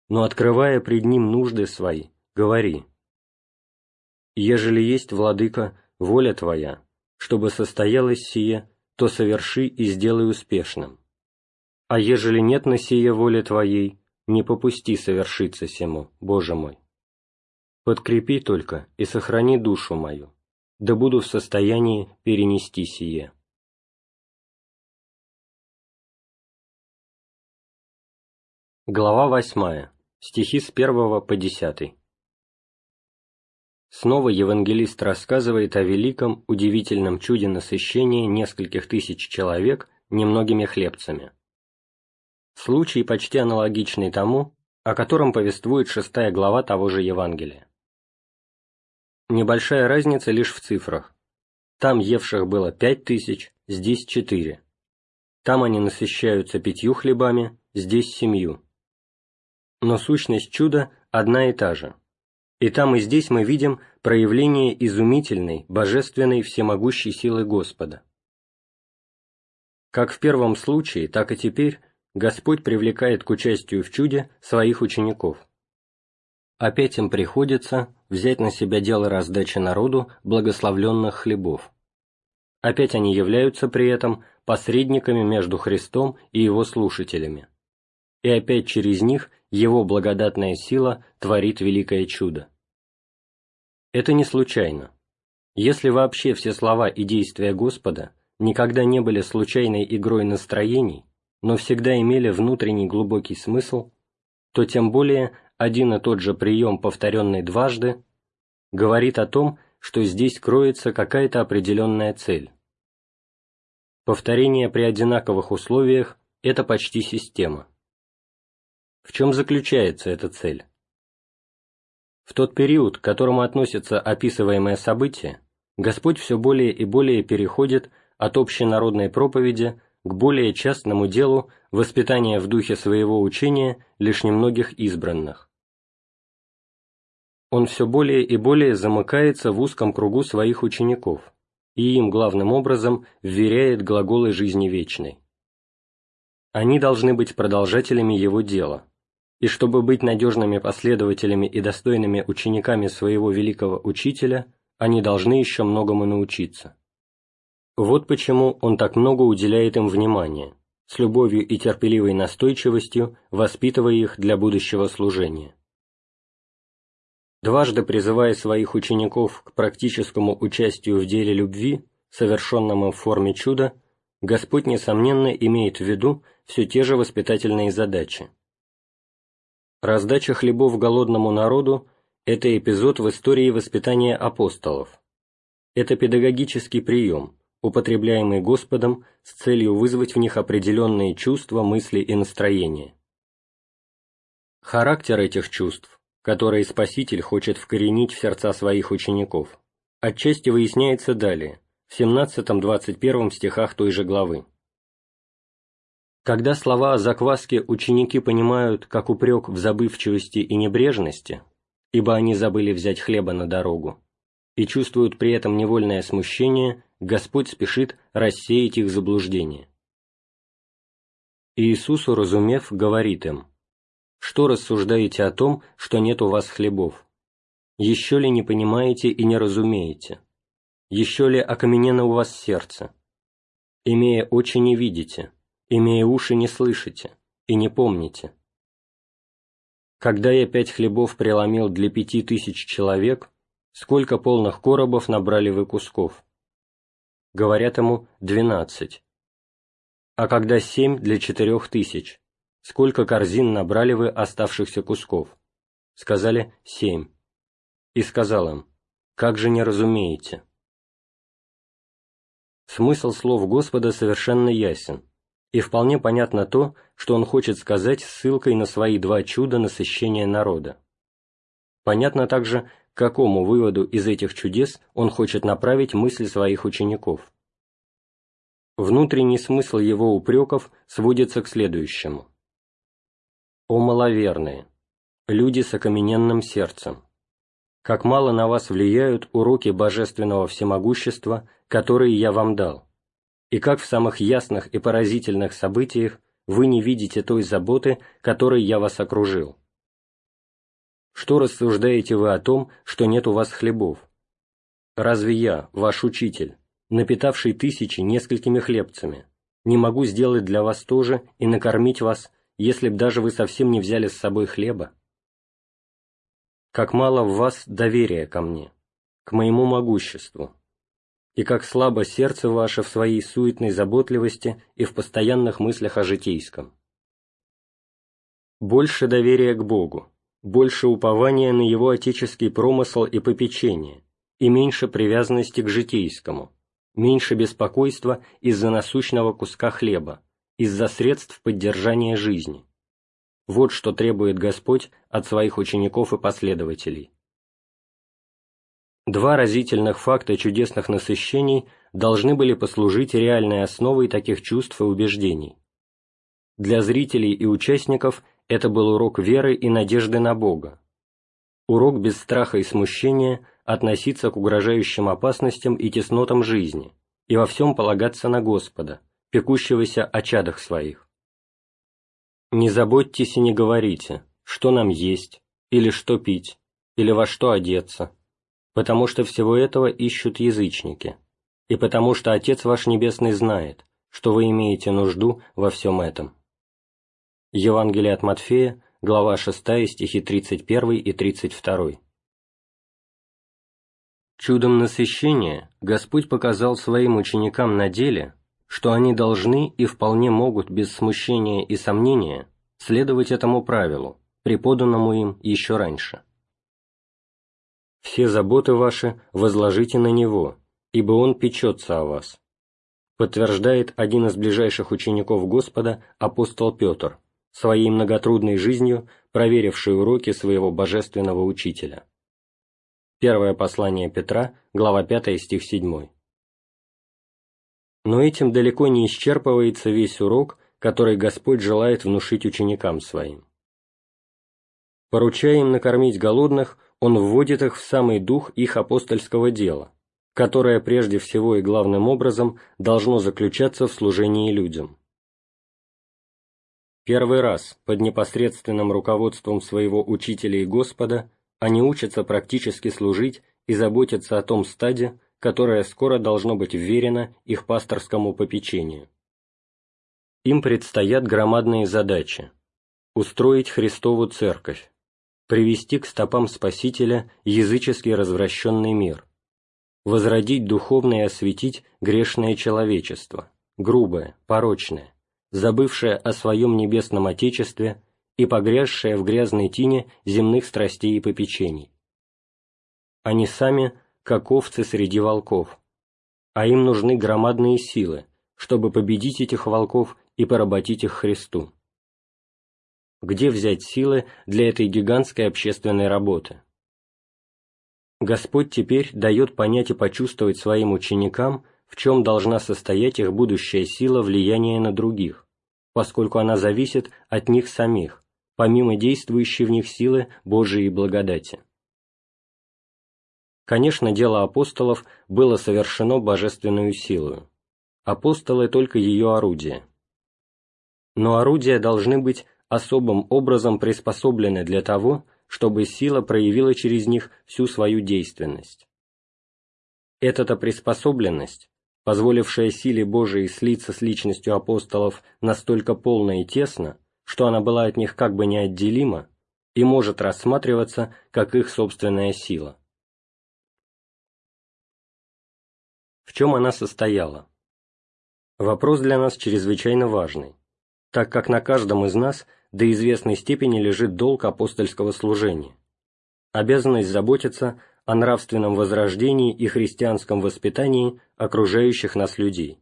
но, открывая пред Ним нужды свои, говори. Ежели есть, Владыка, воля Твоя, чтобы состоялось сие, то соверши и сделай успешным. А ежели нет на сие воли Твоей, не попусти совершиться сему, Боже мой. Подкрепи только и сохрани душу мою, да буду в состоянии перенести сие. Глава восьмая. Стихи с первого по десятый. Снова евангелист рассказывает о великом, удивительном чуде насыщения нескольких тысяч человек немногими хлебцами. Случай почти аналогичный тому, о котором повествует шестая глава того же Евангелия. Небольшая разница лишь в цифрах. Там евших было пять тысяч, здесь четыре. Там они насыщаются пятью хлебами, здесь семью но сущность чуда одна и та же. И там и здесь мы видим проявление изумительной, божественной, всемогущей силы Господа. Как в первом случае, так и теперь Господь привлекает к участию в чуде своих учеников. Опять им приходится взять на себя дело раздачи народу благословленных хлебов. Опять они являются при этом посредниками между Христом и его слушателями. И опять через них его благодатная сила творит великое чудо. Это не случайно. Если вообще все слова и действия Господа никогда не были случайной игрой настроений, но всегда имели внутренний глубокий смысл, то тем более один и тот же прием, повторенный дважды, говорит о том, что здесь кроется какая-то определенная цель. Повторение при одинаковых условиях – это почти система. В чем заключается эта цель? В тот период, к которому относится описываемое событие, Господь все более и более переходит от общенародной проповеди к более частному делу воспитания в духе своего учения лишь немногих избранных. Он все более и более замыкается в узком кругу своих учеников и им главным образом вверяет глаголы жизни вечной. Они должны быть продолжателями его дела, и чтобы быть надежными последователями и достойными учениками своего великого учителя, они должны еще многому научиться. Вот почему он так много уделяет им внимания, с любовью и терпеливой настойчивостью воспитывая их для будущего служения. Дважды призывая своих учеников к практическому участию в деле любви, совершенному в форме чуда, Господь, несомненно, имеет в виду все те же воспитательные задачи, Раздача хлебов голодному народу – это эпизод в истории воспитания апостолов. Это педагогический прием, употребляемый Господом с целью вызвать в них определенные чувства, мысли и настроения. Характер этих чувств, которые Спаситель хочет вкоренить в сердца своих учеников, отчасти выясняется далее, в 17-21 стихах той же главы. Когда слова о закваске ученики понимают как упрек в забывчивости и небрежности, ибо они забыли взять хлеба на дорогу, и чувствуют при этом невольное смущение, Господь спешит рассеять их заблуждение. Иисус, уразумев, говорит им, «Что рассуждаете о том, что нет у вас хлебов? Еще ли не понимаете и не разумеете? Еще ли окаменено у вас сердце? Имея очи не видите, имея уши не слышите и не помните. Когда я пять хлебов преломил для пяти тысяч человек, сколько полных коробов набрали вы кусков? Говорят ему двенадцать. А когда семь для четырех тысяч, сколько корзин набрали вы оставшихся кусков? Сказали семь. И сказал им, как же не разумеете? Смысл слов Господа совершенно ясен и вполне понятно то, что он хочет сказать ссылкой на свои два чуда насыщения народа. Понятно также, к какому выводу из этих чудес он хочет направить мысли своих учеников. Внутренний смысл его упреков сводится к следующему. «О маловерные! Люди с окамененным сердцем! Как мало на вас влияют уроки божественного всемогущества, которые я вам дал! И как в самых ясных и поразительных событиях вы не видите той заботы, которой я вас окружил. Что рассуждаете вы о том, что нет у вас хлебов? Разве я, ваш учитель, напитавший тысячи несколькими хлебцами, не могу сделать для вас то же и накормить вас, если б даже вы совсем не взяли с собой хлеба? Как мало в вас доверия ко мне, к моему могуществу, и как слабо сердце ваше в своей суетной заботливости и в постоянных мыслях о житейском. Больше доверия к Богу, больше упования на Его отеческий промысл и попечение, и меньше привязанности к житейскому, меньше беспокойства из-за насущного куска хлеба, из-за средств поддержания жизни. Вот что требует Господь от своих учеников и последователей. Два разительных факта чудесных насыщений должны были послужить реальной основой таких чувств и убеждений. Для зрителей и участников это был урок веры и надежды на Бога. Урок без страха и смущения относиться к угрожающим опасностям и теснотам жизни и во всем полагаться на Господа, пекущегося о чадах своих. Не заботьтесь и не говорите, что нам есть, или что пить, или во что одеться, потому что всего этого ищут язычники, и потому что Отец ваш Небесный знает, что вы имеете нужду во всем этом». Евангелие от Матфея, глава 6, стихи 31 и 32. Чудом насыщения Господь показал своим ученикам на деле, что они должны и вполне могут без смущения и сомнения следовать этому правилу, преподанному им еще раньше. Все заботы ваши возложите на Него, ибо Он печется о вас», подтверждает один из ближайших учеников Господа, апостол Петр, своей многотрудной жизнью проверивший уроки своего божественного учителя. Первое послание Петра, глава 5, стих 7. Но этим далеко не исчерпывается весь урок, который Господь желает внушить ученикам своим. Поручая им накормить голодных, он вводит их в самый дух их апостольского дела, которое прежде всего и главным образом должно заключаться в служении людям. Первый раз под непосредственным руководством своего учителя и Господа они учатся практически служить и заботиться о том стаде, которое скоро должно быть вверено их пасторскому попечению. Им предстоят громадные задачи – устроить Христову Церковь, привести к стопам Спасителя языческий развращенный мир, возродить духовно и осветить грешное человечество, грубое, порочное, забывшее о своем небесном Отечестве и погрязшее в грязной тине земных страстей и попечений. Они сами, как овцы среди волков, а им нужны громадные силы, чтобы победить этих волков и поработить их Христу. Где взять силы для этой гигантской общественной работы? Господь теперь дает понять и почувствовать своим ученикам, в чем должна состоять их будущая сила влияния на других, поскольку она зависит от них самих, помимо действующей в них силы Божией благодати. Конечно, дело апостолов было совершено божественную силою. Апостолы только ее орудие. Но орудия должны быть особым образом приспособлены для того, чтобы сила проявила через них всю свою действенность. Эта-то приспособленность, позволившая силе Божией слиться с личностью апостолов настолько полно и тесно, что она была от них как бы неотделима, и может рассматриваться как их собственная сила. В чем она состояла? Вопрос для нас чрезвычайно важный, так как на каждом из нас до известной степени лежит долг апостольского служения, обязанность заботиться о нравственном возрождении и христианском воспитании окружающих нас людей.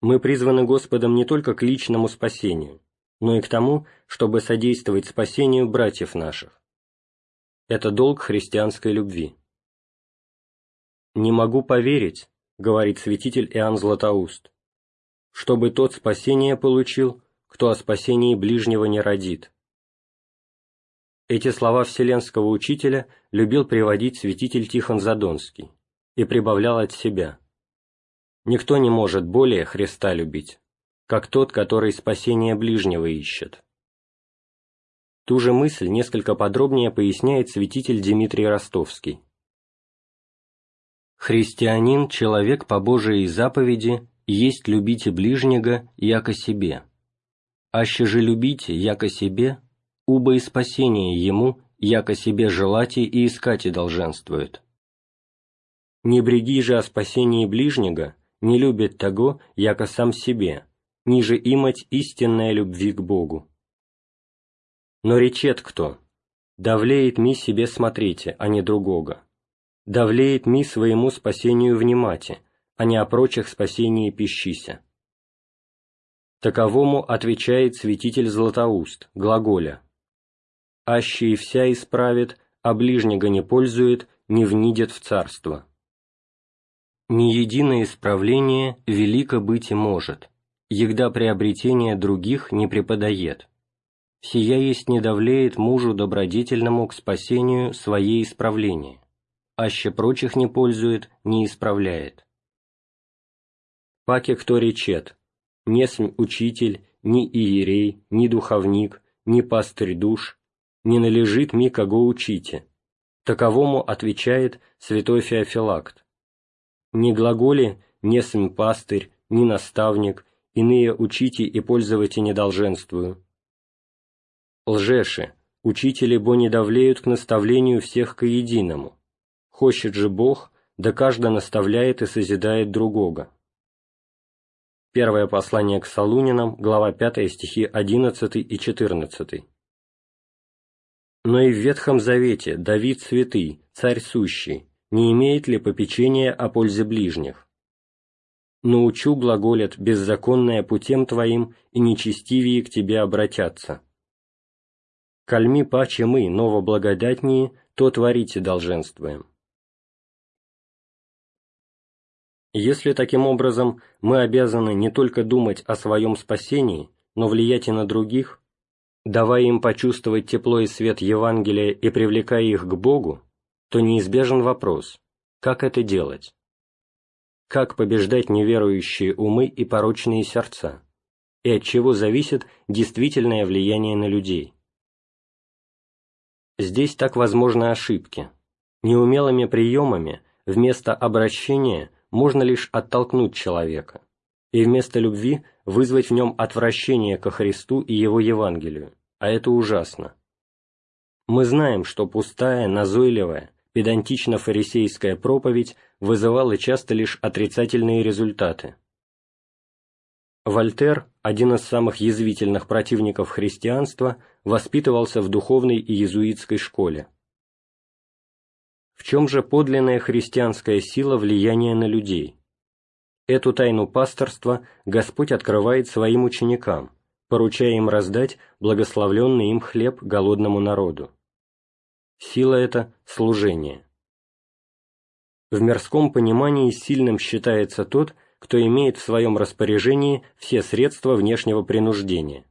Мы призваны Господом не только к личному спасению, но и к тому, чтобы содействовать спасению братьев наших. Это долг христианской любви. «Не могу поверить», — говорит святитель Иоанн Златоуст, «чтобы тот спасение получил, кто о спасении ближнего не родит». Эти слова вселенского учителя любил приводить святитель Тихон Задонский и прибавлял от себя. «Никто не может более Христа любить, как тот, который спасение ближнего ищет». Ту же мысль несколько подробнее поясняет святитель Дмитрий Ростовский. Христианин, человек по Божией заповеди, есть любите ближнего, яко себе. Аще же любите, яко себе, уба и спасение ему, яко себе желати и искати долженствует. Не бреги же о спасении ближнего, не любит того, яко сам себе, ниже имать истинная любви к Богу. Но речет кто? Давлеет ми себе смотрите, а не другого давлеет ми своему спасению внимати, а не о прочих спасении пищися. Таковому отвечает святитель Златоуст, глаголя. «Аще и вся исправит, а ближнего не пользует, не внидет в царство». Ни единое исправление велико быть и может, егда приобретение других не преподает. Сия есть не давлеет мужу добродетельному к спасению своей исправления аще прочих не пользует, не исправляет. Паке кто речет, не см учитель, ни иерей, ни духовник, ни пастырь душ, не належит ми кого учите. Таковому отвечает святой Феофилакт. Не глаголи не см пастырь, ни наставник, иные учите и пользовайте не долженствую. Лжеши, учители бо не давлеют к наставлению всех к единому, Хочет же Бог, да каждый наставляет и созидает другого. Первое послание к Солунинам, глава 5, стихи 11 и 14. Но и в Ветхом Завете Давид святый, царь сущий, не имеет ли попечения о пользе ближних? Научу, глаголят, беззаконное путем твоим, и нечестивее к тебе обратятся. Кальми паче мы, ново благодатнее, то творите долженствуем. Если таким образом мы обязаны не только думать о своем спасении, но влиять и на других, давая им почувствовать тепло и свет Евангелия и привлекая их к Богу, то неизбежен вопрос, как это делать? Как побеждать неверующие умы и порочные сердца? И от чего зависит действительное влияние на людей? Здесь так возможны ошибки. Неумелыми приемами вместо обращения можно лишь оттолкнуть человека и вместо любви вызвать в нем отвращение ко Христу и Его Евангелию, а это ужасно. Мы знаем, что пустая, назойливая, педантично-фарисейская проповедь вызывала часто лишь отрицательные результаты. Вольтер, один из самых язвительных противников христианства, воспитывался в духовной и иезуитской школе. В чем же подлинная христианская сила влияния на людей? Эту тайну пасторства Господь открывает своим ученикам, поручая им раздать благословленный им хлеб голодному народу. Сила это – служение. В мирском понимании сильным считается тот, кто имеет в своем распоряжении все средства внешнего принуждения.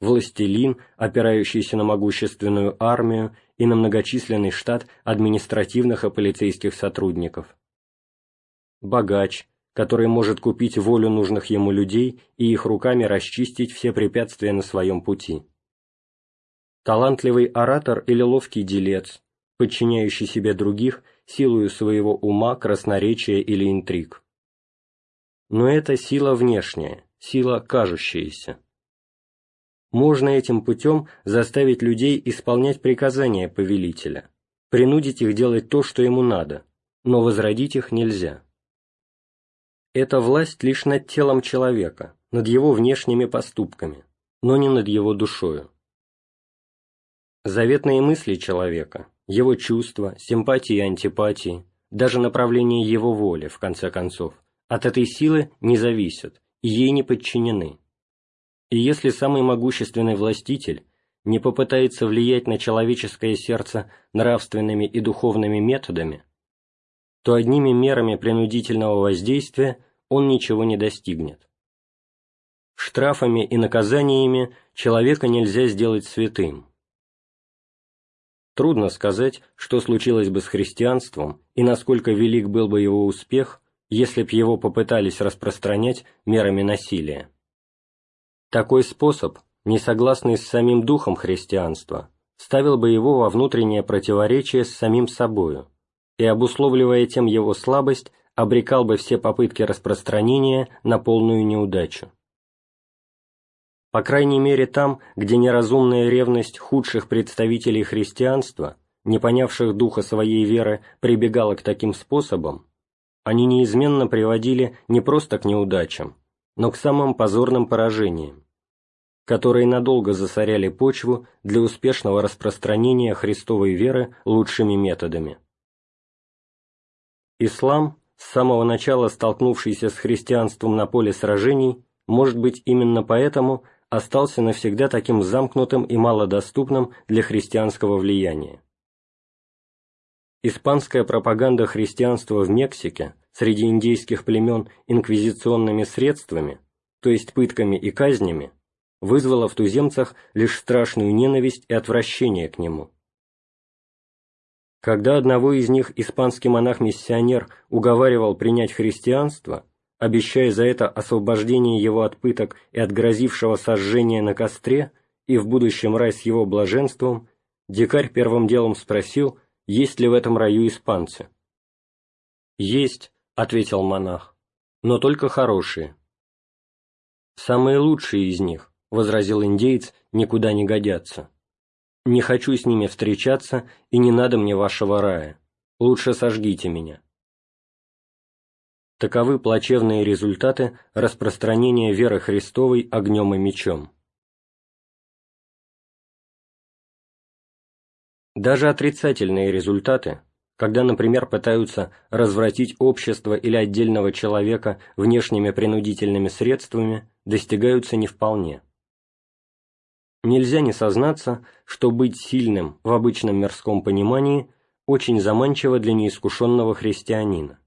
Властелин, опирающийся на могущественную армию и на многочисленный штат административных и полицейских сотрудников. Богач, который может купить волю нужных ему людей и их руками расчистить все препятствия на своем пути. Талантливый оратор или ловкий делец, подчиняющий себе других силою своего ума, красноречия или интриг. Но это сила внешняя, сила кажущаяся. Можно этим путем заставить людей исполнять приказания повелителя, принудить их делать то, что ему надо, но возродить их нельзя. Это власть лишь над телом человека, над его внешними поступками, но не над его душою. Заветные мысли человека, его чувства, симпатии и антипатии, даже направление его воли, в конце концов, от этой силы не зависят и ей не подчинены. И если самый могущественный властитель не попытается влиять на человеческое сердце нравственными и духовными методами, то одними мерами принудительного воздействия он ничего не достигнет. Штрафами и наказаниями человека нельзя сделать святым. Трудно сказать, что случилось бы с христианством и насколько велик был бы его успех, если б его попытались распространять мерами насилия. Такой способ, не согласный с самим духом христианства, ставил бы его во внутреннее противоречие с самим собою, и, обусловливая тем его слабость, обрекал бы все попытки распространения на полную неудачу. По крайней мере там, где неразумная ревность худших представителей христианства, не понявших духа своей веры, прибегала к таким способам, они неизменно приводили не просто к неудачам, но к самым позорным поражениям, которые надолго засоряли почву для успешного распространения христовой веры лучшими методами. Ислам, с самого начала столкнувшийся с христианством на поле сражений, может быть именно поэтому остался навсегда таким замкнутым и малодоступным для христианского влияния. Испанская пропаганда христианства в Мексике среди индейских племен инквизиционными средствами, то есть пытками и казнями, вызвала в туземцах лишь страшную ненависть и отвращение к нему. Когда одного из них испанский монах-миссионер уговаривал принять христианство, обещая за это освобождение его от пыток и от грозившего сожжения на костре и в будущем рай с его блаженством, дикарь первым делом спросил, есть ли в этом раю испанцы. «Есть», — ответил монах, — «но только хорошие». «Самые лучшие из них», — возразил индеец, — «никуда не годятся». Не хочу с ними встречаться, и не надо мне вашего рая. Лучше сожгите меня. Таковы плачевные результаты распространения веры Христовой огнем и мечом. Даже отрицательные результаты, когда, например, пытаются развратить общество или отдельного человека внешними принудительными средствами, достигаются не вполне. Нельзя не сознаться, что быть сильным в обычном мирском понимании очень заманчиво для неискушенного христианина.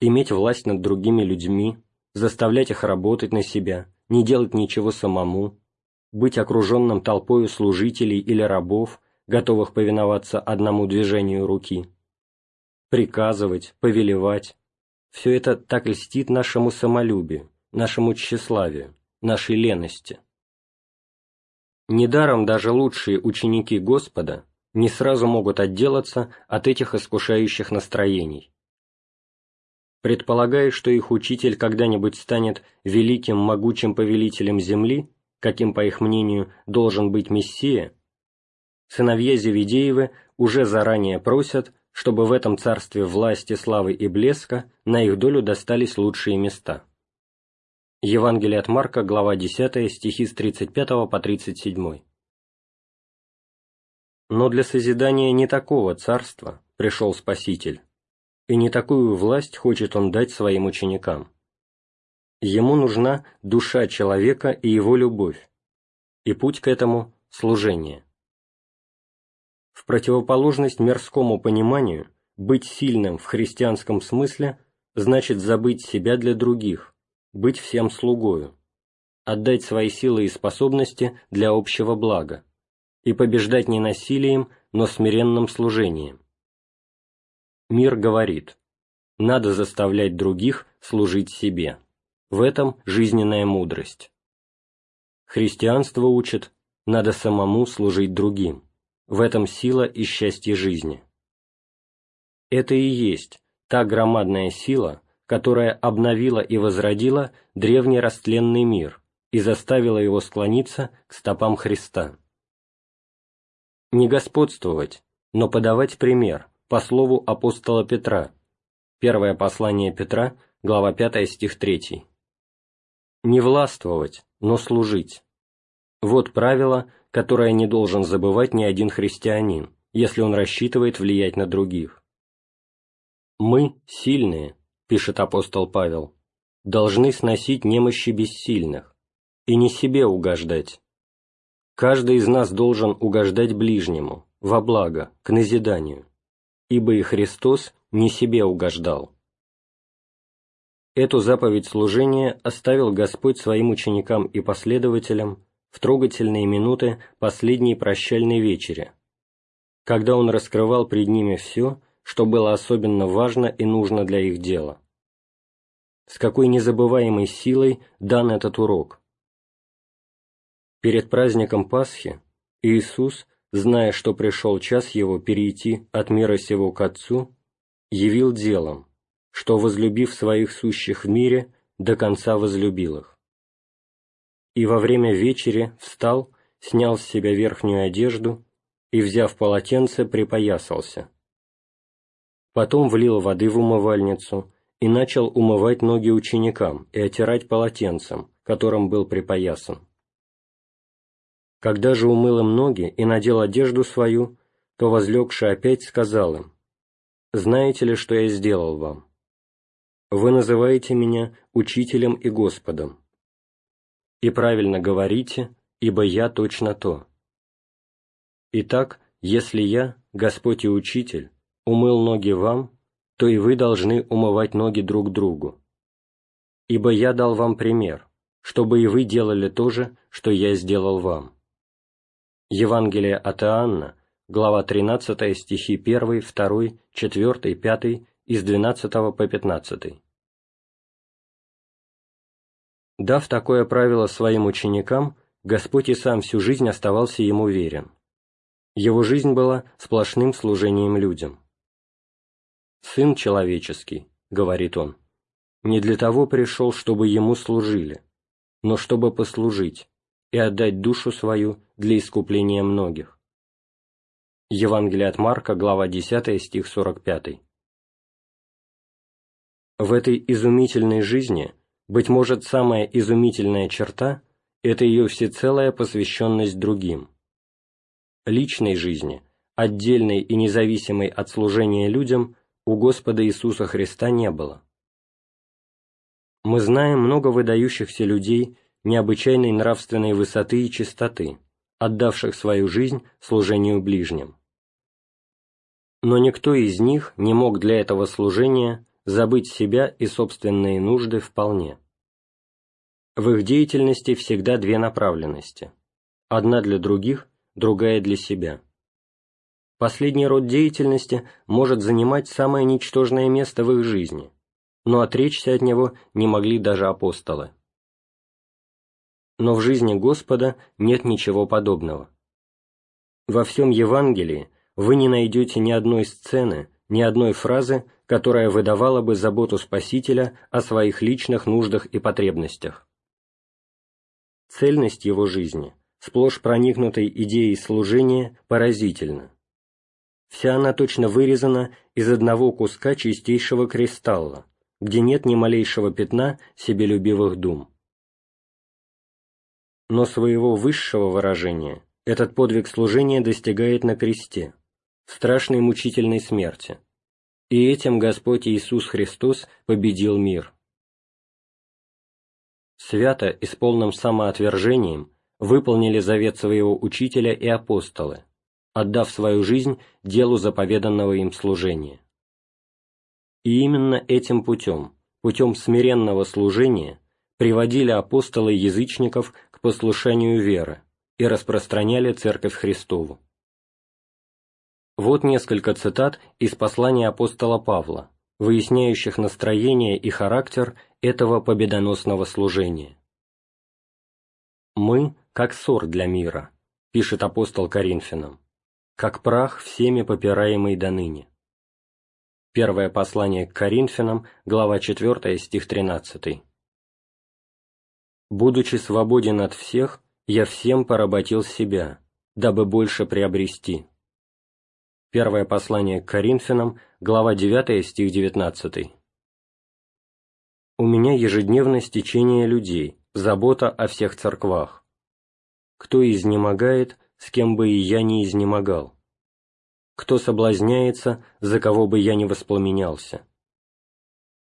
Иметь власть над другими людьми, заставлять их работать на себя, не делать ничего самому, быть окруженным толпою служителей или рабов, готовых повиноваться одному движению руки, приказывать, повелевать – все это так льстит нашему самолюбию, нашему тщеславию, нашей лености. Недаром даже лучшие ученики Господа не сразу могут отделаться от этих искушающих настроений. Предполагая, что их учитель когда-нибудь станет великим могучим повелителем земли, каким, по их мнению, должен быть Мессия, сыновья Зеведеевы уже заранее просят, чтобы в этом царстве власти, славы и блеска на их долю достались лучшие места. Евангелие от Марка, глава 10, стихи с 35 по 37. Но для созидания не такого царства пришел Спаситель, и не такую власть хочет он дать своим ученикам. Ему нужна душа человека и его любовь, и путь к этому – служение. В противоположность мирскому пониманию, быть сильным в христианском смысле значит забыть себя для других, быть всем слугою, отдать свои силы и способности для общего блага и побеждать не насилием, но смиренным служением. Мир говорит, надо заставлять других служить себе. В этом жизненная мудрость. Христианство учит, надо самому служить другим. В этом сила и счастье жизни. Это и есть та громадная сила, которая обновила и возродила древний растленный мир и заставила его склониться к стопам Христа. Не господствовать, но подавать пример, по слову апостола Петра. Первое послание Петра, глава 5, стих 3. Не властвовать, но служить. Вот правило, которое не должен забывать ни один христианин, если он рассчитывает влиять на других. «Мы, сильные», — пишет апостол Павел, — «должны сносить немощи бессильных и не себе угождать. Каждый из нас должен угождать ближнему, во благо, к назиданию ибо и Христос не себе угождал. Эту заповедь служения оставил Господь своим ученикам и последователям в трогательные минуты последней прощальной вечери, когда Он раскрывал пред ними все, что было особенно важно и нужно для их дела. С какой незабываемой силой дан этот урок. Перед праздником Пасхи Иисус зная, что пришел час его перейти от мира сего к Отцу, явил делом, что, возлюбив своих сущих в мире, до конца возлюбил их. И во время вечери встал, снял с себя верхнюю одежду и, взяв полотенце, припоясался. Потом влил воды в умывальницу и начал умывать ноги ученикам и отирать полотенцем, которым был припоясан. Когда же умыл им ноги и надел одежду свою, то, возлегший опять, сказал им, «Знаете ли, что я сделал вам? Вы называете меня учителем и Господом. И правильно говорите, ибо я точно то. Итак, если я, Господь и Учитель, умыл ноги вам, то и вы должны умывать ноги друг другу. Ибо я дал вам пример, чтобы и вы делали то же, что я сделал вам. Евангелие от Иоанна, глава 13, стихи 1, 2, 4, 5, из 12 по 15. Дав такое правило своим ученикам, Господь и сам всю жизнь оставался ему верен. Его жизнь была сплошным служением людям. «Сын человеческий», — говорит он, — «не для того пришел, чтобы ему служили, но чтобы послужить и отдать душу свою для искупления многих. Евангелие от Марка, глава 10, стих 45. В этой изумительной жизни, быть может, самая изумительная черта – это ее всецелая посвященность другим. Личной жизни, отдельной и независимой от служения людям, у Господа Иисуса Христа не было. Мы знаем много выдающихся людей необычайной нравственной высоты и чистоты, отдавших свою жизнь служению ближним. Но никто из них не мог для этого служения забыть себя и собственные нужды вполне. В их деятельности всегда две направленности. Одна для других, другая для себя. Последний род деятельности может занимать самое ничтожное место в их жизни, но отречься от него не могли даже апостолы но в жизни Господа нет ничего подобного. Во всем Евангелии вы не найдете ни одной сцены, ни одной фразы, которая выдавала бы заботу Спасителя о своих личных нуждах и потребностях. Цельность его жизни, сплошь проникнутой идеей служения, поразительна. Вся она точно вырезана из одного куска чистейшего кристалла, где нет ни малейшего пятна себелюбивых дум но своего высшего выражения этот подвиг служения достигает на кресте, в страшной мучительной смерти, и этим Господь Иисус Христос победил мир. свято и с полным самоотвержением выполнили завет своего учителя и апостолы, отдав свою жизнь делу заповеданного им служения. И именно этим путем, путем смиренного служения, приводили апостолы язычников к послушанию веры и распространяли Церковь Христову. Вот несколько цитат из послания апостола Павла, выясняющих настроение и характер этого победоносного служения. «Мы, как ссор для мира», — пишет апостол Коринфянам, «как прах всеми попираемый до ныне». Первое послание к Коринфянам, глава 4, стих 13. «Будучи свободен от всех, я всем поработил себя, дабы больше приобрести». Первое послание к Коринфянам, глава 9, стих 19. «У меня ежедневно стечение людей, забота о всех церквах. Кто изнемогает, с кем бы и я не изнемогал? Кто соблазняется, за кого бы я не воспламенялся?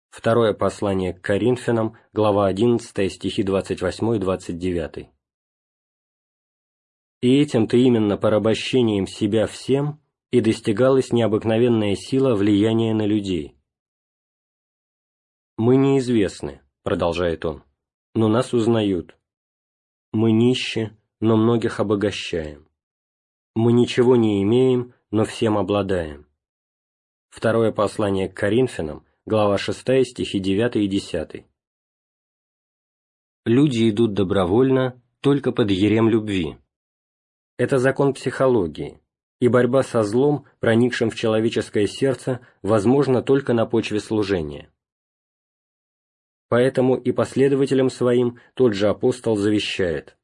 Второе послание к Коринфянам, глава 11, стихи 28 и 29. И этим-то именно порабощением себя всем и достигалась необыкновенная сила влияния на людей. «Мы неизвестны», — продолжает он, — «но нас узнают. Мы нищи, но многих обогащаем. Мы ничего не имеем, но всем обладаем. Второе послание к Коринфянам, глава 6, стихи 9 и 10. Люди идут добровольно только под ерем любви. Это закон психологии, и борьба со злом, проникшим в человеческое сердце, возможна только на почве служения. Поэтому и последователям своим тот же апостол завещает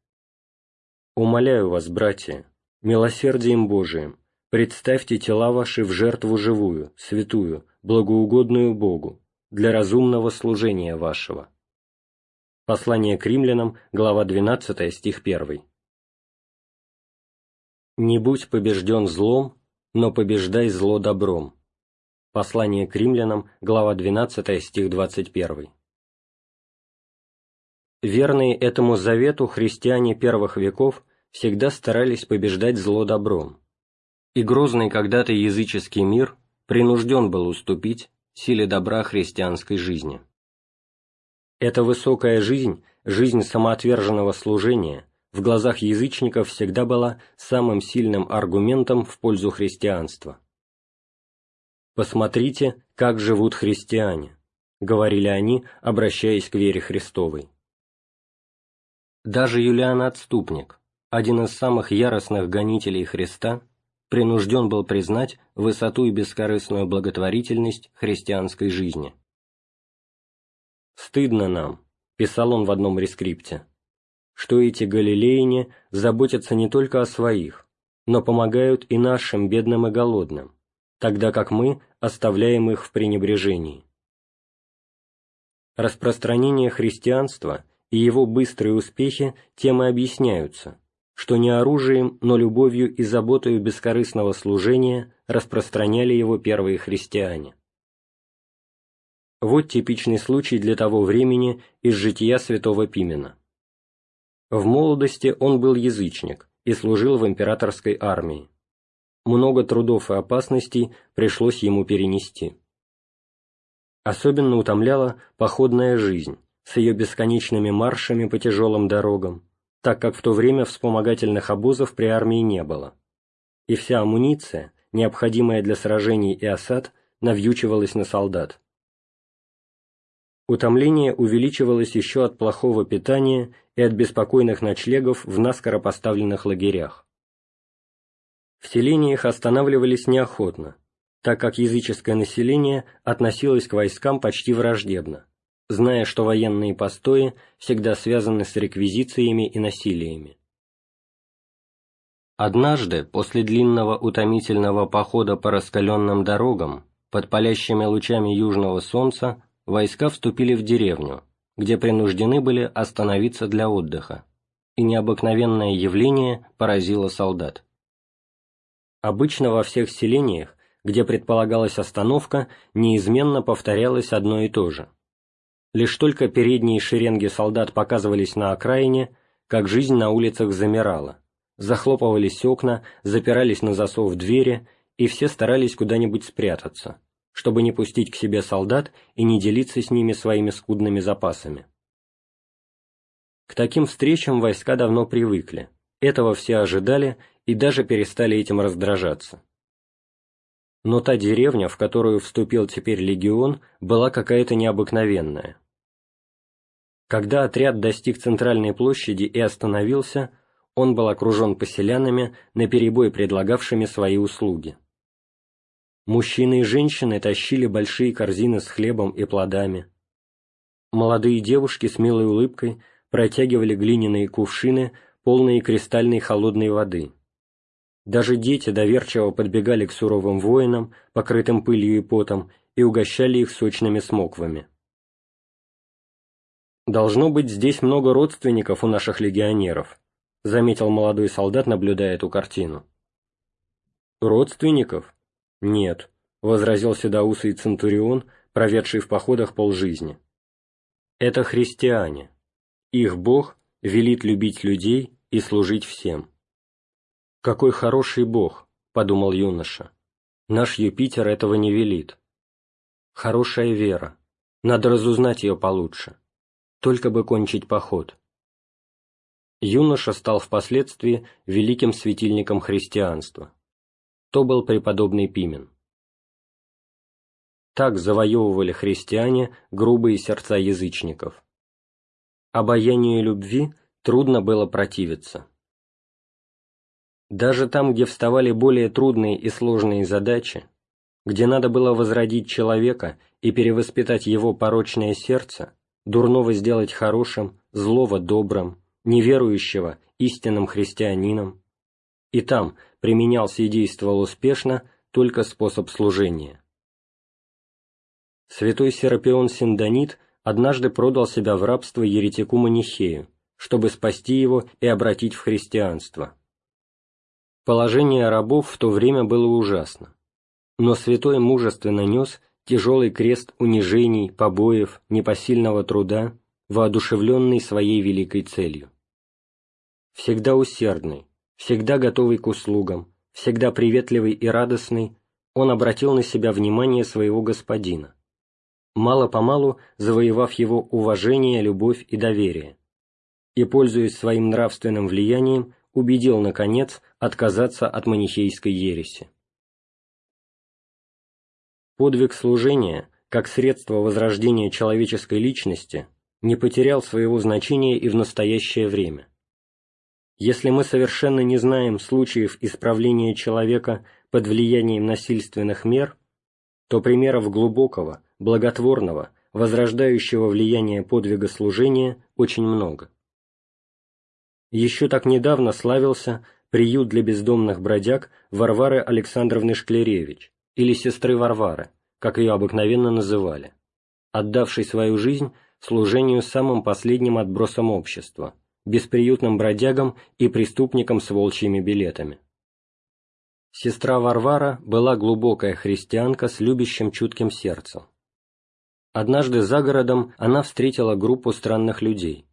«Умоляю вас, братья, милосердием Божиим, представьте тела ваши в жертву живую, святую, благоугодную Богу, для разумного служения вашего». Послание к римлянам, глава 12, стих 1. «Не будь побежден злом, но побеждай зло добром». Послание к римлянам, глава 12, стих 21. Верные этому завету христиане первых веков всегда старались побеждать зло добром. И грозный когда-то языческий мир принужден был уступить силе добра христианской жизни. Эта высокая жизнь, жизнь самоотверженного служения, в глазах язычников всегда была самым сильным аргументом в пользу христианства. «Посмотрите, как живут христиане», — говорили они, обращаясь к вере Христовой. Даже Юлиан Отступник, один из самых яростных гонителей Христа, принужден был признать высоту и бескорыстную благотворительность христианской жизни. «Стыдно нам», — писал он в одном рескрипте, «что эти галилеяне заботятся не только о своих, но помогают и нашим бедным и голодным, тогда как мы оставляем их в пренебрежении». Распространение христианства — и его быстрые успехи тем и объясняются, что не оружием, но любовью и заботою бескорыстного служения распространяли его первые христиане. Вот типичный случай для того времени из жития святого Пимена. В молодости он был язычник и служил в императорской армии. Много трудов и опасностей пришлось ему перенести. Особенно утомляла походная жизнь, с ее бесконечными маршами по тяжелым дорогам, так как в то время вспомогательных обозов при армии не было. И вся амуниция, необходимая для сражений и осад, навьючивалась на солдат. Утомление увеличивалось еще от плохого питания и от беспокойных ночлегов в наскоро поставленных лагерях. В селениях останавливались неохотно, так как языческое население относилось к войскам почти враждебно зная, что военные постои всегда связаны с реквизициями и насилиями. Однажды, после длинного утомительного похода по раскаленным дорогам, под палящими лучами южного солнца, войска вступили в деревню, где принуждены были остановиться для отдыха, и необыкновенное явление поразило солдат. Обычно во всех селениях, где предполагалась остановка, неизменно повторялось одно и то же Лишь только передние шеренги солдат показывались на окраине, как жизнь на улицах замирала. Захлопывались окна, запирались на засов двери, и все старались куда-нибудь спрятаться, чтобы не пустить к себе солдат и не делиться с ними своими скудными запасами. К таким встречам войска давно привыкли, этого все ожидали и даже перестали этим раздражаться. Но та деревня, в которую вступил теперь легион, была какая-то необыкновенная. Когда отряд достиг центральной площади и остановился, он был окружен поселянами, наперебой предлагавшими свои услуги. Мужчины и женщины тащили большие корзины с хлебом и плодами. Молодые девушки с милой улыбкой протягивали глиняные кувшины, полные кристальной холодной воды. Даже дети доверчиво подбегали к суровым воинам, покрытым пылью и потом, и угощали их сочными смоквами. «Должно быть здесь много родственников у наших легионеров», заметил молодой солдат, наблюдая эту картину. «Родственников? Нет», — возразил седоусый Центурион, проведший в походах полжизни. «Это христиане. Их Бог велит любить людей и служить всем». «Какой хороший Бог», — подумал юноша. «Наш Юпитер этого не велит». «Хорошая вера. Надо разузнать ее получше» только бы кончить поход. Юноша стал впоследствии великим светильником христианства. То был преподобный Пимен. Так завоевывали христиане грубые сердца язычников. Обаянию любви трудно было противиться. Даже там, где вставали более трудные и сложные задачи, где надо было возродить человека и перевоспитать его порочное сердце, дурного сделать хорошим, злого добрым, неверующего истинным христианином. И там применялся и действовал успешно только способ служения. Святой Серапион Синдонит однажды продал себя в рабство еретику Манихею, чтобы спасти его и обратить в христианство. Положение рабов в то время было ужасно, но святой мужественно нес тяжелый крест унижений, побоев, непосильного труда, воодушевленный своей великой целью. Всегда усердный, всегда готовый к услугам, всегда приветливый и радостный, он обратил на себя внимание своего господина, мало-помалу завоевав его уважение, любовь и доверие, и, пользуясь своим нравственным влиянием, убедил, наконец, отказаться от манихейской ереси. Подвиг служения, как средство возрождения человеческой личности, не потерял своего значения и в настоящее время. Если мы совершенно не знаем случаев исправления человека под влиянием насильственных мер, то примеров глубокого, благотворного, возрождающего влияния подвига служения очень много. Еще так недавно славился приют для бездомных бродяг Варвары Александровны Шклеревич, или сестры Варвары, как ее обыкновенно называли, отдавшей свою жизнь служению самым последним отбросом общества, бесприютным бродягам и преступникам с волчьими билетами. Сестра Варвара была глубокая христианка с любящим чутким сердцем. Однажды за городом она встретила группу странных людей.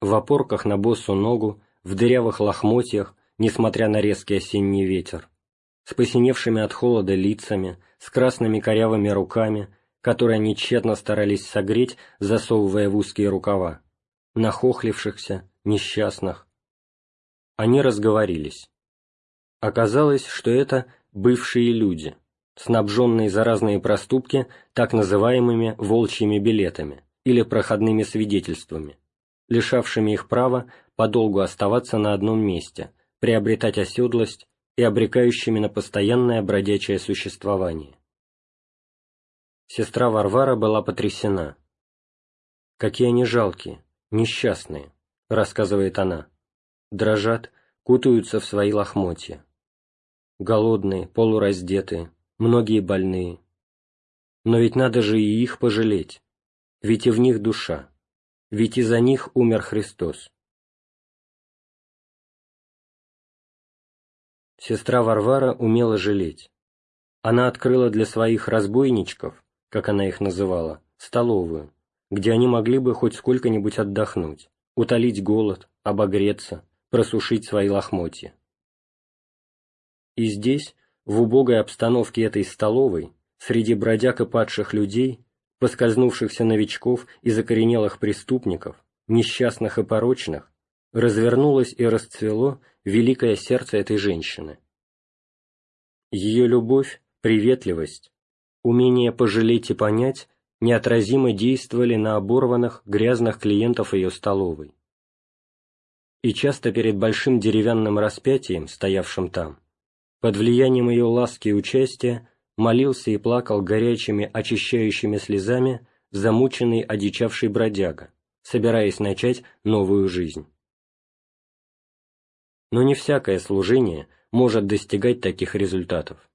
В опорках на босу ногу, в дырявых лохмотьях, несмотря на резкий осенний ветер с посиневшими от холода лицами, с красными корявыми руками, которые они тщетно старались согреть, засовывая в узкие рукава, нахохлившихся, несчастных. Они разговорились. Оказалось, что это бывшие люди, снабженные за разные проступки так называемыми «волчьими билетами» или проходными свидетельствами, лишавшими их права подолгу оставаться на одном месте, приобретать оседлость и обрекающими на постоянное бродячее существование. Сестра Варвара была потрясена. «Какие они жалкие, несчастные», — рассказывает она. «Дрожат, кутаются в свои лохмотья. Голодные, полураздетые, многие больные. Но ведь надо же и их пожалеть, ведь и в них душа, ведь из-за них умер Христос. Сестра Варвара умела жалеть. Она открыла для своих разбойничков, как она их называла, столовую, где они могли бы хоть сколько-нибудь отдохнуть, утолить голод, обогреться, просушить свои лохмотья. И здесь, в убогой обстановке этой столовой, среди бродяг и падших людей, поскользнувшихся новичков и закоренелых преступников, несчастных и порочных, развернулось и расцвело великое сердце этой женщины. Ее любовь, приветливость, умение пожалеть и понять неотразимо действовали на оборванных, грязных клиентов ее столовой. И часто перед большим деревянным распятием, стоявшим там, под влиянием ее ласки и участия, молился и плакал горячими, очищающими слезами замученный, одичавший бродяга, собираясь начать новую жизнь. Но не всякое служение может достигать таких результатов.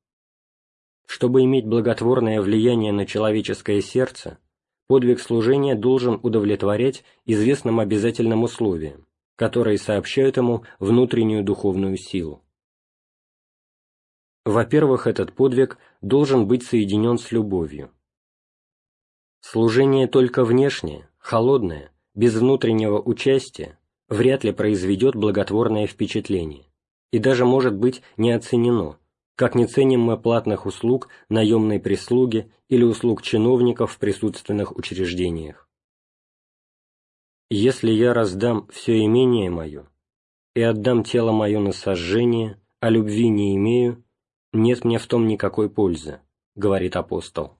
Чтобы иметь благотворное влияние на человеческое сердце, подвиг служения должен удовлетворять известным обязательным условиям, которые сообщают ему внутреннюю духовную силу. Во-первых, этот подвиг должен быть соединен с любовью. Служение только внешнее, холодное, без внутреннего участия, вряд ли произведет благотворное впечатление и даже может быть не оценено, как не ценим мы платных услуг наемной прислуги или услуг чиновников в присутственных учреждениях. Если я раздам все имение мое и отдам тело мое на сожжение, а любви не имею, нет мне в том никакой пользы, говорит апостол.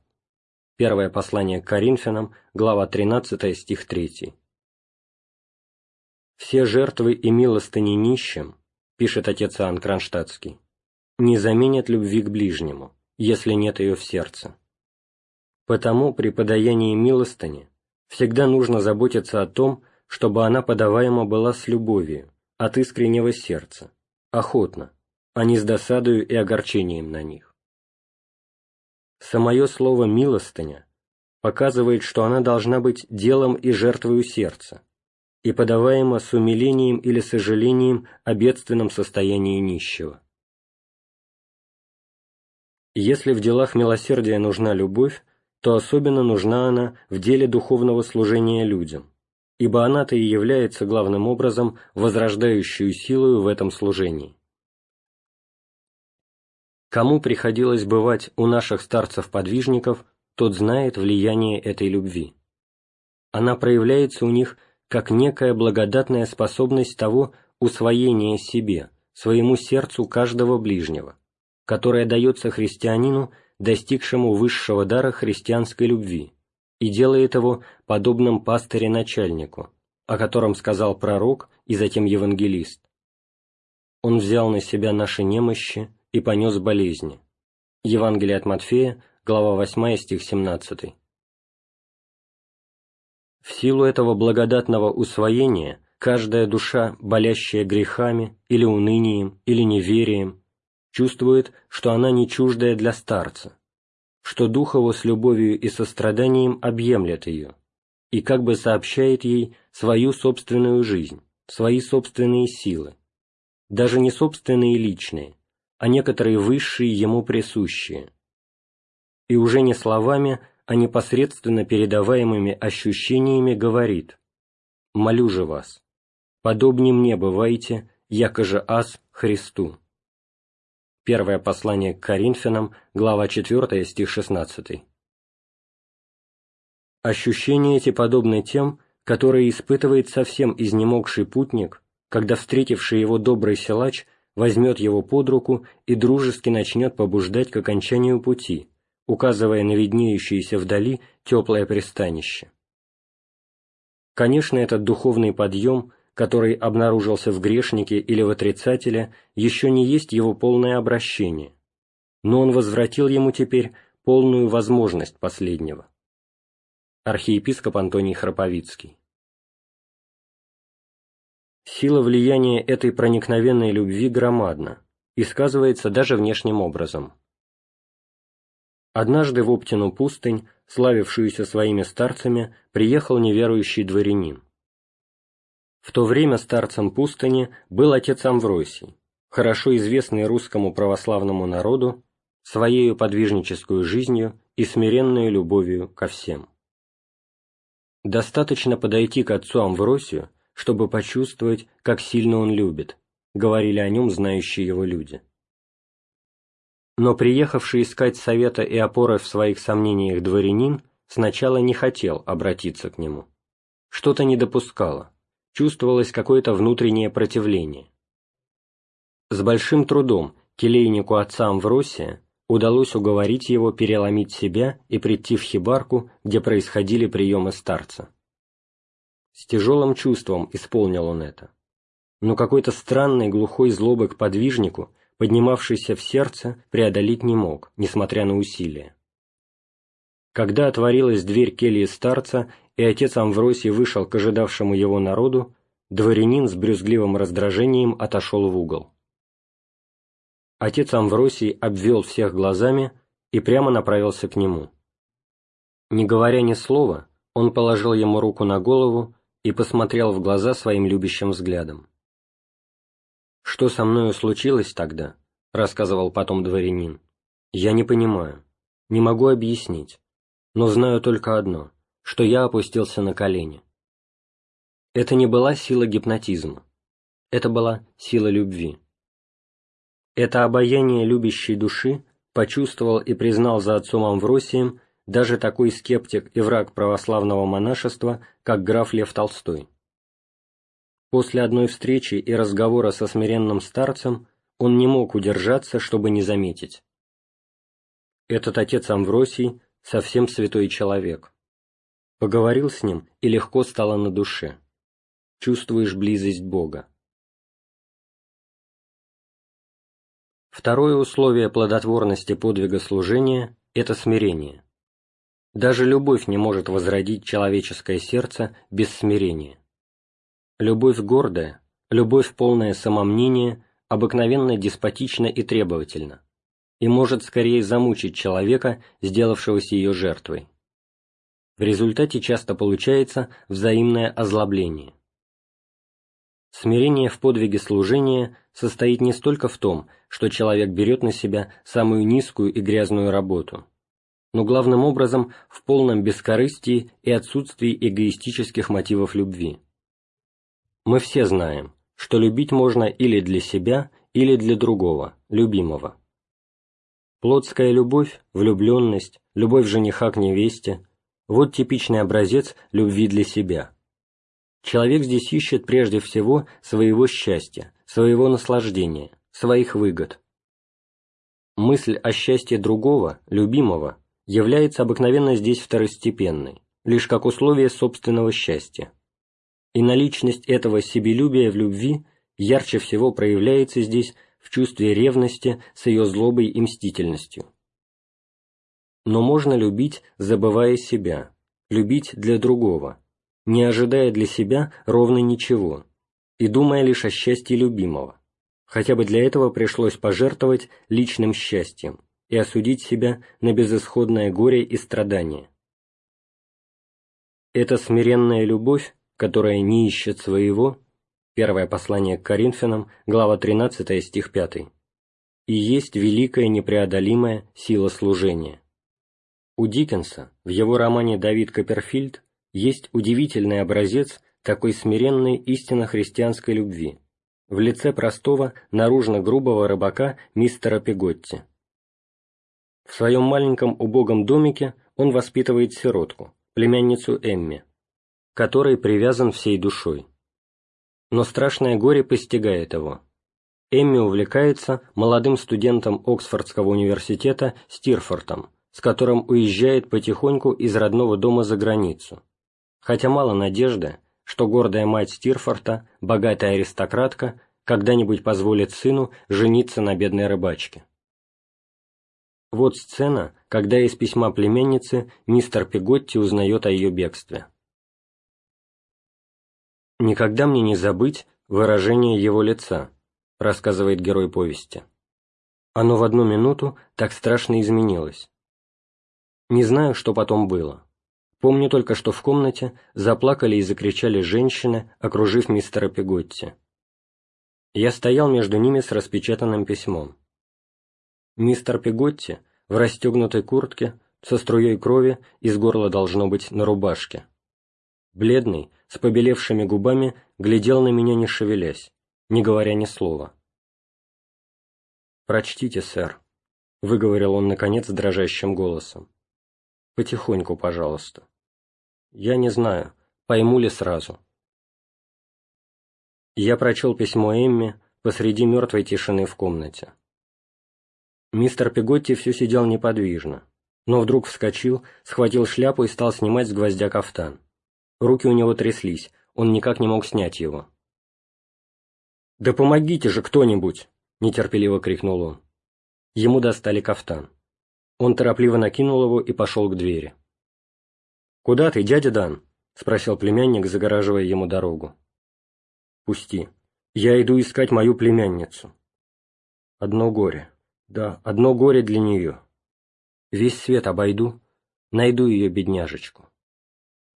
Первое послание к Коринфянам, глава 13, стих 3. «Все жертвы и милостыни нищим, — пишет отец Иоанн Кронштадтский, не заменят любви к ближнему, если нет ее в сердце. Потому при подаянии милостыни всегда нужно заботиться о том, чтобы она подаваема была с любовью, от искреннего сердца, охотно, а не с досадою и огорчением на них. Самое слово «милостыня» показывает, что она должна быть делом и жертвою сердца, и подаваема с умилением или сожалением о бедственном состоянии нищего. Если в делах милосердия нужна любовь, то особенно нужна она в деле духовного служения людям, ибо она-то и является главным образом возрождающую силою в этом служении. Кому приходилось бывать у наших старцев-подвижников, тот знает влияние этой любви. Она проявляется у них как некая благодатная способность того усвоения себе, своему сердцу каждого ближнего, которая дается христианину, достигшему высшего дара христианской любви, и делает его подобным пастыре-начальнику, о котором сказал пророк и затем евангелист. Он взял на себя наши немощи и понес болезни. Евангелие от Матфея, глава 8, стих 17. В силу этого благодатного усвоения каждая душа, болящая грехами или унынием, или неверием, чувствует, что она не чуждая для старца, что дух его с любовью и состраданием объемлет ее, и как бы сообщает ей свою собственную жизнь, свои собственные силы, даже не собственные личные, а некоторые высшие ему присущие. И уже не словами, а непосредственно передаваемыми ощущениями говорит «Молю же вас, подобнее мне бывайте, якоже ас Христу». Первое послание к Коринфянам, глава 4, стих 16. Ощущения эти подобны тем, которые испытывает совсем изнемогший путник, когда встретивший его добрый силач возьмет его под руку и дружески начнет побуждать к окончанию пути, указывая на виднеющееся вдали теплое пристанище. Конечно, этот духовный подъем который обнаружился в грешнике или в отрицателе, еще не есть его полное обращение, но он возвратил ему теперь полную возможность последнего. Архиепископ Антоний Храповицкий Сила влияния этой проникновенной любви громадна и сказывается даже внешним образом. Однажды в Оптину пустынь, славившуюся своими старцами, приехал неверующий дворянин. В то время старцем пустыни был отец Амвросий, хорошо известный русскому православному народу своею подвижническую жизнью и смиренной любовью ко всем. Достаточно подойти к отцу Амвросию, чтобы почувствовать, как сильно он любит, говорили о нем знающие его люди. Но приехавший искать совета и опоры в своих сомнениях дворянин сначала не хотел обратиться к нему. Что-то не допускало, чувствовалось какое-то внутреннее противление. С большим трудом келейнику отца Амвросия удалось уговорить его переломить себя и прийти в хибарку, где происходили приемы старца. С тяжелым чувством исполнил он это. Но какой-то странной глухой злобы к подвижнику, поднимавшийся в сердце, преодолеть не мог, несмотря на усилия. Когда отворилась дверь кельи старца, и отец Амвросий вышел к ожидавшему его народу, дворянин с брюзгливым раздражением отошел в угол. Отец Амвросий обвел всех глазами и прямо направился к нему. Не говоря ни слова, он положил ему руку на голову и посмотрел в глаза своим любящим взглядом. «Что со мною случилось тогда?» — рассказывал потом дворянин. «Я не понимаю, не могу объяснить, но знаю только одно, что я опустился на колени. Это не была сила гипнотизма, это была сила любви. Это обаяние любящей души почувствовал и признал за отцом Амвросием даже такой скептик и враг православного монашества, как граф Лев Толстой. После одной встречи и разговора со смиренным старцем он не мог удержаться, чтобы не заметить. Этот отец Амвросий совсем святой человек. Поговорил с ним, и легко стало на душе. Чувствуешь близость Бога. Второе условие плодотворности подвига служения – это смирение. Даже любовь не может возродить человеческое сердце без смирения. Любовь гордая, любовь полное самомнение обыкновенно деспотична и требовательна, и может скорее замучить человека, сделавшегося ее жертвой. В результате часто получается взаимное озлобление. Смирение в подвиге служения состоит не столько в том, что человек берет на себя самую низкую и грязную работу, но главным образом в полном бескорыстии и отсутствии эгоистических мотивов любви. Мы все знаем, что любить можно или для себя, или для другого, любимого. Плотская любовь, влюбленность, любовь жениха к невесте – вот типичный образец любви для себя – Человек здесь ищет прежде всего своего счастья, своего наслаждения, своих выгод. Мысль о счастье другого, любимого, является обыкновенно здесь второстепенной, лишь как условие собственного счастья. И наличность этого себелюбия в любви ярче всего проявляется здесь в чувстве ревности с ее злобой и мстительностью. Но можно любить, забывая себя, любить для другого, не ожидая для себя ровно ничего и думая лишь о счастье любимого. Хотя бы для этого пришлось пожертвовать личным счастьем и осудить себя на безысходное горе и страдание. Эта смиренная любовь, которая не ищет своего, первое послание к Коринфянам, глава 13, стих 5, и есть великая непреодолимая сила служения. У Диккенса в его романе «Давид Копперфильд» есть удивительный образец такой смиренной истинно христианской любви в лице простого, наружно-грубого рыбака мистера Пеготти. В своем маленьком убогом домике он воспитывает сиротку, племянницу Эмми, которой привязан всей душой. Но страшное горе постигает его. Эмми увлекается молодым студентом Оксфордского университета Стирфортом, с которым уезжает потихоньку из родного дома за границу хотя мало надежды, что гордая мать Стирфорта, богатая аристократка, когда-нибудь позволит сыну жениться на бедной рыбачке. Вот сцена, когда из письма племянницы мистер Пеготти узнает о ее бегстве. «Никогда мне не забыть выражение его лица», — рассказывает герой повести. Оно в одну минуту так страшно изменилось. Не знаю, что потом было. Помню только, что в комнате заплакали и закричали женщины, окружив мистера Пеготти. Я стоял между ними с распечатанным письмом. Мистер Пеготти в расстегнутой куртке, со струей крови из горла должно быть на рубашке. бледный, с побелевшими губами, глядел на меня не шевелясь, не говоря ни слова. «Прочтите, сэр», — выговорил он, наконец, дрожащим голосом. «Потихоньку, пожалуйста. Я не знаю, пойму ли сразу». Я прочел письмо Эмми посреди мертвой тишины в комнате. Мистер Пеготти все сидел неподвижно, но вдруг вскочил, схватил шляпу и стал снимать с гвоздя кафтан. Руки у него тряслись, он никак не мог снять его. «Да помогите же кто-нибудь!» — нетерпеливо крикнул он. Ему достали кафтан. Он торопливо накинул его и пошел к двери. «Куда ты, дядя Дан?» — спросил племянник, загораживая ему дорогу. «Пусти. Я иду искать мою племянницу. Одно горе. Да, одно горе для нее. Весь свет обойду, найду ее бедняжечку.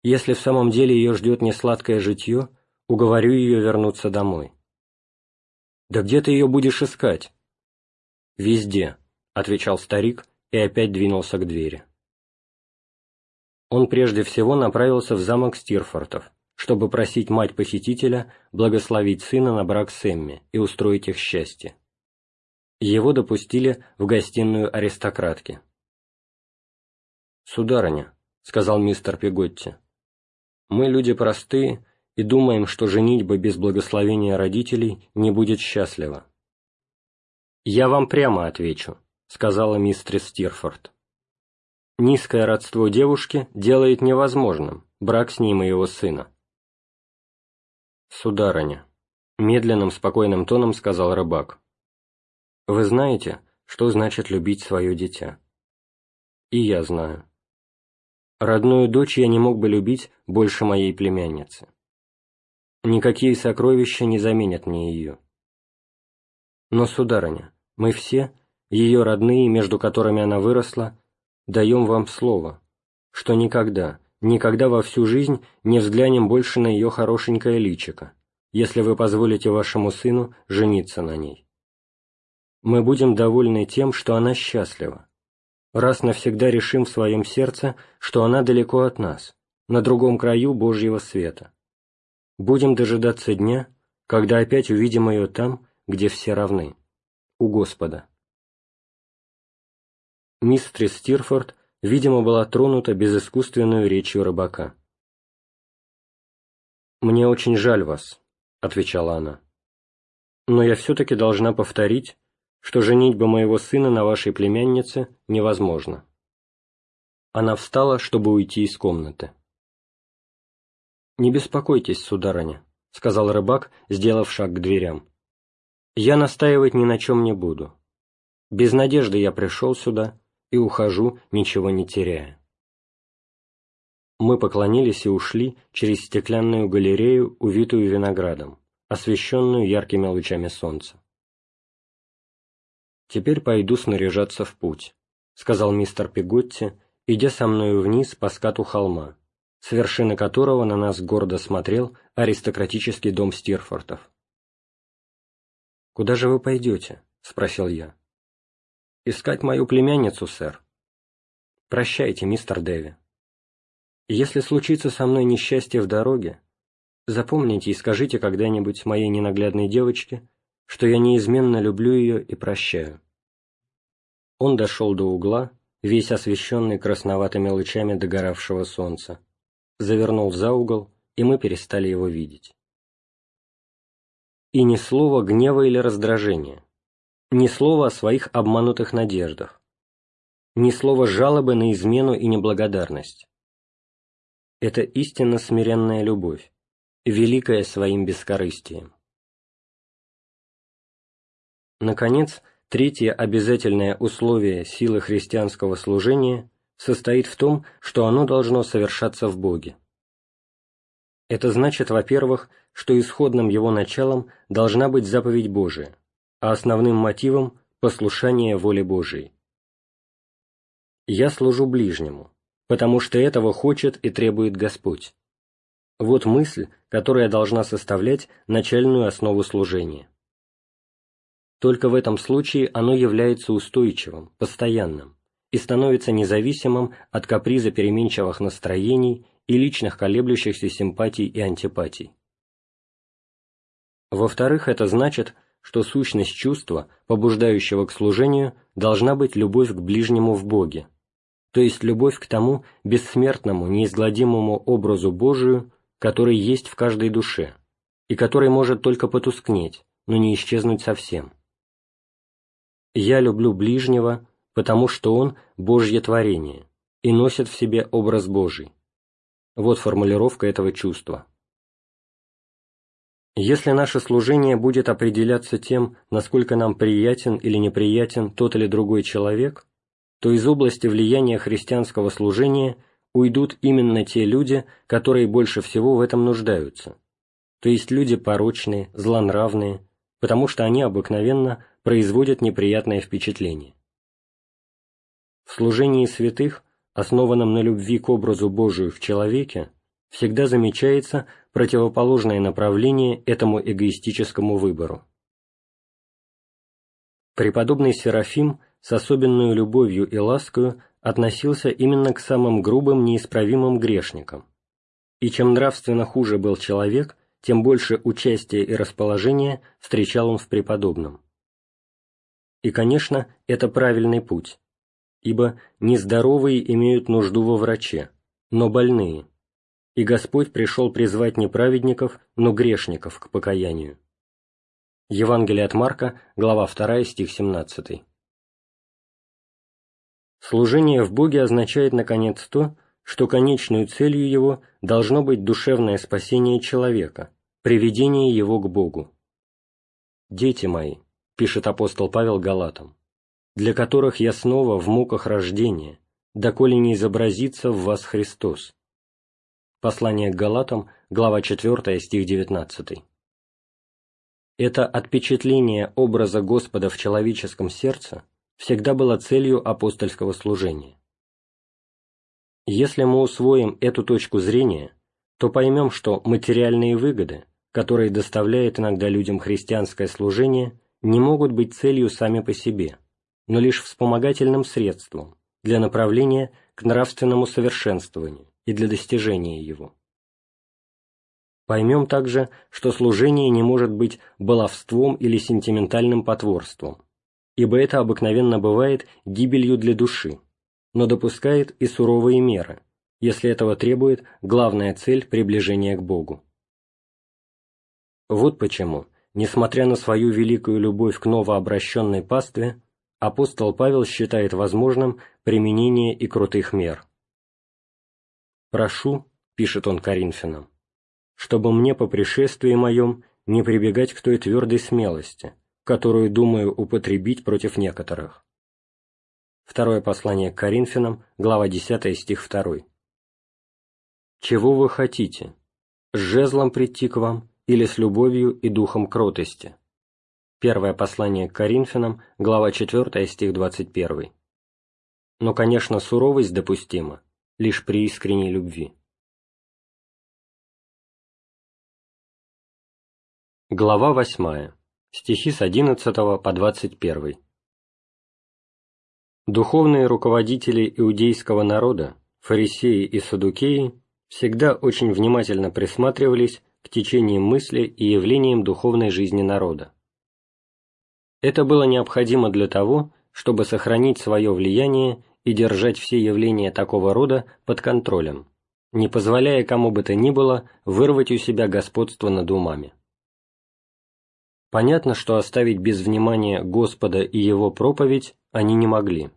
Если в самом деле ее ждет несладкое житье, уговорю ее вернуться домой. Да где ты ее будешь искать? Везде, отвечал старик и опять двинулся к двери. Он прежде всего направился в замок Стирфортов, чтобы просить мать похитителя благословить сына на брак с Эмми и устроить их счастье. Его допустили в гостиную аристократки. «Сударыня», — сказал мистер Пеготти, — «мы люди простые и думаем, что женитьба без благословения родителей не будет счастлива». «Я вам прямо отвечу», — сказала мистерис Стирфорд. «Низкое родство девушки делает невозможным брак с ней моего сына». «Сударыня», — медленным спокойным тоном сказал рыбак, вы знаете, что значит любить свое дитя. И я знаю. Родную дочь я не мог бы любить больше моей племянницы. Никакие сокровища не заменят мне ее. Но, сударыня, мы все, ее родные, между которыми она выросла, даем вам слово, что никогда, никогда во всю жизнь не взглянем больше на ее хорошенькое личико, если вы позволите вашему сыну жениться на ней мы будем довольны тем, что она счастлива. Раз навсегда решим в своем сердце, что она далеко от нас, на другом краю Божьего света. Будем дожидаться дня, когда опять увидим ее там, где все равны, у Господа. Мистрис Стирфорд, видимо, была тронута безыскусственную речью рыбака. «Мне очень жаль вас», — отвечала она. «Но я все-таки должна повторить, что женитьба моего сына на вашей племяннице невозможна. Она встала, чтобы уйти из комнаты. «Не беспокойтесь, сударыня», — сказал рыбак, сделав шаг к дверям. «Я настаивать ни на чем не буду. Без надежды я пришел сюда и ухожу, ничего не теряя». Мы поклонились и ушли через стеклянную галерею, увитую виноградом, освещенную яркими лучами солнца. «Теперь пойду снаряжаться в путь», — сказал мистер Пиготти, идя со мною вниз по скату холма, с вершины которого на нас гордо смотрел аристократический дом Стирфортов. «Куда же вы пойдете?» — спросил я. «Искать мою племянницу, сэр». «Прощайте, мистер Дэви. Если случится со мной несчастье в дороге, запомните и скажите когда-нибудь моей ненаглядной девочке, что я неизменно люблю ее и прощаю. Он дошел до угла, весь освещенный красноватыми лучами догоравшего солнца, завернул за угол, и мы перестали его видеть. И ни слова гнева или раздражения, ни слова о своих обманутых надеждах, ни слова жалобы на измену и неблагодарность. Это истинно смиренная любовь, великая своим бескорыстием. Наконец, третье обязательное условие силы христианского служения состоит в том, что оно должно совершаться в Боге. Это значит, во-первых, что исходным его началом должна быть заповедь Божия, а основным мотивом – послушание воле Божией. «Я служу ближнему, потому что этого хочет и требует Господь». Вот мысль, которая должна составлять начальную основу служения. Только в этом случае оно является устойчивым, постоянным и становится независимым от каприза переменчивых настроений и личных колеблющихся симпатий и антипатий. Во-вторых, это значит, что сущность чувства, побуждающего к служению, должна быть любовь к ближнему в Боге, то есть любовь к тому бессмертному, неизгладимому образу Божию, который есть в каждой душе, и который может только потускнеть, но не исчезнуть совсем. «Я люблю ближнего, потому что он – Божье творение и носит в себе образ Божий». Вот формулировка этого чувства. Если наше служение будет определяться тем, насколько нам приятен или неприятен тот или другой человек, то из области влияния христианского служения уйдут именно те люди, которые больше всего в этом нуждаются, то есть люди порочные, злонравные, потому что они обыкновенно производят неприятное впечатление. В служении святых, основанном на любви к образу Божию в человеке, всегда замечается противоположное направление этому эгоистическому выбору. Преподобный Серафим с особенной любовью и ласкою относился именно к самым грубым неисправимым грешникам, и чем нравственно хуже был человек, тем больше участия и расположения встречал он в преподобном. И, конечно, это правильный путь, ибо нездоровые имеют нужду во враче, но больные – и Господь пришел призвать не праведников, но грешников к покаянию. Евангелие от Марка, глава 2, стих 17. Служение в Боге означает, наконец, то, что конечной целью его должно быть душевное спасение человека, приведение его к Богу. «Дети мои», — пишет апостол Павел Галатам, «для которых я снова в муках рождения, доколе не изобразится в вас Христос, Послание к Галатам, глава 4, стих 19. Это отпечатление образа Господа в человеческом сердце всегда было целью апостольского служения. Если мы усвоим эту точку зрения, то поймем, что материальные выгоды, которые доставляет иногда людям христианское служение, не могут быть целью сами по себе, но лишь вспомогательным средством для направления к нравственному совершенствованию, и для достижения его. Поймем также, что служение не может быть баловством или сентиментальным потворством, ибо это обыкновенно бывает гибелью для души, но допускает и суровые меры, если этого требует главная цель приближения к Богу. Вот почему, несмотря на свою великую любовь к новообращенной пастве, апостол Павел считает возможным применение и крутых мер – «Прошу», — пишет он Коринфянам, «чтобы мне по пришествии моем не прибегать к той твердой смелости, которую думаю употребить против некоторых». Второе послание к Коринфянам, глава 10, стих 2. «Чего вы хотите? С жезлом прийти к вам или с любовью и духом кротости?» Первое послание к Коринфянам, глава 4, стих 21. Но, конечно, суровость допустима, лишь при искренней любви. Глава 8. Стихи с 11 по 21. Духовные руководители иудейского народа, фарисеи и садукеи, всегда очень внимательно присматривались к течениям мысли и явлениям духовной жизни народа. Это было необходимо для того, чтобы сохранить свое влияние и держать все явления такого рода под контролем, не позволяя кому бы то ни было вырвать у себя господство над умами. Понятно, что оставить без внимания Господа и Его проповедь они не могли.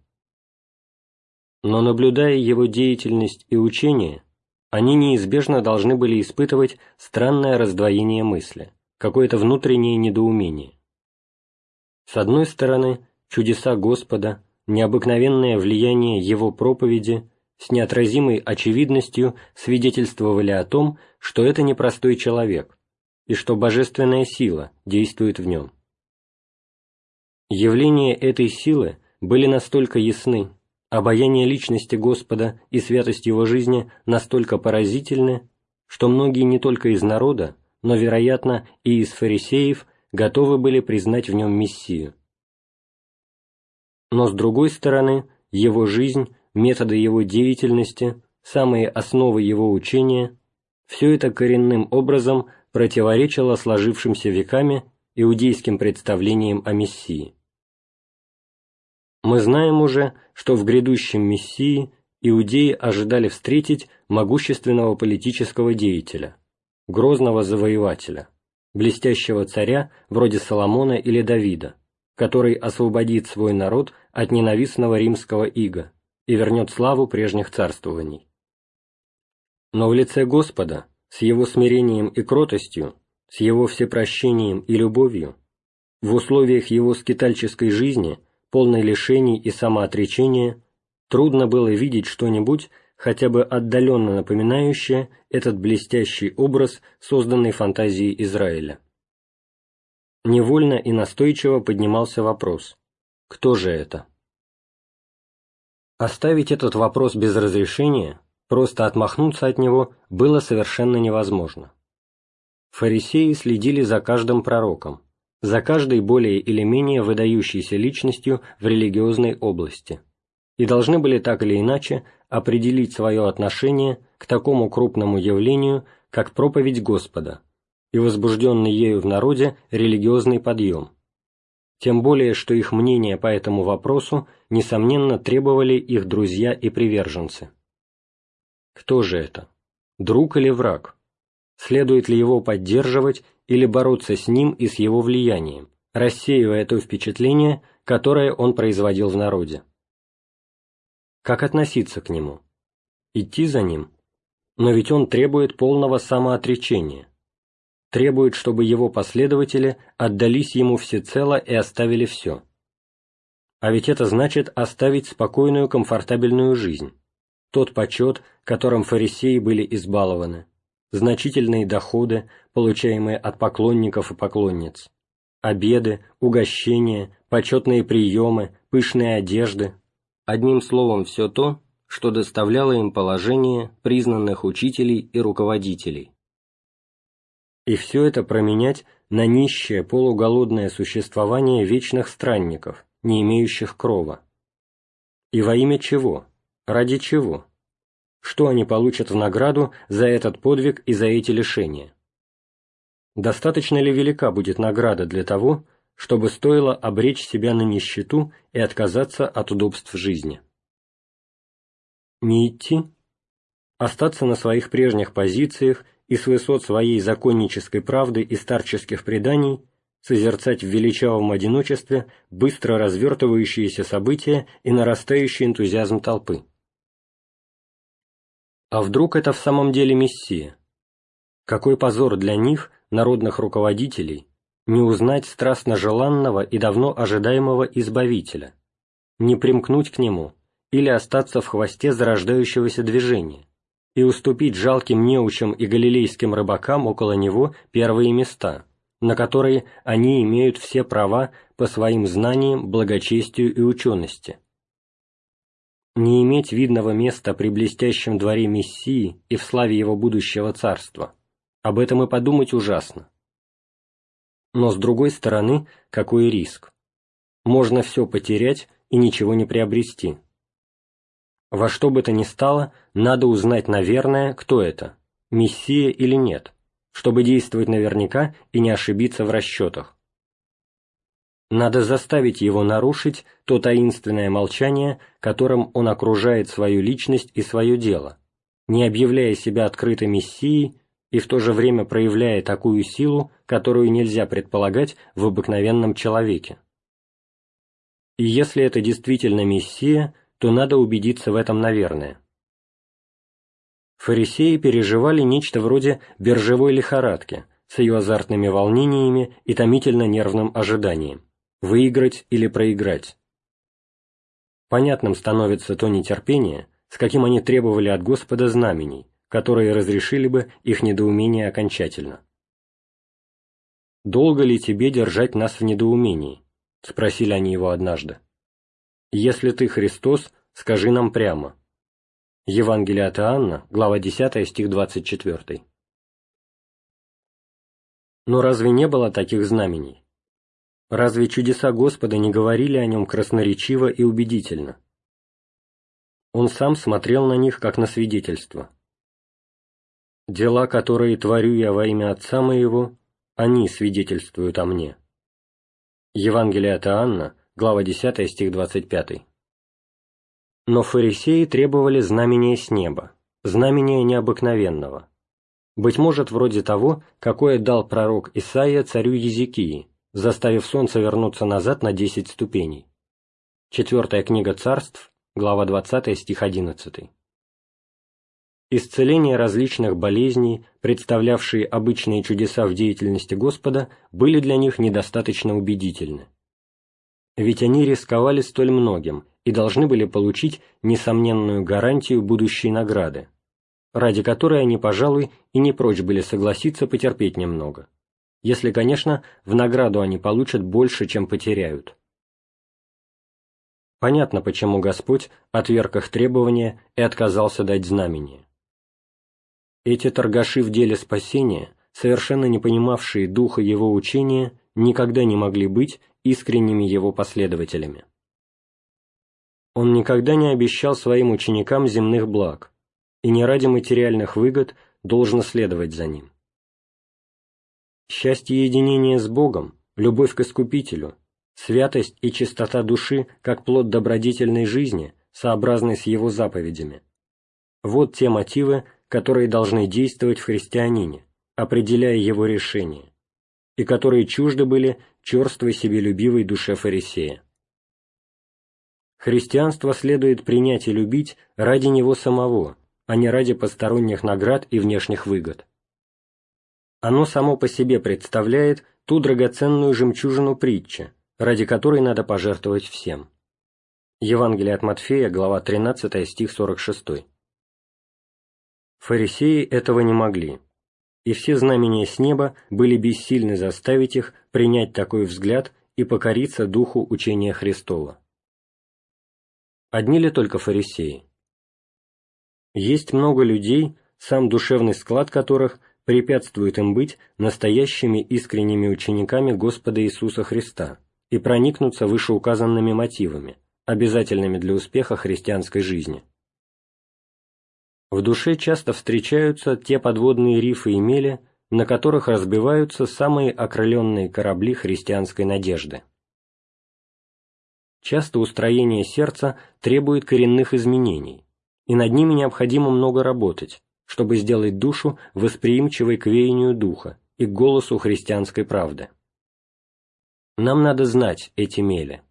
Но наблюдая Его деятельность и учение, они неизбежно должны были испытывать странное раздвоение мысли, какое-то внутреннее недоумение. С одной стороны, чудеса Господа, необыкновенное влияние его проповеди с неотразимой очевидностью свидетельствовали о том, что это непростой человек, и что божественная сила действует в нем. Явления этой силы были настолько ясны, обаяние личности Господа и святость Его жизни настолько поразительны, что многие не только из народа, но, вероятно, и из фарисеев готовы были признать в нем Мессию но с другой стороны, его жизнь, методы его деятельности самые основы его учения, все это коренным образом противоречило сложившимся веками иудейским представлениям о Мессии. Мы знаем уже, что в грядущем Мессии иудеи ожидали встретить могущественного политического деятеля, грозного завоевателя, блестящего царя вроде Соломона или Давида, который освободит свой народ от ненавистного римского ига и вернет славу прежних царствований. Но в лице Господа, с его смирением и кротостью, с его всепрощением и любовью, в условиях его скитальческой жизни, полной лишений и самоотречения, трудно было видеть что-нибудь, хотя бы отдаленно напоминающее этот блестящий образ, созданный фантазией Израиля. Невольно и настойчиво поднимался вопрос «Кто же это?». Оставить этот вопрос без разрешения, просто отмахнуться от него, было совершенно невозможно. Фарисеи следили за каждым пророком, за каждой более или менее выдающейся личностью в религиозной области, и должны были так или иначе определить свое отношение к такому крупному явлению, как проповедь Господа и возбужденный ею в народе религиозный подъем, тем более что их мнения по этому вопросу, несомненно, требовали их друзья и приверженцы. Кто же это? Друг или враг? Следует ли его поддерживать или бороться с ним и с его влиянием, рассеивая то впечатление, которое он производил в народе? Как относиться к нему? Идти за ним? Но ведь он требует полного самоотречения. Требует, чтобы его последователи отдались ему всецело и оставили все. А ведь это значит оставить спокойную комфортабельную жизнь, тот почет, которым фарисеи были избалованы, значительные доходы, получаемые от поклонников и поклонниц, обеды, угощения, почетные приемы, пышные одежды, Одним словом, все то, что доставляло им положение признанных учителей и руководителей. И все это променять на нищее полуголодное существование вечных странников, не имеющих крова. И во имя чего? Ради чего? Что они получат в награду за этот подвиг и за эти лишения? Достаточно ли велика будет награда для того, чтобы стоило обречь себя на нищету и отказаться от удобств жизни. Не идти, остаться на своих прежних позициях и с высот своей законнической правды и старческих преданий созерцать в величавом одиночестве быстро развертывающиеся события и нарастающий энтузиазм толпы. А вдруг это в самом деле Мессия? Какой позор для них, народных руководителей, не узнать страстно желанного и давно ожидаемого Избавителя, не примкнуть к Нему или остаться в хвосте зарождающегося движения и уступить жалким неучам и галилейским рыбакам около Него первые места, на которые они имеют все права по своим знаниям, благочестию и учености. Не иметь видного места при блестящем дворе Мессии и в славе Его будущего царства, об этом и подумать ужасно но с другой стороны, какой риск? Можно все потерять и ничего не приобрести. Во что бы то ни стало, надо узнать, наверное, кто это, мессия или нет, чтобы действовать наверняка и не ошибиться в расчетах. Надо заставить его нарушить то таинственное молчание, которым он окружает свою личность и свое дело, не объявляя себя открытой мессией и в то же время проявляя такую силу, которую нельзя предполагать в обыкновенном человеке. И если это действительно Мессия, то надо убедиться в этом наверное. Фарисеи переживали нечто вроде биржевой лихорадки с ее азартными волнениями и томительно нервным ожиданием – выиграть или проиграть. Понятным становится то нетерпение, с каким они требовали от Господа знамений, которые разрешили бы их недоумение окончательно. «Долго ли тебе держать нас в недоумении?» – спросили они его однажды. «Если ты Христос, скажи нам прямо». Евангелие от Иоанна, глава 10, стих 24. Но разве не было таких знамений? Разве чудеса Господа не говорили о нем красноречиво и убедительно? Он сам смотрел на них, как на свидетельство. «Дела, которые творю я во имя Отца моего, они свидетельствуют о мне». Евангелие от Иоанна, глава 10, стих 25. Но фарисеи требовали знамения с неба, знамения необыкновенного. Быть может, вроде того, какое дал пророк Исаия царю Езекии, заставив солнце вернуться назад на десять ступеней. Четвертая книга царств, глава 20, стих 11. Исцеление различных болезней, представлявшие обычные чудеса в деятельности Господа, были для них недостаточно убедительны. Ведь они рисковали столь многим и должны были получить несомненную гарантию будущей награды, ради которой они, пожалуй, и не прочь были согласиться потерпеть немного, если, конечно, в награду они получат больше, чем потеряют. Понятно, почему Господь отверг их требования и отказался дать знамение. Эти торгаши в деле спасения, совершенно не понимавшие духа его учения, никогда не могли быть искренними его последователями. Он никогда не обещал своим ученикам земных благ, и не ради материальных выгод должно следовать за ним. Счастье единения с Богом, любовь к Искупителю, святость и чистота души как плод добродетельной жизни, сообразной с его заповедями. Вот те мотивы, которые должны действовать в христианине, определяя его решение, и которые чужды были черствой себелюбивой душе фарисея. Христианство следует принять и любить ради него самого, а не ради посторонних наград и внешних выгод. Оно само по себе представляет ту драгоценную жемчужину притчи, ради которой надо пожертвовать всем. Евангелие от Матфея, глава 13, стих 46. Фарисеи этого не могли, и все знамения с неба были бессильны заставить их принять такой взгляд и покориться духу учения Христова. Одни ли только фарисеи? Есть много людей, сам душевный склад которых препятствует им быть настоящими искренними учениками Господа Иисуса Христа и проникнуться вышеуказанными мотивами, обязательными для успеха христианской жизни. В душе часто встречаются те подводные рифы и мели, на которых разбиваются самые окрыленные корабли христианской надежды. Часто устроение сердца требует коренных изменений, и над ними необходимо много работать, чтобы сделать душу восприимчивой к веянию духа и к голосу христианской правды. Нам надо знать эти мели.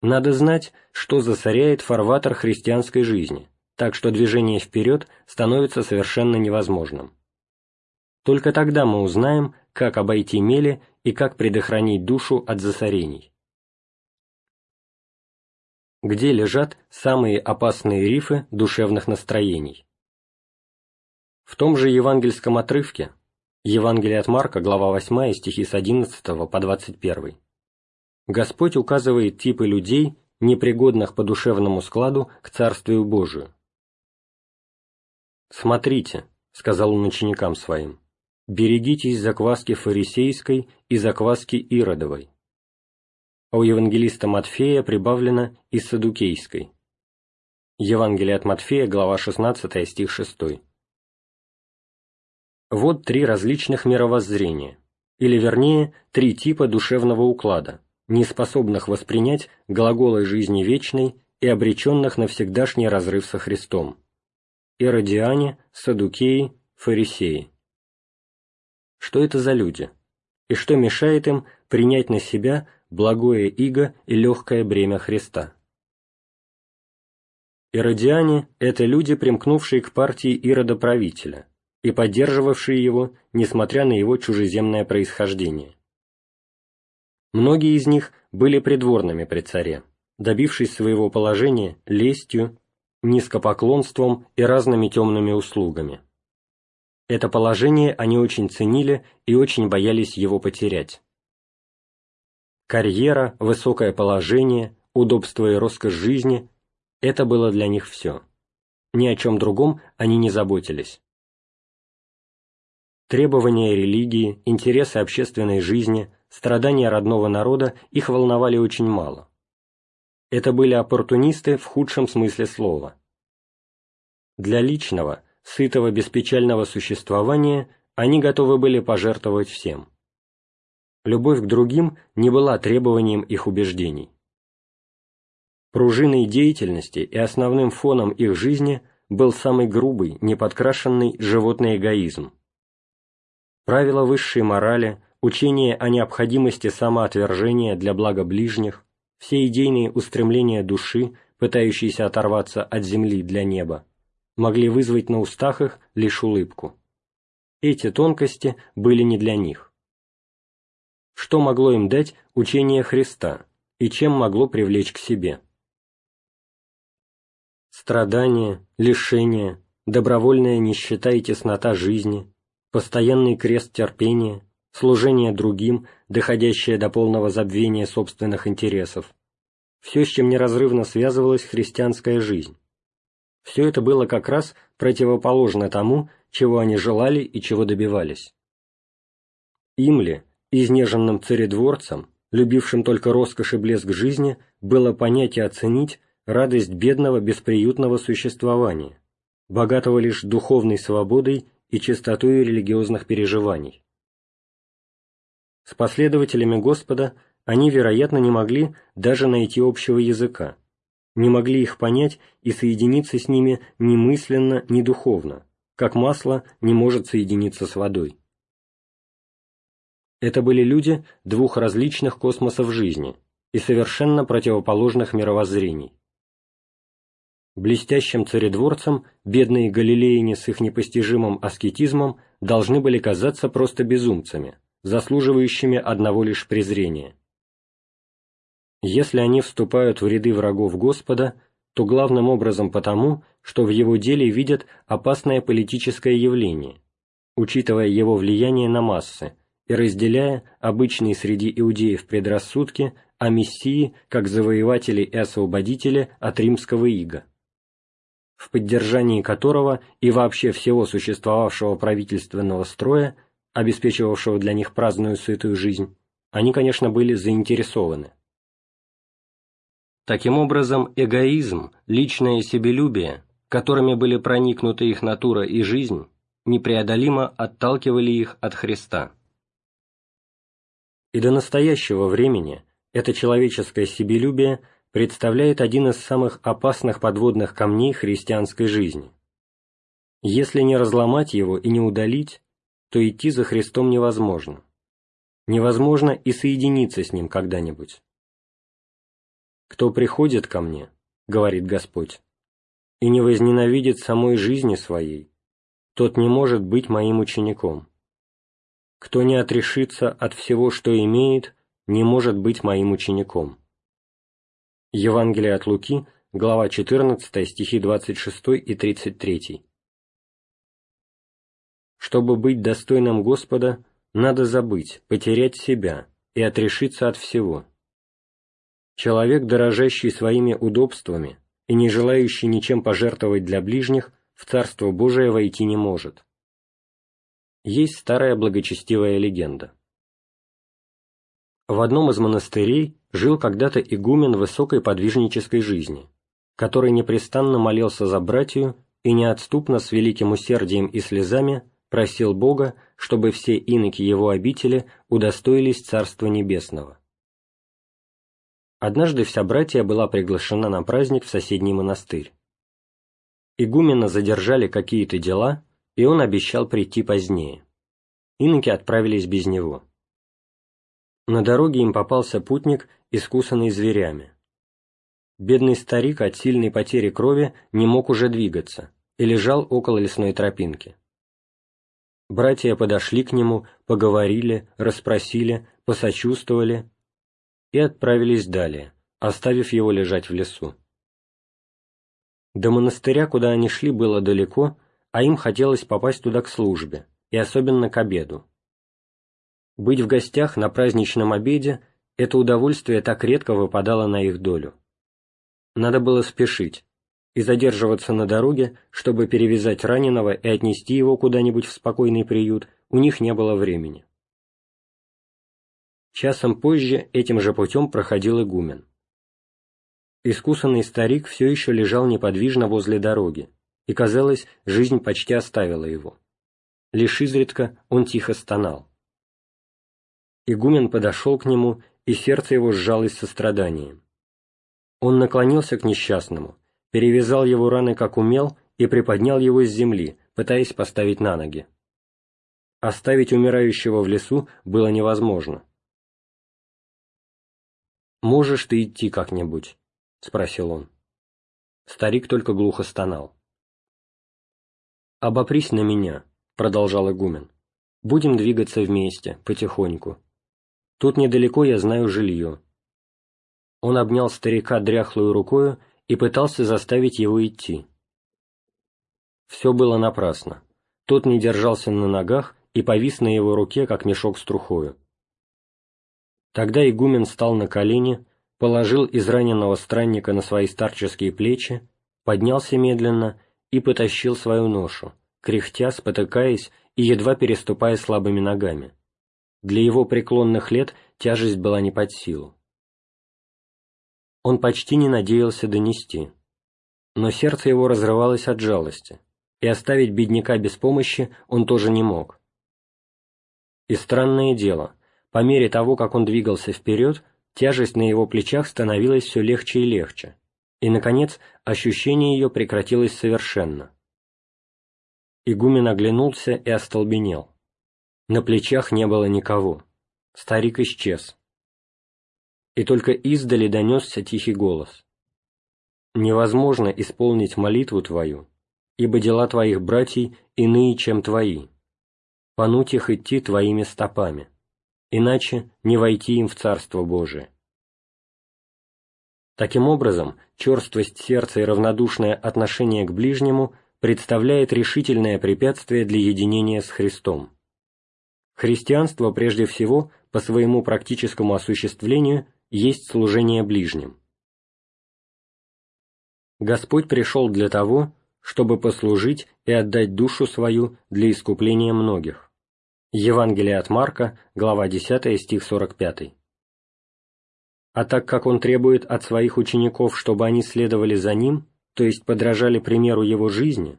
Надо знать, что засоряет фарватер христианской жизни, так что движение вперед становится совершенно невозможным. Только тогда мы узнаем, как обойти мели и как предохранить душу от засорений. Где лежат самые опасные рифы душевных настроений? В том же евангельском отрывке, Евангелие от Марка, глава 8, стихи с 11 по 21, Господь указывает типы людей, непригодных по душевному складу к Царствию Божию. «Смотрите», — сказал он ученикам своим, — «берегитесь закваски фарисейской и закваски иродовой». А у евангелиста Матфея прибавлено и садукейской. Евангелие от Матфея, глава 16, стих 6. Вот три различных мировоззрения, или вернее, три типа душевного уклада, не способных воспринять глаголы жизни вечной и обреченных на всегдашний разрыв со Христом иродиане, садукеи, фарисеи. Что это за люди? И что мешает им принять на себя благое иго и легкое бремя Христа? Иродиане – это люди, примкнувшие к партии Ирода-правителя и поддерживавшие его, несмотря на его чужеземное происхождение. Многие из них были придворными при царе, добившись своего положения лестью, низкопоклонством и разными темными услугами. Это положение они очень ценили и очень боялись его потерять. Карьера, высокое положение, удобство и роскошь жизни – это было для них все. Ни о чем другом они не заботились. Требования религии, интересы общественной жизни, страдания родного народа их волновали очень мало. Это были оппортунисты в худшем смысле слова, Для личного, сытого, беспечального существования они готовы были пожертвовать всем. Любовь к другим не была требованием их убеждений. Пружиной деятельности и основным фоном их жизни был самый грубый, неподкрашенный животный эгоизм. Правила высшей морали, учение о необходимости самоотвержения для блага ближних, все идейные устремления души, пытающиеся оторваться от земли для неба, могли вызвать на устах их лишь улыбку. Эти тонкости были не для них. Что могло им дать учение Христа и чем могло привлечь к себе? Страдания, лишения, добровольная нищета и теснота жизни, постоянный крест терпения, служение другим, доходящее до полного забвения собственных интересов, все, с чем неразрывно связывалась христианская жизнь. Все это было как раз противоположно тому, чего они желали и чего добивались. Им ли, изнеженным царедворцам, любившим только роскошь и блеск жизни, было понять и оценить радость бедного бесприютного существования, богатого лишь духовной свободой и чистотой религиозных переживаний. С последователями Господа они, вероятно, не могли даже найти общего языка, не могли их понять и соединиться с ними ни мысленно, ни духовно, как масло не может соединиться с водой. Это были люди двух различных космосов жизни и совершенно противоположных мировоззрений. Блестящим царедворцам бедные галилеяне с их непостижимым аскетизмом должны были казаться просто безумцами, заслуживающими одного лишь презрения. Если они вступают в ряды врагов Господа, то главным образом потому, что в его деле видят опасное политическое явление, учитывая его влияние на массы и разделяя обычные среди иудеев предрассудки о Мессии как завоевателе и освободителе от римского ига в поддержании которого и вообще всего существовавшего правительственного строя, обеспечивавшего для них праздную сытую жизнь, они, конечно, были заинтересованы. Таким образом, эгоизм, личное себелюбие, которыми были проникнуты их натура и жизнь, непреодолимо отталкивали их от Христа. И до настоящего времени это человеческое себелюбие представляет один из самых опасных подводных камней христианской жизни. Если не разломать его и не удалить, то идти за Христом невозможно. Невозможно и соединиться с Ним когда-нибудь. «Кто приходит ко мне, — говорит Господь, — и не возненавидит самой жизни своей, тот не может быть моим учеником. Кто не отрешится от всего, что имеет, не может быть моим учеником». Евангелие от Луки, глава 14, стихи 26 и 33. Чтобы быть достойным Господа, надо забыть, потерять себя и отрешиться от всего. Человек, дорожащий своими удобствами и не желающий ничем пожертвовать для ближних, в Царство Божие войти не может. Есть старая благочестивая легенда. В одном из монастырей жил когда-то игумен высокой подвижнической жизни, который непрестанно молился за братью и неотступно с великим усердием и слезами просил Бога, чтобы все иноки его обители удостоились Царства Небесного. Однажды вся братья была приглашена на праздник в соседний монастырь. Игумена задержали какие-то дела, и он обещал прийти позднее. Иноки отправились без него. На дороге им попался путник, искусанный зверями. Бедный старик от сильной потери крови не мог уже двигаться и лежал около лесной тропинки. Братья подошли к нему, поговорили, расспросили, посочувствовали и отправились далее, оставив его лежать в лесу. До монастыря, куда они шли, было далеко, а им хотелось попасть туда к службе, и особенно к обеду. Быть в гостях на праздничном обеде – это удовольствие так редко выпадало на их долю. Надо было спешить и задерживаться на дороге, чтобы перевязать раненого и отнести его куда-нибудь в спокойный приют, у них не было времени. Часом позже этим же путем проходил игумен. Искусанный старик все еще лежал неподвижно возле дороги, и, казалось, жизнь почти оставила его. Лишь изредка он тихо стонал. Игумен подошел к нему, и сердце его сжалось состраданием. Он наклонился к несчастному, перевязал его раны как умел и приподнял его с земли, пытаясь поставить на ноги. Оставить умирающего в лесу было невозможно. «Можешь ты идти как-нибудь?» — спросил он. Старик только глухо стонал. «Обопрись на меня», — продолжал игумен. «Будем двигаться вместе, потихоньку. Тут недалеко я знаю жилье». Он обнял старика дряхлую рукою и пытался заставить его идти. Все было напрасно. Тот не держался на ногах и повис на его руке, как мешок с трухою. Тогда игумен стал на колени, положил израненного странника на свои старческие плечи, поднялся медленно и потащил свою ношу, кряхтя, спотыкаясь и едва переступая слабыми ногами. Для его преклонных лет тяжесть была не под силу. Он почти не надеялся донести, но сердце его разрывалось от жалости, и оставить бедняка без помощи он тоже не мог. И странное дело, по мере того, как он двигался вперед, тяжесть на его плечах становилась все легче и легче, и, наконец, ощущение ее прекратилось совершенно. Игумен оглянулся и остолбенел. На плечах не было никого. Старик исчез. И только издали донесся тихий голос. «Невозможно исполнить молитву твою, ибо дела твоих братьев иные, чем твои. Понуть их идти твоими стопами» иначе не войти им в Царство Божие. Таким образом, черствость сердца и равнодушное отношение к ближнему представляет решительное препятствие для единения с Христом. Христианство прежде всего по своему практическому осуществлению есть служение ближним. Господь пришел для того, чтобы послужить и отдать душу свою для искупления многих. Евангелие от Марка, глава 10, стих 45. А так как он требует от своих учеников, чтобы они следовали за ним, то есть подражали примеру его жизни,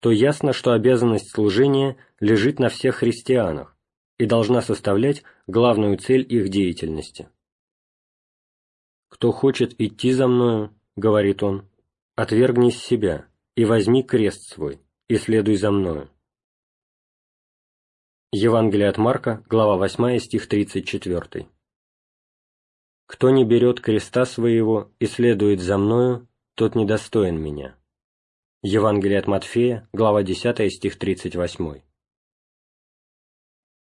то ясно, что обязанность служения лежит на всех христианах и должна составлять главную цель их деятельности. «Кто хочет идти за мною, — говорит он, — отвергнись себя и возьми крест свой, и следуй за мною». Евангелие от Марка, глава 8, стих 34. «Кто не берет креста своего и следует за мною, тот недостоин меня». Евангелие от Матфея, глава 10, стих 38.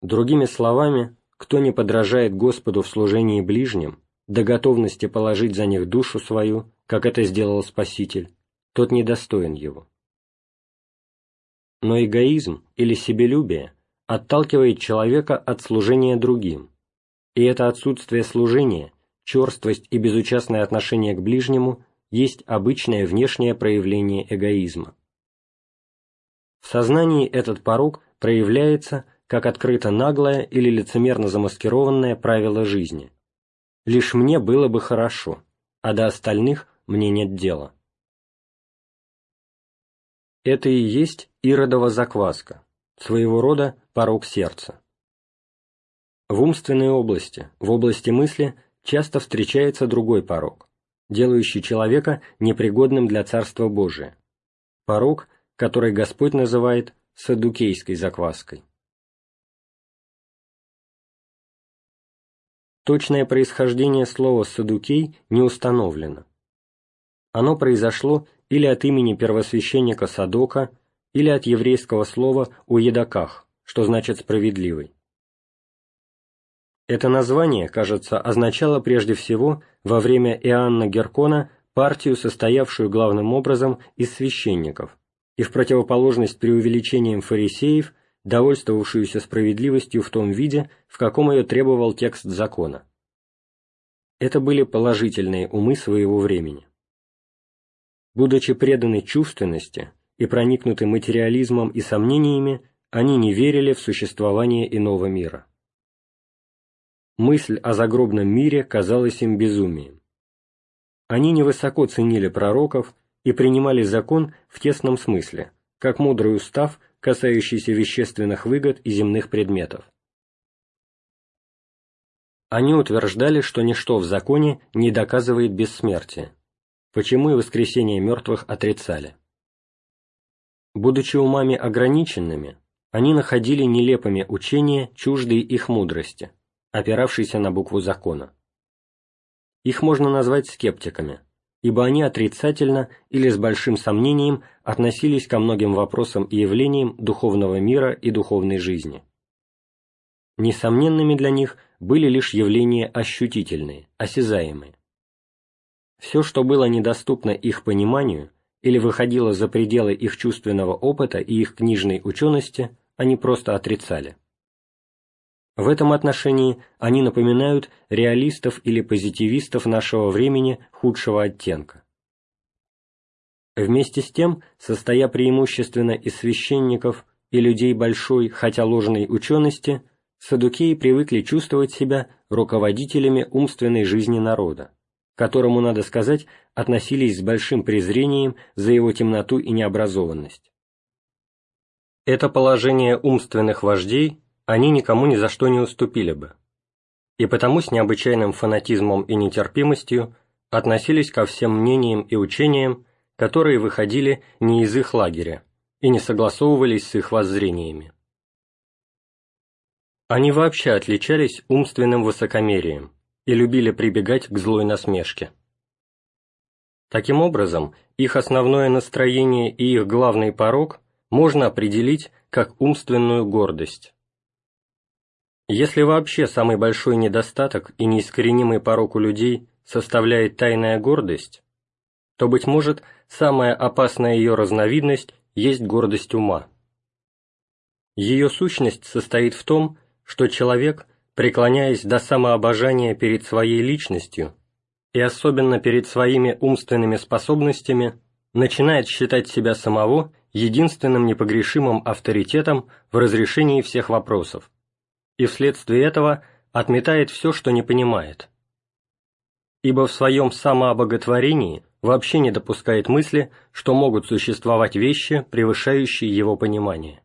Другими словами, кто не подражает Господу в служении ближним, до готовности положить за них душу свою, как это сделал Спаситель, тот недостоин его. Но эгоизм или себелюбие отталкивает человека от служения другим, и это отсутствие служения, черствость и безучастное отношение к ближнему есть обычное внешнее проявление эгоизма. В сознании этот порог проявляется как открыто наглое или лицемерно замаскированное правило жизни. Лишь мне было бы хорошо, а до остальных мне нет дела. Это и есть иродова закваска, своего рода порог сердца. В умственной области, в области мысли, часто встречается другой порог, делающий человека непригодным для Царства Божия. Порог, который Господь называет садукейской закваской. Точное происхождение слова «садукей» не установлено. Оно произошло или от имени первосвященника Садока, или от еврейского слова «уедаках», что значит «справедливый». Это название, кажется, означало прежде всего во время Иоанна Геркона партию, состоявшую главным образом из священников, и в противоположность преувеличениям фарисеев, довольствовавшуюся справедливостью в том виде, в каком ее требовал текст закона. Это были положительные умы своего времени. Будучи преданы чувственности, и проникнуты материализмом и сомнениями, они не верили в существование иного мира. Мысль о загробном мире казалась им безумием. Они невысоко ценили пророков и принимали закон в тесном смысле, как мудрый устав, касающийся вещественных выгод и земных предметов. Они утверждали, что ничто в законе не доказывает бессмертие, почему и воскресение мертвых отрицали. Будучи умами ограниченными, они находили нелепыми учения, чуждые их мудрости, опиравшиеся на букву закона. Их можно назвать скептиками, ибо они отрицательно или с большим сомнением относились ко многим вопросам и явлениям духовного мира и духовной жизни. Несомненными для них были лишь явления ощутительные, осязаемые. Все, что было недоступно их пониманию или выходило за пределы их чувственного опыта и их книжной учености, они просто отрицали. В этом отношении они напоминают реалистов или позитивистов нашего времени худшего оттенка. Вместе с тем, состоя преимущественно из священников и людей большой, хотя ложной учености, садукеи привыкли чувствовать себя руководителями умственной жизни народа, которому, надо сказать, относились с большим презрением за его темноту и необразованность. Это положение умственных вождей они никому ни за что не уступили бы, и потому с необычайным фанатизмом и нетерпимостью относились ко всем мнениям и учениям, которые выходили не из их лагеря и не согласовывались с их воззрениями. Они вообще отличались умственным высокомерием и любили прибегать к злой насмешке. Таким образом, их основное настроение и их главный порог можно определить как умственную гордость. Если вообще самый большой недостаток и неискоренимый порок у людей составляет тайная гордость, то, быть может, самая опасная ее разновидность есть гордость ума. Ее сущность состоит в том, что человек, преклоняясь до самообожания перед своей личностью и особенно перед своими умственными способностями, начинает считать себя самого единственным непогрешимым авторитетом в разрешении всех вопросов, и вследствие этого отметает все, что не понимает. Ибо в своем самообоготворении вообще не допускает мысли, что могут существовать вещи, превышающие его понимание.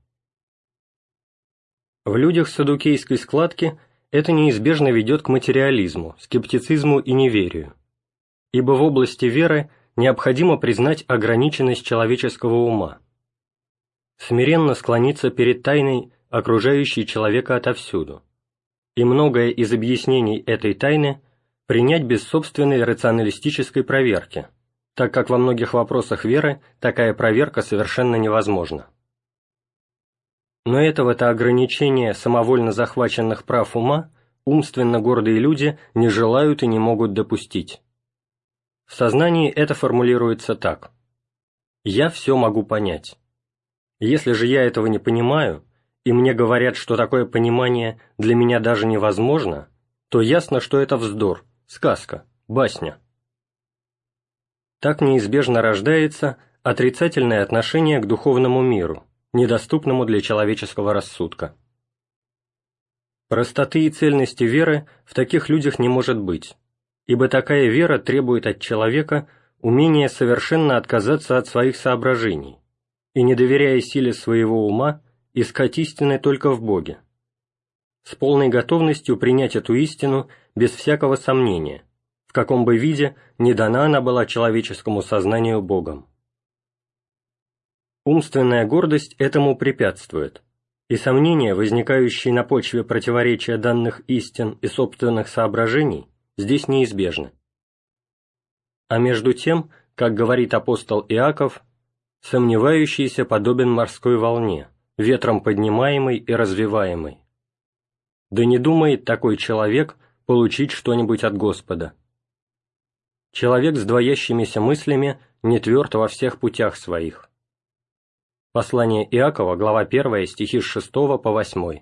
В людях садукейской складки это неизбежно ведет к материализму, скептицизму и неверию, ибо в области веры необходимо признать ограниченность человеческого ума, смиренно склониться перед тайной, окружающей человека отовсюду, и многое из объяснений этой тайны принять без собственной рационалистической проверки, так как во многих вопросах веры такая проверка совершенно невозможна. Но этого-то ограничения самовольно захваченных прав ума умственно гордые люди не желают и не могут допустить. В сознании это формулируется так. «Я все могу понять. Если же я этого не понимаю, и мне говорят, что такое понимание для меня даже невозможно, то ясно, что это вздор, сказка, басня». Так неизбежно рождается отрицательное отношение к духовному миру, недоступному для человеческого рассудка. Простоты и цельности веры в таких людях не может быть, ибо такая вера требует от человека умения совершенно отказаться от своих соображений и, не доверяя силе своего ума, искать истины только в Боге, с полной готовностью принять эту истину без всякого сомнения, в каком бы виде не дана она была человеческому сознанию Богом. Умственная гордость этому препятствует, и сомнения, возникающие на почве противоречия данных истин и собственных соображений, здесь неизбежны. А между тем, как говорит апостол Иаков, сомневающийся подобен морской волне, ветром поднимаемой и развиваемой. Да не думает такой человек получить что-нибудь от Господа. Человек с двоящимися мыслями не тверд во всех путях своих. Послание Иакова, глава 1, стихи с 6 по 8.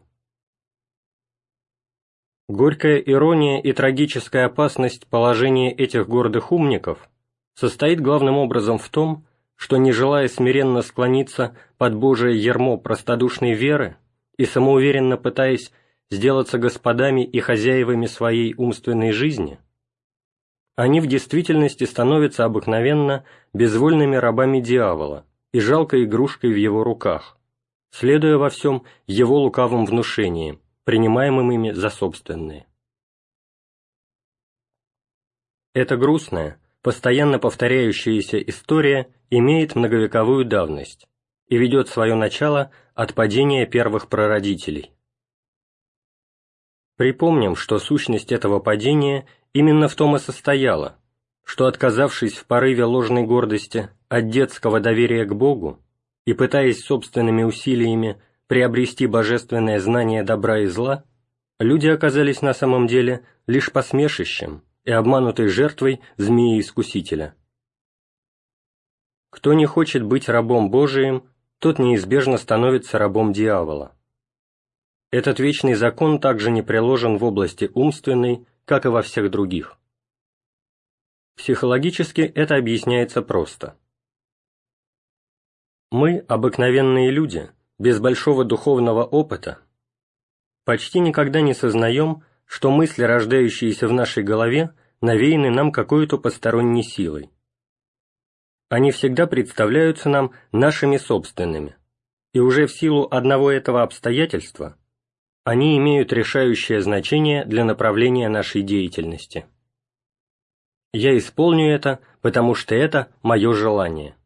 Горькая ирония и трагическая опасность положения этих гордых умников состоит главным образом в том, что, не желая смиренно склониться под Божие ермо простодушной веры и самоуверенно пытаясь сделаться господами и хозяевами своей умственной жизни, они в действительности становятся обыкновенно безвольными рабами дьявола и жалкой игрушкой в его руках, следуя во всем его лукавым внушениям, принимаемым ими за собственные. Эта грустная, постоянно повторяющаяся история имеет многовековую давность и ведет свое начало от падения первых прародителей. Припомним, что сущность этого падения именно в том и состояла, что, отказавшись в порыве ложной гордости от детского доверия к Богу и пытаясь собственными усилиями приобрести божественное знание добра и зла, люди оказались на самом деле лишь посмешищем и обманутой жертвой змеи-искусителя. Кто не хочет быть рабом Божиим, тот неизбежно становится рабом дьявола. Этот вечный закон также не приложен в области умственной, как и во всех других. Психологически это объясняется просто. Мы, обыкновенные люди, без большого духовного опыта, почти никогда не сознаем, что мысли, рождающиеся в нашей голове, навеяны нам какой-то посторонней силой. Они всегда представляются нам нашими собственными, и уже в силу одного этого обстоятельства они имеют решающее значение для направления нашей деятельности. Я исполню это, потому что это мое желание.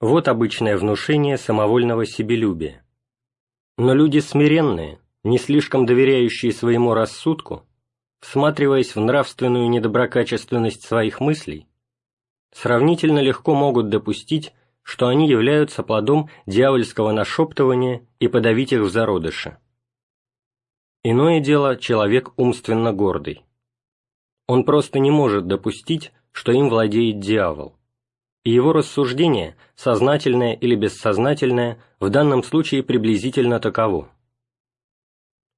Вот обычное внушение самовольного себелюбия. Но люди смиренные, не слишком доверяющие своему рассудку, всматриваясь в нравственную недоброкачественность своих мыслей, сравнительно легко могут допустить, что они являются плодом дьявольского нашептывания и подавить их в зародыше. Иное дело человек умственно гордый. Он просто не может допустить, что им владеет дьявол. И его рассуждение, сознательное или бессознательное, в данном случае приблизительно таково.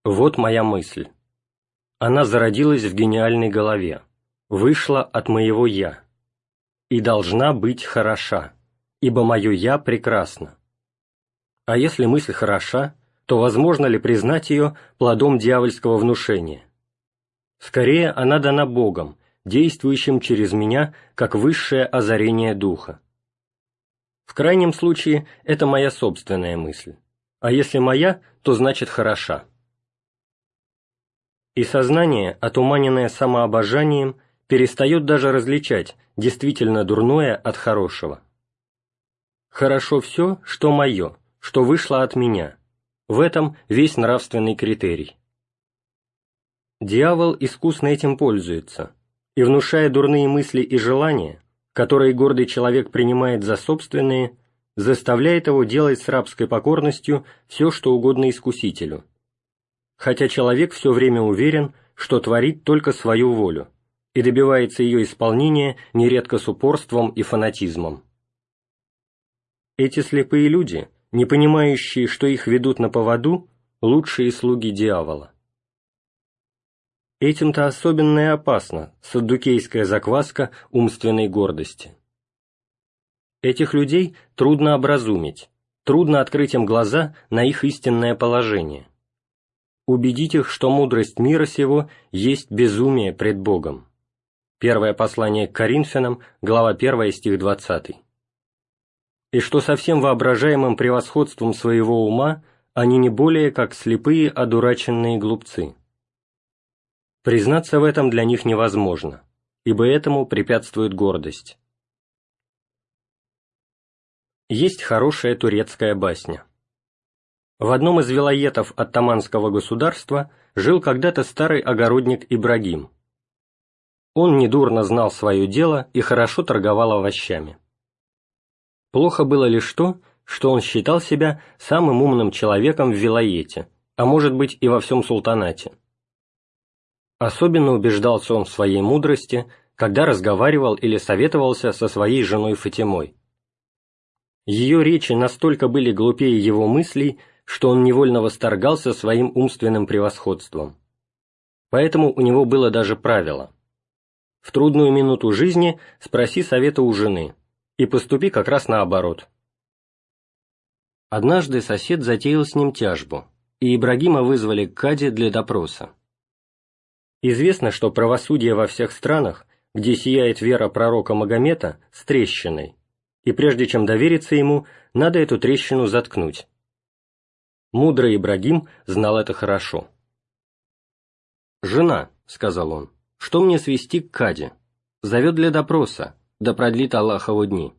Вот моя мысль. Она зародилась в гениальной голове, вышла от моего «я» и должна быть хороша, ибо мое «я» прекрасно. А если мысль хороша, то возможно ли признать ее плодом дьявольского внушения? Скорее, она дана Богом, действующим через меня, как высшее озарение Духа. В крайнем случае, это моя собственная мысль, а если моя, то значит хороша. И сознание, отуманенное самообожанием, перестает даже различать действительно дурное от хорошего. Хорошо все, что мое, что вышло от меня – в этом весь нравственный критерий. Дьявол искусно этим пользуется, и, внушая дурные мысли и желания, которые гордый человек принимает за собственные, заставляет его делать с рабской покорностью все, что угодно искусителю. Хотя человек все время уверен, что творит только свою волю, и добивается ее исполнения нередко с упорством и фанатизмом. Эти слепые люди – не понимающие, что их ведут на поводу, лучшие слуги дьявола. Этим-то особенно и опасна саддукейская закваска умственной гордости. Этих людей трудно образумить, трудно открыть им глаза на их истинное положение. Убедить их, что мудрость мира сего есть безумие пред Богом. Первое послание к Коринфянам, глава 1, стих 20 и что со всем воображаемым превосходством своего ума они не более как слепые одураченные глупцы. Признаться в этом для них невозможно, ибо этому препятствует гордость. Есть хорошая турецкая басня. В одном из вилоетов оттаманского государства жил когда-то старый огородник Ибрагим. Он недурно знал свое дело и хорошо торговал овощами. Плохо было лишь то, что он считал себя самым умным человеком в Вилоете, а может быть и во всем султанате. Особенно убеждался он в своей мудрости, когда разговаривал или советовался со своей женой Фатимой. Ее речи настолько были глупее его мыслей, что он невольно восторгался своим умственным превосходством. Поэтому у него было даже правило. В трудную минуту жизни спроси совета у жены – и поступи как раз наоборот. Однажды сосед затеял с ним тяжбу, и Ибрагима вызвали к Каде для допроса. Известно, что правосудие во всех странах где сияет вера пророка Магомета, с трещиной, и прежде чем довериться ему, надо эту трещину заткнуть. Мудрый Ибрагим знал это хорошо. «Жена», — сказал он, — «что мне свести к Каде? Зовет для допроса, да продлит Аллахову дни».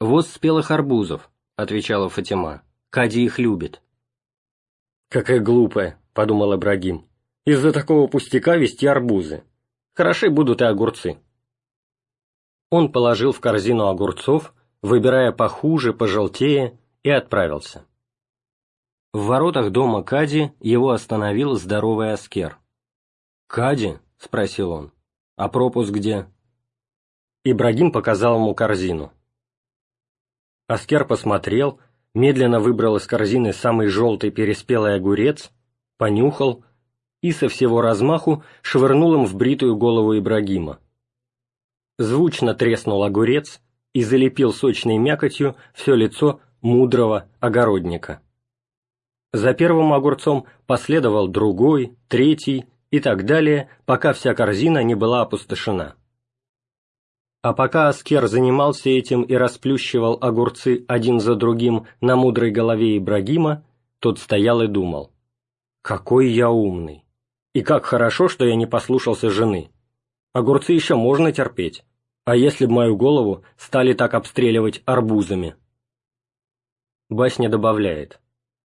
«Воз спелых арбузов», — отвечала Фатима, — «Кади их любит». «Какая глупая», — подумал Ибрагим, — «из-за такого пустяка вести арбузы. Хороши будут и огурцы». Он положил в корзину огурцов, выбирая похуже, пожелтее, и отправился. В воротах дома Кади его остановил здоровый аскер. «Кади?» — спросил он. «А пропуск где?» Ибрагим показал ему корзину. Аскер посмотрел, медленно выбрал из корзины самый желтый переспелый огурец, понюхал и со всего размаху швырнул им в бритую голову Ибрагима. Звучно треснул огурец и залепил сочной мякотью все лицо мудрого огородника. За первым огурцом последовал другой, третий и так далее, пока вся корзина не была опустошена. А пока Аскер занимался этим и расплющивал огурцы один за другим на мудрой голове Ибрагима, тот стоял и думал, «Какой я умный! И как хорошо, что я не послушался жены! Огурцы еще можно терпеть, а если б мою голову стали так обстреливать арбузами?» Басня добавляет,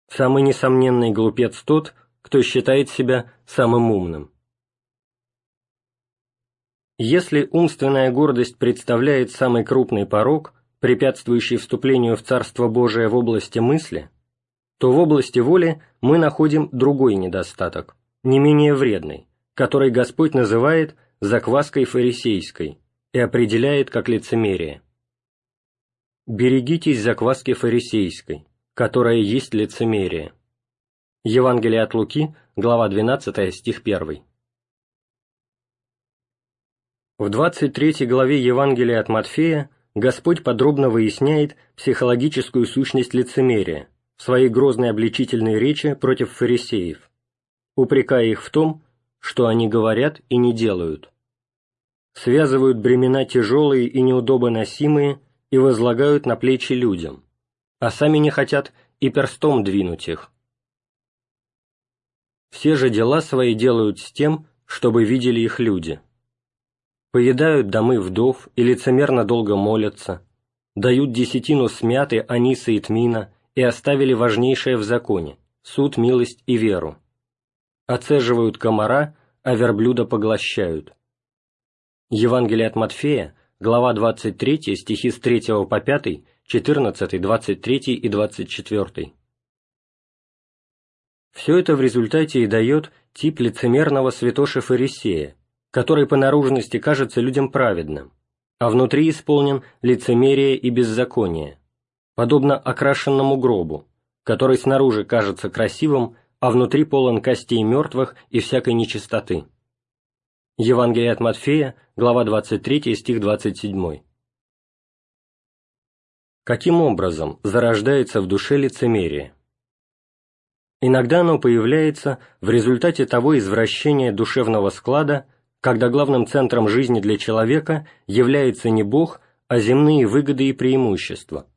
«Самый несомненный глупец тот, кто считает себя самым умным». Если умственная гордость представляет самый крупный порог, препятствующий вступлению в Царство Божие в области мысли, то в области воли мы находим другой недостаток, не менее вредный, который Господь называет закваской фарисейской и определяет как лицемерие. «Берегитесь закваски фарисейской, которая есть лицемерие». Евангелие от Луки, глава 12, стих 1. В 23 главе Евангелия от Матфея Господь подробно выясняет психологическую сущность лицемерия в своей грозной обличительной речи против фарисеев, упрекая их в том, что они говорят и не делают. Связывают бремена тяжелые и неудобоносимые и возлагают на плечи людям, а сами не хотят и перстом двинуть их. Все же дела свои делают с тем, чтобы видели их люди – поедают домы вдов и лицемерно долго молятся, дают десятину смяты, аниса и тмина и оставили важнейшее в законе – суд, милость и веру. Оцеживают комара, а верблюда поглощают. Евангелие от Матфея, глава 23, стихи с 3 по 5, 14, 23 и 24. Все это в результате и дает тип лицемерного святоши-фарисея, который по наружности кажется людям праведным, а внутри исполнен лицемерие и беззаконие, подобно окрашенному гробу, который снаружи кажется красивым, а внутри полон костей мертвых и всякой нечистоты. Евангелие от Матфея, глава 23, стих 27. Каким образом зарождается в душе лицемерие? Иногда оно появляется в результате того извращения душевного склада, когда главным центром жизни для человека является не Бог, а земные выгоды и преимущества,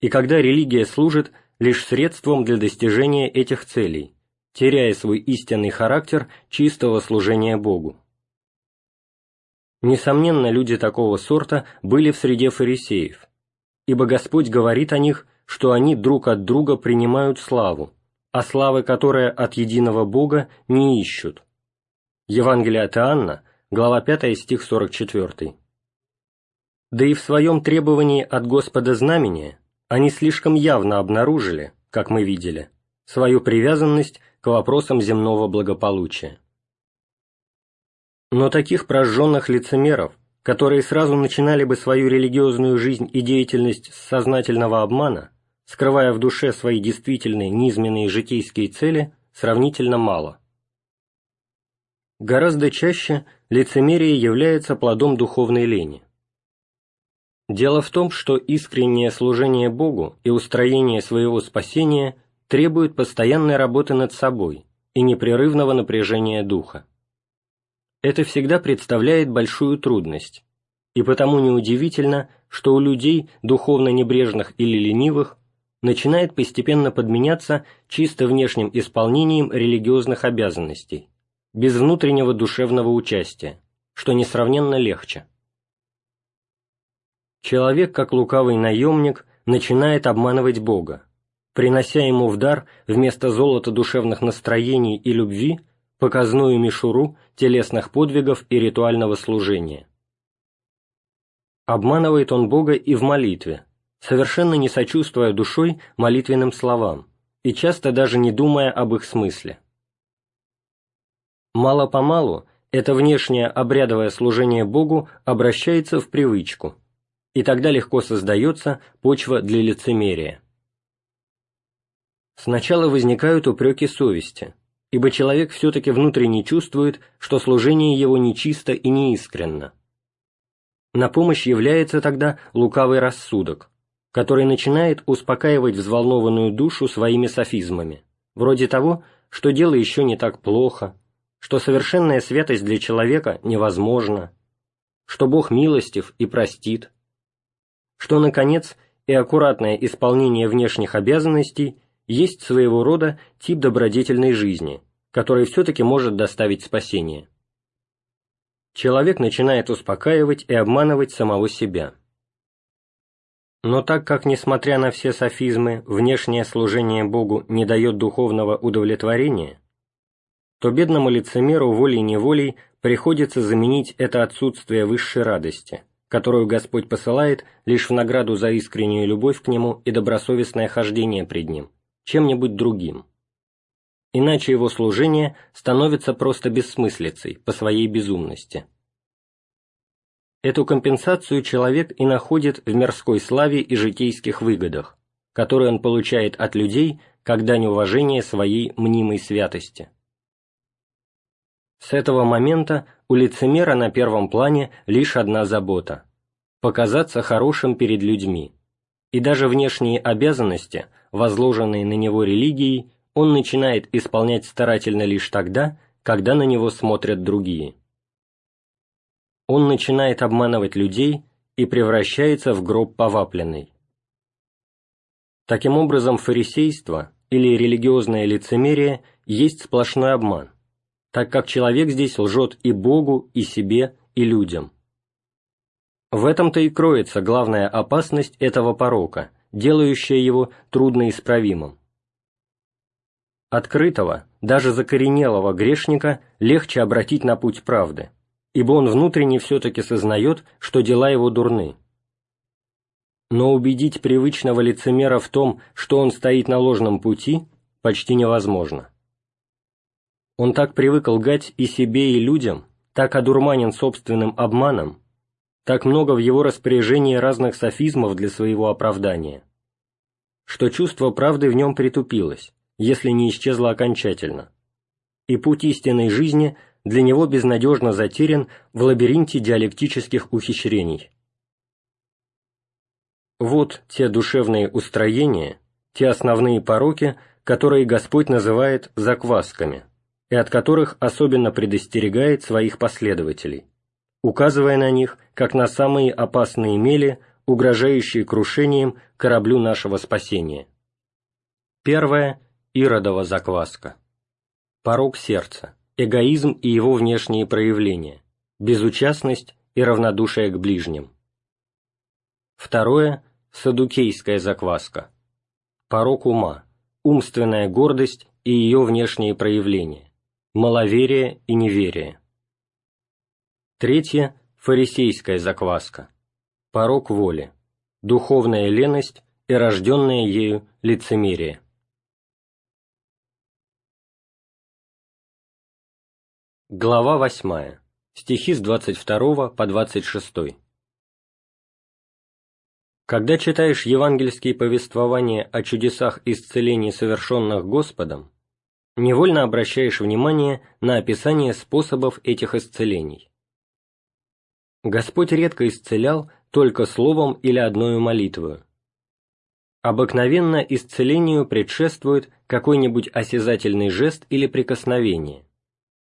и когда религия служит лишь средством для достижения этих целей, теряя свой истинный характер чистого служения Богу. Несомненно, люди такого сорта были в среде фарисеев, ибо Господь говорит о них, что они друг от друга принимают славу, а славы, которая от единого Бога, не ищут, Евангелие от Иоанна, глава 5, стих 44. Да и в своем требовании от Господа знамения они слишком явно обнаружили, как мы видели, свою привязанность к вопросам земного благополучия. Но таких прожженных лицемеров, которые сразу начинали бы свою религиозную жизнь и деятельность с сознательного обмана, скрывая в душе свои действительные низменные житейские цели, сравнительно мало. Гораздо чаще лицемерие является плодом духовной лени. Дело в том, что искреннее служение Богу и устроение своего спасения требует постоянной работы над собой и непрерывного напряжения духа. Это всегда представляет большую трудность, и потому неудивительно, что у людей, духовно небрежных или ленивых, начинает постепенно подменяться чисто внешним исполнением религиозных обязанностей, без внутреннего душевного участия, что несравненно легче. Человек, как лукавый наемник, начинает обманывать Бога, принося ему в дар вместо золота душевных настроений и любви показную мишуру телесных подвигов и ритуального служения. Обманывает он Бога и в молитве, совершенно не сочувствуя душой молитвенным словам и часто даже не думая об их смысле. Мало-помалу это внешнее обрядовое служение Богу обращается в привычку, и тогда легко создается почва для лицемерия. Сначала возникают упреки совести, ибо человек все-таки внутренне чувствует, что служение его нечисто и неискренно. На помощь является тогда лукавый рассудок, который начинает успокаивать взволнованную душу своими софизмами, вроде того, что дело еще не так плохо, что совершенная святость для человека невозможна, что Бог милостив и простит, что, наконец, и аккуратное исполнение внешних обязанностей есть своего рода тип добродетельной жизни, который все-таки может доставить спасение. Человек начинает успокаивать и обманывать самого себя. Но так как, несмотря на все софизмы, внешнее служение Богу не дает духовного удовлетворения, то бедному лицемеру волей-неволей приходится заменить это отсутствие высшей радости, которую Господь посылает лишь в награду за искреннюю любовь к Нему и добросовестное хождение пред Ним, чем-нибудь другим. Иначе его служение становится просто бессмыслицей по своей безумности. Эту компенсацию человек и находит в мирской славе и житейских выгодах, которые он получает от людей как дань уважения своей мнимой святости. С этого момента у лицемера на первом плане лишь одна забота – показаться хорошим перед людьми, и даже внешние обязанности – возложенные на него религией, он начинает исполнять старательно лишь тогда, когда на него смотрят другие. Он начинает обманывать людей и превращается в гроб повапленный. Таким образом, фарисейство или религиозное лицемерие есть сплошной обман, так как человек здесь лжет и Богу, и себе, и людям. В этом-то и кроется главная опасность этого порока – делающее его трудноисправимым. Открытого, даже закоренелого грешника легче обратить на путь правды, ибо он внутренне все-таки сознает, что дела его дурны. Но убедить привычного лицемера в том, что он стоит на ложном пути, почти невозможно. Он так привык лгать и себе, и людям, так одурманен собственным обманом, так много в его распоряжении разных софизмов для своего оправдания, что чувство правды в нем притупилось, если не исчезло окончательно, и путь истинной жизни для него безнадежно затерян в лабиринте диалектических ухищрений. Вот те душевные устроения, те основные пороки, которые Господь называет заквасками, и от которых особенно предостерегает своих последователей указывая на них как на самые опасные мели, угрожающие крушением кораблю нашего спасения. Первое – Иродова закваска. Порог сердца, эгоизм и его внешние проявления, безучастность и равнодушие к ближним. Второе – садукейская закваска. Порог ума, умственная гордость и ее внешние проявления, маловерие и неверие. Третье – фарисейская закваска, порок воли, духовная леность и рожденное ею лицемерие. Глава 8. Стихи с 22 по 26. Когда читаешь евангельские повествования о чудесах исцелений, совершенных Господом, невольно обращаешь внимание на описание способов этих исцелений. Господь редко исцелял только словом или одною молитвою. Обыкновенно исцелению предшествует какой-нибудь осязательный жест или прикосновение,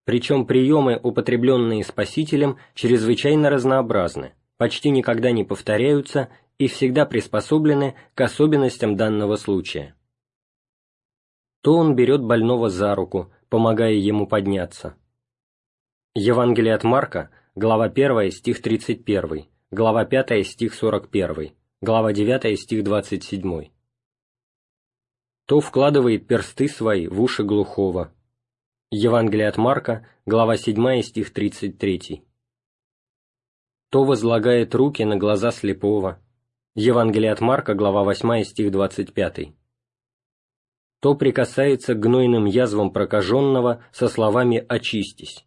Причем приемы, употребленные Спасителем, чрезвычайно разнообразны, почти никогда не повторяются и всегда приспособлены к особенностям данного случая. То он берет больного за руку, помогая ему подняться. Евангелие от Марка, глава 1, стих 31, глава 5, стих 41, глава 9, стих 27. То вкладывает персты свои в уши глухого. Евангелие от Марка, глава 7, стих 33. То возлагает руки на глаза слепого. Евангелие от Марка, глава 8, стих 25. То прикасается к гнойным язвам прокаженного со словами «очистись».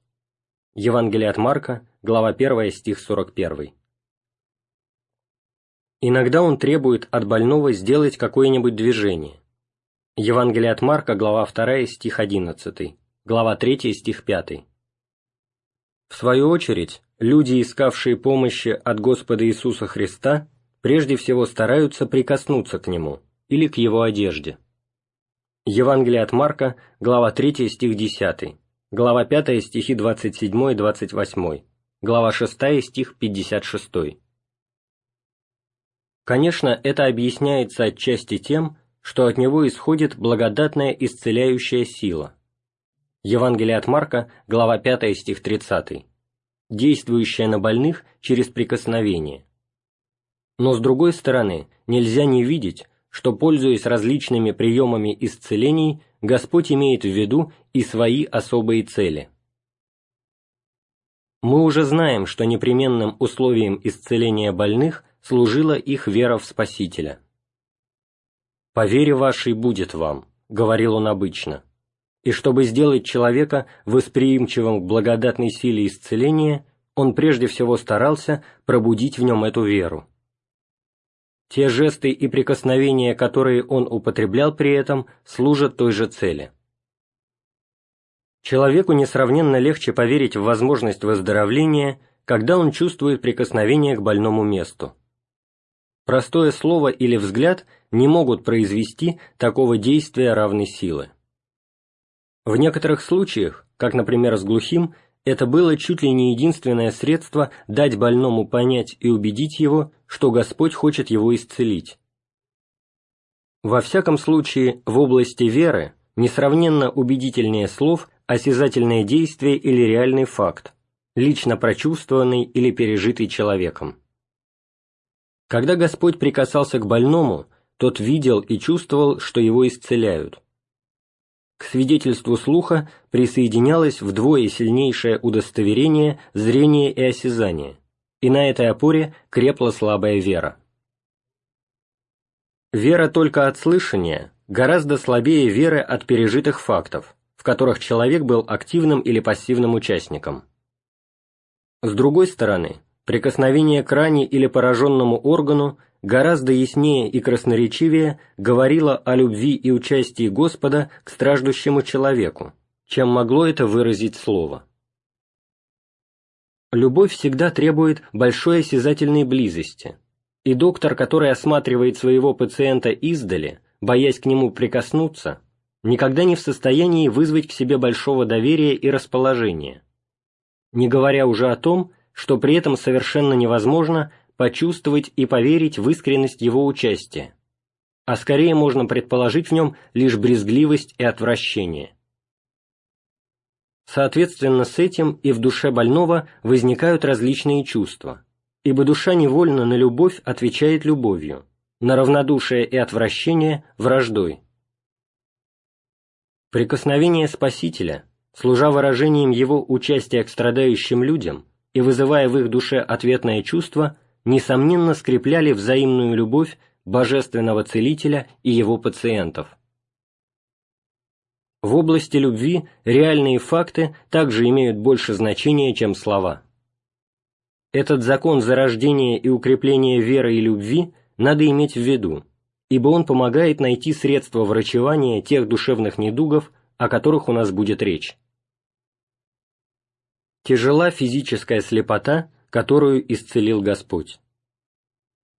Евангелие от Марка, глава 1, стих 41. Иногда он требует от больного сделать какое-нибудь движение. Евангелие от Марка, глава 2, стих 11, глава 3, стих 5. В свою очередь, люди, искавшие помощи от Господа Иисуса Христа, прежде всего стараются прикоснуться к Нему или к Его одежде. Евангелие от Марка, глава 3, стих 10, глава 5, стихи 27 и 28, глава 6, стих 56. Конечно, это объясняется отчасти тем, что от него исходит благодатная исцеляющая сила. Евангелие от Марка, глава 5, стих 30, действующая на больных через прикосновение. Но с другой стороны, нельзя не видеть, что, пользуясь различными приемами исцелений, Господь имеет в виду и свои особые цели. Мы уже знаем, что непременным условием исцеления больных служила их вера в Спасителя. «По вере вашей будет вам», — говорил он обычно, и чтобы сделать человека восприимчивым к благодатной силе исцеления, он прежде всего старался пробудить в нем эту веру. Те жесты и прикосновения, которые он употреблял при этом, служат той же цели. Человеку несравненно легче поверить в возможность выздоровления, когда он чувствует прикосновение к больному месту. Простое слово или взгляд не могут произвести такого действия равной силы. В некоторых случаях, как, например, с глухим, это было чуть ли не единственное средство дать больному понять и убедить его, что Господь хочет его исцелить. Во всяком случае, в области веры несравненно убедительнее слов осязательное действие или реальный факт, лично прочувствованный или пережитый человеком. Когда Господь прикасался к больному, тот видел и чувствовал, что его исцеляют. К свидетельству слуха присоединялось вдвое сильнейшее удостоверение зрения и осязания, и на этой опоре крепла слабая вера. Вера только от слышания гораздо слабее веры от пережитых фактов, которых человек был активным или пассивным участником. С другой стороны, прикосновение к ране или пораженному органу гораздо яснее и красноречивее говорила о любви и участии Господа к страждущему человеку, чем могло это выразить слово. Любовь всегда требует большой осязательной близости, и доктор, который осматривает своего пациента издали, боясь к нему прикоснуться, никогда не в состоянии вызвать к себе большого доверия и расположения, не говоря уже о том, что при этом совершенно невозможно почувствовать и поверить в искренность его участия, а скорее можно предположить в нем лишь брезгливость и отвращение. Соответственно с этим и в душе больного возникают различные чувства, ибо душа невольно на любовь отвечает любовью, на равнодушие и отвращение – враждой. Прикосновение Спасителя, служа выражением его участия к страдающим людям и вызывая в их душе ответное чувство, несомненно скрепляли взаимную любовь божественного целителя и его пациентов. В области любви реальные факты также имеют больше значения, чем слова. Этот закон зарождения и укрепления веры и любви надо иметь в виду, ибо он помогает найти средства врачевания тех душевных недугов, о которых у нас будет речь. Тяжела физическая слепота, которую исцелил Господь.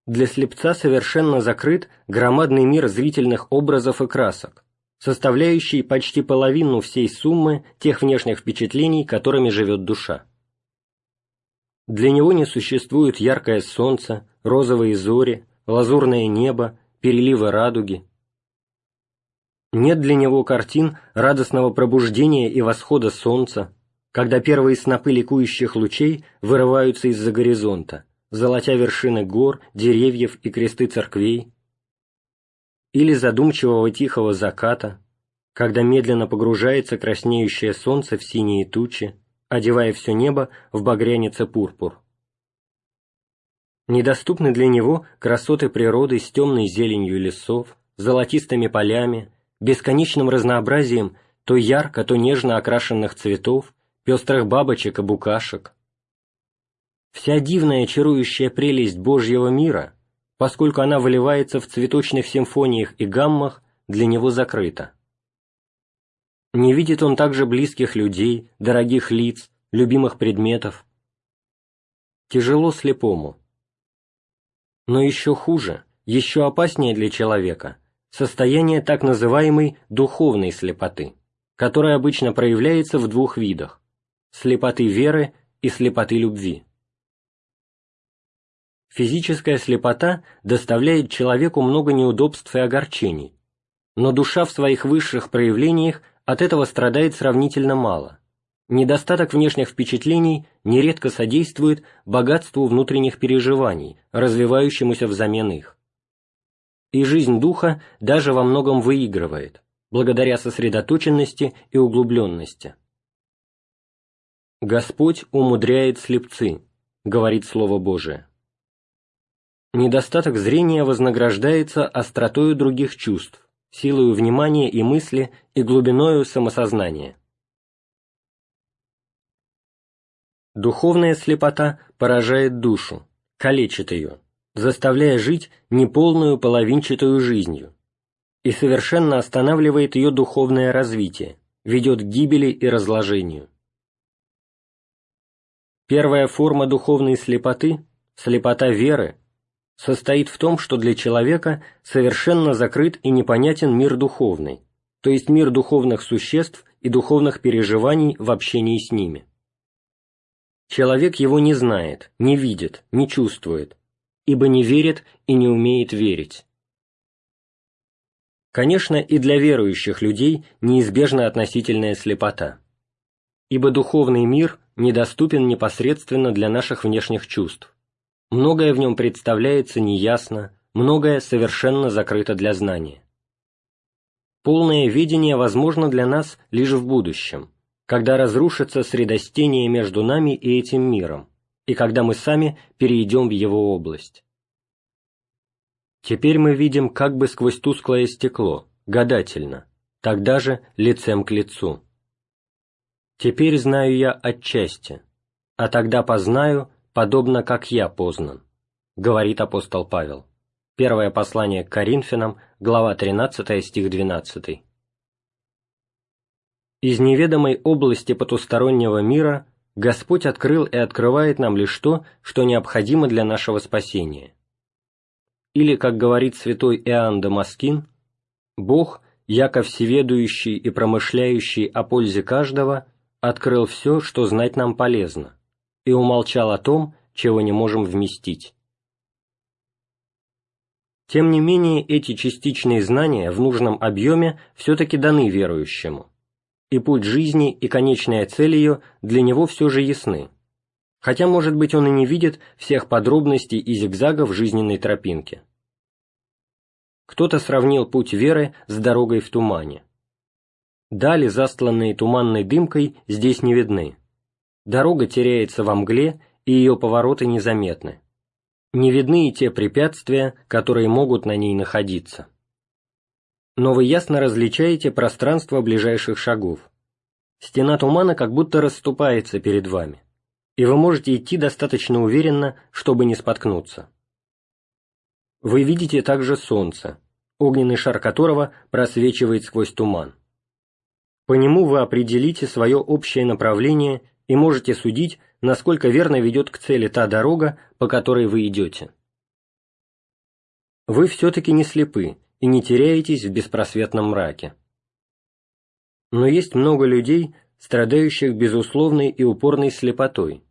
Для слепца совершенно закрыт громадный мир зрительных образов и красок, составляющий почти половину всей суммы тех внешних впечатлений, которыми живет душа. Для него не существует яркое солнце, розовые зори, лазурное небо, переливы радуги. Нет для него картин радостного пробуждения и восхода солнца, когда первые снопы ликующих лучей вырываются из-за горизонта, золотя вершины гор, деревьев и кресты церквей, или задумчивого тихого заката, когда медленно погружается краснеющее солнце в синие тучи, одевая все небо в багрянице пурпур. Недоступны для него красоты природы с темной зеленью лесов, золотистыми полями, бесконечным разнообразием то ярко, то нежно окрашенных цветов, пестрых бабочек и букашек. Вся дивная чарующая прелесть Божьего мира, поскольку она выливается в цветочных симфониях и гаммах, для него закрыта. Не видит он также близких людей, дорогих лиц, любимых предметов. Тяжело слепому. Но еще хуже, еще опаснее для человека состояние так называемой духовной слепоты, которая обычно проявляется в двух видах – слепоты веры и слепоты любви. Физическая слепота доставляет человеку много неудобств и огорчений, но душа в своих высших проявлениях от этого страдает сравнительно мало. Недостаток внешних впечатлений нередко содействует богатству внутренних переживаний, развивающемуся взамен их. И жизнь духа даже во многом выигрывает, благодаря сосредоточенности и углубленности. «Господь умудряет слепцы», — говорит Слово Божие. Недостаток зрения вознаграждается остротою других чувств, силою внимания и мысли и глубиною самосознания. Духовная слепота поражает душу, калечит ее, заставляя жить неполную половинчатую жизнью, и совершенно останавливает ее духовное развитие, ведет к гибели и разложению. Первая форма духовной слепоты – слепота веры – состоит в том, что для человека совершенно закрыт и непонятен мир духовный, то есть мир духовных существ и духовных переживаний в общении с ними. Человек его не знает, не видит, не чувствует, ибо не верит и не умеет верить. Конечно, и для верующих людей неизбежна относительная слепота, ибо духовный мир недоступен непосредственно для наших внешних чувств Многое в нем представляется неясно, многое совершенно закрыто для знания. Полное видение возможно для нас лишь в будущем, когда разрушится средостение между нами и этим миром, и когда мы сами перейдем в его область. Теперь мы видим как бы сквозь тусклое стекло, гадательно, тогда же лицем к лицу. Теперь знаю я отчасти, а тогда познаю, подобно как я познан», — говорит апостол Павел. Первое послание к Коринфянам, глава 13, стих 12. Из неведомой области потустороннего мира Господь открыл и открывает нам лишь то, что необходимо для нашего спасения. Или, как говорит святой Иоанн Дамаскин, «Бог, яко всеведующий и промышляющий о пользе каждого, открыл все, что знать нам полезно, и умолчал о том, чего не можем вместить. Тем не менее, эти частичные знания в нужном объеме все-таки даны верующему, и путь жизни и конечная цель ее для него все же ясны, хотя, может быть, он и не видит всех подробностей и зигзагов жизненной тропинки. Кто-то сравнил путь веры с дорогой в тумане. Дали, застланные туманной дымкой, здесь не видны. Дорога теряется во мгле, и ее повороты незаметны. Не видны и те препятствия, которые могут на ней находиться. Но вы ясно различаете пространство ближайших шагов. Стена тумана как будто расступается перед вами, и вы можете идти достаточно уверенно, чтобы не споткнуться. Вы видите также солнце, огненный шар которого просвечивает сквозь туман. По нему вы определите свое общее направление и можете судить, насколько верно ведет к цели та дорога, по которой вы идете. Вы все-таки не слепы и не теряетесь в беспросветном мраке. Но есть много людей, страдающих безусловной и упорной слепотой,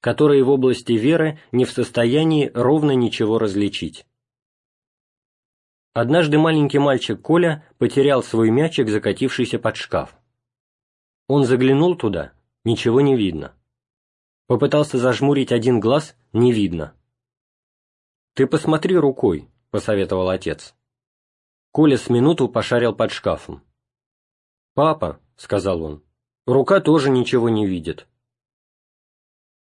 которые в области веры не в состоянии ровно ничего различить. Однажды маленький мальчик Коля потерял свой мячик, закатившийся под шкаф. Он заглянул туда, ничего не видно. Попытался зажмурить один глаз, не видно. «Ты посмотри рукой», — посоветовал отец. Коля с минуту пошарил под шкафом. «Папа», — сказал он, — «рука тоже ничего не видит».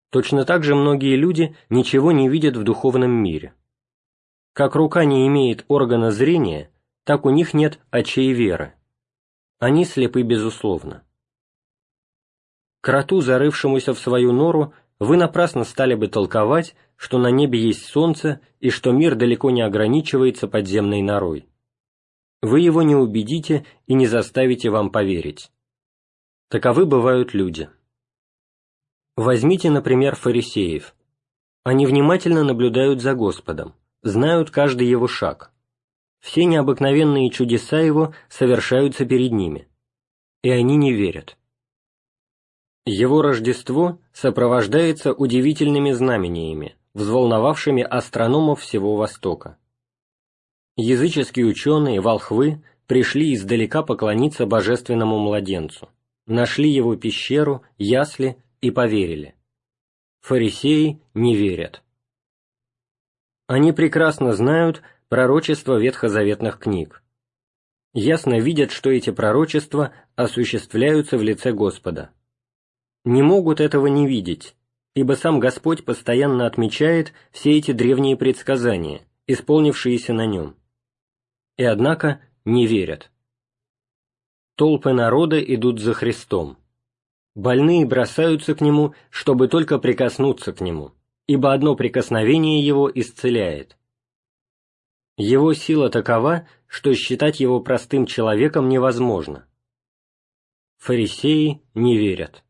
Точно так же многие люди ничего не видят в духовном мире. Как рука не имеет органа зрения, так у них нет очей веры. Они слепы безусловно. Кроту, зарывшемуся в свою нору, вы напрасно стали бы толковать, что на небе есть солнце и что мир далеко не ограничивается подземной норой. Вы его не убедите и не заставите вам поверить. Таковы бывают люди. Возьмите, например, фарисеев. Они внимательно наблюдают за Господом, знают каждый его шаг. Все необыкновенные чудеса его совершаются перед ними. И они не верят. Его Рождество сопровождается удивительными знамениями, взволновавшими астрономов всего Востока. Языческие ученые, волхвы, пришли издалека поклониться божественному младенцу, нашли его пещеру, ясли и поверили. Фарисеи не верят. Они прекрасно знают пророчества ветхозаветных книг. Ясно видят, что эти пророчества осуществляются в лице Господа. Не могут этого не видеть, ибо сам Господь постоянно отмечает все эти древние предсказания, исполнившиеся на нем. И однако не верят. Толпы народа идут за Христом. Больные бросаются к Нему, чтобы только прикоснуться к Нему, ибо одно прикосновение Его исцеляет. Его сила такова, что считать Его простым человеком невозможно. Фарисеи не верят.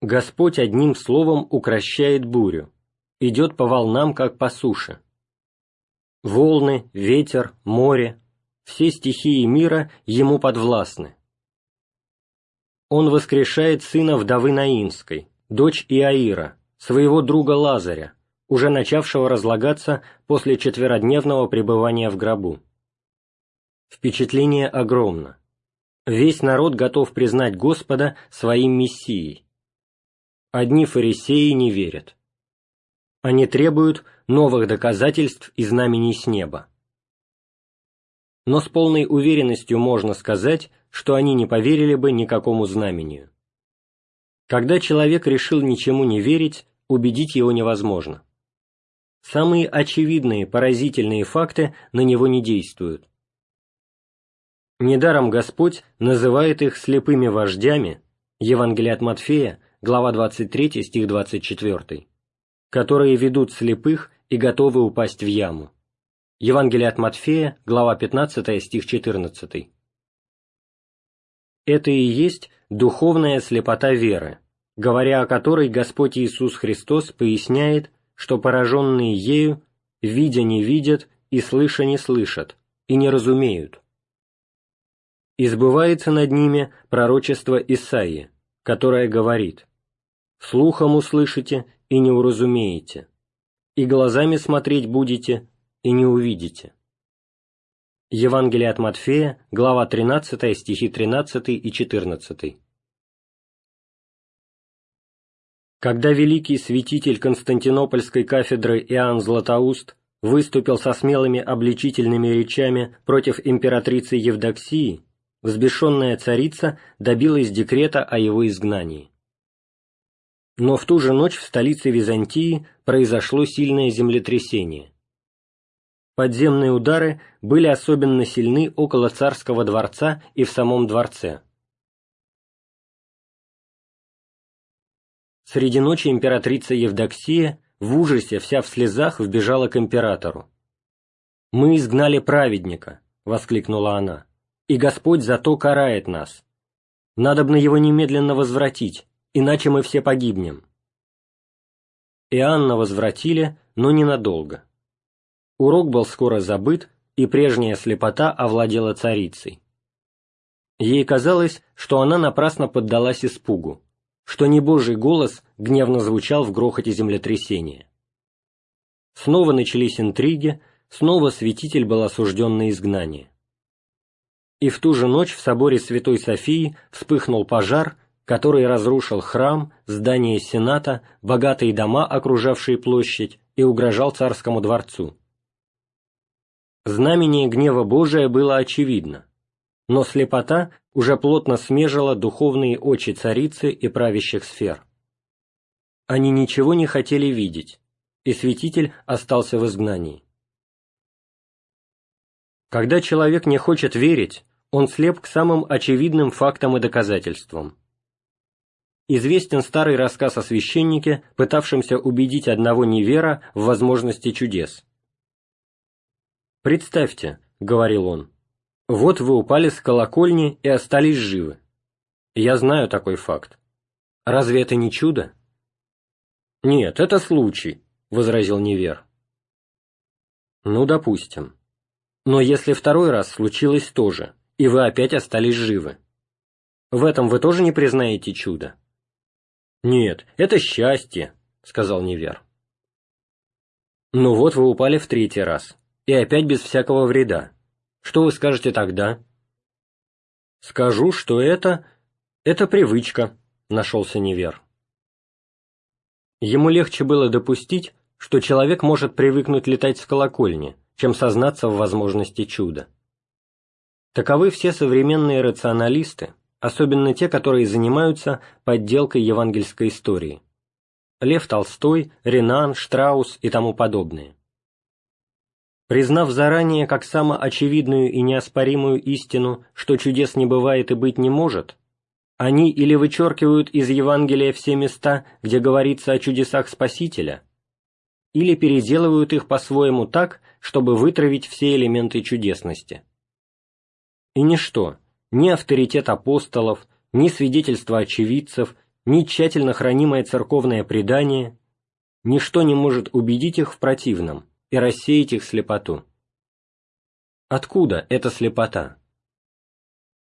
Господь одним словом укращает бурю, идет по волнам, как по суше. Волны, ветер, море, все стихии мира Ему подвластны. Он воскрешает сына вдовы Наинской, дочь Иаира, своего друга Лазаря, уже начавшего разлагаться после четверодневного пребывания в гробу. Впечатление огромно. Весь народ готов признать Господа своим Мессией. Одни фарисеи не верят. Они требуют новых доказательств и знамений с неба. Но с полной уверенностью можно сказать, что они не поверили бы никакому знамению. Когда человек решил ничему не верить, убедить его невозможно. Самые очевидные, поразительные факты на него не действуют. Недаром Господь называет их слепыми вождями, Евангелие от Матфея, глава 23, стих 24, которые ведут слепых и готовы упасть в яму. Евангелие от Матфея, глава 15, стих 14. Это и есть духовная слепота веры, говоря о которой Господь Иисус Христос поясняет, что пораженные ею, видя не видят и слыша не слышат, и не разумеют. Избывается над ними пророчество Исаии, которое говорит «Слухом услышите и не уразумеете, и глазами смотреть будете и не увидите». Евангелие от Матфея, глава 13, стихи 13 и 14. Когда великий святитель Константинопольской кафедры Иоанн Златоуст выступил со смелыми обличительными речами против императрицы Евдоксии, взбешенная царица добилась декрета о его изгнании. Но в ту же ночь в столице Византии произошло сильное землетрясение – Подземные удары были особенно сильны около царского дворца и в самом дворце. Среди ночи императрица Евдоксия в ужасе, вся в слезах, вбежала к императору. «Мы изгнали праведника», — воскликнула она, — «и Господь за то карает нас. Надобно его немедленно возвратить, иначе мы все погибнем». Иоанна возвратили, но ненадолго. Урок был скоро забыт, и прежняя слепота овладела царицей. Ей казалось, что она напрасно поддалась испугу, что не Божий голос гневно звучал в грохоте землетрясения. Снова начались интриги, снова святитель был осужден на изгнание. И в ту же ночь в соборе Святой Софии вспыхнул пожар, который разрушил храм, здание Сената, богатые дома, окружавшие площадь, и угрожал царскому дворцу. Знамение гнева Божия было очевидно, но слепота уже плотно смежила духовные очи царицы и правящих сфер. Они ничего не хотели видеть, и святитель остался в изгнании. Когда человек не хочет верить, он слеп к самым очевидным фактам и доказательствам. Известен старый рассказ о священнике, пытавшемся убедить одного невера в возможности чудес. «Представьте», — говорил он, — «вот вы упали с колокольни и остались живы. Я знаю такой факт. Разве это не чудо?» «Нет, это случай», — возразил невер. «Ну, допустим. Но если второй раз случилось то же, и вы опять остались живы, в этом вы тоже не признаете чудо?» «Нет, это счастье», — сказал Невер. «Ну вот вы упали в третий раз, и опять без всякого вреда. Что вы скажете тогда?» «Скажу, что это... это привычка», — нашелся Невер. Ему легче было допустить, что человек может привыкнуть летать с колокольни, чем сознаться в возможности чуда. Таковы все современные рационалисты, особенно те, которые занимаются подделкой евангельской истории. Лев Толстой, Ренан, Штраус и тому подобные. Признав заранее как самоочевидную и неоспоримую истину, что чудес не бывает и быть не может, они или вычеркивают из Евангелия все места, где говорится о чудесах Спасителя, или переделывают их по-своему так, чтобы вытравить все элементы чудесности. И ничто, ни авторитет апостолов, ни свидетельство очевидцев, ни тщательно хранимое церковное предание, ничто не может убедить их в противном и рассеять их слепоту. Откуда эта слепота?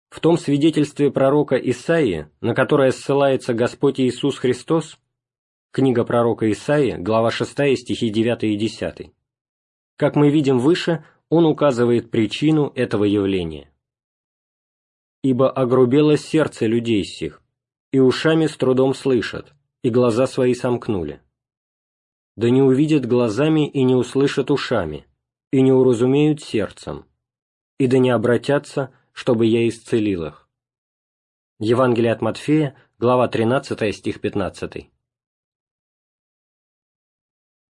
В том свидетельстве пророка Исаии, на которое ссылается Господь Иисус Христос, книга пророка Исаии, глава 6, стихи 9 и 10, как мы видим выше, он указывает причину этого явления ибо огрубело сердце людей сих, и ушами с трудом слышат, и глаза свои сомкнули. Да не увидят глазами и не услышат ушами, и не уразумеют сердцем, и да не обратятся, чтобы я исцелил их». Евангелие от Матфея, глава 13, стих 15.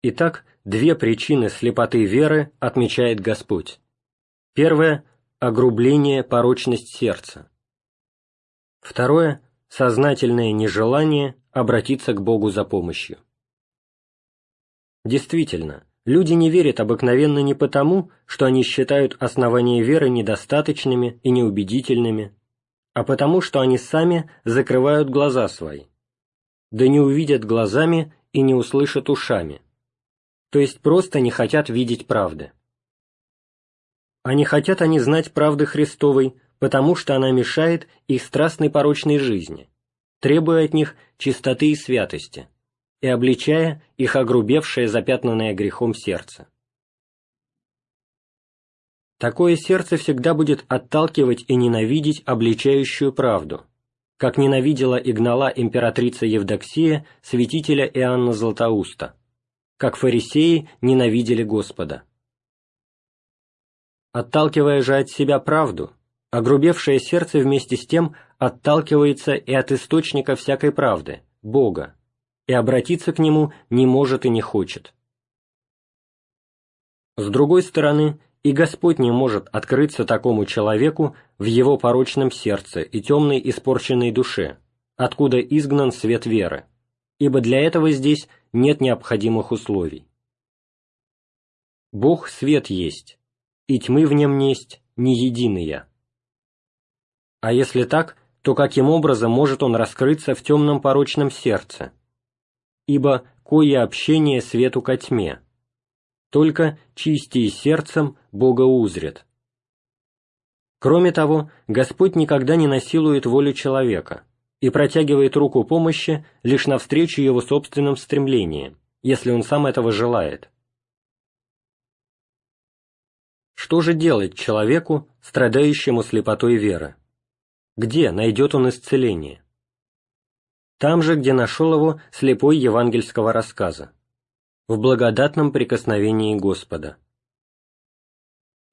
Итак, две причины слепоты веры отмечает Господь. Первая огрубление, порочность сердца. Второе – сознательное нежелание обратиться к Богу за помощью. Действительно, люди не верят обыкновенно не потому, что они считают основания веры недостаточными и неубедительными, а потому, что они сами закрывают глаза свои, да не увидят глазами и не услышат ушами, то есть просто не хотят видеть правды. А не хотят они знать правды Христовой, потому что она мешает их страстной порочной жизни, требуя от них чистоты и святости, и обличая их огрубевшее, запятнанное грехом сердце. Такое сердце всегда будет отталкивать и ненавидеть обличающую правду, как ненавидела и гнала императрица Евдоксия святителя Иоанна Златоуста, как фарисеи ненавидели Господа. Отталкивая же от себя правду, огрубевшее сердце вместе с тем отталкивается и от источника всякой правды, Бога, и обратиться к Нему не может и не хочет. С другой стороны, и Господь не может открыться такому человеку в его порочном сердце и темной испорченной душе, откуда изгнан свет веры, ибо для этого здесь нет необходимых условий. Бог свет есть, и тьмы в нем несть не единая. А если так, то каким образом может он раскрыться в темном порочном сердце? Ибо кое общение свету ко тьме, только чистие сердцем Бога узрят. Кроме того, Господь никогда не насилует волю человека и протягивает руку помощи лишь навстречу его собственным стремлениям, если он сам этого желает. Что же делать человеку, страдающему слепотой веры? Где найдет он исцеление? Там же, где нашел его слепой евангельского рассказа, в благодатном прикосновении Господа.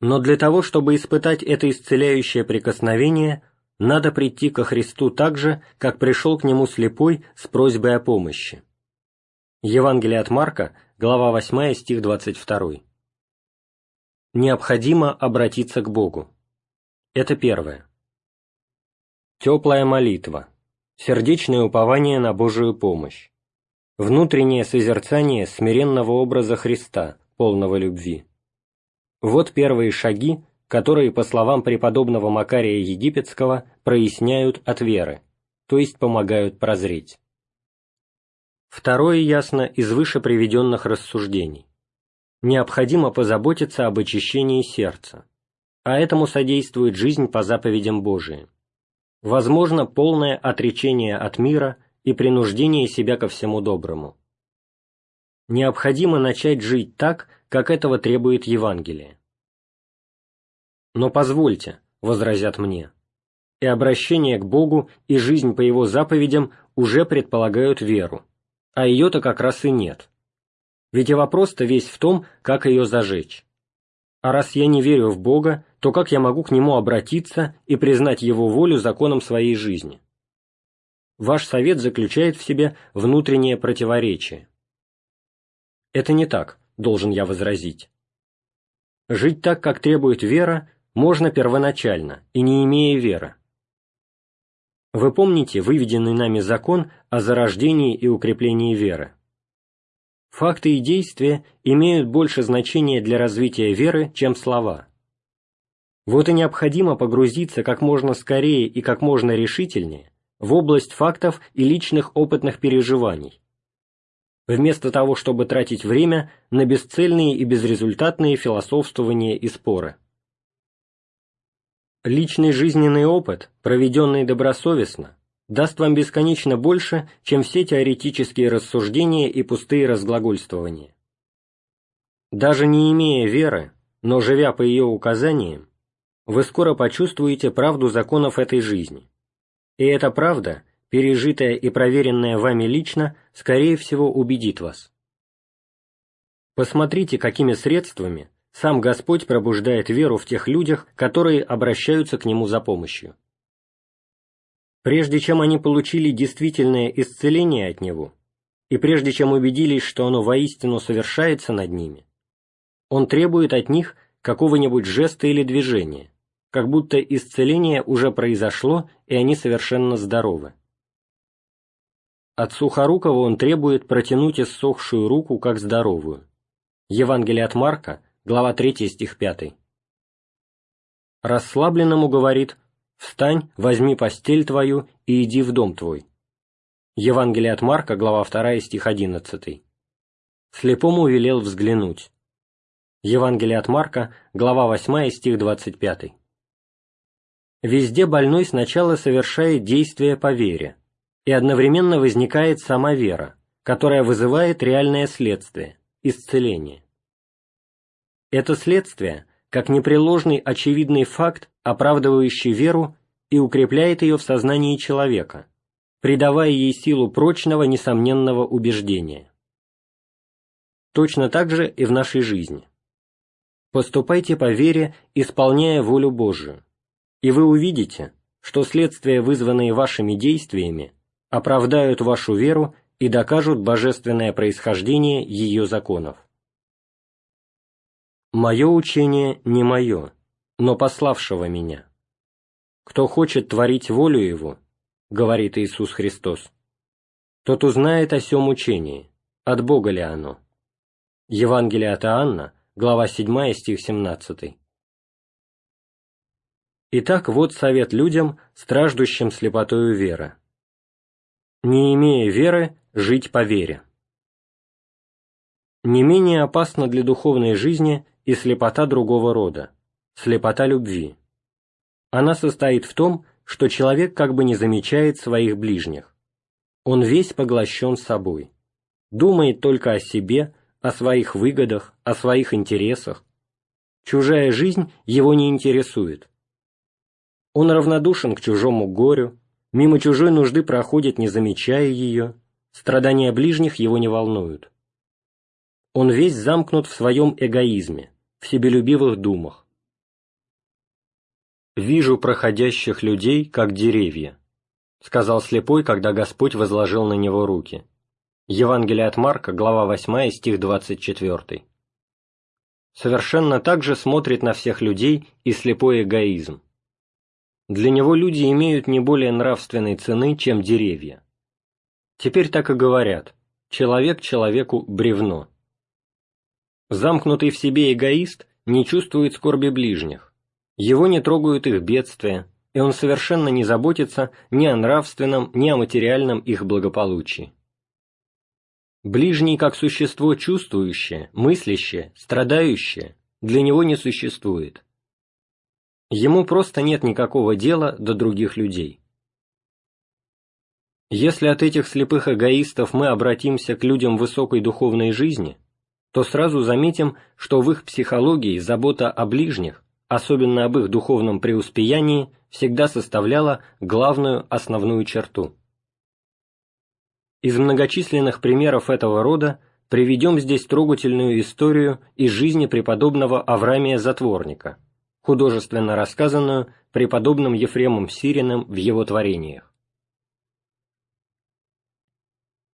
Но для того, чтобы испытать это исцеляющее прикосновение, надо прийти ко Христу так же, как пришел к Нему слепой с просьбой о помощи. Евангелие от Марка, глава 8, стих 22. Необходимо обратиться к Богу. Это первое. Теплая молитва, сердечное упование на Божию помощь, внутреннее созерцание смиренного образа Христа, полного любви. Вот первые шаги, которые, по словам преподобного Макария Египетского, проясняют от веры, то есть помогают прозреть. Второе ясно из выше приведенных рассуждений. Необходимо позаботиться об очищении сердца, а этому содействует жизнь по заповедям Божиим. Возможно полное отречение от мира и принуждение себя ко всему доброму. Необходимо начать жить так, как этого требует Евангелие. «Но позвольте», — возразят мне, и обращение к Богу и жизнь по Его заповедям уже предполагают веру, а ее-то как раз и нет. Ведь и вопрос-то весь в том, как ее зажечь. А раз я не верю в Бога, то как я могу к Нему обратиться и признать Его волю законом своей жизни? Ваш совет заключает в себе внутреннее противоречие. Это не так, должен я возразить. Жить так, как требует вера, можно первоначально и не имея веры. Вы помните выведенный нами закон о зарождении и укреплении веры? Факты и действия имеют больше значения для развития веры, чем слова. Вот и необходимо погрузиться как можно скорее и как можно решительнее в область фактов и личных опытных переживаний, вместо того, чтобы тратить время на бесцельные и безрезультатные философствования и споры. Личный жизненный опыт, проведенный добросовестно, даст вам бесконечно больше, чем все теоретические рассуждения и пустые разглагольствования. Даже не имея веры, но живя по ее указаниям, вы скоро почувствуете правду законов этой жизни. И эта правда, пережитая и проверенная вами лично, скорее всего убедит вас. Посмотрите, какими средствами сам Господь пробуждает веру в тех людях, которые обращаются к Нему за помощью. Прежде чем они получили действительное исцеление от Него, и прежде чем убедились, что оно воистину совершается над ними, Он требует от них какого-нибудь жеста или движения, как будто исцеление уже произошло, и они совершенно здоровы. От Сухорукова он требует протянуть иссохшую руку как здоровую. Евангелие от Марка, глава 3, стих 5. Расслабленному говорит «Встань, возьми постель твою и иди в дом твой». Евангелие от Марка, глава 2, стих 11. Слепому велел взглянуть. Евангелие от Марка, глава 8, стих 25. Везде больной сначала совершает действие по вере, и одновременно возникает сама вера, которая вызывает реальное следствие – исцеление. Это следствие, как непреложный очевидный факт, оправдывающий веру и укрепляет ее в сознании человека, придавая ей силу прочного, несомненного убеждения. Точно так же и в нашей жизни. Поступайте по вере, исполняя волю Божию, и вы увидите, что следствия, вызванные вашими действиями, оправдают вашу веру и докажут божественное происхождение ее законов. «Мое учение не мое, но пославшего меня. Кто хочет творить волю Его, — говорит Иисус Христос, — тот узнает о сем учении, от Бога ли оно». Евангелие от Иоанна, глава 7, стих 17. Итак, вот совет людям, страждущим слепотою веры. Не имея веры, жить по вере. Не менее опасно для духовной жизни и слепота другого рода, слепота любви. Она состоит в том, что человек как бы не замечает своих ближних. Он весь поглощен собой, думает только о себе, о своих выгодах, о своих интересах. Чужая жизнь его не интересует. Он равнодушен к чужому горю, мимо чужой нужды проходит, не замечая ее, страдания ближних его не волнуют. Он весь замкнут в своем эгоизме, в себелюбивых думах. «Вижу проходящих людей, как деревья», — сказал слепой, когда Господь возложил на него руки. Евангелие от Марка, глава 8, стих 24. Совершенно так же смотрит на всех людей и слепой эгоизм. Для него люди имеют не более нравственной цены, чем деревья. Теперь так и говорят «человек человеку бревно». Замкнутый в себе эгоист не чувствует скорби ближних, его не трогают их бедствия, и он совершенно не заботится ни о нравственном, ни о материальном их благополучии. Ближний как существо чувствующее, мыслящее, страдающее, для него не существует. Ему просто нет никакого дела до других людей. Если от этих слепых эгоистов мы обратимся к людям высокой духовной жизни, то сразу заметим, что в их психологии забота о ближних, особенно об их духовном преуспеянии, всегда составляла главную основную черту. Из многочисленных примеров этого рода приведем здесь трогательную историю из жизни преподобного Авраамия Затворника – художественно рассказанную преподобным Ефремом Сириным в его творениях.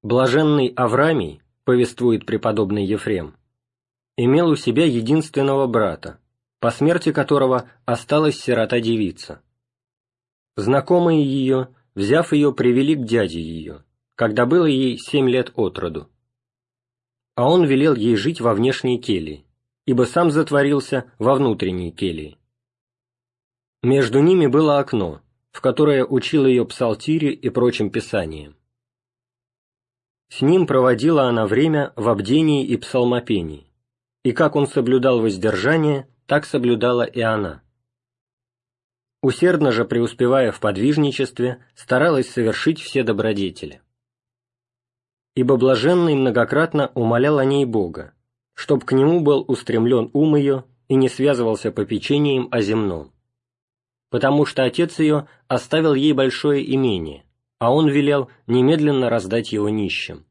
Блаженный Авраамий, повествует преподобный Ефрем, имел у себя единственного брата, по смерти которого осталась сирота-девица. Знакомые ее, взяв ее, привели к дяде ее, когда было ей семь лет от роду. А он велел ей жить во внешней келье, ибо сам затворился во внутренней келье. Между ними было окно, в которое учил ее псалтире и прочим писаниям. С ним проводила она время в обдении и псалмопении, и как он соблюдал воздержание, так соблюдала и она. Усердно же преуспевая в подвижничестве, старалась совершить все добродетели. Ибо блаженный многократно умолял о ней Бога, чтоб к нему был устремлен ум ее и не связывался попечением о земном. Потому что отец ее оставил ей большое имение, а он велел немедленно раздать его нищим.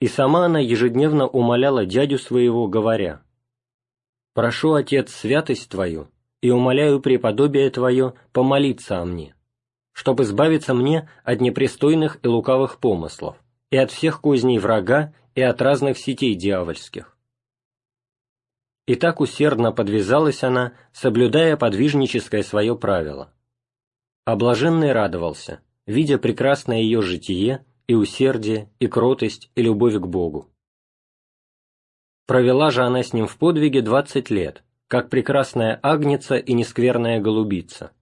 И сама она ежедневно умоляла дядю своего, говоря, «Прошу, отец, святость твою, и умоляю преподобие твое помолиться о мне, чтобы избавиться мне от непристойных и лукавых помыслов, и от всех козней врага, и от разных сетей дьявольских. И так усердно подвязалась она, соблюдая подвижническое свое правило. А блаженный радовался, видя прекрасное ее житие, и усердие, и кротость, и любовь к Богу. Провела же она с ним в подвиге двадцать лет, как прекрасная агнеца и нескверная голубица.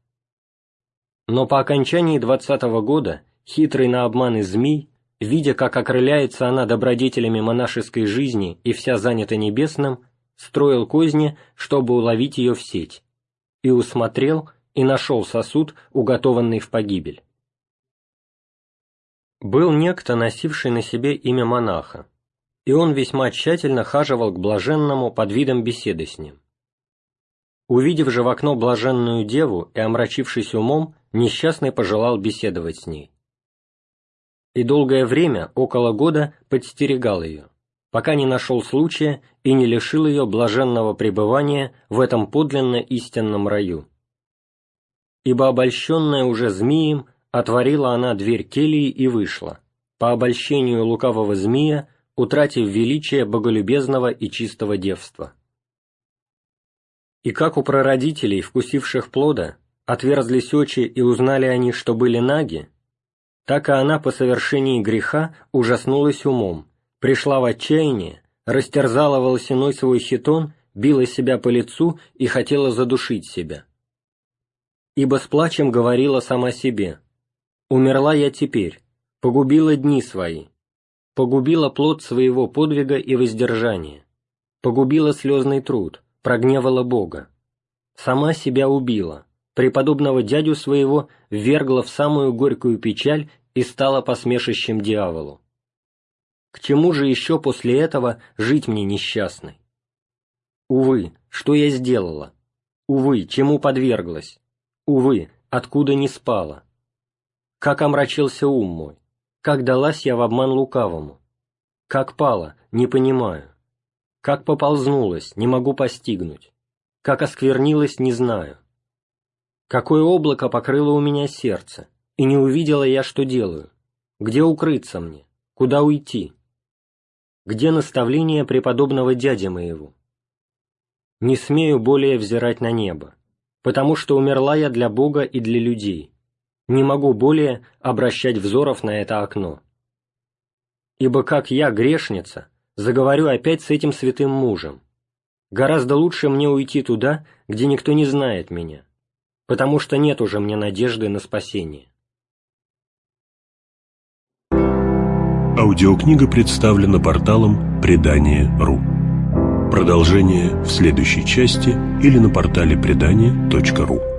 Но по окончании двадцатого года хитрый на обман и змей видя, как окрыляется она добродетелями монашеской жизни и вся занята небесным, строил козни, чтобы уловить ее в сеть, и усмотрел и нашел сосуд, уготованный в погибель. Был некто, носивший на себе имя монаха, и он весьма тщательно хаживал к блаженному под видом беседы с ним. Увидев же в окно блаженную деву и омрачившись умом, несчастный пожелал беседовать с ней и долгое время, около года, подстерегал ее, пока не нашел случая и не лишил ее блаженного пребывания в этом подлинно истинном раю. Ибо обольщенная уже змеем, отворила она дверь келии и вышла, по обольщению лукавого змея, утратив величие боголюбезного и чистого девства. И как у прародителей, вкусивших плода, отверзлись очи и узнали они, что были наги, так и она по совершении греха ужаснулась умом, пришла в отчаяние, растерзала волосяной свой хитон, била себя по лицу и хотела задушить себя. Ибо с плачем говорила сама себе, «Умерла я теперь, погубила дни свои, погубила плод своего подвига и воздержания, погубила слезный труд, прогневала Бога, сама себя убила, преподобного дядю своего вергла в самую горькую печаль и стала посмешищем дьяволу. К чему же еще после этого жить мне несчастной? Увы, что я сделала? Увы, чему подверглась? Увы, откуда не спала? Как омрачился ум мой? Как далась я в обман лукавому? Как пала, не понимаю. Как поползнулась, не могу постигнуть. Как осквернилась, не знаю. Какое облако покрыло у меня сердце, и не увидела я, что делаю. Где укрыться мне? Куда уйти? Где наставление преподобного дяди моего? Не смею более взирать на небо, потому что умерла я для Бога и для людей. Не могу более обращать взоров на это окно. Ибо как я, грешница, заговорю опять с этим святым мужем. Гораздо лучше мне уйти туда, где никто не знает меня, потому что нет уже мне надежды на спасение. Аудиокнига представлена порталом «Предание.ру». Продолжение в следующей части или на портале «Предание.ру».